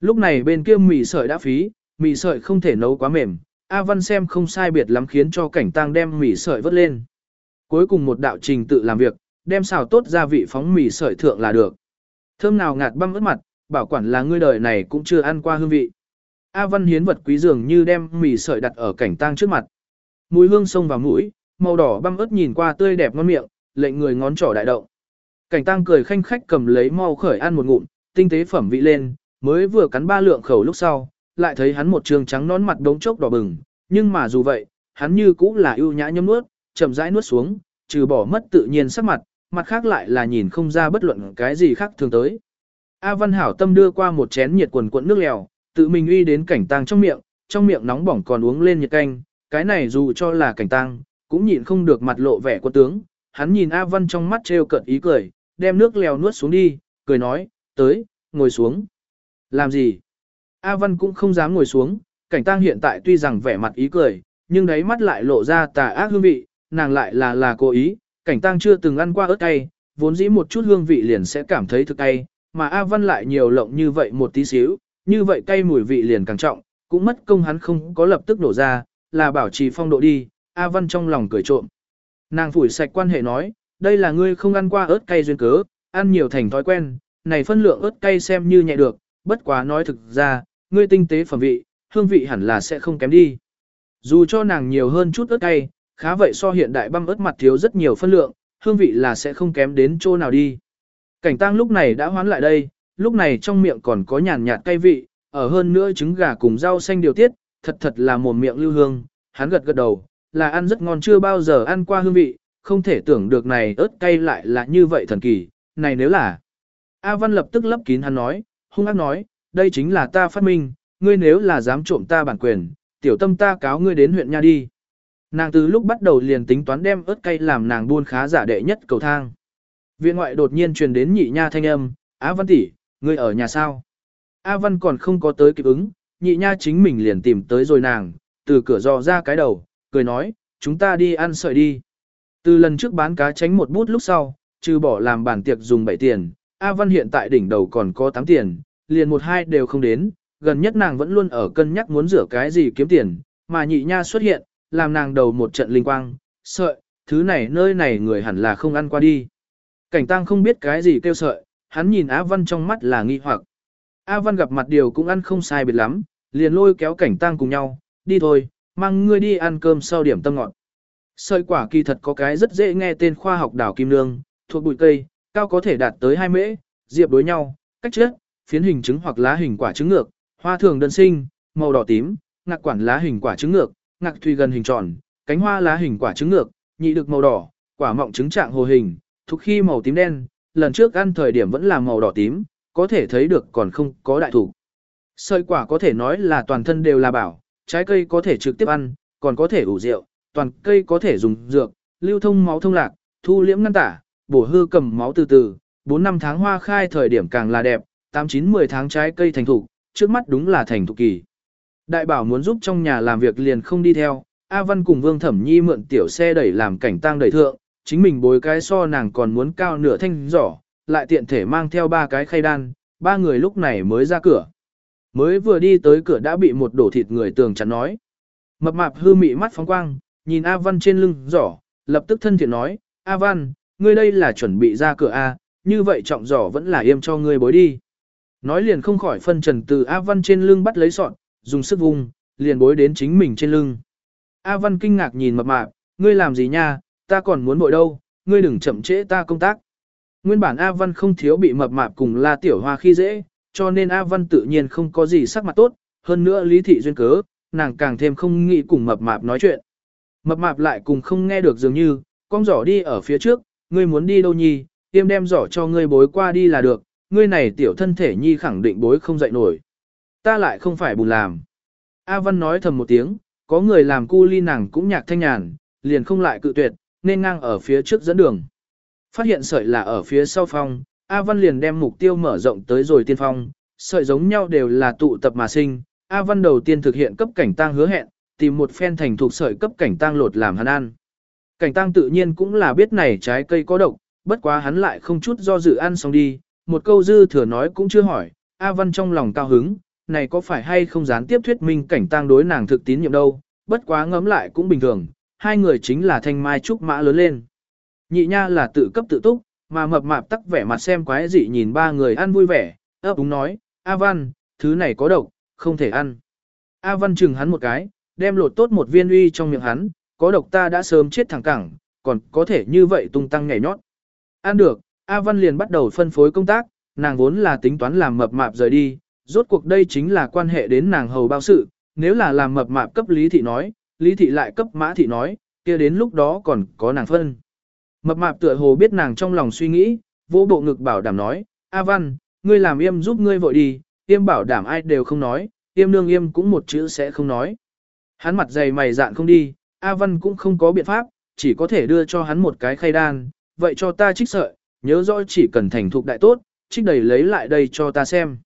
[SPEAKER 1] Lúc này bên kia mì sợi đã phí, mì sợi không thể nấu quá mềm, A Văn xem không sai biệt lắm khiến cho cảnh tang đem mì sợi vớt lên. Cuối cùng một đạo trình tự làm việc, đem xào tốt gia vị phóng mì sợi thượng là được. Thơm nào ngạt băm ướt mặt, bảo quản là ngươi đời này cũng chưa ăn qua hương vị. A Văn hiến vật quý dường như đem mì sợi đặt ở cảnh tang trước mặt. Mùi hương sông vào mũi, màu đỏ băm ớt nhìn qua tươi đẹp ngon miệng, lệnh người ngón trỏ đại động. Cảnh Tăng cười khanh khách cầm lấy mau khởi ăn một ngụm, tinh tế phẩm vị lên, mới vừa cắn ba lượng khẩu lúc sau, lại thấy hắn một trường trắng nón mặt đống chốc đỏ bừng, nhưng mà dù vậy, hắn như cũng là ưu nhã nhấm nuốt, chậm rãi nuốt xuống, trừ bỏ mất tự nhiên sắc mặt, mặt khác lại là nhìn không ra bất luận cái gì khác thường tới. A Văn Hảo tâm đưa qua một chén nhiệt quần cuộn nước lèo, tự mình uy đến cảnh tang trong miệng, trong miệng nóng bỏng còn uống lên nhiệt canh, cái này dù cho là cảnh tang, cũng nhịn không được mặt lộ vẻ quân tướng, hắn nhìn A Văn trong mắt trêu cợt ý cười, đem nước lèo nuốt xuống đi, cười nói, tới, ngồi xuống. Làm gì? A Văn cũng không dám ngồi xuống, cảnh tang hiện tại tuy rằng vẻ mặt ý cười, nhưng đáy mắt lại lộ ra tà ác hương vị, nàng lại là là cố ý, cảnh tang chưa từng ăn qua ớt cay, vốn dĩ một chút hương vị liền sẽ cảm thấy thực cay, mà A Văn lại nhiều lộng như vậy một tí xíu, như vậy cay mùi vị liền càng trọng, cũng mất công hắn không có lập tức nổ ra, là bảo trì phong độ đi, A Văn trong lòng cười trộm. Nàng phủi sạch quan hệ nói, đây là ngươi không ăn qua ớt cay duyên cớ, ăn nhiều thành thói quen, này phân lượng ớt cay xem như nhẹ được, bất quá nói thực ra, ngươi tinh tế phẩm vị, hương vị hẳn là sẽ không kém đi. Dù cho nàng nhiều hơn chút ớt cay, khá vậy so hiện đại băm ớt mặt thiếu rất nhiều phân lượng, hương vị là sẽ không kém đến chỗ nào đi. Cảnh tang lúc này đã hoán lại đây, lúc này trong miệng còn có nhàn nhạt cay vị, ở hơn nữa trứng gà cùng rau xanh điều tiết, thật thật là một miệng lưu hương, hắn gật gật đầu, là ăn rất ngon chưa bao giờ ăn qua hương vị, không thể tưởng được này ớt cay lại là như vậy thần kỳ, này nếu là. A Văn lập tức lấp kín hắn nói, hung ác nói, đây chính là ta phát minh, ngươi nếu là dám trộm ta bản quyền, tiểu tâm ta cáo ngươi đến huyện nha đi. Nàng từ lúc bắt đầu liền tính toán đem ớt cay làm nàng buôn khá giả đệ nhất cầu thang. Viện ngoại đột nhiên truyền đến nhị nha thanh âm, Á Văn tỷ, ngươi ở nhà sao? A Văn còn không có tới kịp ứng, nhị nha chính mình liền tìm tới rồi nàng, từ cửa dò ra cái đầu, cười nói, chúng ta đi ăn sợi đi. Từ lần trước bán cá tránh một bút lúc sau, trừ bỏ làm bản tiệc dùng 7 tiền, A Văn hiện tại đỉnh đầu còn có 8 tiền, liền một hai đều không đến, gần nhất nàng vẫn luôn ở cân nhắc muốn rửa cái gì kiếm tiền, mà nhị nha xuất hiện, làm nàng đầu một trận linh quang, sợi, thứ này nơi này người hẳn là không ăn qua đi. Cảnh tăng không biết cái gì kêu sợi, hắn nhìn A Văn trong mắt là nghi hoặc. A Văn gặp mặt điều cũng ăn không sai biệt lắm, liền lôi kéo cảnh tăng cùng nhau, đi thôi, mang ngươi đi ăn cơm sau điểm tâm ngọt. Sợi quả kỳ thật có cái rất dễ nghe tên khoa học đảo kim lương, thuộc bụi cây, cao có thể đạt tới 2 mễ, diệp đối nhau, cách chết, phiến hình trứng hoặc lá hình quả trứng ngược, hoa thường đơn sinh, màu đỏ tím, ngạc quản lá hình quả trứng ngược, ngạc thùy gần hình tròn, cánh hoa lá hình quả trứng ngược, nhị được màu đỏ, quả mọng trứng trạng hồ hình, thuộc khi màu tím đen, lần trước ăn thời điểm vẫn là màu đỏ tím, có thể thấy được còn không có đại thủ. Sợi quả có thể nói là toàn thân đều là bảo, trái cây có thể trực tiếp ăn, còn có thể ủ rượu, toàn cây có thể dùng dược, lưu thông máu thông lạc, thu liễm ngăn tả, bổ hư cầm máu từ từ, 4 năm tháng hoa khai thời điểm càng là đẹp, 8 9 10 tháng trái cây thành thục, trước mắt đúng là thành thục kỳ. Đại bảo muốn giúp trong nhà làm việc liền không đi theo, A Văn cùng Vương Thẩm Nhi mượn tiểu xe đẩy làm cảnh tang đẩy thượng, chính mình bối cái so nàng còn muốn cao nửa thanh giỏ, lại tiện thể mang theo ba cái khay đan, ba người lúc này mới ra cửa. Mới vừa đi tới cửa đã bị một đổ thịt người tường chắn nói. Mập mạp hư mị mắt phóng quang, nhìn A Văn trên lưng giỏ, lập tức thân thiện nói, A Văn, ngươi đây là chuẩn bị ra cửa A, như vậy trọng giỏ vẫn là yêm cho ngươi bối đi. Nói liền không khỏi phân trần từ A Văn trên lưng bắt lấy sọn, dùng sức vùng, liền bối đến chính mình trên lưng. A Văn kinh ngạc nhìn mập mạp, ngươi làm gì nha, ta còn muốn bội đâu, ngươi đừng chậm trễ ta công tác. Nguyên bản A Văn không thiếu bị mập mạp cùng La Tiểu Hoa khi dễ, cho nên A Văn tự nhiên không có gì sắc mặt tốt, hơn nữa lý thị duyên cớ, nàng càng thêm không nghĩ cùng mập mạp nói chuyện. Mập mạp lại cùng không nghe được dường như, con giỏ đi ở phía trước, ngươi muốn đi đâu nhi, tiêm đem giỏ cho ngươi bối qua đi là được, ngươi này tiểu thân thể nhi khẳng định bối không dậy nổi. Ta lại không phải bùn làm. A Văn nói thầm một tiếng, có người làm cu ly nàng cũng nhạc thanh nhàn, liền không lại cự tuyệt, nên ngang ở phía trước dẫn đường. Phát hiện sợi là ở phía sau phong, A Văn liền đem mục tiêu mở rộng tới rồi tiên phong, sợi giống nhau đều là tụ tập mà sinh. A Văn đầu tiên thực hiện cấp cảnh tang hứa hẹn, tìm một phen thành thuộc sợi cấp cảnh tang lột làm hắn ăn. Cảnh tang tự nhiên cũng là biết này trái cây có độc, bất quá hắn lại không chút do dự ăn xong đi, một câu dư thừa nói cũng chưa hỏi, A Văn trong lòng cao hứng, này có phải hay không gián tiếp thuyết minh cảnh tang đối nàng thực tín nhiệm đâu, bất quá ngấm lại cũng bình thường, hai người chính là thanh mai trúc mã lớn lên. Nhị nha là tự cấp tự túc, mà mập mạp tắc vẻ mặt xem quái dị nhìn ba người ăn vui vẻ, ấp úng nói, A Văn, thứ này có độc, không thể ăn. A Văn chừng hắn một cái, đem lột tốt một viên uy trong miệng hắn, có độc ta đã sớm chết thẳng cẳng, còn có thể như vậy tung tăng nhảy nhót. Ăn được, A Văn liền bắt đầu phân phối công tác, nàng vốn là tính toán làm mập mạp rời đi, rốt cuộc đây chính là quan hệ đến nàng hầu bao sự, nếu là làm mập mạp cấp lý thị nói, lý thị lại cấp mã thị nói, kia đến lúc đó còn có nàng phân. Mập mạp tựa hồ biết nàng trong lòng suy nghĩ, vỗ bộ ngực bảo đảm nói, A Văn, ngươi làm yêm giúp ngươi vội đi, yêm bảo đảm ai đều không nói, yêm nương yêm cũng một chữ sẽ không nói. Hắn mặt dày mày dạn không đi, A Văn cũng không có biện pháp, chỉ có thể đưa cho hắn một cái khay đan, vậy cho ta trích sợi, nhớ rõ chỉ cần thành thục đại tốt, trích đầy lấy lại đây cho ta xem.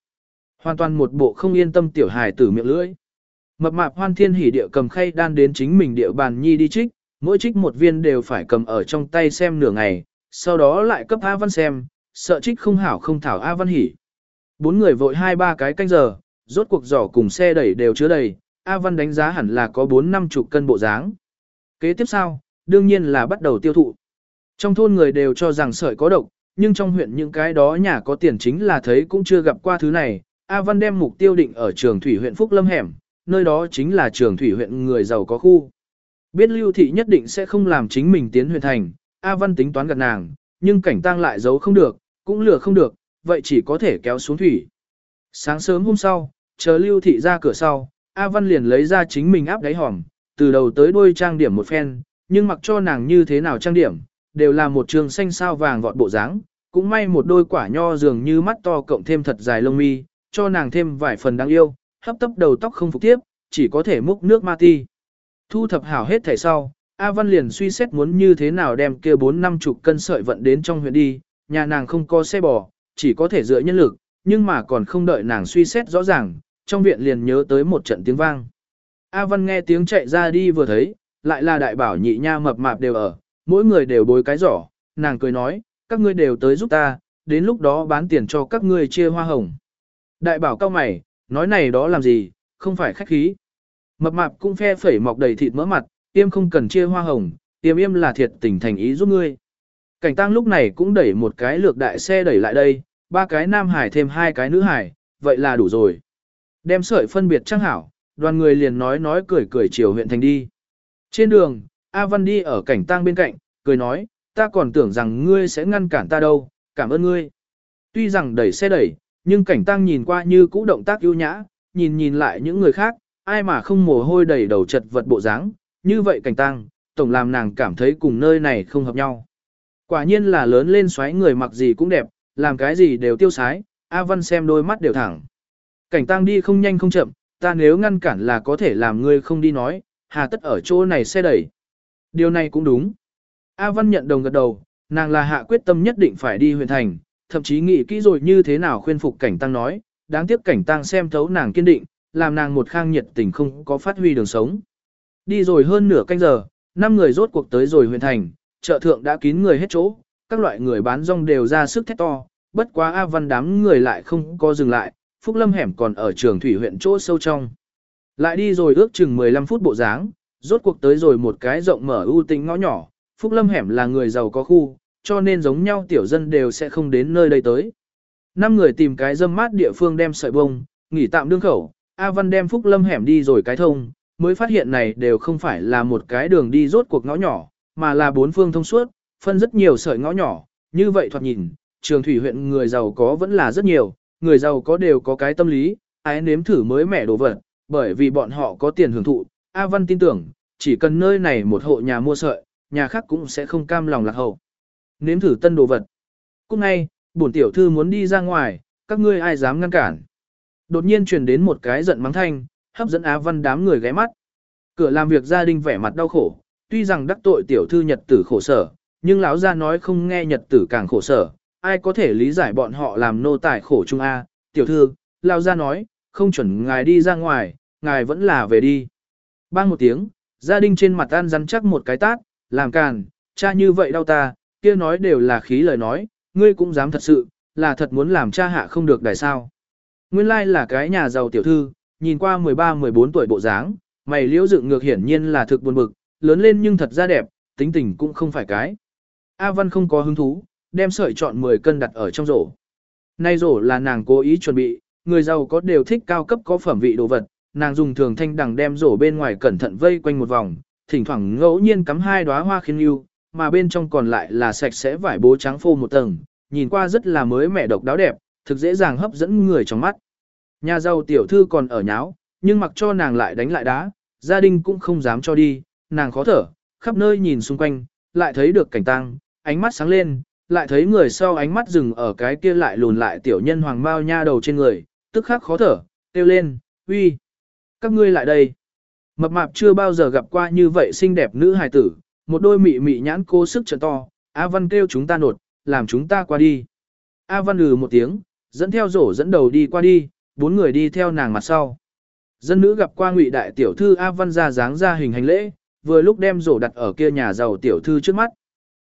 [SPEAKER 1] Hoàn toàn một bộ không yên tâm tiểu hài tử miệng lưỡi. Mập mạp hoan thiên hỉ địa cầm khay đan đến chính mình địa bàn nhi đi trích, mỗi trích một viên đều phải cầm ở trong tay xem nửa ngày, sau đó lại cấp A Văn xem, sợ trích không hảo không thảo A Văn hỉ. Bốn người vội hai ba cái canh giờ, rốt cuộc giỏ cùng xe đẩy đều chứa đầy, A Văn đánh giá hẳn là có bốn năm chục cân bộ dáng. Kế tiếp sau, đương nhiên là bắt đầu tiêu thụ. Trong thôn người đều cho rằng sợi có độc, nhưng trong huyện những cái đó nhà có tiền chính là thấy cũng chưa gặp qua thứ này. A Văn đem mục tiêu định ở trường thủy huyện Phúc Lâm Hẻm, nơi đó chính là trường thủy huyện người giàu có khu. Biết lưu thị nhất định sẽ không làm chính mình tiến huyện thành, A Văn tính toán gạt nàng, nhưng cảnh tang lại giấu không được, cũng lừa không được, vậy chỉ có thể kéo xuống thủy. Sáng sớm hôm sau, chờ lưu thị ra cửa sau, A Văn liền lấy ra chính mình áp đáy hòm, từ đầu tới đuôi trang điểm một phen, nhưng mặc cho nàng như thế nào trang điểm, đều là một trường xanh sao vàng vọt bộ dáng, cũng may một đôi quả nho dường như mắt to cộng thêm thật dài lông mi, cho nàng thêm vài phần đáng yêu, hấp tấp đầu tóc không phục tiếp, chỉ có thể múc nước ma ti. Thu thập hảo hết thảy sau, A Văn liền suy xét muốn như thế nào đem kia bốn năm chục cân sợi vận đến trong huyện đi, nhà nàng không có xe bò, chỉ có thể dựa nhân lực, nhưng mà còn không đợi nàng suy xét rõ ràng, trong viện liền nhớ tới một trận tiếng vang. A Văn nghe tiếng chạy ra đi vừa thấy, lại là đại bảo nhị nha mập mạp đều ở, mỗi người đều bối cái giỏ, nàng cười nói, các ngươi đều tới giúp ta, đến lúc đó bán tiền cho các ngươi chia hoa hồng. Đại bảo cao mày, nói này đó làm gì, không phải khách khí. Mập mạp cũng phe phẩy mọc đầy thịt mỡ mặt, tiêm không cần chia hoa hồng, tiêm im là thiệt tình thành ý giúp ngươi. Cảnh tăng lúc này cũng đẩy một cái lược đại xe đẩy lại đây, ba cái nam hải thêm hai cái nữ hải, vậy là đủ rồi. Đem sợi phân biệt trang hảo, đoàn người liền nói nói cười cười chiều huyện thành đi. Trên đường, A Văn đi ở cảnh tang bên cạnh, cười nói, ta còn tưởng rằng ngươi sẽ ngăn cản ta đâu, cảm ơn ngươi. Tuy rằng đẩy xe đẩy, nhưng cảnh tang nhìn qua như cũ động tác ưu nhã, nhìn nhìn lại những người khác, ai mà không mồ hôi đầy đầu chật vật bộ dáng, như vậy cảnh tang, tổng làm nàng cảm thấy cùng nơi này không hợp nhau. Quả nhiên là lớn lên xoáy người mặc gì cũng đẹp, làm cái gì đều tiêu sái, A Văn xem đôi mắt đều thẳng. Cảnh tang đi không nhanh không chậm, ta nếu ngăn cản là có thể làm ngươi không đi nói, hà tất ở chỗ này xe đẩy. Điều này cũng đúng. A Văn nhận đồng gật đầu, nàng là hạ quyết tâm nhất định phải đi huyện thành, thậm chí nghĩ kỹ rồi như thế nào khuyên phục cảnh tăng nói, đáng tiếc cảnh tăng xem thấu nàng kiên định, làm nàng một khang nhiệt tình không có phát huy đường sống. Đi rồi hơn nửa canh giờ, năm người rốt cuộc tới rồi huyện thành, chợ thượng đã kín người hết chỗ, các loại người bán rong đều ra sức thét to, bất quá A Văn đám người lại không có dừng lại, Phúc Lâm hẻm còn ở trường thủy huyện chỗ sâu trong. Lại đi rồi ước chừng 15 phút bộ dáng, rốt cuộc tới rồi một cái rộng mở ưu tính ngõ nhỏ, Phúc Lâm hẻm là người giàu có khu, cho nên giống nhau tiểu dân đều sẽ không đến nơi đây tới. Năm người tìm cái dâm mát địa phương đem sợi bông, nghỉ tạm đương khẩu, A Văn đem Phúc Lâm hẻm đi rồi cái thông, mới phát hiện này đều không phải là một cái đường đi rốt cuộc ngõ nhỏ, mà là bốn phương thông suốt, phân rất nhiều sợi ngõ nhỏ, như vậy thoạt nhìn, trường thủy huyện người giàu có vẫn là rất nhiều, người giàu có đều có cái tâm lý, ái nếm thử mới mẻ đồ vật, bởi vì bọn họ có tiền hưởng thụ. A Văn tin tưởng, chỉ cần nơi này một hộ nhà mua sợi, nhà khác cũng sẽ không cam lòng lạc hậu. Nếm thử tân đồ vật. Cúc ngay, bổn tiểu thư muốn đi ra ngoài, các ngươi ai dám ngăn cản. Đột nhiên truyền đến một cái giận mắng thanh, hấp dẫn Á Văn đám người ghé mắt. Cửa làm việc gia đình vẻ mặt đau khổ, tuy rằng đắc tội tiểu thư nhật tử khổ sở, nhưng lão gia nói không nghe nhật tử càng khổ sở, ai có thể lý giải bọn họ làm nô tài khổ chung a? Tiểu thư, lao ra nói, không chuẩn ngài đi ra ngoài, ngài vẫn là về đi. Bang một tiếng, gia đình trên mặt tan rắn chắc một cái tát, làm càn, cha như vậy đau ta, kia nói đều là khí lời nói, ngươi cũng dám thật sự, là thật muốn làm cha hạ không được đại sao. Nguyên lai like là cái nhà giàu tiểu thư, nhìn qua 13-14 tuổi bộ dáng, mày liễu dựng ngược hiển nhiên là thực buồn bực, lớn lên nhưng thật ra đẹp, tính tình cũng không phải cái. A Văn không có hứng thú, đem sợi chọn 10 cân đặt ở trong rổ. Nay rổ là nàng cố ý chuẩn bị, người giàu có đều thích cao cấp có phẩm vị đồ vật, nàng dùng thường thanh đằng đem rổ bên ngoài cẩn thận vây quanh một vòng, thỉnh thoảng ngẫu nhiên cắm hai đóa hoa khiên yêu, mà bên trong còn lại là sạch sẽ vải bố trắng phô một tầng, nhìn qua rất là mới mẻ độc đáo đẹp, thực dễ dàng hấp dẫn người trong mắt. Nhà giàu tiểu thư còn ở nháo, nhưng mặc cho nàng lại đánh lại đá, gia đình cũng không dám cho đi, nàng khó thở, khắp nơi nhìn xung quanh, lại thấy được cảnh tăng, ánh mắt sáng lên, lại thấy người sau ánh mắt dừng ở cái kia lại lùn lại tiểu nhân hoàng bao nha đầu trên người, tức khắc khó thở, kêu lên, uy, các ngươi lại đây. Mập mạp chưa bao giờ gặp qua như vậy xinh đẹp nữ hài tử, một đôi mị mị nhãn cố sức trở to, A Văn kêu chúng ta nột, làm chúng ta qua đi. A Văn lừ một tiếng, dẫn theo rổ dẫn đầu đi qua đi, bốn người đi theo nàng mặt sau. Dân nữ gặp qua ngụy đại tiểu thư A Văn ra dáng ra hình hành lễ, vừa lúc đem rổ đặt ở kia nhà giàu tiểu thư trước mắt.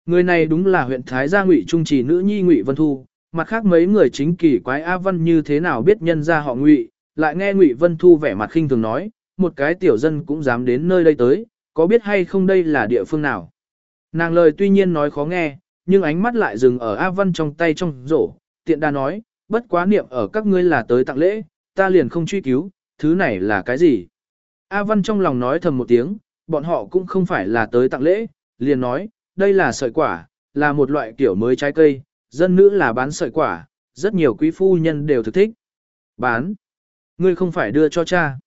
[SPEAKER 1] Người này đúng là huyện Thái gia ngụy trung trì nữ nhi ngụy Vân Thu, mặt khác mấy người chính kỳ quái A Văn như thế nào biết nhân ra họ ngụy, lại nghe ngụy Vân Thu vẻ mặt khinh thường nói, một cái tiểu dân cũng dám đến nơi đây tới, có biết hay không đây là địa phương nào. Nàng lời tuy nhiên nói khó nghe, nhưng ánh mắt lại dừng ở A Văn trong tay trong rổ, tiện đa nói, bất quá niệm ở các ngươi là tới tặng lễ, ta liền không truy cứu, thứ này là cái gì. A Văn trong lòng nói thầm một tiếng, bọn họ cũng không phải là tới tặng lễ, liền nói, đây là sợi quả, là một loại kiểu mới trái cây, dân nữ là bán sợi quả, rất nhiều quý phu nhân đều thực thích. Bán? Ngươi không phải đưa cho cha.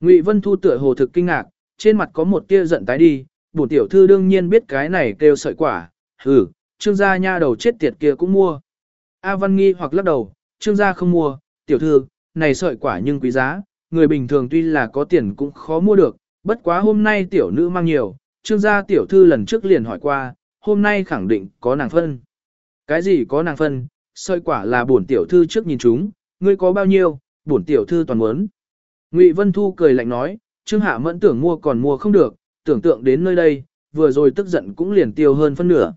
[SPEAKER 1] Ngụy Vân Thu tựa hồ thực kinh ngạc, trên mặt có một tia giận tái đi, bổn tiểu thư đương nhiên biết cái này kêu sợi quả, hừ, trương gia nha đầu chết tiệt kia cũng mua. A Văn nghi hoặc lắc đầu, trương gia không mua, tiểu thư, này sợi quả nhưng quý giá, người bình thường tuy là có tiền cũng khó mua được, bất quá hôm nay tiểu nữ mang nhiều, trương gia tiểu thư lần trước liền hỏi qua, hôm nay khẳng định có nàng phân. Cái gì có nàng phân, sợi quả là bổn tiểu thư trước nhìn chúng, ngươi có bao nhiêu, bổn tiểu thư toàn muốn. Ngụy Vân Thu cười lạnh nói, Trương Hạ Mẫn tưởng mua còn mua không được, tưởng tượng đến nơi đây, vừa rồi tức giận cũng liền tiêu hơn phân nửa.